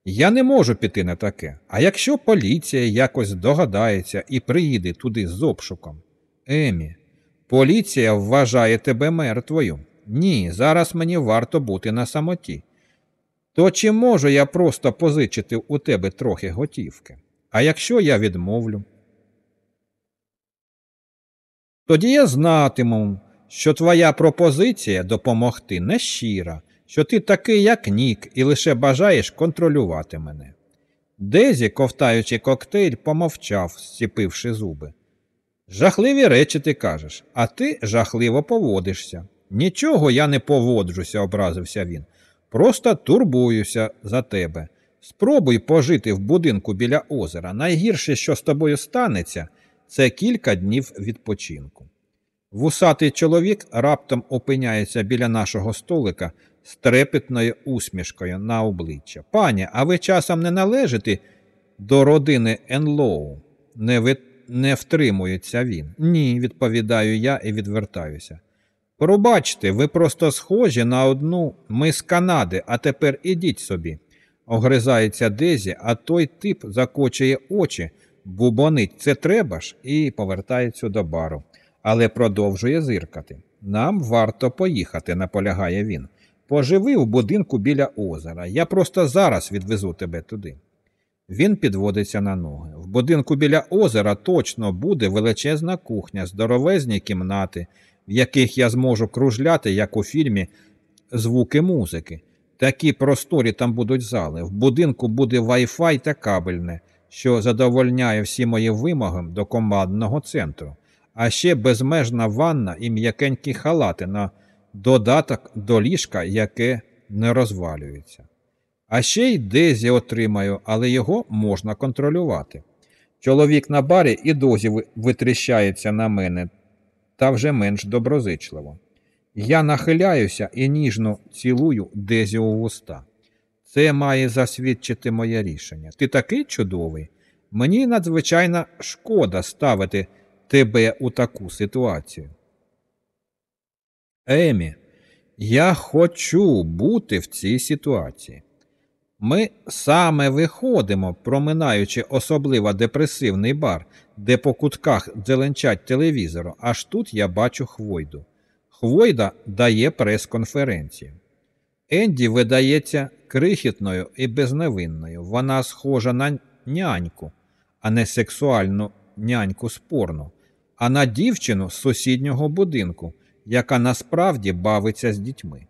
Я не можу піти на таке. А якщо поліція якось догадається і приїде туди з обшуком? Емі, поліція вважає тебе мертвою. Ні, зараз мені варто бути на самоті. То чи можу я просто позичити у тебе трохи готівки? А якщо я відмовлю? Тоді я знатиму, що твоя пропозиція допомогти не щира, що ти такий, як нік, і лише бажаєш контролювати мене. Дезі, ковтаючи коктейль, помовчав, зціпивши зуби. Жахливі речі ти кажеш, а ти жахливо поводишся. Нічого я не поводжуся, образився він. Просто турбуюся за тебе. Спробуй пожити в будинку біля озера. Найгірше, що з тобою станеться, це кілька днів відпочинку. Вусатий чоловік раптом опиняється біля нашого столика з трепетною усмішкою на обличчя. Пані, а ви часом не належите до родини Енлоу? Не, ви... не втримується він. Ні, відповідаю я і відвертаюся. Пробачте, ви просто схожі на одну ми з Канади, а тепер ідіть собі. Огризається Дезі, а той тип закочує очі, бубонить це треба ж, і повертається до бару, але продовжує зиркати. Нам варто поїхати, наполягає він. Поживи в будинку біля озера. Я просто зараз відвезу тебе туди. Він підводиться на ноги. В будинку біля озера точно буде величезна кухня, здоровезні кімнати в яких я зможу кружляти, як у фільмі, звуки музики. Такі просторі там будуть зали. В будинку буде Wi-Fi та кабельне, що задовольняє всі мої вимоги до командного центру, а ще безмежна ванна і м'якенькі халати на додаток до ліжка, яке не розвалюється. А ще й Дезі отримаю, але його можна контролювати. Чоловік на барі і дозі витріщається на мене та вже менш доброзичливо. Я нахиляюся і ніжно цілую Дезі у вуста. Це має засвідчити моє рішення. Ти такий чудовий. Мені надзвичайно шкода ставити тебе у таку ситуацію. Емі, я хочу бути в цій ситуації. Ми саме виходимо, проминаючи особливо депресивний бар, де по кутках дзеленчать телевізору, аж тут я бачу Хвойду. Хвойда дає прес-конференцію. Енді видається крихітною і безневинною. Вона схожа на няньку, а не сексуальну няньку спорну, а на дівчину з сусіднього будинку, яка насправді бавиться з дітьми.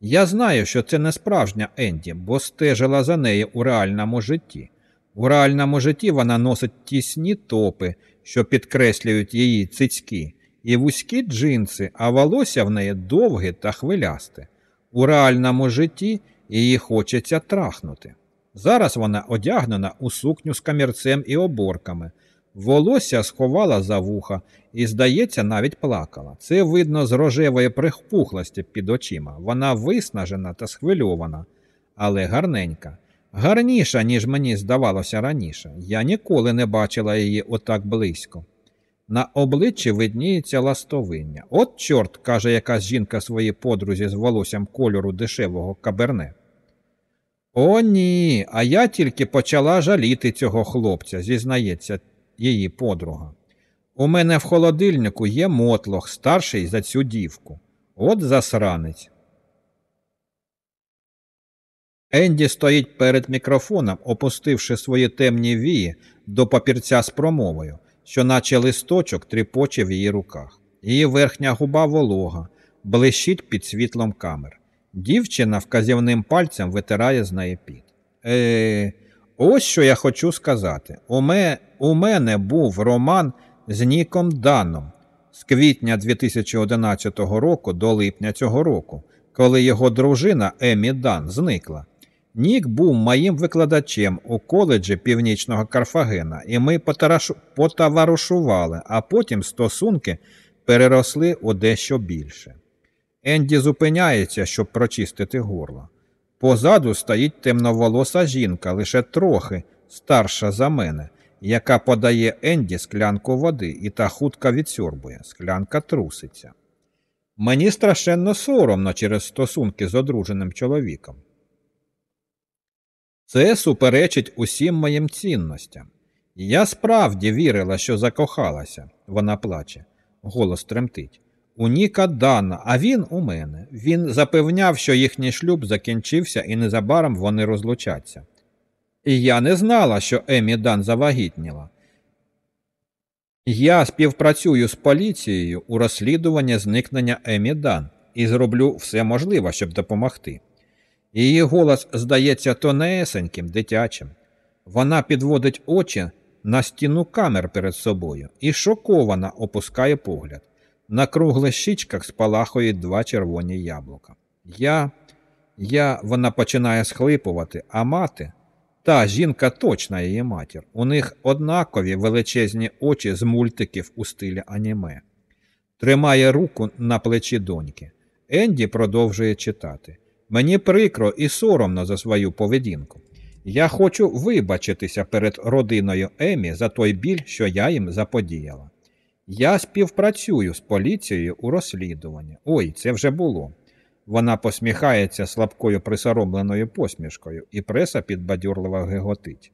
Я знаю, що це не справжня Енді, бо стежила за нею у реальному житті. У реальному житті вона носить тісні топи, що підкреслюють її цицьки, і вузькі джинси, а волосся в неї довге та хвилясте. У реальному житті її хочеться трахнути. Зараз вона одягнена у сукню з камірцем і оборками. Волосся сховала за вуха і, здається, навіть плакала. Це видно з рожевої прихпухлості під очима. Вона виснажена та схвильована, але гарненька. Гарніша, ніж мені здавалося раніше. Я ніколи не бачила її отак близько. На обличчі видніється ластовиння. От, чорт, каже якась жінка своїй подрузі з волоссям кольору дешевого каберне. О, ні, а я тільки почала жаліти цього хлопця, зізнається її подруга. У мене в холодильнику є мотлох, старший за цю дівку. От засранець. Енді стоїть перед мікрофоном, опустивши свої темні вії до папірця з промовою, що наче листочок тріпоче в її руках. Її верхня губа волога, блищить під світлом камер. Дівчина вказівним пальцем витирає з неї піт. Е, ось що я хочу сказати. У, ме, у мене був роман з Ніком Даном з квітня 2011 року до липня цього року, коли його дружина Емі Дан зникла. Нік був моїм викладачем у коледжі Північного Карфагена, і ми потарашу... потоваришували, а потім стосунки переросли у дещо більше. Енді зупиняється, щоб прочистити горло. Позаду стоїть темноволоса жінка, лише трохи старша за мене, яка подає Енді склянку води, і та хутко відсьорбує, склянка труситься. Мені страшенно соромно через стосунки з одруженим чоловіком. Це суперечить усім моїм цінностям. Я справді вірила, що закохалася, вона плаче, голос тремтить. У Ніка Дана, а він у мене. Він запевняв, що їхній шлюб закінчився і незабаром вони розлучаться. І я не знала, що Емі Дан завагітніла. Я співпрацюю з поліцією у розслідуванні зникнення Емі Дан і зроблю все можливе, щоб допомогти. Її голос здається тонесеньким, дитячим. Вона підводить очі на стіну камер перед собою і шокована опускає погляд. На круглих щічках спалахують два червоні яблука. Я, я, вона починає схлипувати, а мати, та жінка точна її матір. У них однакові величезні очі з мультиків у стилі аніме. Тримає руку на плечі доньки. Енді продовжує читати. Мені прикро і соромно за свою поведінку. Я хочу вибачитися перед родиною Емі за той біль, що я їм заподіяла. Я співпрацюю з поліцією у розслідуванні. Ой, це вже було. Вона посміхається слабкою присоромленою посмішкою, і преса підбадьорливо геготить.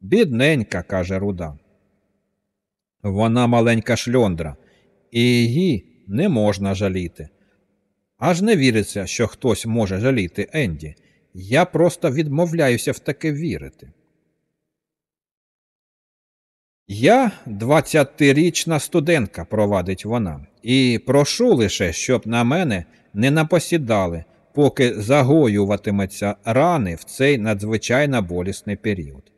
Бідненька, каже руда. Вона маленька шльондра, і її не можна жаліти. Аж не віриться, що хтось може жаліти Енді. Я просто відмовляюся в таке вірити. Я 20-річна студентка, провадить вона, і прошу лише, щоб на мене не напосідали, поки загоюватиметься рани в цей надзвичайно болісний період.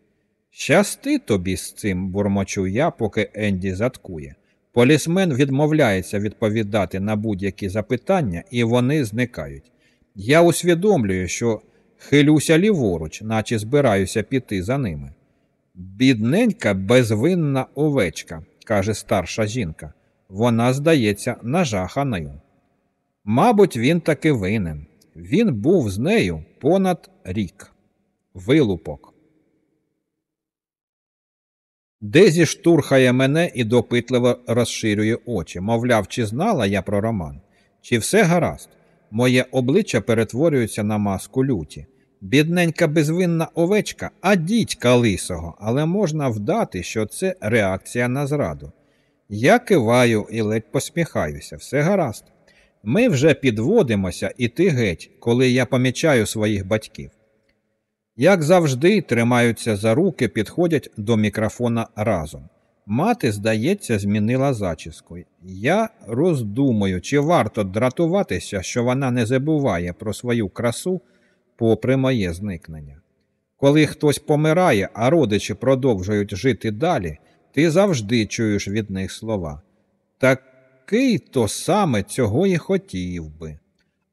Щасти тобі з цим, бурмочу я, поки Енді заткує. Полісмен відмовляється відповідати на будь-які запитання, і вони зникають. Я усвідомлюю, що хилюся ліворуч, наче збираюся піти за ними. Бідненька, безвинна овечка, каже старша жінка. Вона здається нажаханою. Мабуть, він таки винен. Він був з нею понад рік. Вилупок. Дезі штурхає мене і допитливо розширює очі, мовляв, чи знала я про роман, чи все гаразд. Моє обличчя перетворюється на маску люті. Бідненька безвинна овечка, а дідька лисого, але можна вдати, що це реакція на зраду. Я киваю і ледь посміхаюся, все гаразд. Ми вже підводимося іти геть, коли я помічаю своїх батьків. Як завжди, тримаються за руки, підходять до мікрофона разом. Мати, здається, змінила зачіску. Я роздумую, чи варто дратуватися, що вона не забуває про свою красу попри моє зникнення. Коли хтось помирає, а родичі продовжують жити далі, ти завжди чуєш від них слова. Такий то саме цього і хотів би.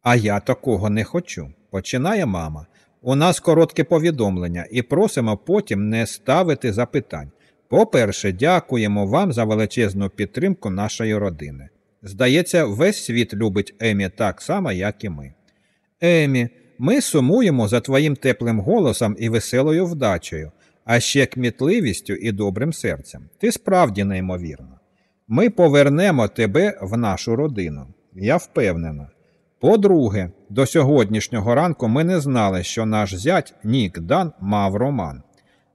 А я такого не хочу, починає мама. У нас коротке повідомлення і просимо потім не ставити запитань. По-перше, дякуємо вам за величезну підтримку нашої родини. Здається, весь світ любить Емі так само, як і ми. Емі, ми сумуємо за твоїм теплим голосом і веселою вдачею, а ще кмітливістю і добрим серцем. Ти справді неймовірна. Ми повернемо тебе в нашу родину. Я впевнена. По-друге, до сьогоднішнього ранку ми не знали, що наш зять Нік Дан мав роман.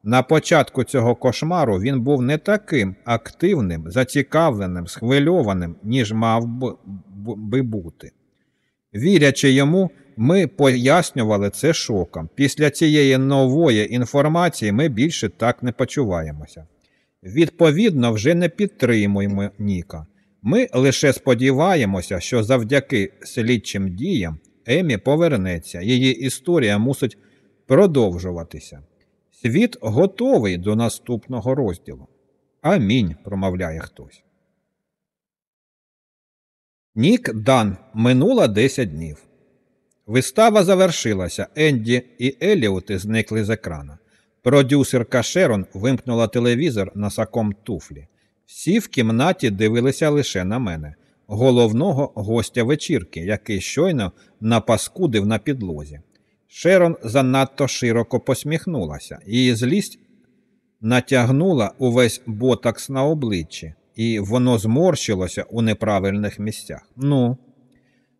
На початку цього кошмару він був не таким активним, зацікавленим, схвильованим, ніж мав би бути. Вірячи йому, ми пояснювали це шоком. Після цієї нової інформації ми більше так не почуваємося. Відповідно, вже не підтримуємо Ніка. Ми лише сподіваємося, що завдяки слідчим діям Емі повернеться, її історія мусить продовжуватися. Світ готовий до наступного розділу. Амінь, промовляє хтось. Нік Дан минуло 10 днів. Вистава завершилася. Енді і Еліоти зникли з екрана. Продюсерка Шерон вимкнула телевізор носаком туфлі. Всі в кімнаті дивилися лише на мене, головного гостя вечірки, який щойно напаскудив на підлозі. Шерон занадто широко посміхнулася, її злість натягнула увесь ботакс на обличчі, і воно зморщилося у неправильних місцях. Ну,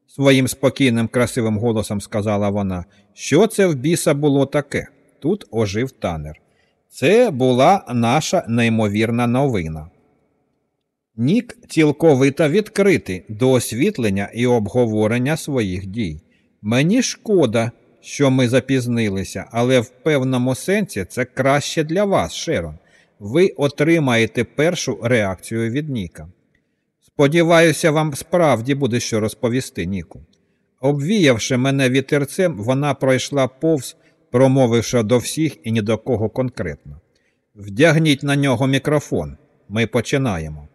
своїм спокійним, красивим голосом сказала вона, що це в біса було таке? Тут ожив танер. Це була наша неймовірна новина. Нік цілковито відкритий до освітлення і обговорення своїх дій. Мені шкода, що ми запізнилися, але в певному сенсі це краще для вас, Шерон. Ви отримаєте першу реакцію від Ніка. Сподіваюся, вам справді буде що розповісти, Ніку. Обвіявши мене вітерцем, вона пройшла повз, промовивши до всіх і ні до кого конкретно. Вдягніть на нього мікрофон. Ми починаємо.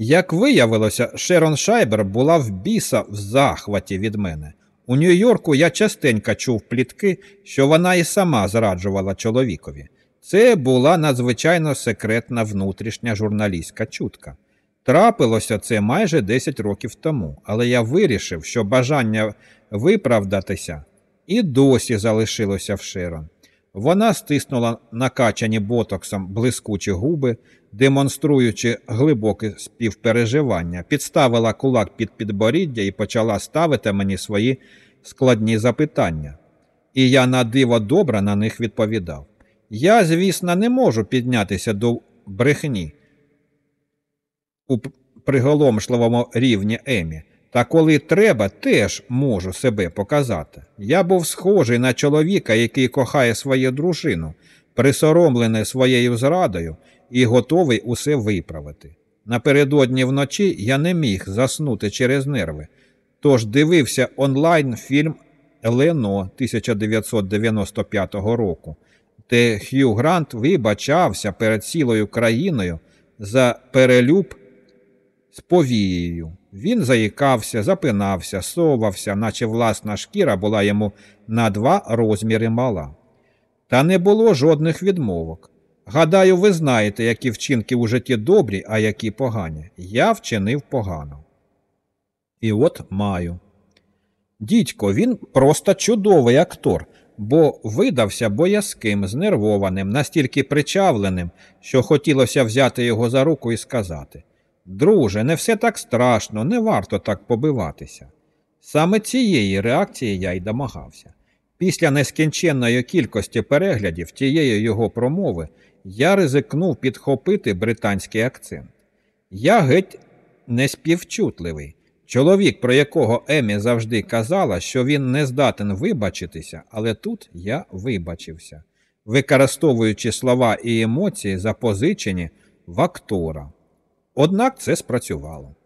Як виявилося, Шерон Шайбер була в біса в захваті від мене. У Нью-Йорку я частенько чув плітки, що вона і сама зраджувала чоловікові. Це була надзвичайно секретна внутрішня журналістська чутка. Трапилося це майже 10 років тому, але я вирішив, що бажання виправдатися і досі залишилося в Шерон. Вона стиснула накачані ботоксом блискучі губи, демонструючи глибоке співпереживання, підставила кулак під підборіддя і почала ставити мені свої складні запитання. І я на диво добре на них відповідав. Я, звісно, не можу піднятися до брехні у приголомшливому рівні Емі, та коли треба, теж можу себе показати. Я був схожий на чоловіка, який кохає свою дружину, присоромлений своєю зрадою і готовий усе виправити. Напередодні вночі я не міг заснути через нерви, тож дивився онлайн фільм Лено 1995 року, де Х'ю Грант вибачався перед цілою країною за перелюб з повією. Він заїкався, запинався, совався, наче власна шкіра була йому на два розміри мала. Та не було жодних відмовок. Гадаю, ви знаєте, які вчинки у житті добрі, а які погані. Я вчинив погано. І от маю. Дідько, він просто чудовий актор, бо видався боязким, знервованим, настільки причавленим, що хотілося взяти його за руку і сказати Друже, не все так страшно, не варто так побиватися. Саме цієї реакції я й домагався. Після нескінченної кількості переглядів тієї його промови я ризикнув підхопити британський акцент. Я геть неспівчутливий. Чоловік, про якого Емі завжди казала, що він не здатен вибачитися, але тут я вибачився, використовуючи слова і емоції, запозичені в актора. Однак це спрацювало.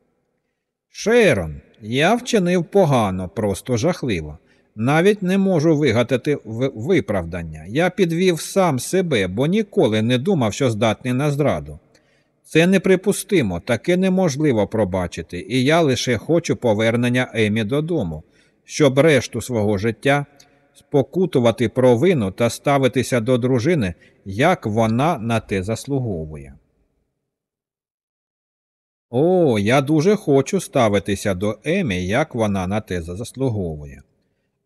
Шерон, я вчинив погано, просто жахливо. Навіть не можу вигадати виправдання. Я підвів сам себе, бо ніколи не думав, що здатний на зраду. Це неприпустимо, таке неможливо пробачити, і я лише хочу повернення Емі додому. щоб решту свого життя спокутувати провину та ставитися до дружини, як вона на те заслуговує. О, я дуже хочу ставитися до Емі, як вона на те заслуговує.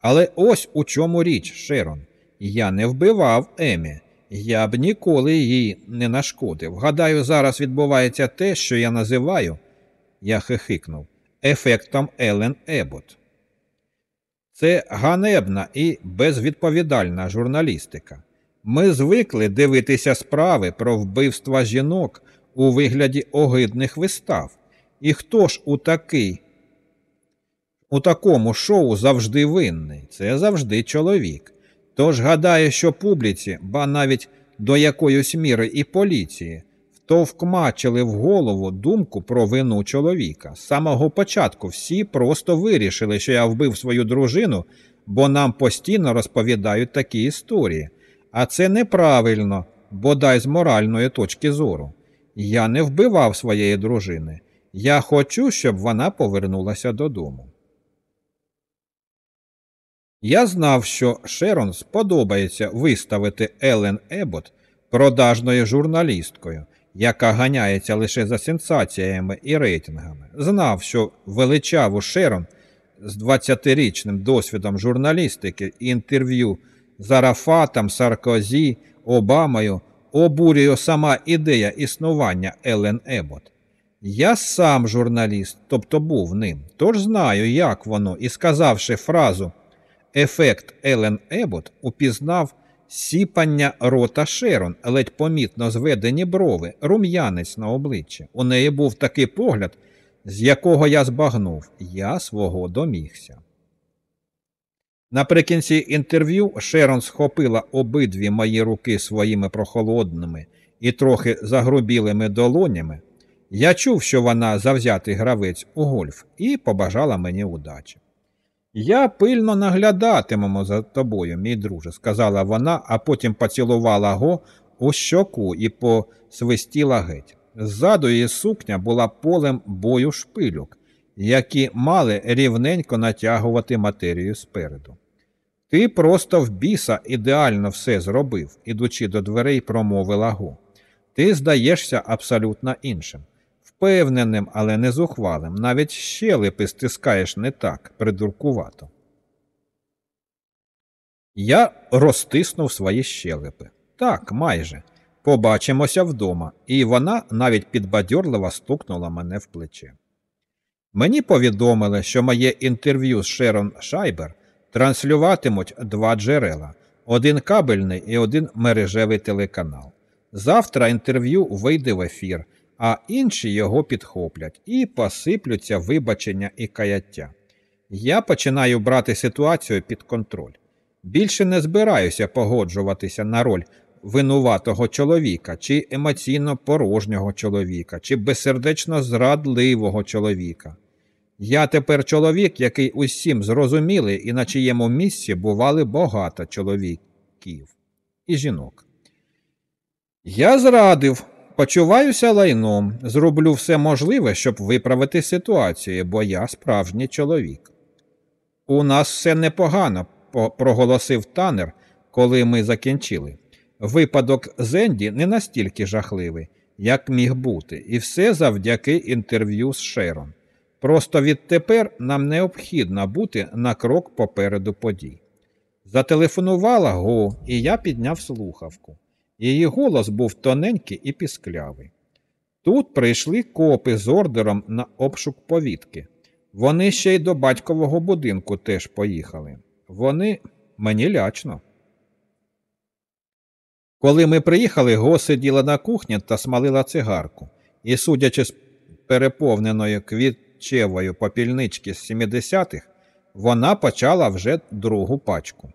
Але ось у чому річ, Шерон. Я не вбивав Емі. Я б ніколи їй не нашкодив. Гадаю, зараз відбувається те, що я називаю, я хихикнув, ефектом Елен Ебот. Це ганебна і безвідповідальна журналістика. Ми звикли дивитися справи про вбивства жінок у вигляді огидних вистав. І хто ж у такий, у такому шоу завжди винний? Це завжди чоловік. Тож гадаю, що публіці, ба навіть до якоїсь міри і поліції, втовкмачили в голову думку про вину чоловіка. З самого початку всі просто вирішили, що я вбив свою дружину, бо нам постійно розповідають такі історії. А це неправильно, бодай з моральної точки зору. Я не вбивав своєї дружини. Я хочу, щоб вона повернулася додому. Я знав, що Шерон сподобається виставити Елен Ебот продажною журналісткою, яка ганяється лише за сенсаціями і рейтингами. Знав, що величаву Шерон з 20-річним досвідом журналістики і інтерв'ю з Арафатом, Саркозі, Обамою обурює сама ідея існування Елен Ебот. Я сам журналіст, тобто був ним, тож знаю, як воно, і сказавши фразу Ефект Елен Ебот упізнав сіпання рота Шерон, ледь помітно зведені брови, рум'янець на обличчі. У неї був такий погляд, з якого я збагнув, я свого домігся. Наприкінці інтерв'ю Шерон схопила обидві мої руки своїми прохолодними і трохи загрубілими долонями. Я чув, що вона завзятий гравець у гольф, і побажала мені удачі. Я пильно наглядатимемо за тобою, мій друже, сказала вона, а потім поцілувала го у щоку і посвистіла геть. Ззаду її сукня була полем бою шпилюк, які мали рівненько натягувати матерію спереду. Ти просто в біса ідеально все зробив, ідучи до дверей, промовила го. Ти здаєшся абсолютно іншим впевненим, але не зухвалим. Навіть щелепи стискаєш не так, придуркувато. Я розтиснув свої щелепи. Так, майже. Побачимося вдома, і вона навіть підбадьорливо стукнула мене в плече. Мені повідомили, що моє інтерв'ю з Шерон Шайбер транслюватимуть два джерела один кабельний і один мережевий телеканал. Завтра інтерв'ю вийде в ефір, а інші його підхоплять і посиплються вибачення і каяття. Я починаю брати ситуацію під контроль. Більше не збираюся погоджуватися на роль винуватого чоловіка, чи емоційно порожнього чоловіка, чи безсердечно зрадливого чоловіка. Я тепер чоловік, який усім зрозумілий і на чиєму місці бували багато чоловіків і жінок. Я зрадив Почуваюся лайном, зроблю все можливе, щоб виправити ситуацію, бо я справжній чоловік. У нас все непогано, проголосив танер, коли ми закінчили. Випадок Зенді не настільки жахливий, як міг бути, і все завдяки інтерв'ю з Шерон. Просто відтепер нам необхідно бути на крок попереду подій. Зателефонувала Го, і я підняв слухавку. Її голос був тоненький і пісклявий. Тут прийшли копи з ордером на обшук повітки. Вони ще й до батькового будинку теж поїхали. Вони мені лячно. Коли ми приїхали, Го сиділа на кухні та смалила цигарку, і, судячи з переповненої квітчевою попільнички з 70-х, вона почала вже другу пачку.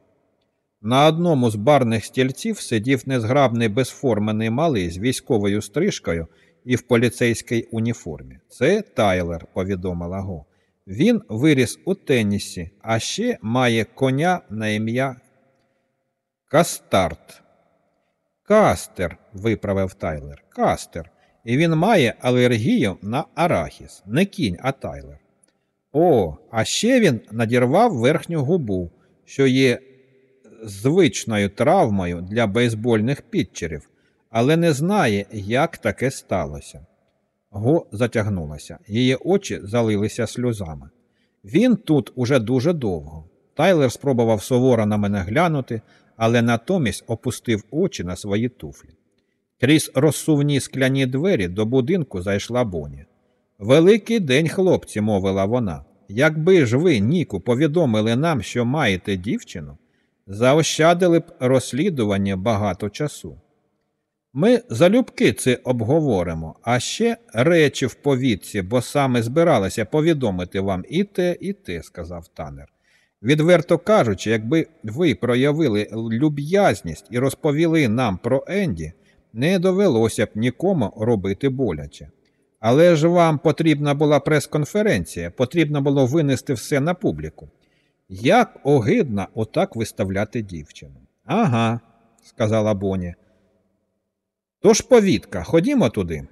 На одному з барних стільців сидів незграбний безформений малий з військовою стрижкою і в поліцейській уніформі. Це Тайлер, повідомила Го. Він виріс у тенісі, а ще має коня на ім'я Кастард. Кастер, виправив Тайлер. Кастер. І він має алергію на арахіс. Не кінь, а Тайлер. О, а ще він надірвав верхню губу, що є звичною травмою для бейсбольних підчерів, але не знає, як таке сталося. Го затягнулася, її очі залилися сльозами. Він тут уже дуже довго. Тайлер спробував суворо на мене глянути, але натомість опустив очі на свої туфлі. Крізь розсувні скляні двері до будинку зайшла Боні. Великий день, хлопці, мовила вона. Якби ж ви, Ніку, повідомили нам, що маєте дівчину, заощадили б розслідування багато часу. Ми залюбки це обговоримо, а ще речі в повітці, бо саме збиралися повідомити вам і те, і те, сказав танер. Відверто кажучи, якби ви проявили люб'язність і розповіли нам про Енді, не довелося б нікому робити боляче. Але ж вам потрібна була прес-конференція, потрібно було винести все на публіку. Як огидно отак виставляти дівчину. Ага, сказала Боні. Тож повітка, ходімо туди.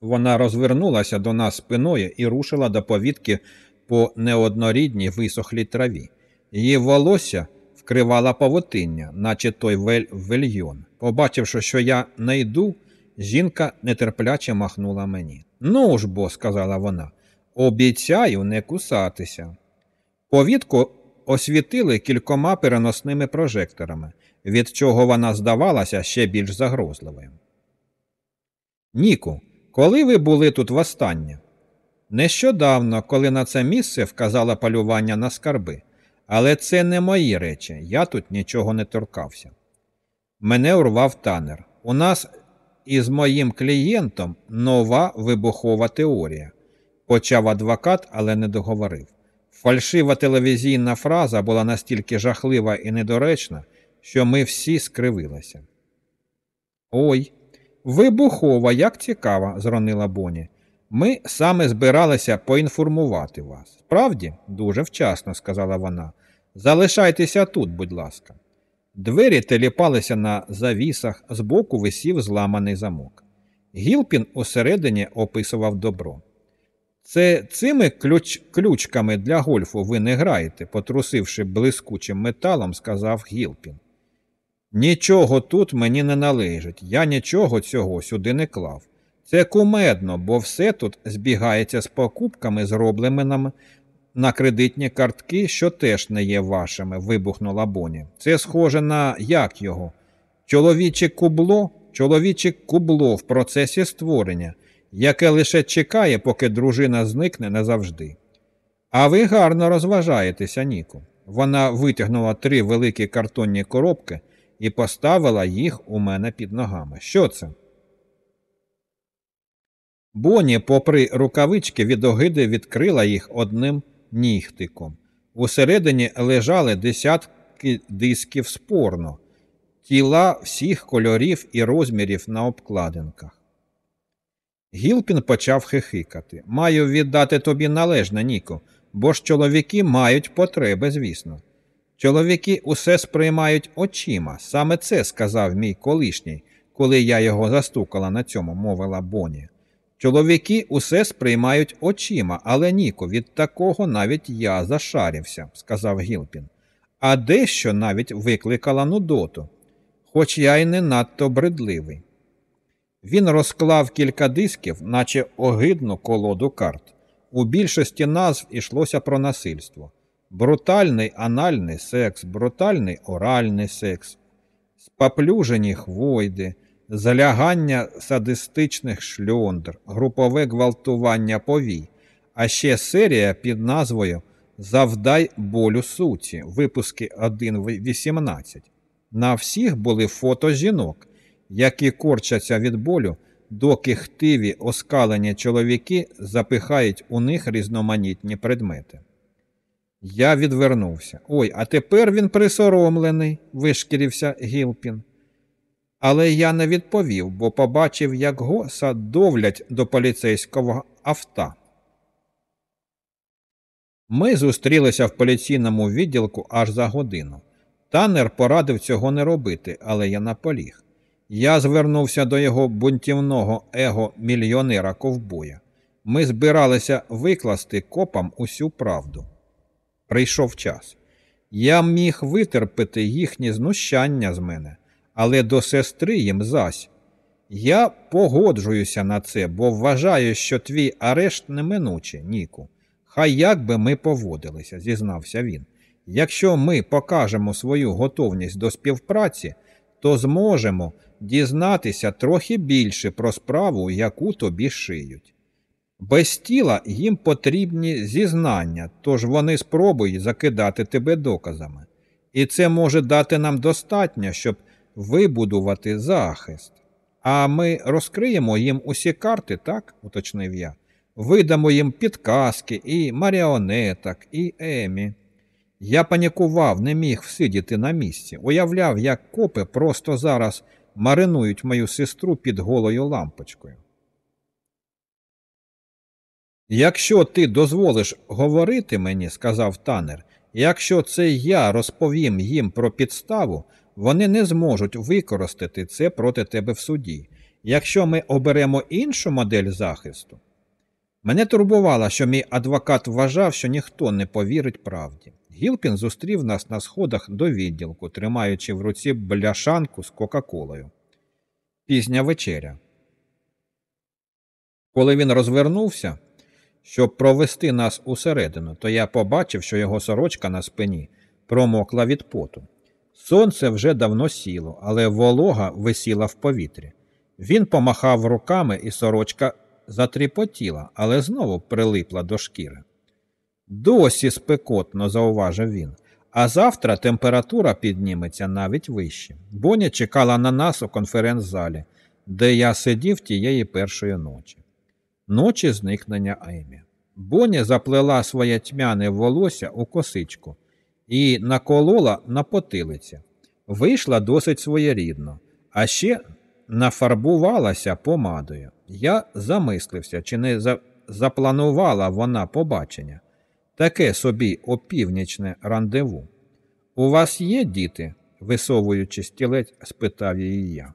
Вона розвернулася до нас спиною і рушила до повітки по неоднорідній висохлій траві. Її волосся вкривала павутиння, наче той вель вельйон. Побачивши, що я не йду, жінка нетерпляче махнула мені. Ну ж бо, сказала вона, обіцяю не кусатися. Повітку освітили кількома переносними прожекторами, від чого вона здавалася ще більш загрозливою. Ніку, коли ви були тут востаннє? Нещодавно, коли на це місце вказала полювання на скарби, але це не мої речі, я тут нічого не торкався. Мене урвав танер. У нас із моїм клієнтом нова вибухова теорія, почав адвокат, але не договорив. Фальшива телевізійна фраза була настільки жахлива і недоречна, що ми всі скривилися. Ой, вибухова, як цікаво, зронила Боні. Ми саме збиралися поінформувати вас. Справді, дуже вчасно, сказала вона. Залишайтеся тут, будь ласка. Двері теліпалися на завісах, збоку висів зламаний замок. Гілпін усередині описував добро. Це цими ключ, ключками для гольфу ви не граєте, потрусивши блискучим металом, сказав Гілпін. Нічого тут мені не належить, я нічого цього сюди не клав. Це кумедно, бо все тут збігається з покупками, зробленими на кредитні картки, що теж не є вашими, вибухнула Боні. Це схоже на як його? Чоловіче кубло, чоловіче кубло в процесі створення, яке лише чекає, поки дружина зникне назавжди. А ви гарно розважаєтеся, Ніку. Вона витягнула три великі картонні коробки і поставила їх у мене під ногами. Що це? Боні, попри рукавички від огиди, відкрила їх одним нігтиком. Усередині лежали десятки дисків спорно, тіла всіх кольорів і розмірів на обкладинках. Гілпін почав хихикати. Маю віддати тобі належне, Ніко, бо ж чоловіки мають потреби, звісно. Чоловіки усе сприймають очима. Саме це сказав мій колишній, коли я його застукала на цьому, мовила Боні. Чоловіки усе сприймають очима, але Ніко, від такого навіть я зашарився, сказав Гілпін. А дещо навіть викликала Нудоту, хоч я й не надто бредливий. Він розклав кілька дисків, наче огидну колоду карт. У більшості назв ішлося про насильство. Брутальний анальний секс, брутальний оральний секс, спаплюжені хвойди залягання садистичних шльондр, групове гвалтування повій, а ще серія під назвою Завдай болю суті, випуски 1.18. На всіх були фото жінок, які корчаться від болю, доки хтиві оскалені чоловіки запихають у них різноманітні предмети. Я відвернувся. Ой, а тепер він присоромлений, вишкірився Гілпін. Але я не відповів, бо побачив, як госа довлять до поліцейського авто. Ми зустрілися в поліційному відділку аж за годину. Танер порадив цього не робити, але я наполіг. Я звернувся до його бунтівного его мільйонера ковбоя. Ми збиралися викласти копам усю правду. Прийшов час. Я міг витерпіти їхні знущання з мене, але до сестри їм зась. Я погоджуюся на це, бо вважаю, що твій арешт неминучий, Ніку. Хай як би ми поводилися, зізнався він. Якщо ми покажемо свою готовність до співпраці, то зможемо дізнатися трохи більше про справу, яку тобі шиють. Без тіла їм потрібні зізнання, тож вони спробують закидати тебе доказами. І це може дати нам достатньо, щоб вибудувати захист. А ми розкриємо їм усі карти, так, уточнив я. Видамо їм підказки і маріонеток, і Емі. Я панікував, не міг всидіти на місці, уявляв, як копи просто зараз маринують мою сестру під голою лампочкою. Якщо ти дозволиш говорити мені, сказав танер, якщо це я розповім їм про підставу, вони не зможуть використати це проти тебе в суді. Якщо ми оберемо іншу модель захисту, мене турбувало, що мій адвокат вважав, що ніхто не повірить правді. Гілпін зустрів нас на сходах до відділку, тримаючи в руці бляшанку з Кока-Колою. Пізня вечеря. Коли він розвернувся, щоб провести нас усередину, то я побачив, що його сорочка на спині промокла від поту. Сонце вже давно сіло, але волога висіла в повітрі. Він помахав руками, і сорочка затріпотіла, але знову прилипла до шкіри. Досі спекотно, зауважив він, а завтра температура підніметься навіть вище. Боня чекала на нас у конференц-залі, де я сидів тієї першої ночі. Ночі зникнення Емі. Боня заплела своє тьмяне волосся у косичку і наколола на потилиці. Вийшла досить своєрідно, а ще нафарбувалася помадою. Я замислився, чи не за... запланувала вона побачення. Таке собі опівнічне рандеву. У вас є діти? висовуючи стілець, спитав її я.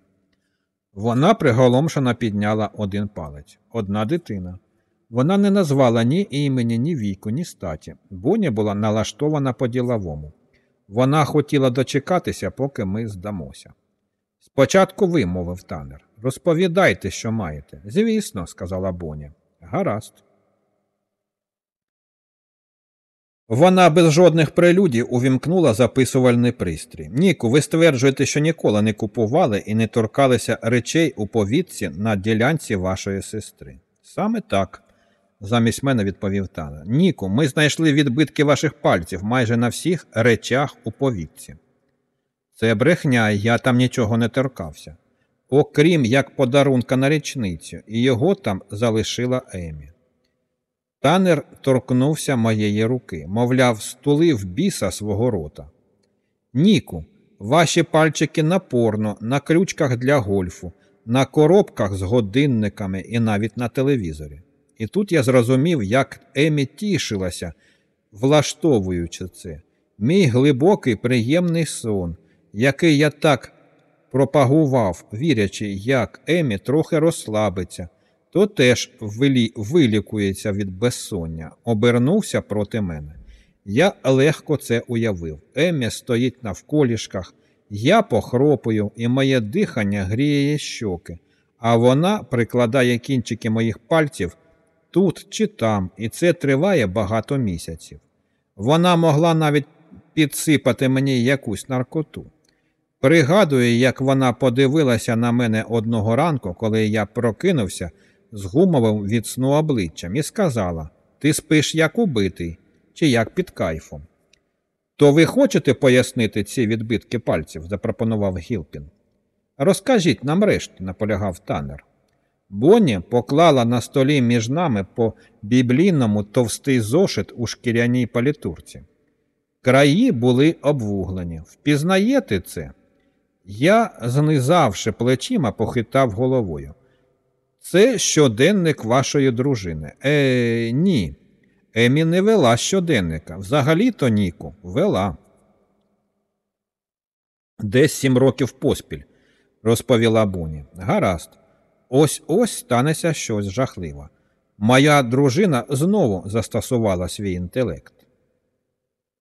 Вона приголомшено підняла один палець. Одна дитина. Вона не назвала ні імені, ні віку, ні статі. Боня була налаштована по-діловому. Вона хотіла дочекатися, поки ми здамося. Спочатку ви, мовив танер, розповідайте, що маєте. Звісно, сказала Боня. Гаразд. Вона без жодних прелюдій увімкнула записувальний пристрій. Ніку, ви стверджуєте, що ніколи не купували і не торкалися речей у повітці на ділянці вашої сестри. Саме так, замість мене відповів Тана. Ніку, ми знайшли відбитки ваших пальців майже на всіх речах у повітці. Це брехня, я там нічого не торкався. Окрім як подарунка на річницю, і його там залишила Емі. Танер торкнувся моєї руки, мовляв, стулив біса свого рота. Ніку, ваші пальчики на порно, на крючках для гольфу, на коробках з годинниками і навіть на телевізорі. І тут я зрозумів, як Емі тішилася, влаштовуючи це. Мій глибокий приємний сон, який я так пропагував, вірячи, як Емі трохи розслабиться то теж вилі... вилікується від безсоння, обернувся проти мене. Я легко це уявив. Емі стоїть навколішках, я похропую, і моє дихання гріє щоки, а вона прикладає кінчики моїх пальців тут чи там, і це триває багато місяців. Вона могла навіть підсипати мені якусь наркоту. Пригадую, як вона подивилася на мене одного ранку, коли я прокинувся з гумовим від сну обличчям і сказала Ти спиш як убитий, чи як під кайфом. То ви хочете пояснити ці відбитки пальців? запропонував Гілпін. Розкажіть нам решту, наполягав танер. Бонні поклала на столі між нами по біблійному товстий зошит у шкіряній палітурці. Краї були обвуглені. Впізнаєте це? Я, знизавши плечима, похитав головою. Це щоденник вашої дружини. Е, ні. Емі не вела щоденника. Взагалі-то Ніку вела. Десь сім років поспіль, розповіла Буні. Гаразд. Ось ось станеться щось жахливе. Моя дружина знову застосувала свій інтелект.